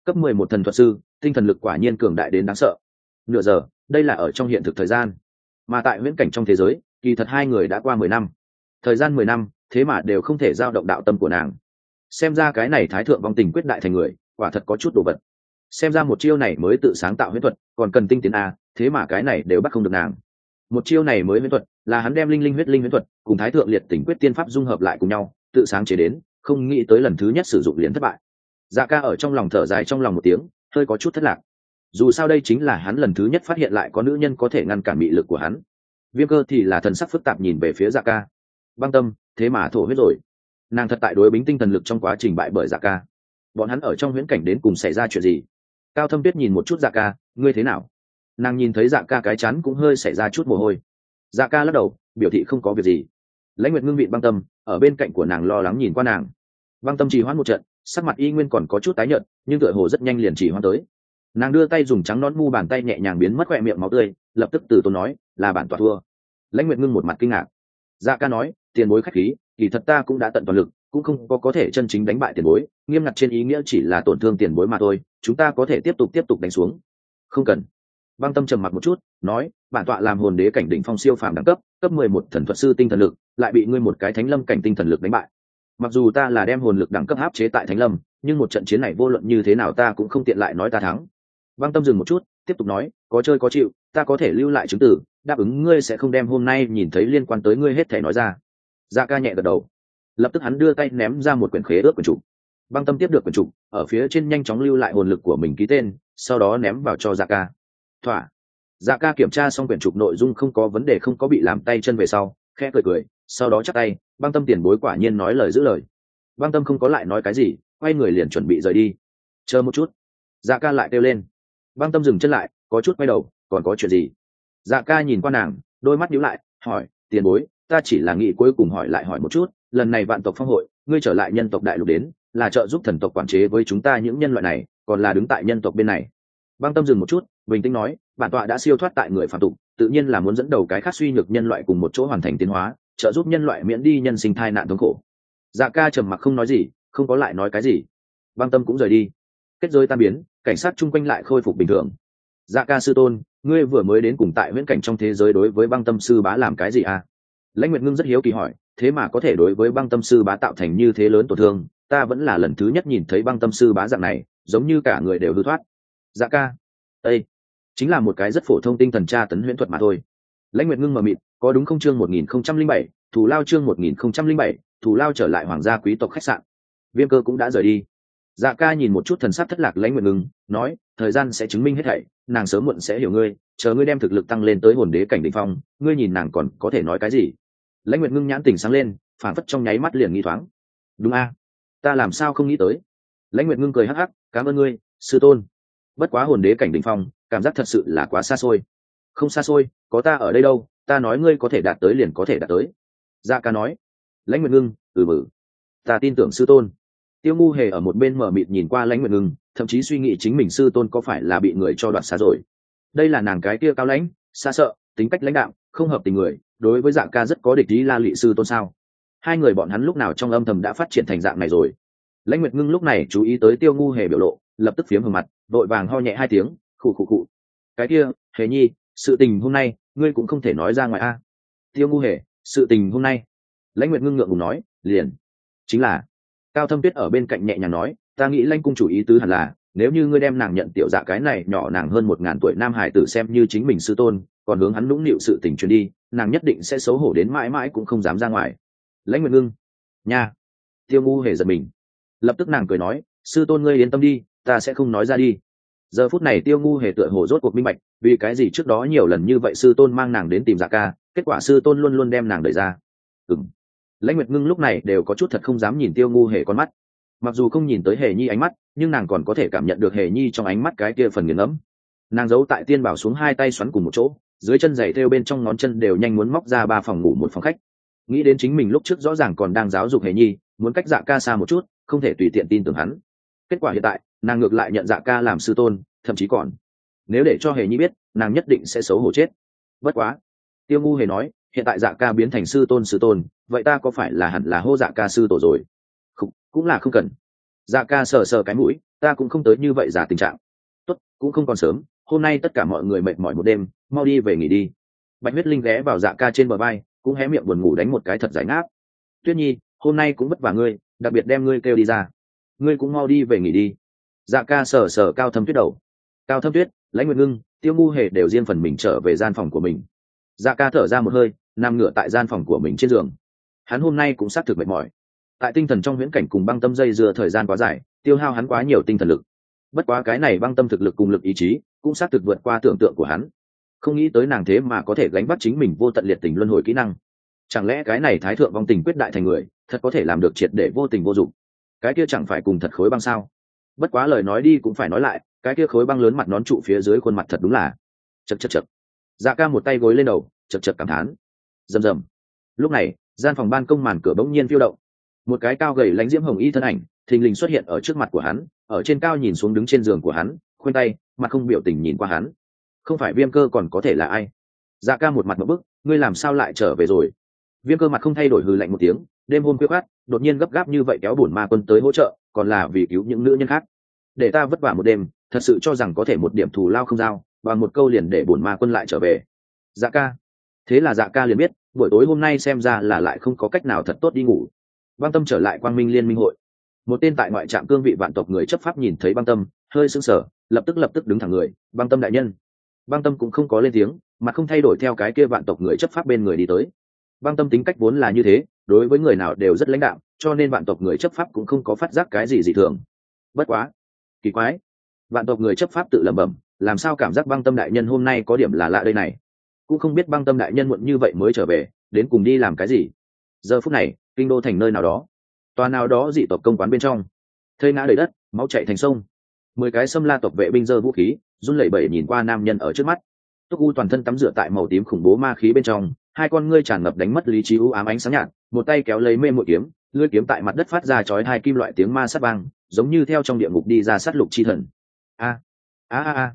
Cấp mười một thần thuật sư, tinh thần lực quả nhiên cường đại đến đáng sợ. Nửa giờ, đây là ở trong hiện thực thời gian. Mà tại viễn cảnh trong thế giới, kỳ thật hai người đã qua mười năm thời gian mười năm, thế mà đều không thể giao động đạo tâm của nàng. Xem ra cái này thái thượng vong tình quyết đại thành người, quả thật có chút đồ vật. Xem ra một chiêu này mới tự sáng tạo huyễn thuật, còn cần tinh tiến a, thế mà cái này đều bắt không được nàng. Một chiêu này mới huyễn thuật, là hắn đem linh linh huyết linh huyễn thuật cùng thái thượng liệt tình quyết tiên pháp dung hợp lại cùng nhau, tự sáng chế đến, không nghĩ tới lần thứ nhất sử dụng liền thất bại. Dạ ca ở trong lòng thở dài trong lòng một tiếng, hơi có chút thất lạc. Dù sao đây chính là hắn lần thứ nhất phát hiện lại có nữ nhân có thể ngăn cản bị lực của hắn. Viêm cơ thì là thần sắc phức tạp nhìn về phía dạ ca băng tâm, thế mà thổ huyết rồi. Nàng thật tại đối bính tinh thần lực trong quá trình bại bởi dạ ca. Bọn hắn ở trong huyễn cảnh đến cùng xảy ra chuyện gì? Cao thâm biết nhìn một chút dạ ca, ngươi thế nào? Nàng nhìn thấy dạ ca cái chắn cũng hơi xảy ra chút mồ hôi. Dạ ca lắc đầu, biểu thị không có việc gì. Lãnh nguyệt ngưng vị băng tâm, ở bên cạnh của nàng lo lắng nhìn qua nàng. Băng tâm trì hoãn một trận, sắc mặt y nguyên còn có chút tái nhợt, nhưng tựa hồ rất nhanh liền trì hoãn tới. Nàng đưa tay dùng trắng nón mu bàn tay nhẹ nhàng biến mất khoe miệng máu tươi, lập tức từ tôi nói, là bản tọa thua. Lãnh nguyệt ngưng một mặt kinh ngạc. Dạ ca nói tiền bối khách khí, kỳ thật ta cũng đã tận toàn lực, cũng không có có thể chân chính đánh bại tiền bối, nghiêm ngặt trên ý nghĩa chỉ là tổn thương tiền bối mà thôi, chúng ta có thể tiếp tục tiếp tục đánh xuống. Không cần. Băng tâm trầm mặc một chút, nói, bản tọa làm hồn đế cảnh đỉnh phong siêu phàm đẳng cấp cấp mười một thần thuật sư tinh thần lực, lại bị ngươi một cái thánh lâm cảnh tinh thần lực đánh bại. Mặc dù ta là đem hồn lực đẳng cấp áp chế tại thánh lâm, nhưng một trận chiến này vô luận như thế nào ta cũng không tiện lại nói ta thắng. Băng tâm dừng một chút, tiếp tục nói, có chơi có chịu, ta có thể lưu lại chứng tử đáp ứng ngươi sẽ không đem hôm nay nhìn thấy liên quan tới ngươi hết thể nói ra dạ ca nhẹ gật đầu. Lập tức hắn đưa tay ném ra một quyển khế ước quyển trục. Băng tâm tiếp được quyển trục, ở phía trên nhanh chóng lưu lại hồn lực của mình ký tên, sau đó ném vào cho dạ ca. Thỏa. Dạ ca kiểm tra xong quyển trục nội dung không có vấn đề, không có bị làm tay chân về sau, khẽ cười cười, sau đó chắc tay, băng tâm tiền bối quả nhiên nói lời giữ lời. Băng tâm không có lại nói cái gì, quay người liền chuẩn bị rời đi. Chờ một chút. Dạ ca lại kêu lên. Băng tâm dừng chân lại, có chút quay đầu, còn có chuyện gì? Dạ ca nhìn qua nàng, đôi mắt nhíu lại, hỏi, tiền bối ta chỉ là nghĩ cuối cùng hỏi lại hỏi một chút, lần này vạn tộc phong hội, ngươi trở lại nhân tộc đại lục đến, là trợ giúp thần tộc quản chế với chúng ta những nhân loại này, còn là đứng tại nhân tộc bên này. Băng tâm dừng một chút, bình tĩnh nói, bản tọa đã siêu thoát tại người phạm tục, tự nhiên là muốn dẫn đầu cái khác suy nhược nhân loại cùng một chỗ hoàn thành tiến hóa, trợ giúp nhân loại miễn đi nhân sinh thai nạn thống khổ. Dạ ca trầm mặc không nói gì, không có lại nói cái gì. Băng tâm cũng rời đi. Kết giới tan biến, cảnh sát chung quanh lại khôi phục bình thường. Dạ ca sư tôn, ngươi vừa mới đến cùng tại viễn cảnh trong thế giới đối với băng tâm sư bá làm cái gì à? Lãnh nguyệt ngưng rất hiếu kỳ hỏi, thế mà có thể đối với băng tâm sư bá tạo thành như thế lớn tổn thương, ta vẫn là lần thứ nhất nhìn thấy băng tâm sư bá dạng này, giống như cả người đều hư thoát. Dạ ca. Ây chính là một cái rất phổ thông tinh thần tra tấn huyễn thuật mà thôi. Lãnh nguyệt ngưng mờ mịt, có đúng không chương một nghìn không trăm linh bảy, thù lao chương một nghìn không trăm linh bảy, thù lao trở lại hoàng gia quý tộc khách sạn. Viêm cơ cũng đã rời đi. Dạ ca nhìn một chút thần sắc thất lạc lãnh nguyệt ngưng, nói, thời gian sẽ chứng minh hết thảy, nàng sớm muộn sẽ hiểu ngươi, chờ ngươi đem thực lực tăng lên tới hồn đế cảnh đ ỉ n h phong, ngươi nhìn nàng còn có thể nói cái gì? Lãnh nguyệt ngưng nhãn tỉnh sáng lên phản phất trong nháy mắt liền nghi thoáng. Đúng a, ta làm sao không nghĩ tới? Lãnh nguyệt ngưng cười hắc hắc, cảm ơn ngươi, sư tôn. Bất quá hồn đế cảnh đ ỉ n h phong, cảm giác thật sự là quá xa xôi. Không xa xôi, có ta ở đây đâu, ta nói ngươi có thể đạt tới liền có thể đạt tới. Dạ ca nói. Lãnh nguyệt ngưng ừ mử ta tin tưởng sư tôn. Tiêu ngu hề ở một bên mở mịt nhìn qua lãnh nguyệt ngưng, thậm chí suy nghĩ chính mình sư tôn có phải là bị người cho đoạt xa rồi. Đây là nàng cái kia cao lãnh, xa sợ, tính cách lãnh đạo, không hợp tình người đối với dạng ca rất có địch ý la lị sư tôn sao? Hai người bọn hắn lúc nào trong âm thầm đã phát triển thành dạng này rồi? Lãnh nguyệt ngưng lúc này chú ý tới tiêu ngu hề biểu lộ, lập tức phiếm hờ mặt, vội vàng ho nhẹ hai tiếng, khụ khụ khụ. Cái kia, hề nhi, sự tình hôm nay, ngươi cũng không thể nói ra ngoài a. Tiêu ngu hề, sự tình hôm nay. Lãnh nguyệt ngưng ngượng ngùng nói, liền. Chính là, cao thâm tuyết ở bên cạnh nhẹ nhàng nói, ta nghĩ lanh cung chủ ý tứ hẳn là, nếu như ngươi đem nàng nhận tiểu dạ cái này nhỏ nàng hơn một ngàn tuổi nam hải tử xem như chính mình sư tôn còn hướng hắn nũng nịu sự tình truyền đi, nàng nhất định sẽ xấu hổ đến mãi mãi cũng không dám ra ngoài. Lãnh nguyệt ngưng, nha. Tiêu ngu hề giật mình. Lập tức nàng cười nói, sư tôn ngươi yên tâm đi, ta sẽ không nói ra đi. Giờ phút này tiêu ngu hề tựa hồ rốt cuộc minh bạch, vì cái gì trước đó nhiều lần như vậy sư tôn mang nàng đến tìm dạ ca, kết quả sư tôn luôn luôn đem nàng đẩy ra. Ừng lãnh nguyệt ngưng lúc này đều có chút thật không dám nhìn tiêu ngu hề con mắt. Mặc dù không nhìn tới hề nhi ánh mắt, nhưng nàng còn có thể cảm nhận được hề nhi trong ánh mắt cái kia phần nghiền ngẫm. Nàng giấu tại tiên bảo xuống hai tay xoắn cùng một chỗ dưới chân giày theo bên trong ngón chân đều nhanh muốn móc ra ba phòng ngủ một phòng khách. Nghĩ đến chính mình lúc trước rõ ràng còn đang giáo dục hề nhi muốn cách dạ ca xa một chút không thể tùy tiện tin tưởng hắn. Kết quả hiện tại nàng ngược lại nhận dạ ca làm sư tôn thậm chí còn. Nếu để cho hề nhi biết nàng nhất định sẽ xấu hổ chết. Bất quá. Tiêu ngu hề nói hiện tại dạ ca biến thành sư tôn sư tôn vậy ta có phải là hẳn là hô dạ ca sư tổ rồi? Không, cũng là không cần. Dạ ca sờ sờ cái mũi ta cũng không tới như vậy giả tình trạng. Tốt cũng không còn sớm hôm nay tất cả mọi người mệt mỏi một đêm, mau đi về nghỉ đi. Bạch huyết linh ghé vào dạ ca trên bờ bay cũng hé miệng buồn ngủ đánh một cái thật giải ngáp. Tuyết nhi, hôm nay cũng vất vả ngươi, đặc biệt đem ngươi kêu đi ra. Ngươi cũng mau đi về nghỉ đi. Dạ ca sờ sờ cao thâm tuyết đầu. Cao thâm tuyết, lãnh nguyệt ngưng, tiêu ngu hề đều riêng phần mình trở về gian phòng của mình. Dạ ca thở ra một hơi, nằm ngửa tại gian phòng của mình trên giường. Hắn hôm nay cũng xác thực mệt mỏi. Tại tinh thần trong viễn cảnh cùng băng tâm dây dưa thời gian quá dài, tiêu hao hắn quá nhiều tinh thần lực. Bất quá cái này băng tâm thực lực cùng lực ý chí cũng xác thực vượt qua tưởng tượng của hắn. Không nghĩ tới nàng thế mà có thể gánh bắt chính mình vô tận liệt tình luân hồi kỹ năng. Chẳng lẽ cái này thái thượng vong tình quyết đại thành người, thật có thể làm được triệt để vô tình vô dụng? Cái kia chẳng phải cùng thật khối băng sao? Bất quá lời nói đi cũng phải nói lại, cái kia khối băng lớn mặt nón trụ phía dưới khuôn mặt thật đúng là chật chật chật. Dạ ca một tay gối lên đầu, chật chật cảm thán. Rầm rầm. Lúc này, gian phòng ban công màn cửa bỗng nhiên phiêu động. Một cái cao gầy lánh diễm hồng y thân ảnh, thình lình xuất hiện ở trước mặt của hắn, ở trên cao nhìn xuống đứng trên giường của hắn khoanh tay mặt không biểu tình nhìn qua hắn. Không phải viêm cơ còn có thể là ai? Dạ ca một mặt một bức, ngươi làm sao lại trở về rồi? Viêm cơ mặt không thay đổi hừ lạnh một tiếng, đêm hôm khuya khát đột nhiên gấp gáp như vậy kéo bổn ma quân tới hỗ trợ, còn là vì cứu những nữ nhân khác. Để ta vất vả một đêm, thật sự cho rằng có thể một điểm thù lao không giao, và một câu liền để bổn ma quân lại trở về. Dạ ca. Thế là dạ ca liền biết, buổi tối hôm nay xem ra là lại không có cách nào thật tốt đi ngủ. Băng tâm trở lại quang minh liên minh hội. Một tên tại ngoại trạm cương vị vạn tộc người chấp pháp nhìn thấy băng tâm hơi sưng sờ, lập tức lập tức đứng thẳng người băng tâm đại nhân. Băng tâm cũng không có lên tiếng mà không thay đổi theo cái kia vạn tộc người chấp pháp bên người đi tới. Băng tâm tính cách vốn là như thế đối với người nào đều rất lãnh đạo cho nên vạn tộc người chấp pháp cũng không có phát giác cái gì dị thường. Bất quá kỳ quái vạn tộc người chấp pháp tự lẩm bẩm làm sao cảm giác băng tâm đại nhân hôm nay có điểm là lạ đây này? Cũng không biết băng tâm đại nhân muộn như vậy mới trở về đến cùng đi làm cái gì. Giờ phút này kinh đô thành nơi nào đó tòa nào đó dị tộc công quán bên trong. Thây ngã đầy đất máu chạy thành sông mười cái xâm la tộc vệ binh dơ vũ khí, run lẩy bẩy nhìn qua nam nhân ở trước mắt. Túc u toàn thân tắm rửa tại màu tím khủng bố ma khí bên trong, hai con ngươi tràn ngập đánh mất lý trí u ám ánh sáng nhạt, một tay kéo lấy mê mũi kiếm, lưỡi kiếm tại mặt đất phát ra chói hai kim loại tiếng ma sát vang, giống như theo trong địa ngục đi ra sát lục chi thần. A a a a.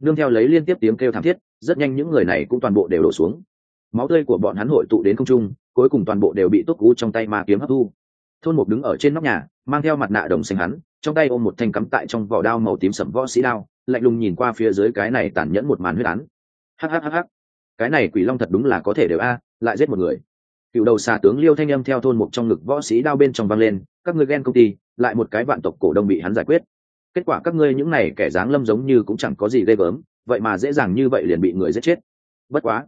Nương theo lấy liên tiếp tiếng kêu thảm thiết, rất nhanh những người này cũng toàn bộ đều đổ xuống. Máu tươi của bọn hắn hội tụ đến không trung, cuối cùng toàn bộ đều bị túc u trong tay ma kiếm hấp thu. Thôn mục đứng ở trên nóc nhà mang theo mặt nạ đồng xanh hắn, trong tay ôm một thanh cắm tại trong vỏ đao màu tím sẩm võ sĩ đao, lạnh lùng nhìn qua phía dưới cái này tàn nhẫn một màn huyết án. Hhhh cái này quỷ long thật đúng là có thể đều a, lại giết một người. Cựu đầu xà tướng liêu thanh âm theo thôn một trong ngực võ sĩ đao bên trong văng lên, các ngươi ghen công ty, lại một cái vạn tộc cổ đông bị hắn giải quyết. Kết quả các ngươi những này kẻ dáng lâm giống như cũng chẳng có gì ghê gớm, vậy mà dễ dàng như vậy liền bị người giết chết. Bất quá.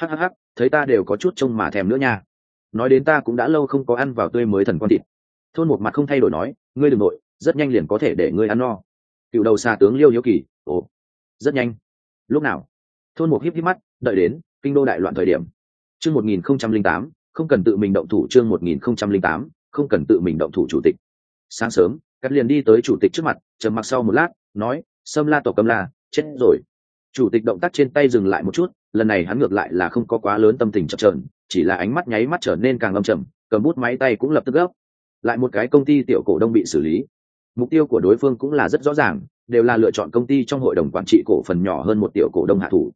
Hhh thấy ta đều có chút trông mà thèm nữa nha. Nói đến ta cũng đã lâu không có ăn vào tươi mới thần quan thịt thôn một mặt không thay đổi nói, ngươi đ ừ n g nội, rất nhanh liền có thể để ngươi ăn no. Cựu đầu xa tướng liêu hiếu kỳ, ồ, rất nhanh. Lúc nào? Thôn một híp híp mắt, đợi đến kinh đô đại loạn thời điểm. Chương một nghìn không trăm linh tám, không cần tự mình động thủ chương một nghìn không trăm linh tám, không cần tự mình động thủ chủ tịch. Sáng sớm cắt liền đi tới chủ tịch trước mặt, trầm mặc sau một lát, nói, sâm la tổ cầm la, chết rồi. Chủ tịch động tác trên tay dừng lại một chút, lần này hắn ngược lại là không có quá lớn tâm tình chập trờn chỉ là ánh mắt nháy mắt trở nên càng âm trầm, cầm bút máy tay cũng lập tức gấp lại một cái công ty tiểu cổ đông bị xử lý. Mục tiêu của đối phương cũng là rất rõ ràng, đều là lựa chọn công ty trong hội đồng quản trị cổ phần nhỏ hơn một tiểu cổ đông hạ thủ.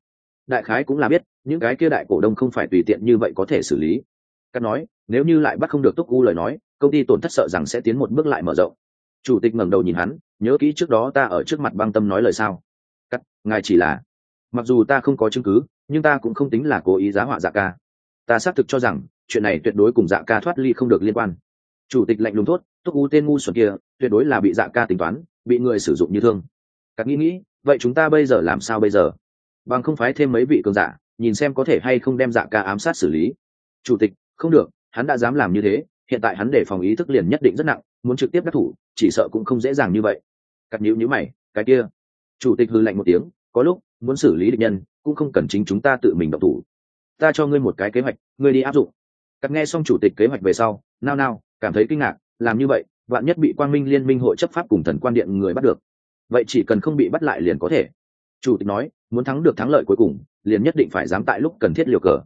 Đại khái cũng là biết, những cái kia đại cổ đông không phải tùy tiện như vậy có thể xử lý. Cắt nói, nếu như lại bắt không được túc u lời nói, công ty tổn thất sợ rằng sẽ tiến một bước lại mở rộng. Chủ tịch ngẩng đầu nhìn hắn, nhớ kỹ trước đó ta ở trước mặt băng tâm nói lời sao. Cắt ngài chỉ là, mặc dù ta không có chứng cứ, nhưng ta cũng không tính là cố ý giá họa dạ ca. Ta xác thực cho rằng, chuyện này tuyệt đối cùng dạ ca thoát ly không được liên quan chủ tịch lạnh lùng thốt túc u tên ngu xuẩn kia, tuyệt đối là bị dạ ca tính toán, bị người sử dụng như thương. Các nghĩ nghĩ, vậy chúng ta bây giờ làm sao bây giờ? Bằng không phái thêm mấy vị cường giả, nhìn xem có thể hay không đem dạ ca ám sát xử lý. Chủ tịch, không được, hắn đã dám làm như thế, hiện tại hắn để phòng ý thức liền nhất định rất nặng, muốn trực tiếp đắc thủ, chỉ sợ cũng không dễ dàng như vậy. Cắt nhíu nhíu mày, cái kia? Chủ tịch hư lạnh một tiếng, có lúc, muốn xử lý địch nhân, cũng không cần chính chúng ta tự mình động thủ. Ta cho ngươi một cái kế hoạch, ngươi đi áp dụng cắt nghe xong chủ tịch kế hoạch về sau, nao nao, cảm thấy kinh ngạc, làm như vậy, vạn nhất bị quang minh liên minh hội chấp pháp cùng thần quan điện người bắt được. Vậy chỉ cần không bị bắt lại liền có thể. Chủ tịch nói, muốn thắng được thắng lợi cuối cùng, liền nhất định phải dám tại lúc cần thiết liều cờ.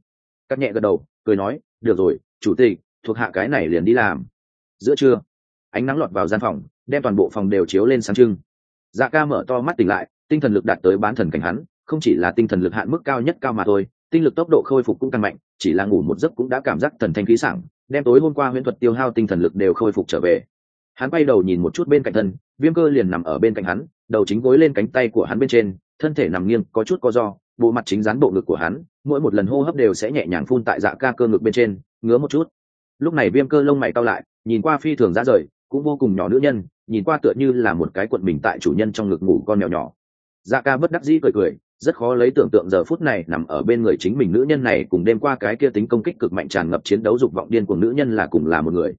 Cắt nhẹ gật đầu, cười nói, được rồi, chủ tịch, thuộc hạ cái này liền đi làm. Giữa trưa, ánh nắng lọt vào gian phòng, đem toàn bộ phòng đều chiếu lên sáng trưng. Dạ ca mở to mắt tỉnh lại, tinh thần lực đạt tới bán thần cảnh hắn, không chỉ là tinh thần lực hạn mức cao nhất cao mà thôi tinh lực tốc độ khôi phục cũng càng mạnh, chỉ là ngủ một giấc cũng đã cảm giác thần thanh khí sảng, đem tối hôm qua huyễn thuật tiêu hao tinh thần lực đều khôi phục trở về. Hắn bay đầu nhìn một chút bên cạnh thân, viêm cơ liền nằm ở bên cạnh hắn, đầu chính gối lên cánh tay của hắn bên trên, thân thể nằm nghiêng, có chút co do bộ mặt chính dán bộ ngực của hắn, mỗi một lần hô hấp đều sẽ nhẹ nhàng phun tại dạ ca cơ ngực bên trên, ngứa một chút. Lúc này viêm cơ lông mày cao lại, nhìn qua phi thường ra rời, cũng vô cùng nhỏ nữ nhân, nhìn qua tựa như là một cái cuộn mình tại chủ nhân trong ngực ngủ con mèo nhỏ dạ ca bất đắc dĩ cười cười, rất khó lấy tưởng tượng giờ phút này nằm ở bên người chính mình nữ nhân này cùng đêm qua cái kia tính công kích cực mạnh tràn ngập chiến đấu dục vọng điên của nữ nhân là cùng là một người.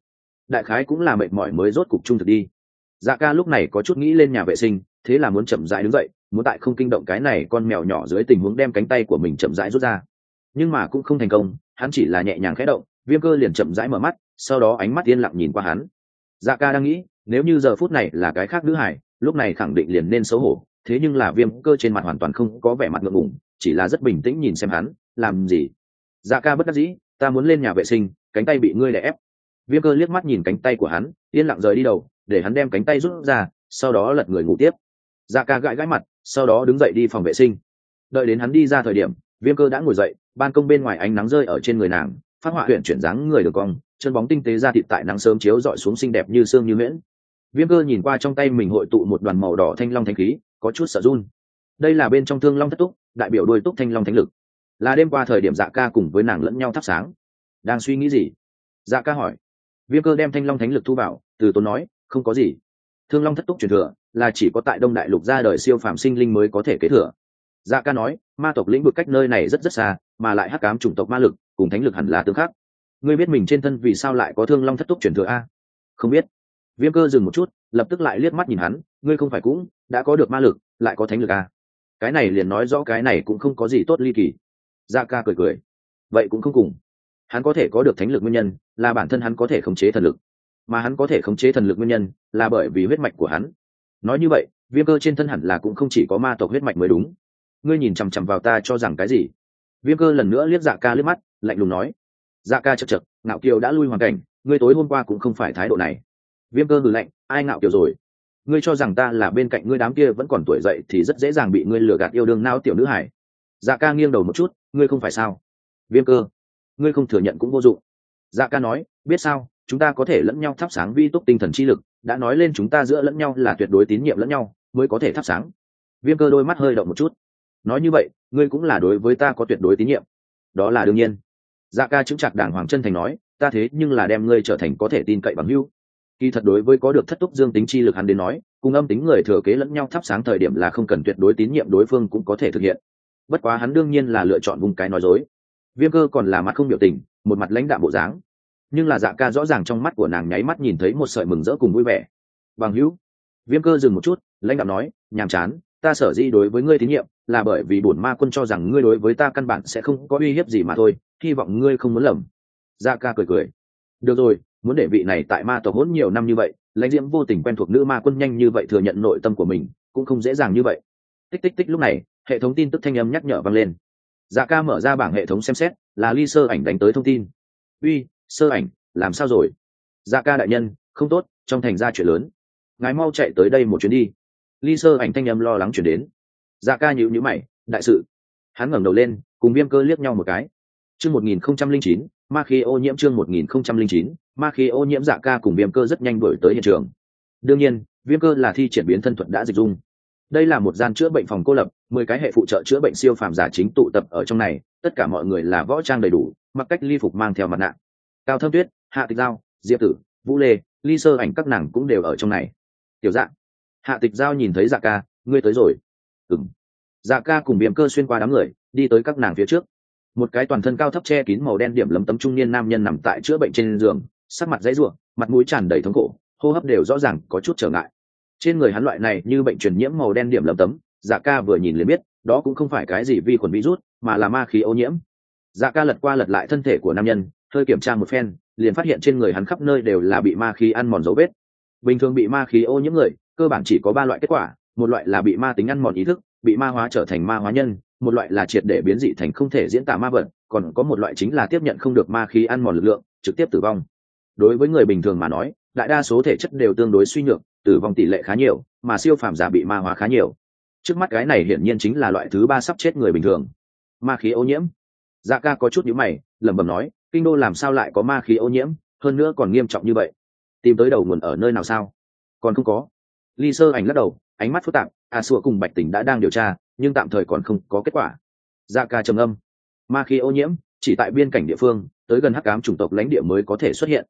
Đại khái cũng là mệt mỏi mới rốt cục trung thực đi. Dạ ca lúc này có chút nghĩ lên nhà vệ sinh, thế là muốn chậm rãi đứng dậy, muốn tại không kinh động cái này con mèo nhỏ dưới tình huống đem cánh tay của mình chậm rãi rút ra. Nhưng mà cũng không thành công, hắn chỉ là nhẹ nhàng khẽ động, viêm cơ liền chậm rãi mở mắt, sau đó ánh mắt yên lặng nhìn qua hắn. Dạ ca đang nghĩ, nếu như giờ phút này là cái khác nữ hải, lúc này khẳng định liền nên xấu hổ thế nhưng là viêm cơ trên mặt hoàn toàn không có vẻ mặt ngượng ngùng, chỉ là rất bình tĩnh nhìn xem hắn, làm gì? Dạ ca bất đắc dĩ, ta muốn lên nhà vệ sinh, cánh tay bị ngươi đè ép. Viêm cơ liếc mắt nhìn cánh tay của hắn, yên lặng rời đi đầu, để hắn đem cánh tay rút ra, sau đó lật người ngủ tiếp. Dạ ca gãi gãi mặt, sau đó đứng dậy đi phòng vệ sinh. Đợi đến hắn đi ra thời điểm, viêm cơ đã ngồi dậy, ban công bên ngoài ánh nắng rơi ở trên người nàng, phát họa huyện chuyển dáng người được cong, chân bóng tinh tế ra thịt tại nắng sớm chiếu dọi xuống xinh đẹp như xương như miễn viêm cơ nhìn qua trong tay mình hội tụ một đoàn màu đỏ thanh long thanh khí có chút sợ run. Đây là bên trong thương long thất túc, đại biểu đôi túc thanh long thánh lực. Là đêm qua thời điểm dạ ca cùng với nàng lẫn nhau thắp sáng. Đang suy nghĩ gì? Dạ ca hỏi. Viêm cơ đem thanh long thánh lực thu vào, từ tốn nói, không có gì. Thương long thất túc truyền thừa, là chỉ có tại đông đại lục ra đời siêu phạm sinh linh mới có thể kế thừa. Dạ ca nói, ma tộc lĩnh vực cách nơi này rất rất xa, mà lại hắc cám chủng tộc ma lực cùng thánh lực hẳn là tương khắc ngươi biết mình trên thân vì sao lại có thương long thất túc truyền thừa a? Không biết. Viêm cơ dừng một chút, lập tức lại liếc mắt nhìn hắn, ngươi không phải cũng đã có được ma lực, lại có thánh lực à? cái này liền nói rõ cái này cũng không có gì tốt ly kỳ. Dạ ca cười cười. Vậy cũng không cùng. Hắn có thể có được thánh lực nguyên nhân là bản thân hắn có thể khống chế thần lực. Mà hắn có thể khống chế thần lực nguyên nhân là bởi vì huyết mạch của hắn. Nói như vậy, viêm cơ trên thân hẳn là cũng không chỉ có ma tộc huyết mạch mới đúng. Ngươi nhìn chằm chằm vào ta cho rằng cái gì? Viêm cơ lần nữa liếc dạ ca liếc mắt, lạnh lùng nói. Dạ ca chật chật, ngạo kiều đã lui hoàn cảnh, ngươi tối hôm qua cũng không phải thái độ này. Viêm cơ ngừ lạnh, ai ngạo kiều rồi? Ngươi cho rằng ta là bên cạnh ngươi đám kia vẫn còn tuổi dậy thì rất dễ dàng bị ngươi lừa gạt yêu đương nao tiểu nữ hải. Dạ ca nghiêng đầu một chút, ngươi không phải sao? Viêm cơ, ngươi không thừa nhận cũng vô dụng. Dạ ca nói, biết sao, chúng ta có thể lẫn nhau thắp sáng vi túc tinh thần chi lực, đã nói lên chúng ta giữa lẫn nhau là tuyệt đối tín nhiệm lẫn nhau, mới có thể thắp sáng. Viêm cơ đôi mắt hơi động một chút. Nói như vậy, ngươi cũng là đối với ta có tuyệt đối tín nhiệm. Đó là đương nhiên. Dạ ca chứng chặt đảng hoàng chân thành nói, ta thế nhưng là đem ngươi trở thành có thể tin cậy bằng hưu kỳ thật đối với có được thất túc dương tính chi lực hắn đến nói, cùng âm tính người thừa kế lẫn nhau thắp sáng thời điểm là không cần tuyệt đối tín nhiệm đối phương cũng có thể thực hiện. Bất quá hắn đương nhiên là lựa chọn vùng cái nói dối. Viêm cơ còn là mặt không biểu tình, một mặt lãnh đạm bộ dáng. Nhưng là dạ ca rõ ràng trong mắt của nàng nháy mắt nhìn thấy một sợi mừng rỡ cùng vui vẻ. Bằng hữu. Viêm cơ dừng một chút, lãnh đạm nói, nhàm chán, ta sở di đối với ngươi tín nhiệm là bởi vì bổn ma quân cho rằng ngươi đối với ta căn bản sẽ không có uy hiếp gì mà thôi, hy vọng ngươi không muốn lầm. Dạ ca cười cười. Được rồi muốn để vị này tại ma tộc hỗn nhiều năm như vậy, lãnh diễm vô tình quen thuộc nữ ma quân nhanh như vậy thừa nhận nội tâm của mình, cũng không dễ dàng như vậy. Tích tích tích lúc này, hệ thống tin tức thanh âm nhắc nhở vang lên. Dạ ca mở ra bảng hệ thống xem xét, là ly sơ ảnh đánh tới thông tin. Uy, sơ ảnh, làm sao rồi? Dạ ca đại nhân, không tốt, trong thành ra chuyện lớn. Ngài mau chạy tới đây một chuyến đi. Ly sơ ảnh thanh âm lo lắng chuyển đến. Dạ ca nhịu nhữ mày, đại sự. Hắn ngẩng đầu lên, cùng viêm cơ liếc nhau một cái chương một nghìn không trăm linh chín, ma khí ô nhiễm chương một nghìn không trăm linh chín, ma khí ô nhiễm dạ ca cùng viêm cơ rất nhanh đuổi tới hiện trường. Đương nhiên, viêm cơ là thi triển biến thân thuật đã dịch dung. Đây là một gian chữa bệnh phòng cô lập, mười cái hệ phụ trợ chữa bệnh siêu phàm giả chính tụ tập ở trong này, tất cả mọi người là võ trang đầy đủ, mặc cách ly phục mang theo mặt nạ. Cao thâm tuyết, hạ tịch giao, diệp tử, vũ lê, ly sơ ảnh các nàng cũng đều ở trong này. Tiểu dạ hạ tịch giao nhìn thấy dạ ca, ngươi tới rồi. Ừm. dạ ca cùng viêm cơ xuyên qua đám người, đi tới các nàng phía trước một cái toàn thân cao thấp che kín màu đen điểm lấm tấm trung niên nam nhân nằm tại chữa bệnh trên giường, sắc mặt dãy ruộng, mặt mũi tràn đầy thống khổ, hô hấp đều rõ ràng có chút trở ngại. Trên người hắn loại này như bệnh truyền nhiễm màu đen điểm lấm tấm dạ ca vừa nhìn liền biết, đó cũng không phải cái gì vi khuẩn virus, mà là ma khí ô nhiễm. Dạ ca lật qua lật lại thân thể của nam nhân, hơi kiểm tra một phen, liền phát hiện trên người hắn khắp nơi đều là bị ma khí ăn mòn dấu vết. Bình thường bị ma khí ô nhiễm người, cơ bản chỉ có ba loại kết quả, một loại là bị ma tính ăn mòn ý thức, bị ma hóa trở thành ma hóa nhân một loại là triệt để biến dị thành không thể diễn tả ma vật, còn có một loại chính là tiếp nhận không được ma khí ăn mòn lực lượng, trực tiếp tử vong. Đối với người bình thường mà nói, đại đa số thể chất đều tương đối suy nhược, tử vong tỷ lệ khá nhiều, mà siêu phàm giả bị ma hóa khá nhiều. Trước mắt cái này hiển nhiên chính là loại thứ ba sắp chết người bình thường. Ma khí ô nhiễm. Dạ ca có chút nhíu mày, lẩm bẩm nói, kinh đô làm sao lại có ma khí ô nhiễm? Hơn nữa còn nghiêm trọng như vậy. Tìm tới đầu nguồn ở nơi nào sao? Còn không có. Ly sơ ảnh lắc đầu ánh mắt phức tạp, a xua cùng bạch tỉnh đã đang điều tra, nhưng tạm thời còn không có kết quả. Da ca trầm âm ma khí ô nhiễm, chỉ tại biên cảnh địa phương, tới gần hắc cám chủng tộc lãnh địa mới có thể xuất hiện.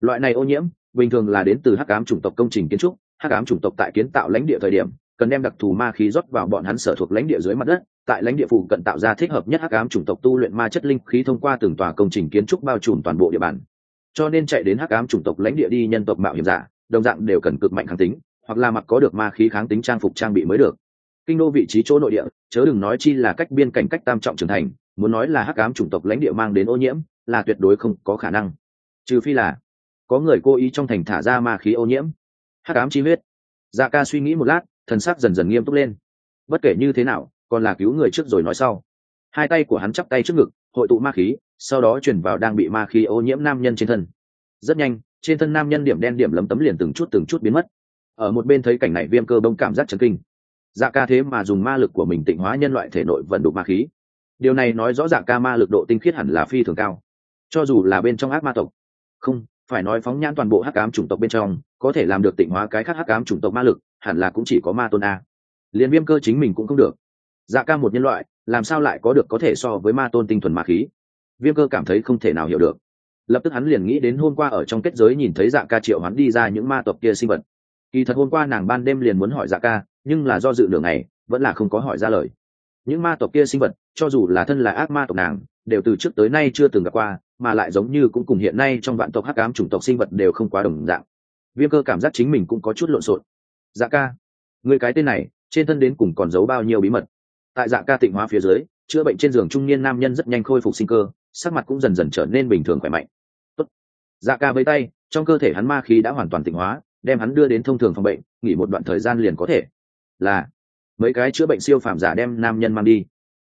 Loại này ô nhiễm, bình thường là đến từ hắc cám chủng tộc công trình kiến trúc. Hắc ám chủng tộc tại kiến tạo lãnh địa thời điểm, cần đem đặc thù ma khí rót vào bọn hắn sở thuộc lãnh địa dưới mặt đất. Tại lãnh địa phụ cận tạo ra thích hợp nhất hắc ám chủng tộc tu luyện ma chất linh khí thông qua từng tòa công trình kiến trúc bao trùm toàn bộ địa bàn. Cho nên chạy đến hắc ám chủng tộc lãnh địa đi nhân tộc mạo hiểm giả, đồng dạng đều cần cực mạnh kháng tính hoặc là mặc có được ma khí kháng tính trang phục trang bị mới được. Kinh đô vị trí chỗ nội địa, chớ đừng nói chi là cách biên cảnh cách tam trọng trưởng thành, muốn nói là hắc ám chủng tộc lãnh địa mang đến ô nhiễm, là tuyệt đối không có khả năng. Trừ phi là có người cố ý trong thành thả ra ma khí ô nhiễm. Hắc ám chi huyết. Dạ ca suy nghĩ một lát, thần sắc dần dần nghiêm túc lên. Bất kể như thế nào, còn là cứu người trước rồi nói sau. Hai tay của hắn chắp tay trước ngực, hội tụ ma khí, sau đó chuyển vào đang bị ma khí ô nhiễm nam nhân trên thân. Rất nhanh, trên thân nam nhân điểm đen điểm lấm tấm liền từng chút từng chút biến mất ở một bên thấy cảnh này viêm cơ bông cảm giác chấn kinh. Dạ ca thế mà dùng ma lực của mình tịnh hóa nhân loại thể nội vận đục ma khí. Điều này nói rõ dạ ca ma lực độ tinh khiết hẳn là phi thường cao. Cho dù là bên trong ác ma tộc. Không, phải nói phóng nhãn toàn bộ hắc ám chủng tộc bên trong, có thể làm được tịnh hóa cái khác hắc ám chủng tộc ma lực, hẳn là cũng chỉ có ma tôn a. Liền viêm cơ chính mình cũng không được. Dạ ca một nhân loại, làm sao lại có được có thể so với ma tôn tinh thuần ma khí? Viêm cơ cảm thấy không thể nào hiểu được. Lập tức hắn liền nghĩ đến hôm qua ở trong kết giới nhìn thấy dạ ca triệu hắn đi ra những ma tộc kia sinh vật kỳ thật hôm qua nàng ban đêm liền muốn hỏi dạ ca, nhưng là do dự đường này vẫn là không có hỏi ra lời. Những ma tộc kia sinh vật, cho dù là thân là ác ma tộc nàng, đều từ trước tới nay chưa từng gặp qua, mà lại giống như cũng cùng hiện nay trong vạn tộc hắc ám chủng tộc sinh vật đều không quá đồng dạng. Viêm cơ cảm giác chính mình cũng có chút lộn xộn. Dạ ca, người cái tên này, trên thân đến cùng còn giấu bao nhiêu bí mật? Tại dạ ca tịnh hóa phía dưới, chữa bệnh trên giường trung niên nam nhân rất nhanh khôi phục sinh cơ, sắc mặt cũng dần dần trở nên bình thường khỏe mạnh. Tốt. dạ ca với tay, trong cơ thể hắn ma khí đã hoàn toàn tịnh hóa đem hắn đưa đến thông thường phòng bệnh, nghỉ một đoạn thời gian liền có thể. Là, mấy cái chữa bệnh siêu phàm giả đem nam nhân mang đi.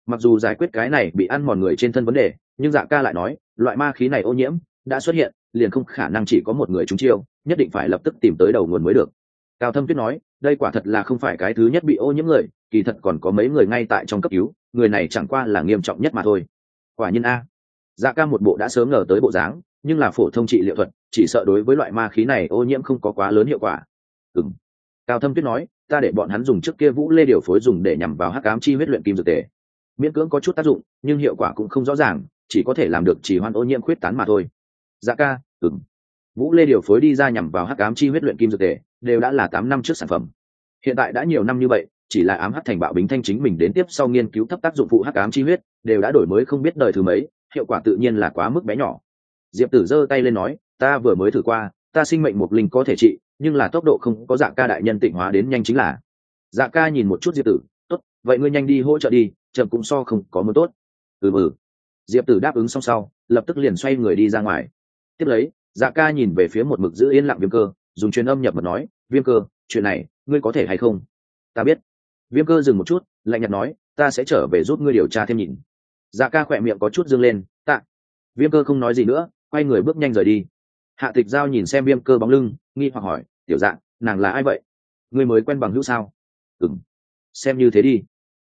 Mặc dù giải quyết cái này bị ăn mòn người trên thân vấn đề, nhưng dạ ca lại nói, loại ma khí này ô nhiễm, đã xuất hiện, liền không khả năng chỉ có một người trúng chiêu, nhất định phải lập tức tìm tới đầu nguồn mới được. Cao thâm tuyết nói, đây quả thật là không phải cái thứ nhất bị ô nhiễm người, kỳ thật còn có mấy người ngay tại trong cấp cứu, người này chẳng qua là nghiêm trọng nhất mà thôi. Quả nhiên a. Dạ ca một bộ đã sớm ngờ tới bộ dáng nhưng là phổ thông trị liệu thuật, chỉ sợ đối với loại ma khí này ô nhiễm không có quá lớn hiệu quả. Ừng cao thâm tuyết nói, ta để bọn hắn dùng trước kia vũ lê điều phối dùng để nhằm vào hắc ám chi huyết luyện kim dược tề. Miễn cưỡng có chút tác dụng, nhưng hiệu quả cũng không rõ ràng, chỉ có thể làm được chỉ hoan ô nhiễm khuyết tán mà thôi. Dạ ca ừng vũ lê điều phối đi ra nhằm vào hắc ám chi huyết luyện kim dược tề, đều đã là tám năm trước sản phẩm. Hiện tại đã nhiều năm như vậy, chỉ là ám hắc thành bạo bính thanh chính mình đến tiếp sau nghiên cứu thấp tác dụng phụ hắc ám chi huyết, đều đã đổi mới không biết đời thứ mấy, hiệu quả tự nhiên là quá mức bé nhỏ diệp tử giơ tay lên nói, ta vừa mới thử qua, ta sinh mệnh một linh có thể trị, nhưng là tốc độ không có dạ ca đại nhân tịnh hóa đến nhanh chính là. Dạ ca nhìn một chút diệp tử, tốt, vậy ngươi nhanh đi hỗ trợ đi, chậm cũng so không có mưa tốt. Ừ ừ. Diệp tử đáp ứng xong sau, lập tức liền xoay người đi ra ngoài. Tiếp lấy dạ ca nhìn về phía một mực giữ yên lặng viêm cơ, dùng truyền âm nhập mật nói, viêm cơ, chuyện này, ngươi có thể hay không? Ta biết. Viêm cơ dừng một chút, lạnh nhạt nói, ta sẽ trở về giúp ngươi điều tra thêm nhìn. Dạ ca khỏe miệng có chút dâng lên, tạ. Viêm cơ không nói gì nữa quay người bước nhanh rời đi. Hạ tịch giao nhìn xem viêm cơ bóng lưng, nghi hoặc hỏi, tiểu dạng nàng là ai vậy? Ngươi mới quen bằng hữu sao? Ừng xem như thế đi.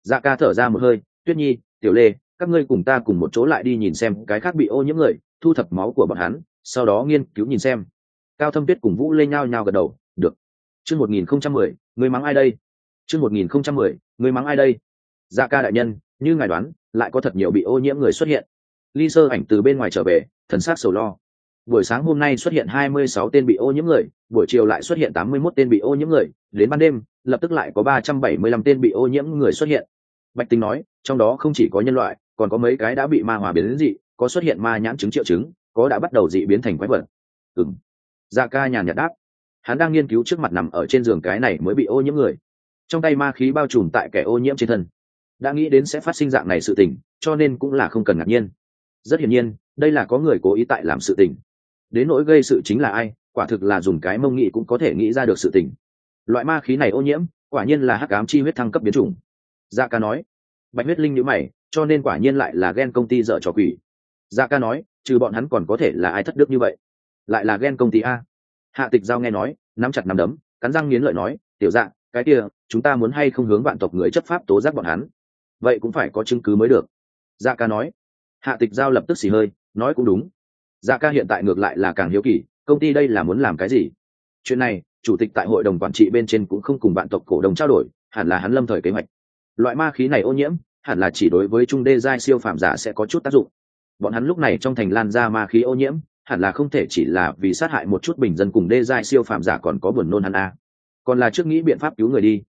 Dạ ca thở ra một hơi, tuyết nhi, tiểu lê, các ngươi cùng ta cùng một chỗ lại đi nhìn xem cái khác bị ô nhiễm người, thu thập máu của bọn hắn, sau đó nghiên cứu nhìn xem. Cao thâm tuyết cùng vũ lê nhao nhao gật đầu, được. Chương một nghìn không trăm mười người mắng ai đây? Chương một nghìn không trăm mười người mắng ai đây? Dạ ca đại nhân, như ngài đoán, lại có thật nhiều bị ô nhiễm người xuất hiện. Ly sơ ảnh từ bên ngoài trở về thần sắc sầu lo buổi sáng hôm nay xuất hiện 26 tên bị ô nhiễm người, buổi chiều lại xuất hiện 81 tên bị ô nhiễm người, đến ban đêm, lập tức lại có 375 tên bị ô nhiễm người xuất hiện. Bạch Tinh nói, trong đó không chỉ có nhân loại, còn có mấy cái đã bị ma hòa biến dị, có xuất hiện ma nhãn chứng triệu chứng, có đã bắt đầu dị biến thành quái vật. Ừm. Dạ ca nhàn nhạt đáp. Hắn đang nghiên cứu trước mặt nằm ở trên giường cái này mới bị ô nhiễm người. Trong tay ma khí bao trùm tại kẻ ô nhiễm trên thân. Đã nghĩ đến sẽ phát sinh dạng này sự tình, cho nên cũng là không cần ngạc nhiên. Rất hiển nhiên, đây là có người cố ý tại làm sự tình. Đến nỗi gây sự chính là ai, quả thực là dùng cái mông nghị cũng có thể nghĩ ra được sự tình. Loại ma khí này ô nhiễm, quả nhiên là hắc ám chi huyết thăng cấp biến chủng. Dạ ca nói. Bạch huyết linh nhữ mày, cho nên quả nhiên lại là ghen công ty dở trò quỷ. Dạ ca nói, trừ bọn hắn còn có thể là ai thất đức như vậy? Lại là ghen công ty a. Hạ tịch giao nghe nói, nắm chặt nắm đấm, cắn răng nghiến lợi nói, tiểu dạ cái kia, chúng ta muốn hay không hướng vạn tộc người chấp pháp tố giác bọn hắn? Vậy cũng phải có chứng cứ mới được. Dạ ca nói. Hạ tịch giao lập tức xì hơi nói cũng đúng. Dạ ca hiện tại ngược lại là càng hiếu kỳ, công ty đây là muốn làm cái gì? Chuyện này, chủ tịch tại hội đồng quản trị bên trên cũng không cùng bạn tộc cổ đồng trao đổi, hẳn là hắn lâm thời kế hoạch. Loại ma khí này ô nhiễm, hẳn là chỉ đối với trung đê giai siêu phạm giả sẽ có chút tác dụng. Bọn hắn lúc này trong thành lan ra ma khí ô nhiễm, hẳn là không thể chỉ là vì sát hại một chút bình dân cùng đê giai siêu phạm giả còn có buồn nôn hắn a. Còn là trước nghĩ biện pháp cứu người đi.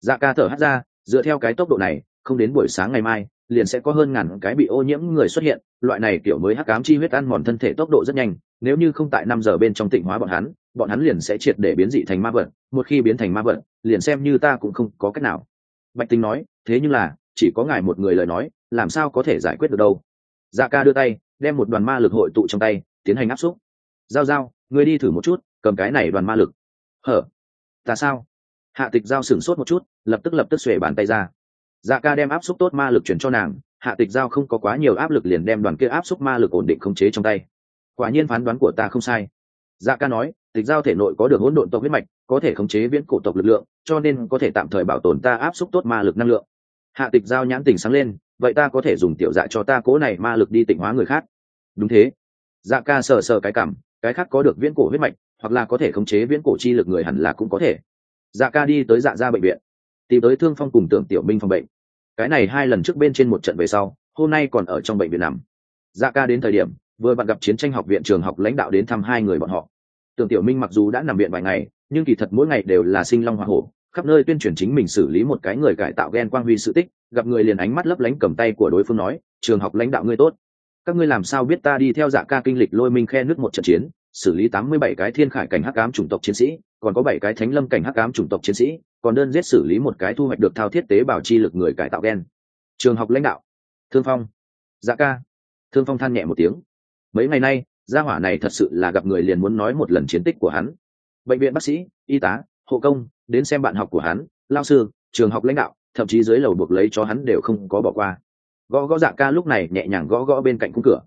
Dạ ca thở hắt ra, dựa theo cái tốc độ này, không đến buổi sáng ngày mai liền sẽ có hơn ngàn cái bị ô nhiễm người xuất hiện, loại này kiểu mới hắc ám chi huyết ăn mòn thân thể tốc độ rất nhanh, nếu như không tại năm giờ bên trong tịnh hóa bọn hắn bọn hắn liền sẽ triệt để biến dị thành ma vật, một khi biến thành ma vật, liền xem như ta cũng không có cách nào. Bạch tinh nói, thế nhưng là, chỉ có ngài một người lời nói, làm sao có thể giải quyết được đâu? Dạ ca đưa tay, đem một đoàn ma lực hội tụ trong tay, tiến hành áp xúc. Giao giao, ngươi đi thử một chút, cầm cái này đoàn ma lực. Hở, ta sao? Hạ tịch giao sửng sốt một chút, lập tức lập tức xuể bàn tay ra dạ ca đem áp xúc tốt ma lực chuyển cho nàng, hạ tịch giao không có quá nhiều áp lực liền đem đoàn kia áp xúc ma lực ổn định khống chế trong tay. Quả nhiên phán đoán của ta không sai. Dạ ca nói, tịch giao thể nội có được hỗn độn tộc huyết mạch, có thể khống chế viễn cổ tộc lực lượng, cho nên có thể tạm thời bảo tồn ta áp xúc tốt ma lực năng lượng. Hạ tịch giao nhãn tình sáng lên, vậy ta có thể dùng tiểu dạ cho ta cố này ma lực đi tỉnh hóa người khác. Đúng thế. Dạ ca sờ sờ cái cảm, cái khác có được viễn cổ huyết mạch, hoặc là có thể khống chế viễn cổ chi lực người hẳn là cũng có thể. Dạ ca đi tới dạ ra bệnh viện, tìm tới thương phong cùng tưởng tiểu minh phòng bệnh cái này hai lần trước bên trên một trận về sau, hôm nay còn ở trong bệnh viện nằm. Dạ ca đến thời điểm, vừa bạn gặp chiến tranh học viện trường học lãnh đạo đến thăm hai người bọn họ. Tưởng tiểu minh mặc dù đã nằm viện vài ngày, nhưng kỳ thật mỗi ngày đều là sinh long hoa hổ, khắp nơi tuyên truyền chính mình xử lý một cái người cải tạo ghen quang huy sự tích, gặp người liền ánh mắt lấp lánh cầm tay của đối phương nói, trường học lãnh đạo ngươi tốt. Các ngươi làm sao biết ta đi theo dạ ca kinh lịch lôi minh khe nước một trận chiến xử lý tám mươi bảy cái thiên khải cảnh hắc ám chủng tộc chiến sĩ, còn có bảy cái thánh lâm cảnh hắc ám chủng tộc chiến sĩ, còn đơn giết xử lý một cái thu hoạch được thao thiết tế bảo chi lực người cải tạo gen. Trường học lãnh đạo, thương phong. Dạ ca. Thương phong than nhẹ một tiếng. Mấy ngày nay, gia hỏa này thật sự là gặp người liền muốn nói một lần chiến tích của hắn. Bệnh viện bác sĩ, y tá, hộ công, đến xem bạn học của hắn, lao sư, trường học lãnh đạo, thậm chí dưới lầu buộc lấy cho hắn đều không có bỏ qua. Gõ gõ dạ ca lúc này nhẹ nhàng gõ gõ bên cạnh khung cửa.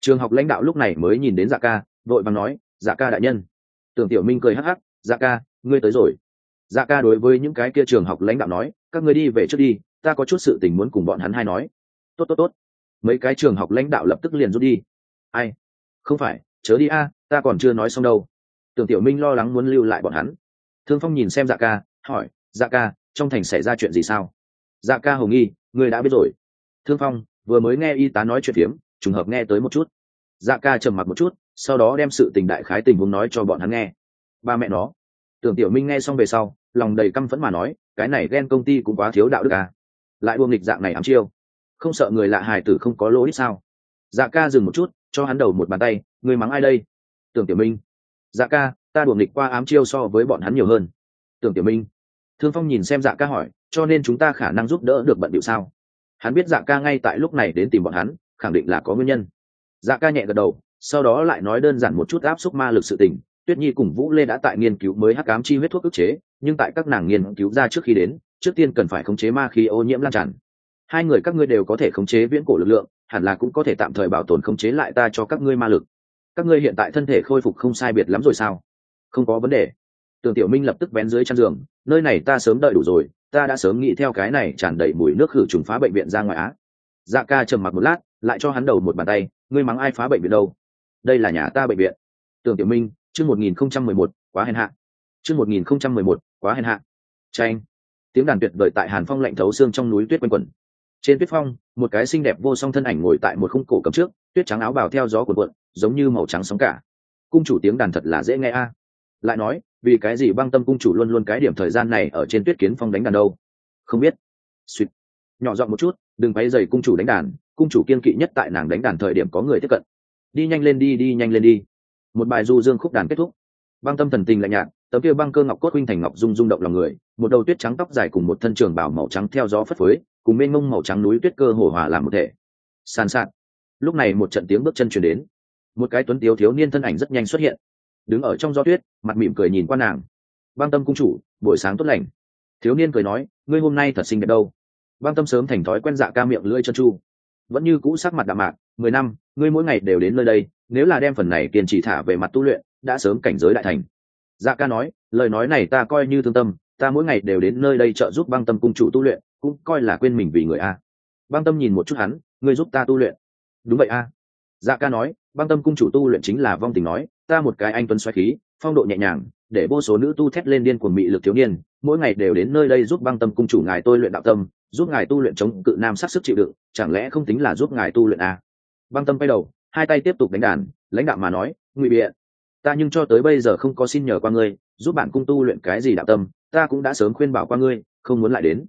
Trường học lãnh đạo lúc này mới nhìn đến dạ ca vội vàng nói dạ ca đại nhân. Tưởng tiểu minh cười hắc hắc dạ ca, ngươi tới rồi. Dạ ca đối với những cái kia trường học lãnh đạo nói, các ngươi đi về trước đi, ta có chút sự tình muốn cùng bọn hắn hai nói. Tốt tốt tốt. Mấy cái trường học lãnh đạo lập tức liền rút đi. Ai? Không phải, chớ đi a, ta còn chưa nói xong đâu. Tưởng tiểu minh lo lắng muốn lưu lại bọn hắn. Thương phong nhìn xem dạ ca, hỏi dạ ca, trong thành xảy ra chuyện gì sao? Dạ ca hồng nghi, ngươi đã biết rồi. Thương phong vừa mới nghe y tá nói chuyện phiếm, trùng hợp nghe tới một chút. Dạ ca trầm mặc một chút sau đó đem sự tình đại khái tình huống nói cho bọn hắn nghe. Ba mẹ nó. Tưởng tiểu minh nghe xong về sau, lòng đầy căm phẫn mà nói, cái này ghen công ty cũng quá thiếu đạo đức à. lại buông nghịch dạng này ám chiêu. Không sợ người lạ hài tử không có lỗi sao? Dạ ca dừng một chút, cho hắn đầu một bàn tay người mắng ai đây? Tưởng tiểu minh. Dạ ca, ta đùa nghịch qua ám chiêu so với bọn hắn nhiều hơn. Tưởng tiểu minh. Thương phong nhìn xem dạ ca hỏi, cho nên chúng ta khả năng giúp đỡ được bận điệu sao? Hắn biết dạ ca ngay tại lúc này đến tìm bọn hắn, khẳng định là có nguyên nhân. Dạ ca nhẹ gật đầu sau đó lại nói đơn giản một chút áp xúc ma lực sự tình. Tuyết nhi cùng vũ lê đã tại nghiên cứu mới hắc cám chi huyết thuốc ức chế, nhưng tại các nàng nghiên cứu ra trước khi đến, trước tiên cần phải khống chế ma khí ô nhiễm lan tràn. Hai người các ngươi đều có thể khống chế viễn cổ lực lượng, hẳn là cũng có thể tạm thời bảo tồn khống chế lại ta cho các ngươi ma lực. Các ngươi hiện tại thân thể khôi phục không sai biệt lắm rồi sao? Không có vấn đề. Tường tiểu minh lập tức vén dưới chăn giường, nơi này ta sớm đợi đủ rồi, ta đã sớm nghĩ theo cái này tràn đầy mùi nước khử trùng phá bệnh viện ra ngoài á. Dạ ca trầm mặc một lát, lại cho hắn đầu một bàn tay, ngươi mắng ai phá bệnh viện đâu? Đây là nhà ta bệnh viện. Tưởng tiểu minh, chương một nghìn không trăm mười một, quá hèn hạ. Chương một nghìn không trăm mười một, quá hèn hạ. Tranh tiếng đàn tuyệt vời tại hàn phong lạnh thấu xương trong núi tuyết quanh quẩn. Trên tuyết phong, một cái xinh đẹp vô song thân ảnh ngồi tại một khung cổ cầm trước, tuyết trắng áo bào theo gió cuộn cuộn, giống như màu trắng sóng cả. Cung chủ tiếng đàn thật là dễ nghe a. Lại nói, vì cái gì băng tâm cung chủ luôn luôn cái điểm thời gian này ở trên tuyết kiến phong đánh đàn đâu? Không biết. Suýt. Nhỏ giọng một chút, đừng quay dày cung chủ đánh đàn, cung chủ kiên kỵ nhất tại nàng đánh đàn thời điểm có người tiếp cận đi nhanh lên đi đi nhanh lên đi. Một bài du dương khúc đàn kết thúc. Băng tâm thần tình lạnh nhạt, tấm kia băng cơ ngọc cốt huynh thành ngọc dung rung động lòng người, một đầu tuyết trắng tóc dài cùng một thân trường bảo màu trắng theo gió phất phới, cùng bên mông màu trắng núi tuyết cơ hồ hòa làm một thể. Sàn sạt. Lúc này một trận tiếng bước chân chuyển đến. Một cái tuấn tiếu thiếu niên thân ảnh rất nhanh xuất hiện. Đứng ở trong gió tuyết, mặt mỉm cười nhìn qua nàng. Băng tâm cung chủ, buổi sáng tốt lành. Thiếu niên cười nói, ngươi hôm nay thật xinh đẹp đâu. Băng tâm sớm thành thói quen dạ ca miệng lưỡi chân chu. Vẫn như cũ sắc mặt đạm mạc mười năm, ngươi mỗi ngày đều đến nơi đây, nếu là đem phần này kiên trì thả về mặt tu luyện, đã sớm cảnh giới đại thành. Dạ ca nói, lời nói này ta coi như thương tâm, ta mỗi ngày đều đến nơi đây trợ giúp băng tâm cung chủ tu luyện, cũng coi là quên mình vì người a. Băng tâm nhìn một chút hắn, ngươi giúp ta tu luyện. Đúng vậy a. Dạ ca nói, băng tâm cung chủ tu luyện chính là vong tình nói, ta một cái anh tuấn xoáy khí, phong độ nhẹ nhàng, để vô số nữ tu thét lên điên cuồng mị lực thiếu niên, mỗi ngày đều đến nơi đây giúp băng tâm cung chủ ngài tôi luyện đạo tâm, giúp ngài tu luyện chống cự nam sát sức chịu đựng, chẳng lẽ không tính là giúp ngài tu luyện à? Băng tâm quay đầu, hai tay tiếp tục đánh đàn, lãnh đạo mà nói, ngụy biện ta nhưng cho tới bây giờ không có xin nhờ qua ngươi, giúp bạn cung tu luyện cái gì đạo tâm, ta cũng đã sớm khuyên bảo qua ngươi, không muốn lại đến.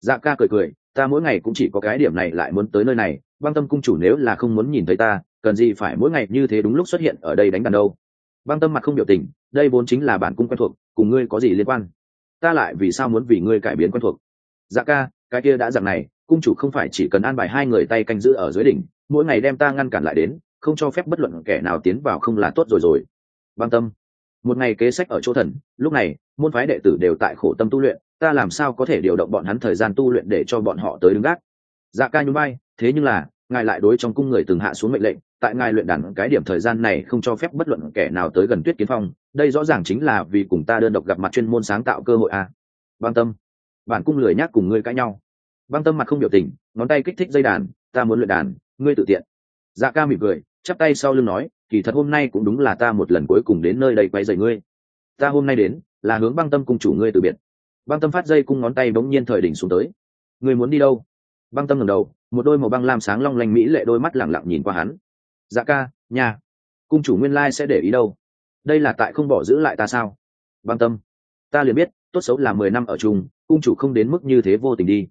Dạ ca cười cười, ta mỗi ngày cũng chỉ có cái điểm này lại muốn tới nơi này, băng tâm cung chủ nếu là không muốn nhìn thấy ta, cần gì phải mỗi ngày như thế đúng lúc xuất hiện ở đây đánh đàn đâu? Băng tâm mặt không biểu tình, đây vốn chính là bản cung quen thuộc, cùng ngươi có gì liên quan? Ta lại vì sao muốn vì ngươi cải biến quen thuộc? Dạ ca, cái kia đã dặn này, cung chủ không phải chỉ cần an bài hai người tay canh giữ ở dưới đỉnh mỗi ngày đem ta ngăn cản lại đến, không cho phép bất luận kẻ nào tiến vào không là tốt rồi rồi. Băng tâm. Một ngày kế sách ở chỗ thần, lúc này, môn phái đệ tử đều tại khổ tâm tu luyện, ta làm sao có thể điều động bọn hắn thời gian tu luyện để cho bọn họ tới đứng gác? Dạ ca nhún bay thế nhưng là, ngài lại đối trong cung người từng hạ xuống mệnh lệnh, tại ngài luyện đàn cái điểm thời gian này không cho phép bất luận kẻ nào tới gần tuyết kiến phong, đây rõ ràng chính là vì cùng ta đơn độc gặp mặt chuyên môn sáng tạo cơ hội a à. băng tâm. Bản cung lười nhác cùng ngươi cãi nhau. Băng tâm mặt không biểu tình, ngón tay kích thích dây đàn, ta muốn luyện đàn ngươi tự tiện. Dạ ca mỉm cười, chắp tay sau lưng nói, kỳ thật hôm nay cũng đúng là ta một lần cuối cùng đến nơi đây quay dày ngươi. Ta hôm nay đến, là hướng băng tâm cùng chủ ngươi từ biệt. Băng tâm phát dây cung ngón tay bỗng nhiên thời đỉnh xuống tới. Ngươi muốn đi đâu? Băng tâm ngầm đầu, một đôi màu băng lam sáng long lanh mỹ lệ đôi mắt lẳng lặng nhìn qua hắn. Dạ ca nhà cung chủ nguyên lai sẽ để ý đâu? Đây là tại không bỏ giữ lại ta sao? Băng tâm. Ta liền biết, tốt xấu là mười năm ở chung, cung chủ không đến mức như thế vô tình đi.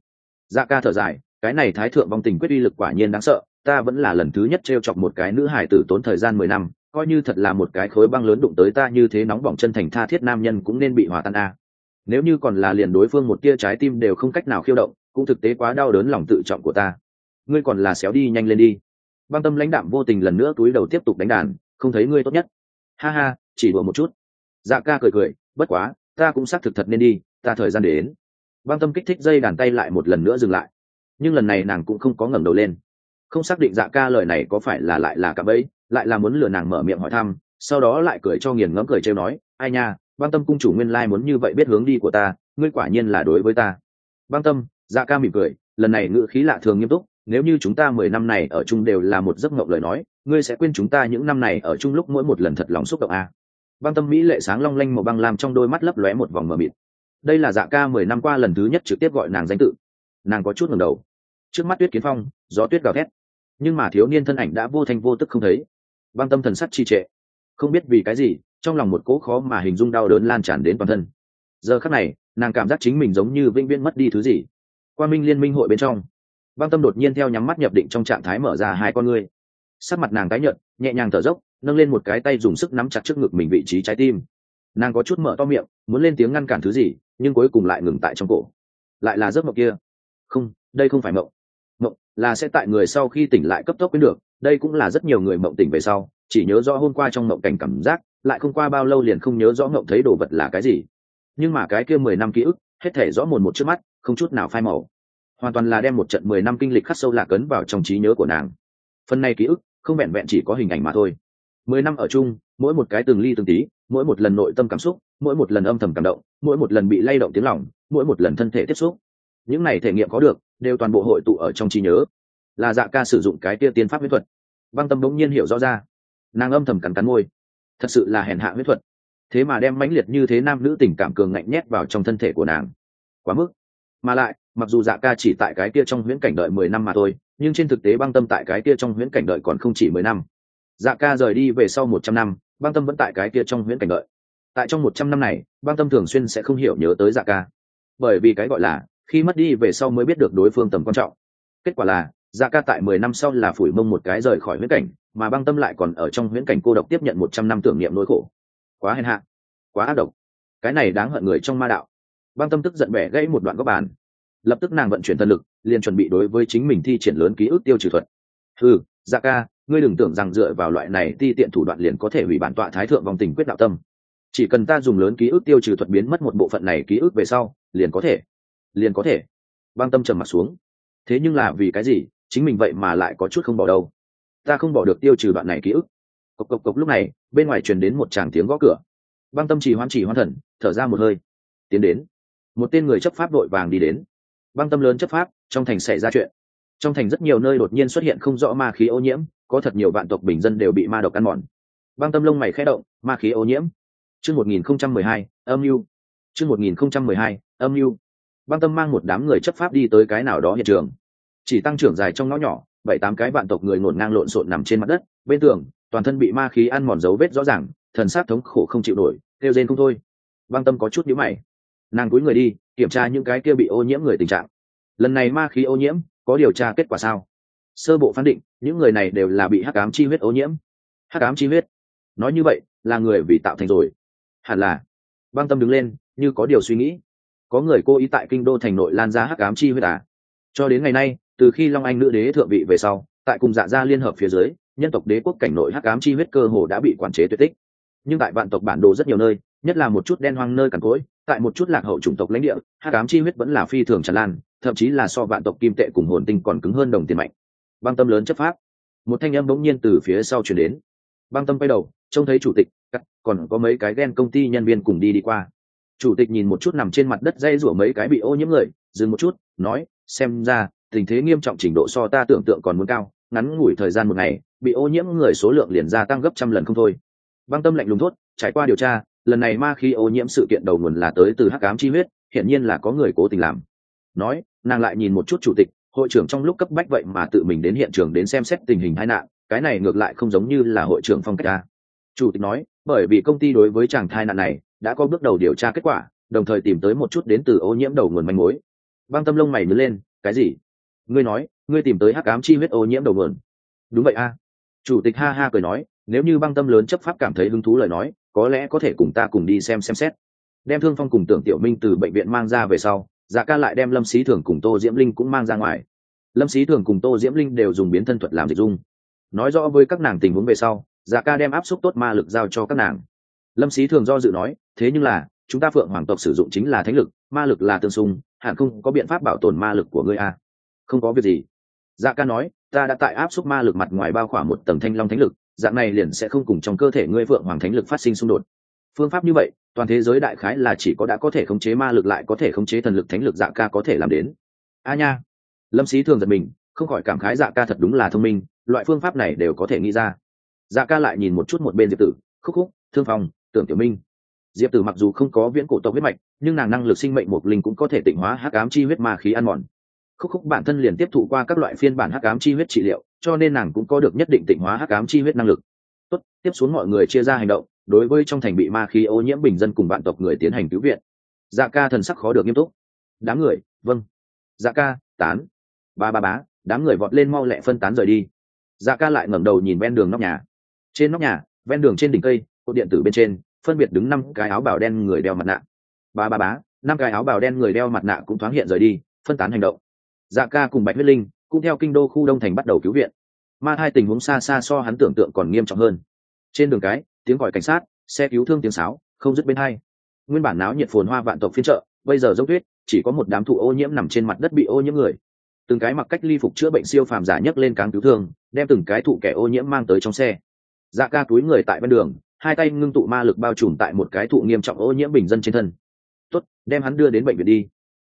Dạ ca thở dài cái này thái thượng vong tình quyết uy lực quả nhiên đáng sợ, ta vẫn là lần thứ nhất t r e o chọc một cái nữ hải tử tốn thời gian mười năm, coi như thật là một cái khối băng lớn đụng tới ta như thế nóng bỏng chân thành tha thiết nam nhân cũng nên bị hòa tan a. Nếu như còn là liền đối phương một tia trái tim đều không cách nào khiêu động, cũng thực tế quá đau đớn lòng tự trọng của ta. Ngươi còn là xéo đi nhanh lên đi. Băng tâm lãnh đạm vô tình lần nữa túi đầu tiếp tục đánh đàn, không thấy ngươi tốt nhất. Ha ha, chỉ đùa một chút. Dạ ca cười cười, bất quá, ta cũng xác thực thật nên đi, ta thời gian để đến. Băng tâm kích thích dây đàn tay lại một lần nữa dừng lại nhưng lần này nàng cũng không có ngẩng đầu lên. Không xác định dạ ca lời này có phải là lại là cả bẫy, lại là muốn lừa nàng mở miệng hỏi thăm, sau đó lại cười cho nghiền ngẫm cười trêu nói, ai nha, băng tâm cung chủ nguyên lai muốn như vậy biết hướng đi của ta, ngươi quả nhiên là đối với ta. Băng tâm dạ ca mỉm cười, lần này ngữ khí lạ thường nghiêm túc, nếu như chúng ta mười năm này ở chung đều là một giấc mộng lời nói, ngươi sẽ quên chúng ta những năm này ở chung lúc mỗi một lần thật lòng xúc động a. À. băng tâm mỹ lệ sáng long lanh màu băng làm trong đôi mắt lấp lóe một vòng mờ mịt. Đây là dạ ca mười năm qua lần thứ nhất trực tiếp gọi nàng danh tự. Nàng có chút ngẩng đầu trước mắt tuyết kiến phong, gió tuyết gào thét. Nhưng mà thiếu niên thân ảnh đã vô thành vô tức không thấy. Băng tâm thần sắc trì trệ. Không biết vì cái gì, trong lòng một cỗ khó mà hình dung đau đớn lan tràn đến toàn thân. Giờ khắc này, nàng cảm giác chính mình giống như vĩnh viễn mất đi thứ gì. Quan minh liên minh hội bên trong, băng tâm đột nhiên theo nhắm mắt nhập định trong trạng thái mở ra hai con ngươi. Sắc mặt nàng tái nhợt, nhẹ nhàng thở dốc, nâng lên một cái tay dùng sức nắm chặt trước ngực mình vị trí trái tim. Nàng có chút mở to miệng, muốn lên tiếng ngăn cản thứ gì, nhưng cuối cùng lại ngừng tại trong cổ. Lại là giấc mộng kia. Không, đây không phải mộng là sẽ tại người sau khi tỉnh lại cấp tốc quên được, đây cũng là rất nhiều người mộng tỉnh về sau, chỉ nhớ rõ hôm qua trong mộng cảnh cảm giác, lại không qua bao lâu liền không nhớ rõ mộng thấy đồ vật là cái gì. Nhưng mà cái kia mười năm ký ức, hết thể rõ mồn một trước mắt, không chút nào phai màu. Hoàn toàn là đem một trận mười năm kinh lịch khắc sâu lạc ấn vào trong trí nhớ của nàng. Phần này ký ức, không vẹn vẹn chỉ có hình ảnh mà thôi. Mười năm ở chung, mỗi một cái từng ly từng tí, mỗi một lần nội tâm cảm xúc, mỗi một lần âm thầm cảm động, mỗi một lần bị lay động tiếng lòng, mỗi một lần thân thể tiếp xúc những này thể nghiệm có được, đều toàn bộ hội tụ ở trong trí nhớ. Là dạ ca sử dụng cái tia tiên pháp huyết thuật. Băng tâm bỗng nhiên hiểu rõ ra. Nàng âm thầm cắn cắn môi. Thật sự là hèn hạ huyết thuật. Thế mà đem mãnh liệt như thế nam nữ tình cảm cường ngạnh nhét vào trong thân thể của nàng. Quá mức. Mà lại, mặc dù dạ ca chỉ tại cái kia trong huyễn cảnh đợi mười năm mà thôi, nhưng trên thực tế băng tâm tại cái kia trong huyễn cảnh đợi còn không chỉ mười năm. Dạ ca rời đi về sau một trăm năm, băng tâm vẫn tại cái kia trong huyễn cảnh đợi. Tại trong một trăm năm này, băng tâm thường xuyên sẽ không hiểu nhớ tới dạ ca. Bởi vì cái gọi là khi mất đi về sau mới biết được đối phương tầm quan trọng. Kết quả là dạ ca tại mười năm sau là phủi mông một cái rời khỏi huyễn cảnh, mà băng tâm lại còn ở trong huyễn cảnh cô độc tiếp nhận một trăm năm tưởng niệm nỗi khổ. Quá hèn hạ, quá ác độc. Cái này đáng hận người trong ma đạo. Băng tâm tức giận bẻ gãy một đoạn góc bàn. Lập tức nàng vận chuyển thần lực, liền chuẩn bị đối với chính mình thi triển lớn ký ức tiêu trừ thuật. Ừ dạ ca, ngươi đừng tưởng rằng dựa vào loại này ti tiện thủ đoạn liền có thể hủy bản tọa thái thượng vòng tình quyết đạo tâm. Chỉ cần ta dùng lớn ký ức tiêu trừ thuật biến mất một bộ phận này ký ức về sau, liền có thể liền có thể. Băng tâm trầm mặt xuống. Thế nhưng là vì cái gì, chính mình vậy mà lại có chút không bỏ đâu? Ta không bỏ được tiêu trừ đoạn này ký ức. Cộc cộc cộc, lúc này, bên ngoài truyền đến một tràng tiếng gõ cửa. Băng tâm chỉ hoan chỉ hoan thần, thở ra một hơi. Tiến đến. Một tên người chấp pháp đội vàng đi đến. Băng tâm lớn chấp pháp, trong thành xảy ra chuyện. Trong thành rất nhiều nơi đột nhiên xuất hiện không rõ ma khí ô nhiễm, có thật nhiều vạn tộc bình dân đều bị ma độc ăn mòn. Băng tâm lông mày khẽ động, ma khí ô nhiễm. Chương một nghìn không trăm mười hai, âm mưu. Chương một nghìn không trăm mười hai, âm mưu băng tâm mang một đám người chấp pháp đi tới cái nào đó hiện trường. Chỉ tăng trưởng dài trong ngõ nhỏ, bảy tám cái vạn tộc người ngổn ngang lộn xộn nằm trên mặt đất, bên tường, toàn thân bị ma khí ăn mòn dấu vết rõ ràng, thần sát thống khổ không chịu nổi, kêu rên không thôi. Băng tâm có chút nhíu mày. Nàng cúi người đi, kiểm tra những cái kia bị ô nhiễm người tình trạng. Lần này ma khí ô nhiễm, có điều tra kết quả sao? Sơ bộ phán định, những người này đều là bị hắc ám chi huyết ô nhiễm. Hắc ám chi huyết? Nói như vậy, là người vì tạo thành rồi. Hẳn là. Băng tâm đứng lên, như có điều suy nghĩ có người cố ý tại kinh đô thành nội lan ra hắc ám chi huyết à. Cho đến ngày nay, từ khi long anh nữ đế thượng vị về sau, tại cùng dạ gia liên hợp phía dưới, nhân tộc đế quốc cảnh nội hắc ám chi huyết cơ hồ đã bị quản chế tuyệt tích. Nhưng tại vạn tộc bản đồ rất nhiều nơi, nhất là một chút đen hoang nơi cằn cỗi, tại một chút lạc hậu chủng tộc lãnh địa, hắc ám chi huyết vẫn là phi thường tràn lan, thậm chí là so vạn tộc kim tệ cùng hồn tinh còn cứng hơn đồng tiền mạnh. Băng tâm lớn chấp pháp. Một thanh âm bỗng nhiên từ phía sau chuyển đến. Băng tâm quay đầu, trông thấy chủ tịch, còn có mấy cái ghen công ty nhân viên cùng đi đi qua chủ tịch nhìn một chút nằm trên mặt đất dây rủa mấy cái bị ô nhiễm người, dừng một chút, nói, xem ra, tình thế nghiêm trọng trình độ so ta tưởng tượng còn muốn cao, ngắn ngủi thời gian một ngày, bị ô nhiễm người số lượng liền gia tăng gấp trăm lần không thôi. Băng tâm lạnh lùng thốt, trải qua điều tra, lần này ma khi ô nhiễm sự kiện đầu nguồn là tới từ hắc ám chi huyết, hiển nhiên là có người cố tình làm. Nói, nàng lại nhìn một chút chủ tịch, hội trưởng trong lúc cấp bách vậy mà tự mình đến hiện trường đến xem xét tình hình tai nạn, cái này ngược lại không giống như là hội trưởng phong cách ta chủ tịch nói, bởi vì công ty đối với chàng thai nạn này đã có bước đầu điều tra kết quả, đồng thời tìm tới một chút đến từ ô nhiễm đầu nguồn manh mối. Băng tâm lông mày nứt lên, cái gì? Ngươi nói, ngươi tìm tới hắc ám chi huyết ô nhiễm đầu nguồn? Đúng vậy a. Chủ tịch ha ha cười nói, nếu như băng tâm lớn chấp pháp cảm thấy hứng thú lời nói, có lẽ có thể cùng ta cùng đi xem xem xét. Đem thương phong cùng tưởng tiểu minh từ bệnh viện mang ra về sau dạ ca lại đem lâm xí thường cùng tô diễm linh cũng mang ra ngoài. Lâm xí thường cùng tô diễm linh đều dùng biến thân thuật làm dịch dung. Nói rõ với các nàng tình huống về sau dạ ca đem áp suất tốt ma lực giao cho các nàng. Lâm xí thường do dự nói, thế nhưng là, chúng ta phượng hoàng tộc sử dụng chính là thánh lực, ma lực là tương xung, hẳn không có biện pháp bảo tồn ma lực của ngươi a không có việc gì. Dạ ca nói, ta đã tại áp suất ma lực mặt ngoài bao khỏa một tầng thanh long thánh lực, dạng này liền sẽ không cùng trong cơ thể ngươi phượng hoàng thánh lực phát sinh xung đột. Phương pháp như vậy, toàn thế giới đại khái là chỉ có đã có thể khống chế ma lực lại có thể khống chế thần lực thánh lực dạ ca có thể làm đến. A nha. Lâm sĩ thường giật mình, không khỏi cảm khái dạ ca thật đúng là thông minh, loại phương pháp này đều có thể nghĩ ra dạ ca lại nhìn một chút một bên diệp tử, khúc khúc, thương phòng tưởng tiểu minh. Diệp tử mặc dù không có viễn cổ tộc huyết mạch, nhưng nàng năng lực sinh mệnh một linh cũng có thể tịnh hóa hắc ám chi huyết ma khí ăn mòn. Khúc khúc bản thân liền tiếp thụ qua các loại phiên bản hắc ám chi huyết trị liệu, cho nên nàng cũng có được nhất định tịnh hóa hắc ám chi huyết năng lực. Tốt, tiếp xuống mọi người chia ra hành động, đối với trong thành bị ma khí ô nhiễm bình dân cùng bạn tộc người tiến hành cứu viện. Dạ ca thần sắc khó được nghiêm túc. Đám người vâng. Dạ ca, tán. Ba ba bá, đám người vọt lên mau lẹ phân tán rời đi. Dạ ca lại ngẩng đầu nhìn ven đường nóc nhà trên nóc nhà, ven đường trên đỉnh cây, cột điện tử bên trên, phân biệt đứng năm cái áo bào đen người đeo mặt nạ. Ba ba bá năm cái áo bào đen người đeo mặt nạ cũng thoáng hiện rời đi, phân tán hành động. Dạ ca cùng bạch huyết linh cũng theo kinh đô khu đông thành bắt đầu cứu viện. Ma hai tình huống xa xa so hắn tưởng tượng còn nghiêm trọng hơn. Trên đường cái, tiếng gọi cảnh sát, xe cứu thương tiếng sáo, không dứt bên hai. Nguyên bản náo nhiệt phồn hoa vạn tộc phiên chợ, bây giờ giống tuyết, chỉ có một đám thụ ô nhiễm nằm trên mặt đất bị ô nhiễm người. Từng cái mặc cách ly phục chữa bệnh siêu phàm giả nhấc lên cáng cứu thương, đem từng cái thụ kẻ ô nhiễm mang tới trong xe dạ ca túi người tại bên đường, hai tay ngưng tụ ma lực bao trùm tại một cái thụ nghiêm trọng ô nhiễm bình dân trên thân. Tuất đem hắn đưa đến bệnh viện đi.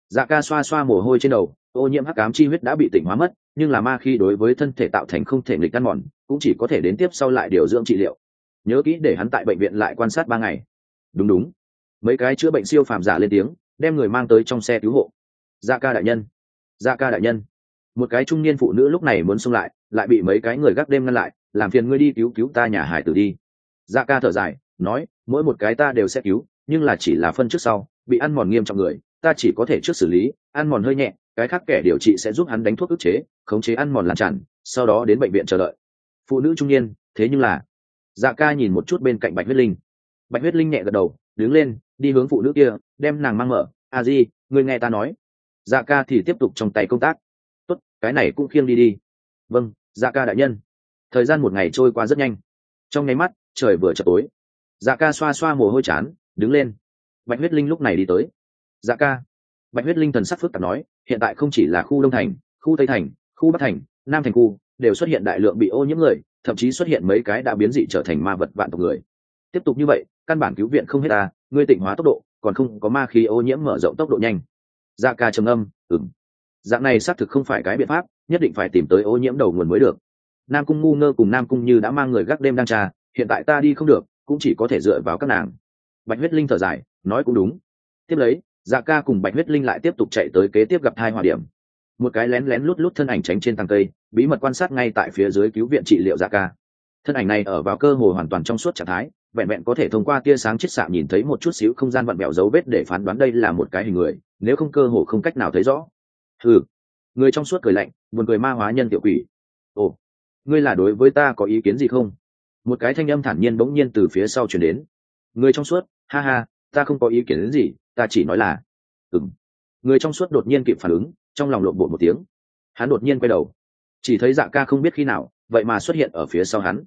Dạ ca xoa xoa mồ hôi trên đầu, ô nhiễm hắc cám chi huyết đã bị tỉnh hóa mất, nhưng là ma khi đối với thân thể tạo thành không thể nghịch căn mòn, cũng chỉ có thể đến tiếp sau lại điều dưỡng trị liệu. Nhớ kỹ để hắn tại bệnh viện lại quan sát ba ngày. Đúng đúng. Mấy cái chữa bệnh siêu phàm giả lên tiếng, đem người mang tới trong xe cứu hộ. Dạ ca đại nhân. Dạ ca đại nhân. Một cái trung niên phụ nữ lúc này muốn xông lại lại bị mấy cái người gác đêm ngăn lại làm phiền ngươi đi cứu cứu ta nhà hải tử đi. Dạ ca thở dài, nói, mỗi một cái ta đều sẽ cứu, nhưng là chỉ là phân trước sau, bị ăn mòn nghiêm trọng người, ta chỉ có thể trước xử lý, ăn mòn hơi nhẹ, cái khác kẻ điều trị sẽ giúp hắn đánh thuốc ức chế, khống chế ăn mòn làm tràn, sau đó đến bệnh viện chờ đợi. Phụ nữ trung niên, thế nhưng là dạ ca nhìn một chút bên cạnh bạch huyết linh. Bạch huyết linh nhẹ gật đầu, đứng lên, đi hướng phụ nữ kia, đem nàng mang mở. A di người nghe ta nói. Dạ ca thì tiếp tục trong tay công tác. Tốt, cái này cũng khiêng đi đi. Vâng dạ ca đại nhân thời gian một ngày trôi qua rất nhanh. Trong nháy mắt, trời vừa chập tối. Dạ ca xoa xoa mồ hôi chán, đứng lên. Bạch huyết linh lúc này đi tới. Dạ ca. Bạch huyết linh thần sắc phức tạp nói, hiện tại không chỉ là khu đông thành, khu tây thành, khu bắc thành, nam thành khu, đều xuất hiện đại lượng bị ô nhiễm người, thậm chí xuất hiện mấy cái đã biến dị trở thành ma vật vạn tộc người. Tiếp tục như vậy, căn bản cứu viện không hết ta, ngươi tỉnh hóa tốc độ, còn không có ma khí ô nhiễm mở rộng tốc độ nhanh. Dạ ca trầm âm ừng dạng này xác thực không phải cái biện pháp, nhất định phải tìm tới ô nhiễm đầu nguồn mới được nam cung ngu ngơ cùng nam cung như đã mang người gác đêm đang trà, hiện tại ta đi không được, cũng chỉ có thể dựa vào các nàng. Bạch huyết linh thở dài, nói cũng đúng. Tiếp lấy dạ ca cùng bạch huyết linh lại tiếp tục chạy tới kế tiếp gặp hai hỏa điểm. Một cái lén lén lút lút thân ảnh tránh trên tầng cây, bí mật quan sát ngay tại phía dưới cứu viện trị liệu dạ ca. Thân ảnh này ở vào cơ hồ hoàn toàn trong suốt trạng thái, vẹn vẹn có thể thông qua tia sáng chiết xạ nhìn thấy một chút xíu không gian vặn vẹo dấu vết để phán đoán đây là một cái hình người, nếu không cơ hồ không cách nào thấy rõ. Ừ người trong suốt cười lạnh, buồn cười ma hóa nhân tiểu quỷ. Ồ ngươi là đối với ta có ý kiến gì không? Một cái thanh âm thản nhiên bỗng nhiên từ phía sau chuyển đến. Người trong suốt, ha ha, ta không có ý kiến đến gì, ta chỉ nói là ừng người trong suốt đột nhiên kịp phản ứng, trong lòng lộn bộ một tiếng. Hắn đột nhiên quay đầu. Chỉ thấy dạ ca không biết khi nào, vậy mà xuất hiện ở phía sau hắn.